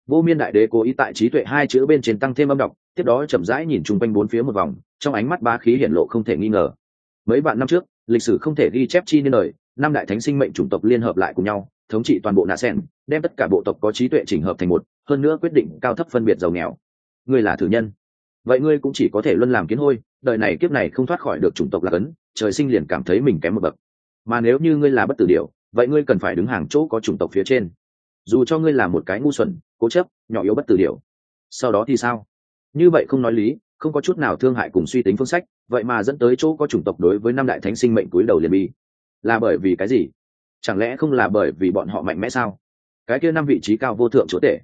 Vô miên đại đế cố ý tại trí tuệ hai chữ bên trên tăng thêm âm đọc, tiếp đó chậm rãi nhìn chung quanh bốn phía một vòng, trong ánh mắt ba khí hiển lộ không thể nghi ngờ. Mấy vạn năm trước, lịch sử không thể ghi chép chi nên lời năm đại thánh sinh mệnh chủng tộc liên hợp lại cùng nhau, thống trị toàn bộ nạ sen đem tất cả bộ tộc có trí tuệ chỉnh hợp thành một, hơn nữa quyết định cao thấp phân biệt giàu nghèo. Ngươi là thử nhân. Vậy ngươi cũng chỉ có thể luân làm kiến hôi, đời này kiếp này không thoát khỏi được chủng tộc lạc ấn trời sinh liền cảm thấy mình kém một bậc. Mà nếu như ngươi là bất tử điều vậy ngươi cần phải đứng hàng chỗ có chủng tộc phía trên. Dù cho ngươi là một cái ngu xuẩn, cố chấp, nhỏ yếu bất tử điều. Sau đó thì sao? Như vậy không nói lý, không có chút nào thương hại cùng suy tính phương sách, vậy mà dẫn tới chỗ có chủng tộc đối với năm đại thánh sinh mệnh cúi đầu liền bi. Là bởi vì cái gì? Chẳng lẽ không là bởi vì bọn họ mạnh mẽ sao? Cái kia năm vị trí cao vô thượng chúa tể.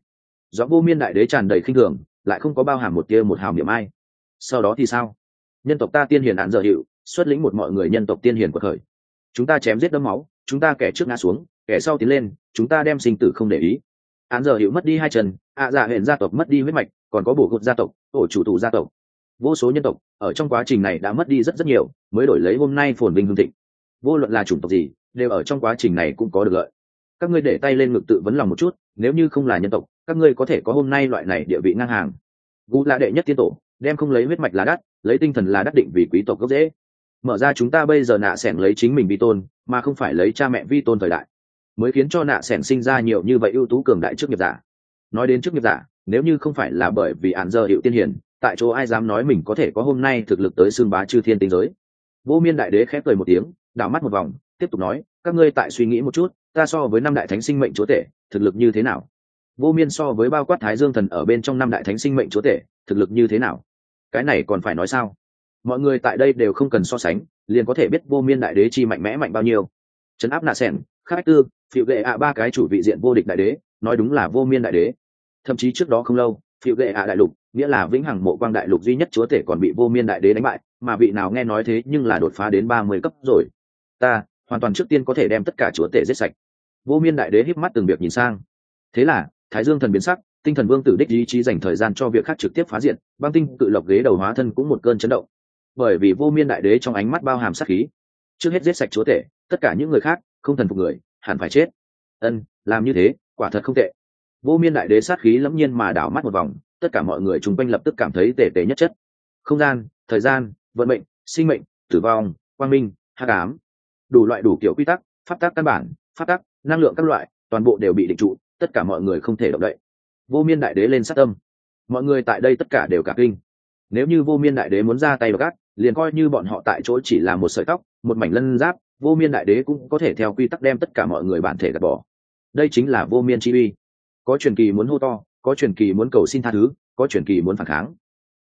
Do vô miên đại đế tràn đầy khinh thường, lại không có bao hàm một tia một hào niệm ai. Sau đó thì sao? Nhân tộc ta tiên hiền án dở hiệu, xuất lĩnh một mọi người nhân tộc tiên hiền của khởi. Chúng ta chém giết đấm máu chúng ta kẻ trước ngã xuống, kẻ sau tiến lên, chúng ta đem sinh tử không để ý. Án giờ hiệu mất đi hai chân, ạ dạ hẹn gia tộc mất đi huyết mạch, còn có bổ gột gia tộc, tổ chủ tụ gia tộc. Vô số nhân tộc, ở trong quá trình này đã mất đi rất rất nhiều, mới đổi lấy hôm nay phồn vinh hương thịnh. Vô luận là chủng tộc gì, đều ở trong quá trình này cũng có được lợi. Các ngươi để tay lên ngực tự vấn lòng một chút, nếu như không là nhân tộc, các ngươi có thể có hôm nay loại này địa vị ngang hàng. Gu là đệ nhất tiên tổ, đem không lấy huyết mạch là đắt, lấy tinh thần là đắt định vì quý tộc gốc dễ. Mở ra chúng ta bây giờ nạ sẻn lấy chính mình bi tôn mà không phải lấy cha mẹ vi tôn thời đại, mới khiến cho nạ sẻn sinh ra nhiều như vậy ưu tú cường đại trước nghiệp giả. Nói đến trước nghiệp giả, nếu như không phải là bởi vì ạn giờ hiệu tiên hiển tại chỗ ai dám nói mình có thể có hôm nay thực lực tới xương bá chư thiên tinh giới? Vô miên đại đế khép cười một tiếng, đảo mắt một vòng, tiếp tục nói, các ngươi tại suy nghĩ một chút, ta so với năm đại thánh sinh mệnh chúa tể, thực lực như thế nào? Vô miên so với bao quát thái dương thần ở bên trong năm đại thánh sinh mệnh chúa tể, thực lực như thế nào? Cái này còn phải nói sao? Mọi người tại đây đều không cần so sánh liền có thể biết vô miên đại đế chi mạnh mẽ mạnh bao nhiêu. Trấn áp nạ sẻn, khắc tư phiệu gệ ạ ba cái chủ vị diện vô địch đại đế, nói đúng là vô miên đại đế. Thậm chí trước đó không lâu phiệu gệ ạ đại lục, nghĩa là vĩnh hằng mộ quang đại lục duy nhất chúa tể còn bị vô miên đại đế đánh bại, mà vị nào nghe nói thế nhưng là đột phá đến ba mươi cấp rồi. Ta, hoàn toàn trước tiên có thể đem tất cả chúa tể giết sạch. Vô miên đại đế híp mắt từng việc nhìn sang. Thế là, thái dương thần biến sắc, tinh thần vương tử đích ý chí dành thời gian cho việc khác trực tiếp phá diện, băng tinh cự lộc ghế đầu hóa thân cũng một cơn chấn động bởi vì vô miên đại đế trong ánh mắt bao hàm sát khí. Trước hết giết sạch chúa tể, tất cả những người khác, không thần phục người, hẳn phải chết. Ân, làm như thế, quả thật không tệ. Vô miên đại đế sát khí lẫm nhiên mà đảo mắt một vòng, tất cả mọi người chung quanh lập tức cảm thấy tề tề nhất chất. Không gian, thời gian, vận mệnh, sinh mệnh, tử vong, quang minh, hắc ám. Đủ loại đủ kiểu quy tắc, pháp tắc căn bản, pháp tắc, năng lượng các loại, toàn bộ đều bị định trụ, tất cả mọi người không thể động đậy. Vô miên đại đế lên sát tâm. Mọi người tại đây tất cả đều cả kinh. Nếu như vô miên đại đế muốn ra tay gác liền coi như bọn họ tại chỗ chỉ là một sợi tóc, một mảnh lân giáp, vô miên đại đế cũng có thể theo quy tắc đem tất cả mọi người bản thể gạt bỏ. Đây chính là vô miên chi uy. Có truyền kỳ muốn hô to, có truyền kỳ muốn cầu xin tha thứ, có truyền kỳ muốn phản kháng.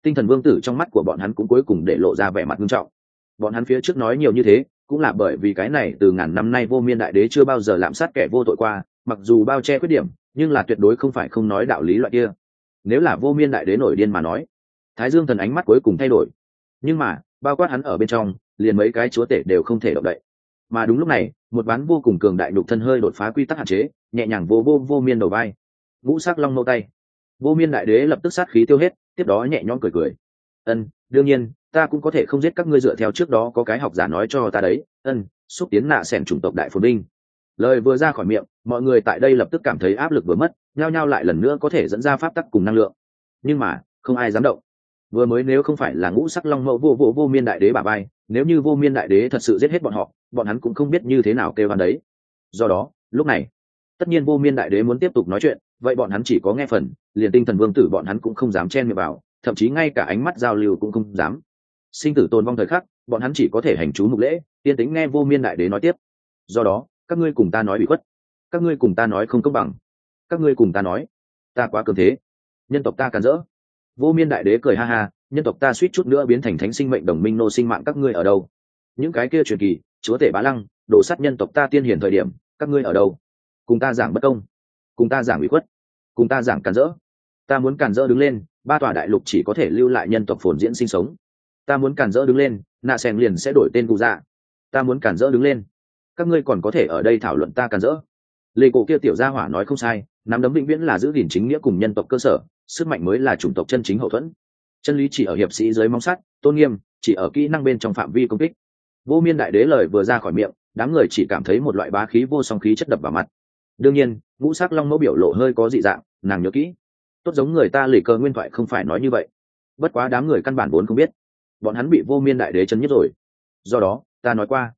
Tinh thần vương tử trong mắt của bọn hắn cũng cuối cùng để lộ ra vẻ mặt nghiêm trọng. Bọn hắn phía trước nói nhiều như thế, cũng là bởi vì cái này từ ngàn năm nay vô miên đại đế chưa bao giờ lạm sát kẻ vô tội qua, mặc dù bao che khuyết điểm, nhưng là tuyệt đối không phải không nói đạo lý loại kia. Nếu là vô miên đại đế nổi điên mà nói, thái dương thần ánh mắt cuối cùng thay đổi. Nhưng mà bao quát hắn ở bên trong, liền mấy cái chúa tể đều không thể động đậy. Mà đúng lúc này, một bán vô cùng cường đại nhục thân hơi đột phá quy tắc hạn chế, nhẹ nhàng vô vô vô miên đầu vai. Ngũ sắc long mâu tay. Vô miên đại đế lập tức sát khí tiêu hết, tiếp đó nhẹ nhõm cười cười. Ân, đương nhiên, ta cũng có thể không giết các ngươi dựa theo trước đó có cái học giả nói cho ta đấy. Ân, xúc tiến nạ sẻn chủng tộc đại phồn binh lời vừa ra khỏi miệng, mọi người tại đây lập tức cảm thấy áp lực vừa mất, nhao nhao lại lần nữa có thể dẫn ra pháp tắc cùng năng lượng. Nhưng mà, không ai dám động vừa mới nếu không phải là ngũ sắc long mẫu vô vô vô miên đại đế bà bay nếu như vô miên đại đế thật sự giết hết bọn họ, bọn hắn cũng không biết như thế nào kêu hắn đấy. Do đó, lúc này, tất nhiên vô miên đại đế muốn tiếp tục nói chuyện, vậy bọn hắn chỉ có nghe phần, liền tinh thần vương tử bọn hắn cũng không dám chen miệng vào, thậm chí ngay cả ánh mắt giao lưu cũng không dám. Sinh tử tồn vong thời khắc, bọn hắn chỉ có thể hành chú mục lễ tiên tính nghe vô miên đại đế nói tiếp. Do đó, các ngươi cùng ta nói bị khuất. Các ngươi cùng ta nói không công bằng. Các ngươi cùng ta nói, ta quá cường thế. Nhân tộc ta cản rỡ vô miên đại đế cười ha ha, nhân tộc ta suýt chút nữa biến thành thánh sinh mệnh đồng minh nô sinh mạng các ngươi ở đâu? Những cái kia truyền kỳ, chúa tể bá lăng đổ sát nhân tộc ta tiên hiển thời điểm, các ngươi ở đâu? Cùng ta giảng bất công, cùng ta giảng ủy khuất, cùng ta giảng cản rỡ. Ta muốn cản rỡ đứng lên, ba tòa đại lục chỉ có thể lưu lại nhân tộc phồn diễn sinh sống. Ta muốn cản rỡ đứng lên nạ sen liền sẽ đổi tên cụ dạ. Ta muốn cản rỡ đứng lên. Các ngươi còn có thể ở đây thảo luận ta cản rỡ. Lê cổ kia tiểu gia hỏa nói không sai nắm đấm vĩnh viễn là giữ gìn chính nghĩa cùng nhân tộc cơ sở, sức mạnh mới là chủng tộc chân chính hậu thuẫn. Chân lý chỉ ở hiệp sĩ dưới mong sắt, tôn nghiêm chỉ ở kỹ năng bên trong phạm vi công kích. Vô miên đại đế lời vừa ra khỏi miệng, đám người chỉ cảm thấy một loại bá khí vô song khí chất đập vào mặt. Đương nhiên, ngũ sắc long mẫu biểu lộ hơi có dị dạng, nàng nhớ kỹ. Tốt giống người ta lì cơ nguyên thoại không phải nói như vậy. Bất quá đám người căn bản vốn không biết. Bọn hắn bị vô miên đại đế chấn nhất rồi. Do đó, ta nói qua,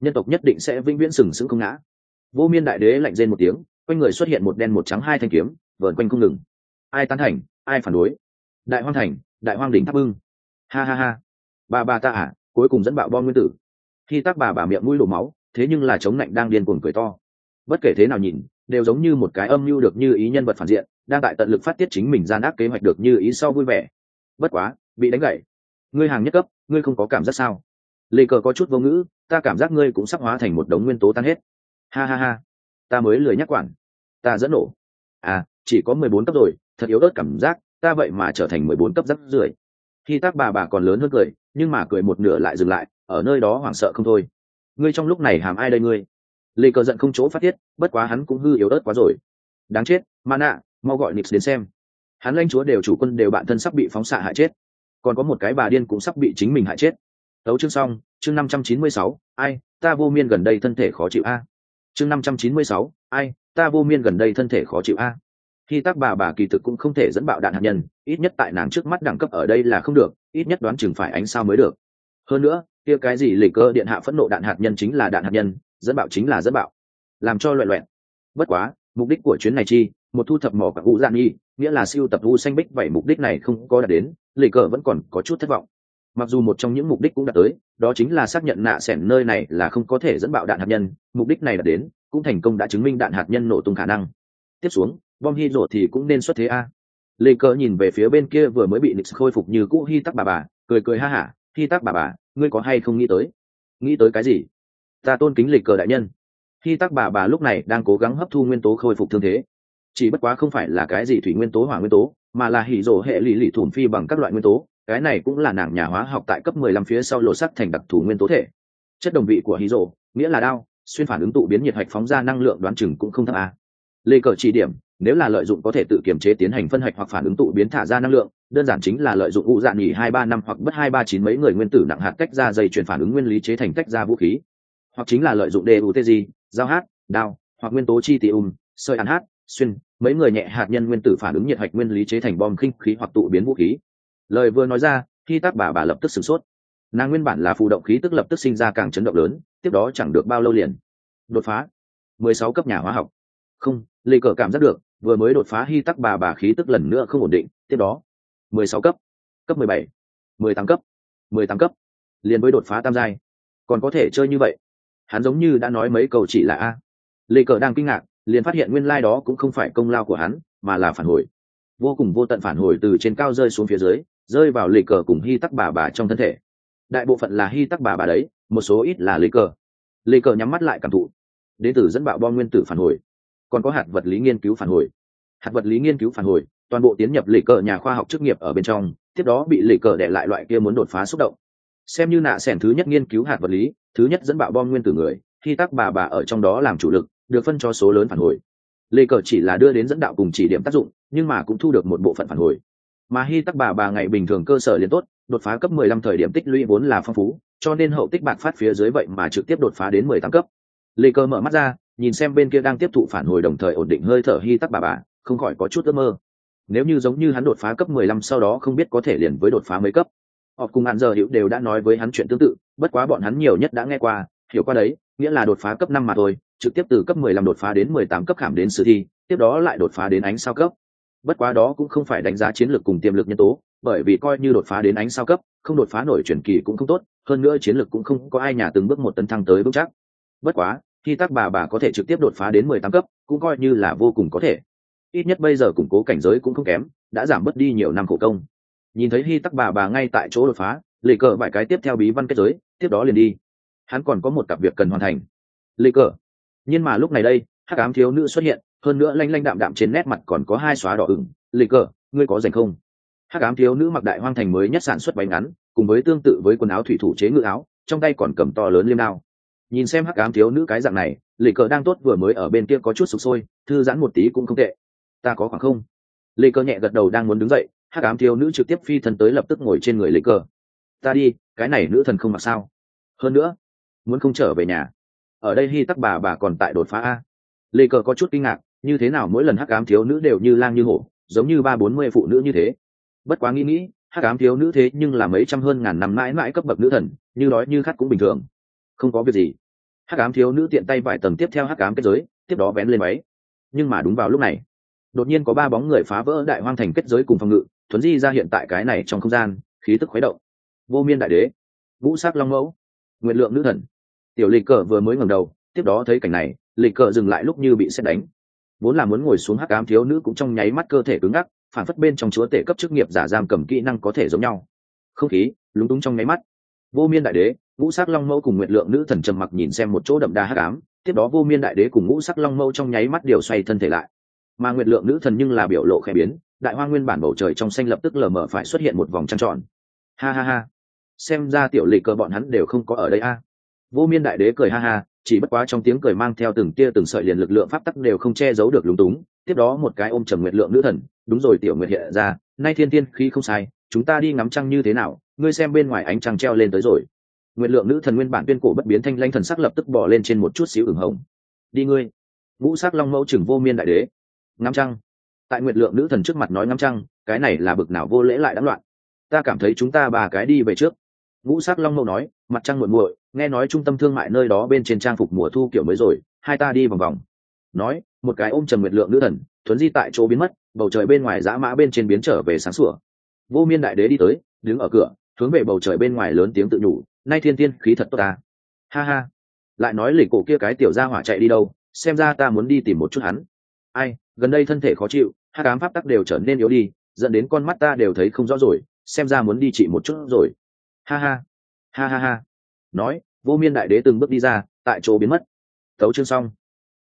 nhân tộc nhất định sẽ vĩnh viễn sừng sững không ngã. Vô miên đại đế lạnh rên một tiếng quanh người xuất hiện một đen một trắng hai thanh kiếm vợn quanh không ngừng. Ai tán thành, ai phản đối? Đại hoang thành, đại hoang đỉnh tháp bưng. Ha ha ha. Bà bà ta à cuối cùng dẫn bạo bom nguyên tử. Khi tác bà bà miệng mũi đổ máu, thế nhưng là chống lạnh đang điên cuồng cười to. Bất kể thế nào nhìn, đều giống như một cái âm mưu được như ý nhân vật phản diện, đang tại tận lực phát tiết chính mình gian ác kế hoạch được như ý sau vui vẻ. Bất quá, bị đánh gậy. Ngươi hàng nhất cấp, ngươi không có cảm giác sao? Lê cờ có chút vô ngữ, ta cảm giác ngươi cũng sắp hóa thành một đống nguyên tố tan hết. Ha ha ha. Ta mới lười nhắc quản ta dẫn nổ. À chỉ có mười bốn cấp rồi, thật yếu ớt cảm giác, ta vậy mà trở thành mười bốn cấp rắc rưởi. Khi tác bà bà còn lớn hơn cười, nhưng mà cười một nửa lại dừng lại, ở nơi đó hoảng sợ không thôi. Ngươi trong lúc này hàm ai đây ngươi? Lê cờ giận không chỗ phát tiết, bất quá hắn cũng hư yếu ớt quá rồi. Đáng chết ma nạ mau gọi nix đến xem. Hắn lanh chúa đều chủ quân đều bạn thân sắp bị phóng xạ hại chết. Còn có một cái bà điên cũng sắp bị chính mình hại chết. Đấu chương xong, chương năm trăm chín mươi sáu, ai, ta vô miên gần đây thân thể khó chịu a. Chương năm trăm chín mươi sáu ai, ta vô miên gần đây thân thể khó chịu a. Khi tác bà bà kỳ thực cũng không thể dẫn bạo đạn hạt nhân, ít nhất tại nàng trước mắt đẳng cấp ở đây là không được, ít nhất đoán chừng phải ánh sao mới được. Hơn nữa, kia cái gì lịch cơ điện hạ phẫn nộ đạn hạt nhân chính là đạn hạt nhân, dẫn bạo chính là dẫn bạo. Làm cho loẹ loẹn bất quá, mục đích của chuyến này chi, một thu thập mỏ cả vũ gian nghi nghĩa là siêu tập u xanh bích vậy mục đích này không có đạt đến lịch cờ vẫn còn có chút thất vọng mặc dù một trong những mục đích cũng đạt tới, đó chính là xác nhận nạ sẻn nơi này là không có thể dẫn bạo đạn hạt nhân. Mục đích này đạt đến, cũng thành công đã chứng minh đạn hạt nhân nổ tung khả năng. Tiếp xuống, bom hy rột thì cũng nên xuất thế a. Lê cờ nhìn về phía bên kia vừa mới bị nix khôi phục như cũ hy tắc bà bà, cười cười ha hả hy tắc bà bà, ngươi có hay không nghĩ tới? Nghĩ tới cái gì? Ta tôn kính lịch cờ đại nhân. Hy tắc bà bà lúc này đang cố gắng hấp thu nguyên tố khôi phục thương thế. Chỉ bất quá không phải là cái gì thủy nguyên tố, hỏa nguyên tố, mà là hỉ rổ hệ lì lì thủm phi bằng các loại nguyên tố cái này cũng là nàng nhà hóa học tại cấp 15 phía sau lộ sắc thành đặc thù nguyên tố thể. Chất đồng vị của hí rổ nghĩa là đao xuyên phản ứng tụ biến nhiệt hạch phóng ra năng lượng đoán chừng cũng không thấp a lê cờ chỉ điểm nếu là lợi dụng có thể tự kiểm chế tiến hành phân hạch hoặc phản ứng tụ biến thả ra năng lượng đơn giản chính là lợi dụng u dạn nghỉ hai ba năm hoặc bất hai ba chín mấy người nguyên tử nặng hạt cách ra dây chuyển phản ứng nguyên lý chế thành cách ra vũ khí. Hoặc chính là lợi dụng DUTG, dao hát, đao, hoặc nguyên tố chi tium, sợi ăn hát, xuyên, mấy người nhẹ hạt nhân nguyên tử phản ứng nhiệt hạch nguyên lý chế thành bom khinh khí hoặc tụ biến vũ khí. Lời vừa nói ra, khi tác bà bà lập tức sửng sốt. nàng nguyên bản là phù động khí tức lập tức sinh ra càng chấn động lớn tiếp đó chẳng được bao lâu liền đột phá mười sáu cấp nhà hóa học. Không lì cờ cảm giác được vừa mới đột phá hy tắc bà bà khí tức lần nữa không ổn định tiếp đó mười sáu cấp cấp mười bảy mười tám cấp mười tám cấp liền với đột phá tam giai. Còn có thể chơi như vậy? Hắn giống như đã nói mấy câu chỉ là a. Lì cờ đang kinh ngạc liền phát hiện nguyên lai、like、đó cũng không phải công lao của hắn mà là phản hồi. Vô cùng vô tận phản hồi từ trên cao rơi xuống phía dưới rơi vào lì cờ cùng hy tắc bà bà trong thân thể. Đại bộ phận là hy tắc bà bà đấy, một số ít là lì cờ. Lì cờ nhắm mắt lại cảm thụ. Đến từ dẫn bạo bom nguyên tử phản hồi. Còn có hạt vật lý nghiên cứu phản hồi. Hạt vật lý nghiên cứu phản hồi, toàn bộ tiến nhập lì cờ nhà khoa học chức nghiệp ở bên trong, tiếp đó bị lì cờ để lại loại kia muốn đột phá xúc động. Xem như nạ sẻn thứ nhất nghiên cứu hạt vật lý, thứ nhất dẫn bạo bom nguyên tử người khi tắc bà bà ở trong đó làm chủ lực, được phân cho số lớn phản hồi. Lê cờ chỉ là đưa đến dẫn đạo cùng chỉ điểm tác dụng, nhưng mà cũng thu được một bộ phận phản hồi mà hy tắc bà bà ngày bình thường cơ sở liền tốt, đột phá cấp 15 thời điểm tích lũy vốn là phong phú, cho nên hậu tích bạc phát phía dưới vậy mà trực tiếp đột phá đến 18 cấp. Lê cơ mở mắt ra, nhìn xem bên kia đang tiếp thụ phản hồi đồng thời ổn định hơi thở hy tắc bà bà, không khỏi có chút ước mơ. Nếu như giống như hắn đột phá cấp 15 sau đó không biết có thể liền với đột phá mấy cấp. Họ cùng hạn giờ hiệu đều đã nói với hắn chuyện tương tự, bất quá bọn hắn nhiều nhất đã nghe qua, hiểu qua đấy, nghĩa là đột phá cấp năm mà thôi, trực tiếp từ cấp 15 đột phá đến 18 cấp khảm đến sử thi, tiếp đó lại đột phá đến ánh sao cấp bất quá đó cũng không phải đánh giá chiến lược cùng tiềm lực nhân tố, bởi vì coi như đột phá đến ánh sao cấp, không đột phá nổi chuyển kỳ cũng không tốt, hơn nữa chiến lược cũng không có ai nhà từng bước một tấn thăng tới vững chắc. Bất quá, khi tác bà bà có thể trực tiếp đột phá đến 18 cấp, cũng coi như là vô cùng có thể. Ít nhất bây giờ củng cố cảnh giới cũng không kém, đã giảm bớt đi nhiều năm khổ công. Nhìn thấy hy tắc bà bà ngay tại chỗ đột phá lệ cờ vài cái tiếp theo bí văn kết giới, tiếp đó liền đi. Hắn còn có một cặp việc cần hoàn thành. Lệ cờ. Nhưng mà lúc này đây, hắc ám thiếu nữ xuất hiện hơn nữa lanh lanh đạm đạm trên nét mặt còn có hai xóa đỏ ửng. Lịch cờ, ngươi có dành không? Hắc ám thiếu nữ mặc đại hoang thành mới nhất sản xuất bánh ngắn, cùng với tương tự với quần áo thủy thủ chế ngự áo, trong tay còn cầm to lớn liêm đao. Nhìn xem hắc ám thiếu nữ cái dạng này lì cờ đang tốt vừa mới ở bên kia có chút sụp sôi, thư giãn một tí cũng không tệ. Ta có khoảng không? Lì cờ nhẹ gật đầu đang muốn đứng dậy, hắc ám thiếu nữ trực tiếp phi thân tới lập tức ngồi trên người lì cờ. Ta đi, cái này nữ thần không mặc sao? Hơn nữa, muốn không trở về nhà. Ở đây hy tắc bà bà còn tại đột phá a. Lì cờ có chút kinh ngạc như thế nào mỗi lần hắc ám thiếu nữ đều như lang như hổ, giống như ba bốn mươi phụ nữ như thế? Bất quá nghĩ nghĩ, hắc ám thiếu nữ thế nhưng là mấy trăm hơn ngàn năm mãi mãi cấp bậc nữ thần, như nói như khắc cũng bình thường. Không có việc gì. Hắc ám thiếu nữ tiện tay vài tầng tiếp theo hắc ám kết giới, tiếp đó vén lên máy nhưng mà đúng vào lúc này, đột nhiên có ba bóng người phá vỡ đại hoang thành kết giới cùng phòng ngự, thuấn di ra hiện tại cái này trong không gian, khí tức khuấy động. Vô miên đại đế, vũ sắc long mẫu nguyện lượng nữ thần. Tiểu lịch cờ vừa mới ngầm đầu, tiếp đó thấy cảnh này, lịch cờ dừng lại lúc như bị xét đánh vốn là muốn ngồi xuống hắc ám thiếu nữ cũng trong nháy mắt cơ thể cứng ngắc, phản phất bên trong chúa tể cấp chức nghiệp giả giam cầm kỹ năng có thể giống nhau. Không khí, lúng túng trong nháy mắt. Vô miên đại đế, ngũ sắc long mẫu cùng nguyện lượng nữ thần trầm mặc nhìn xem một chỗ đậm đà hắc ám, tiếp đó vô miên đại đế cùng ngũ sắc long mẫu trong nháy mắt điều xoay thân thể lại. Mà nguyện lượng nữ thần nhưng là biểu lộ khẽ biến, đại hoa nguyên bản bầu trời trong xanh lập tức lờ mờ phải xuất hiện một vòng trăng tròn. Ha ha ha. Xem ra tiểu lì cờ bọn hắn đều không có ở đây a. Vô miên đại đế cười ha ha chỉ bất quá trong tiếng cười mang theo từng tia từng sợi liền lực lượng pháp tắc đều không che giấu được lúng túng. Tiếp đó một cái ôm trầm nguyệt lượng nữ thần, đúng rồi tiểu nguyệt hiện ra, nay thiên tiên khi không sai, chúng ta đi ngắm trăng như thế nào, ngươi xem bên ngoài ánh trăng treo lên tới rồi. Nguyệt lượng nữ thần nguyên bản tuyên cổ bất biến thanh lanh thần sắc lập tức bỏ lên trên một chút xíu ửng hồng. Đi ngươi. Ngũ sắc long mẫu chừng vô miên đại đế. Ngắm trăng. Tại nguyệt lượng nữ thần trước mặt nói ngắm trăng, cái này là bực nào vô lễ lại đáng loạn. Ta cảm thấy chúng ta ba cái đi về trước. Ngũ sắc long mẫu nói, mặt trăng muội muội nghe nói trung tâm thương mại nơi đó bên trên trang phục mùa thu kiểu mới rồi, hai ta đi vòng vòng. Nói, một cái ôm trầm nguyệt lượng nữ thần, thuấn di tại chỗ biến mất, bầu trời bên ngoài dã mã bên trên biến trở về sáng sủa. Vô miên đại đế đi tới, đứng ở cửa, hướng về bầu trời bên ngoài lớn tiếng tự nhủ, nay thiên thiên khí thật tốt ta. Ha ha. Lại nói lịch cổ kia cái tiểu gia hỏa chạy đi đâu, xem ra ta muốn đi tìm một chút hắn. Ai, gần đây thân thể khó chịu hát cám pháp tắc đều trở nên yếu đi, dẫn đến con mắt ta đều thấy không rõ rồi, xem ra muốn đi trị một chút rồi. Ha ha. Ha ha ha nói, vô miên đại đế từng bước đi ra, tại chỗ biến mất. Tấu chương xong.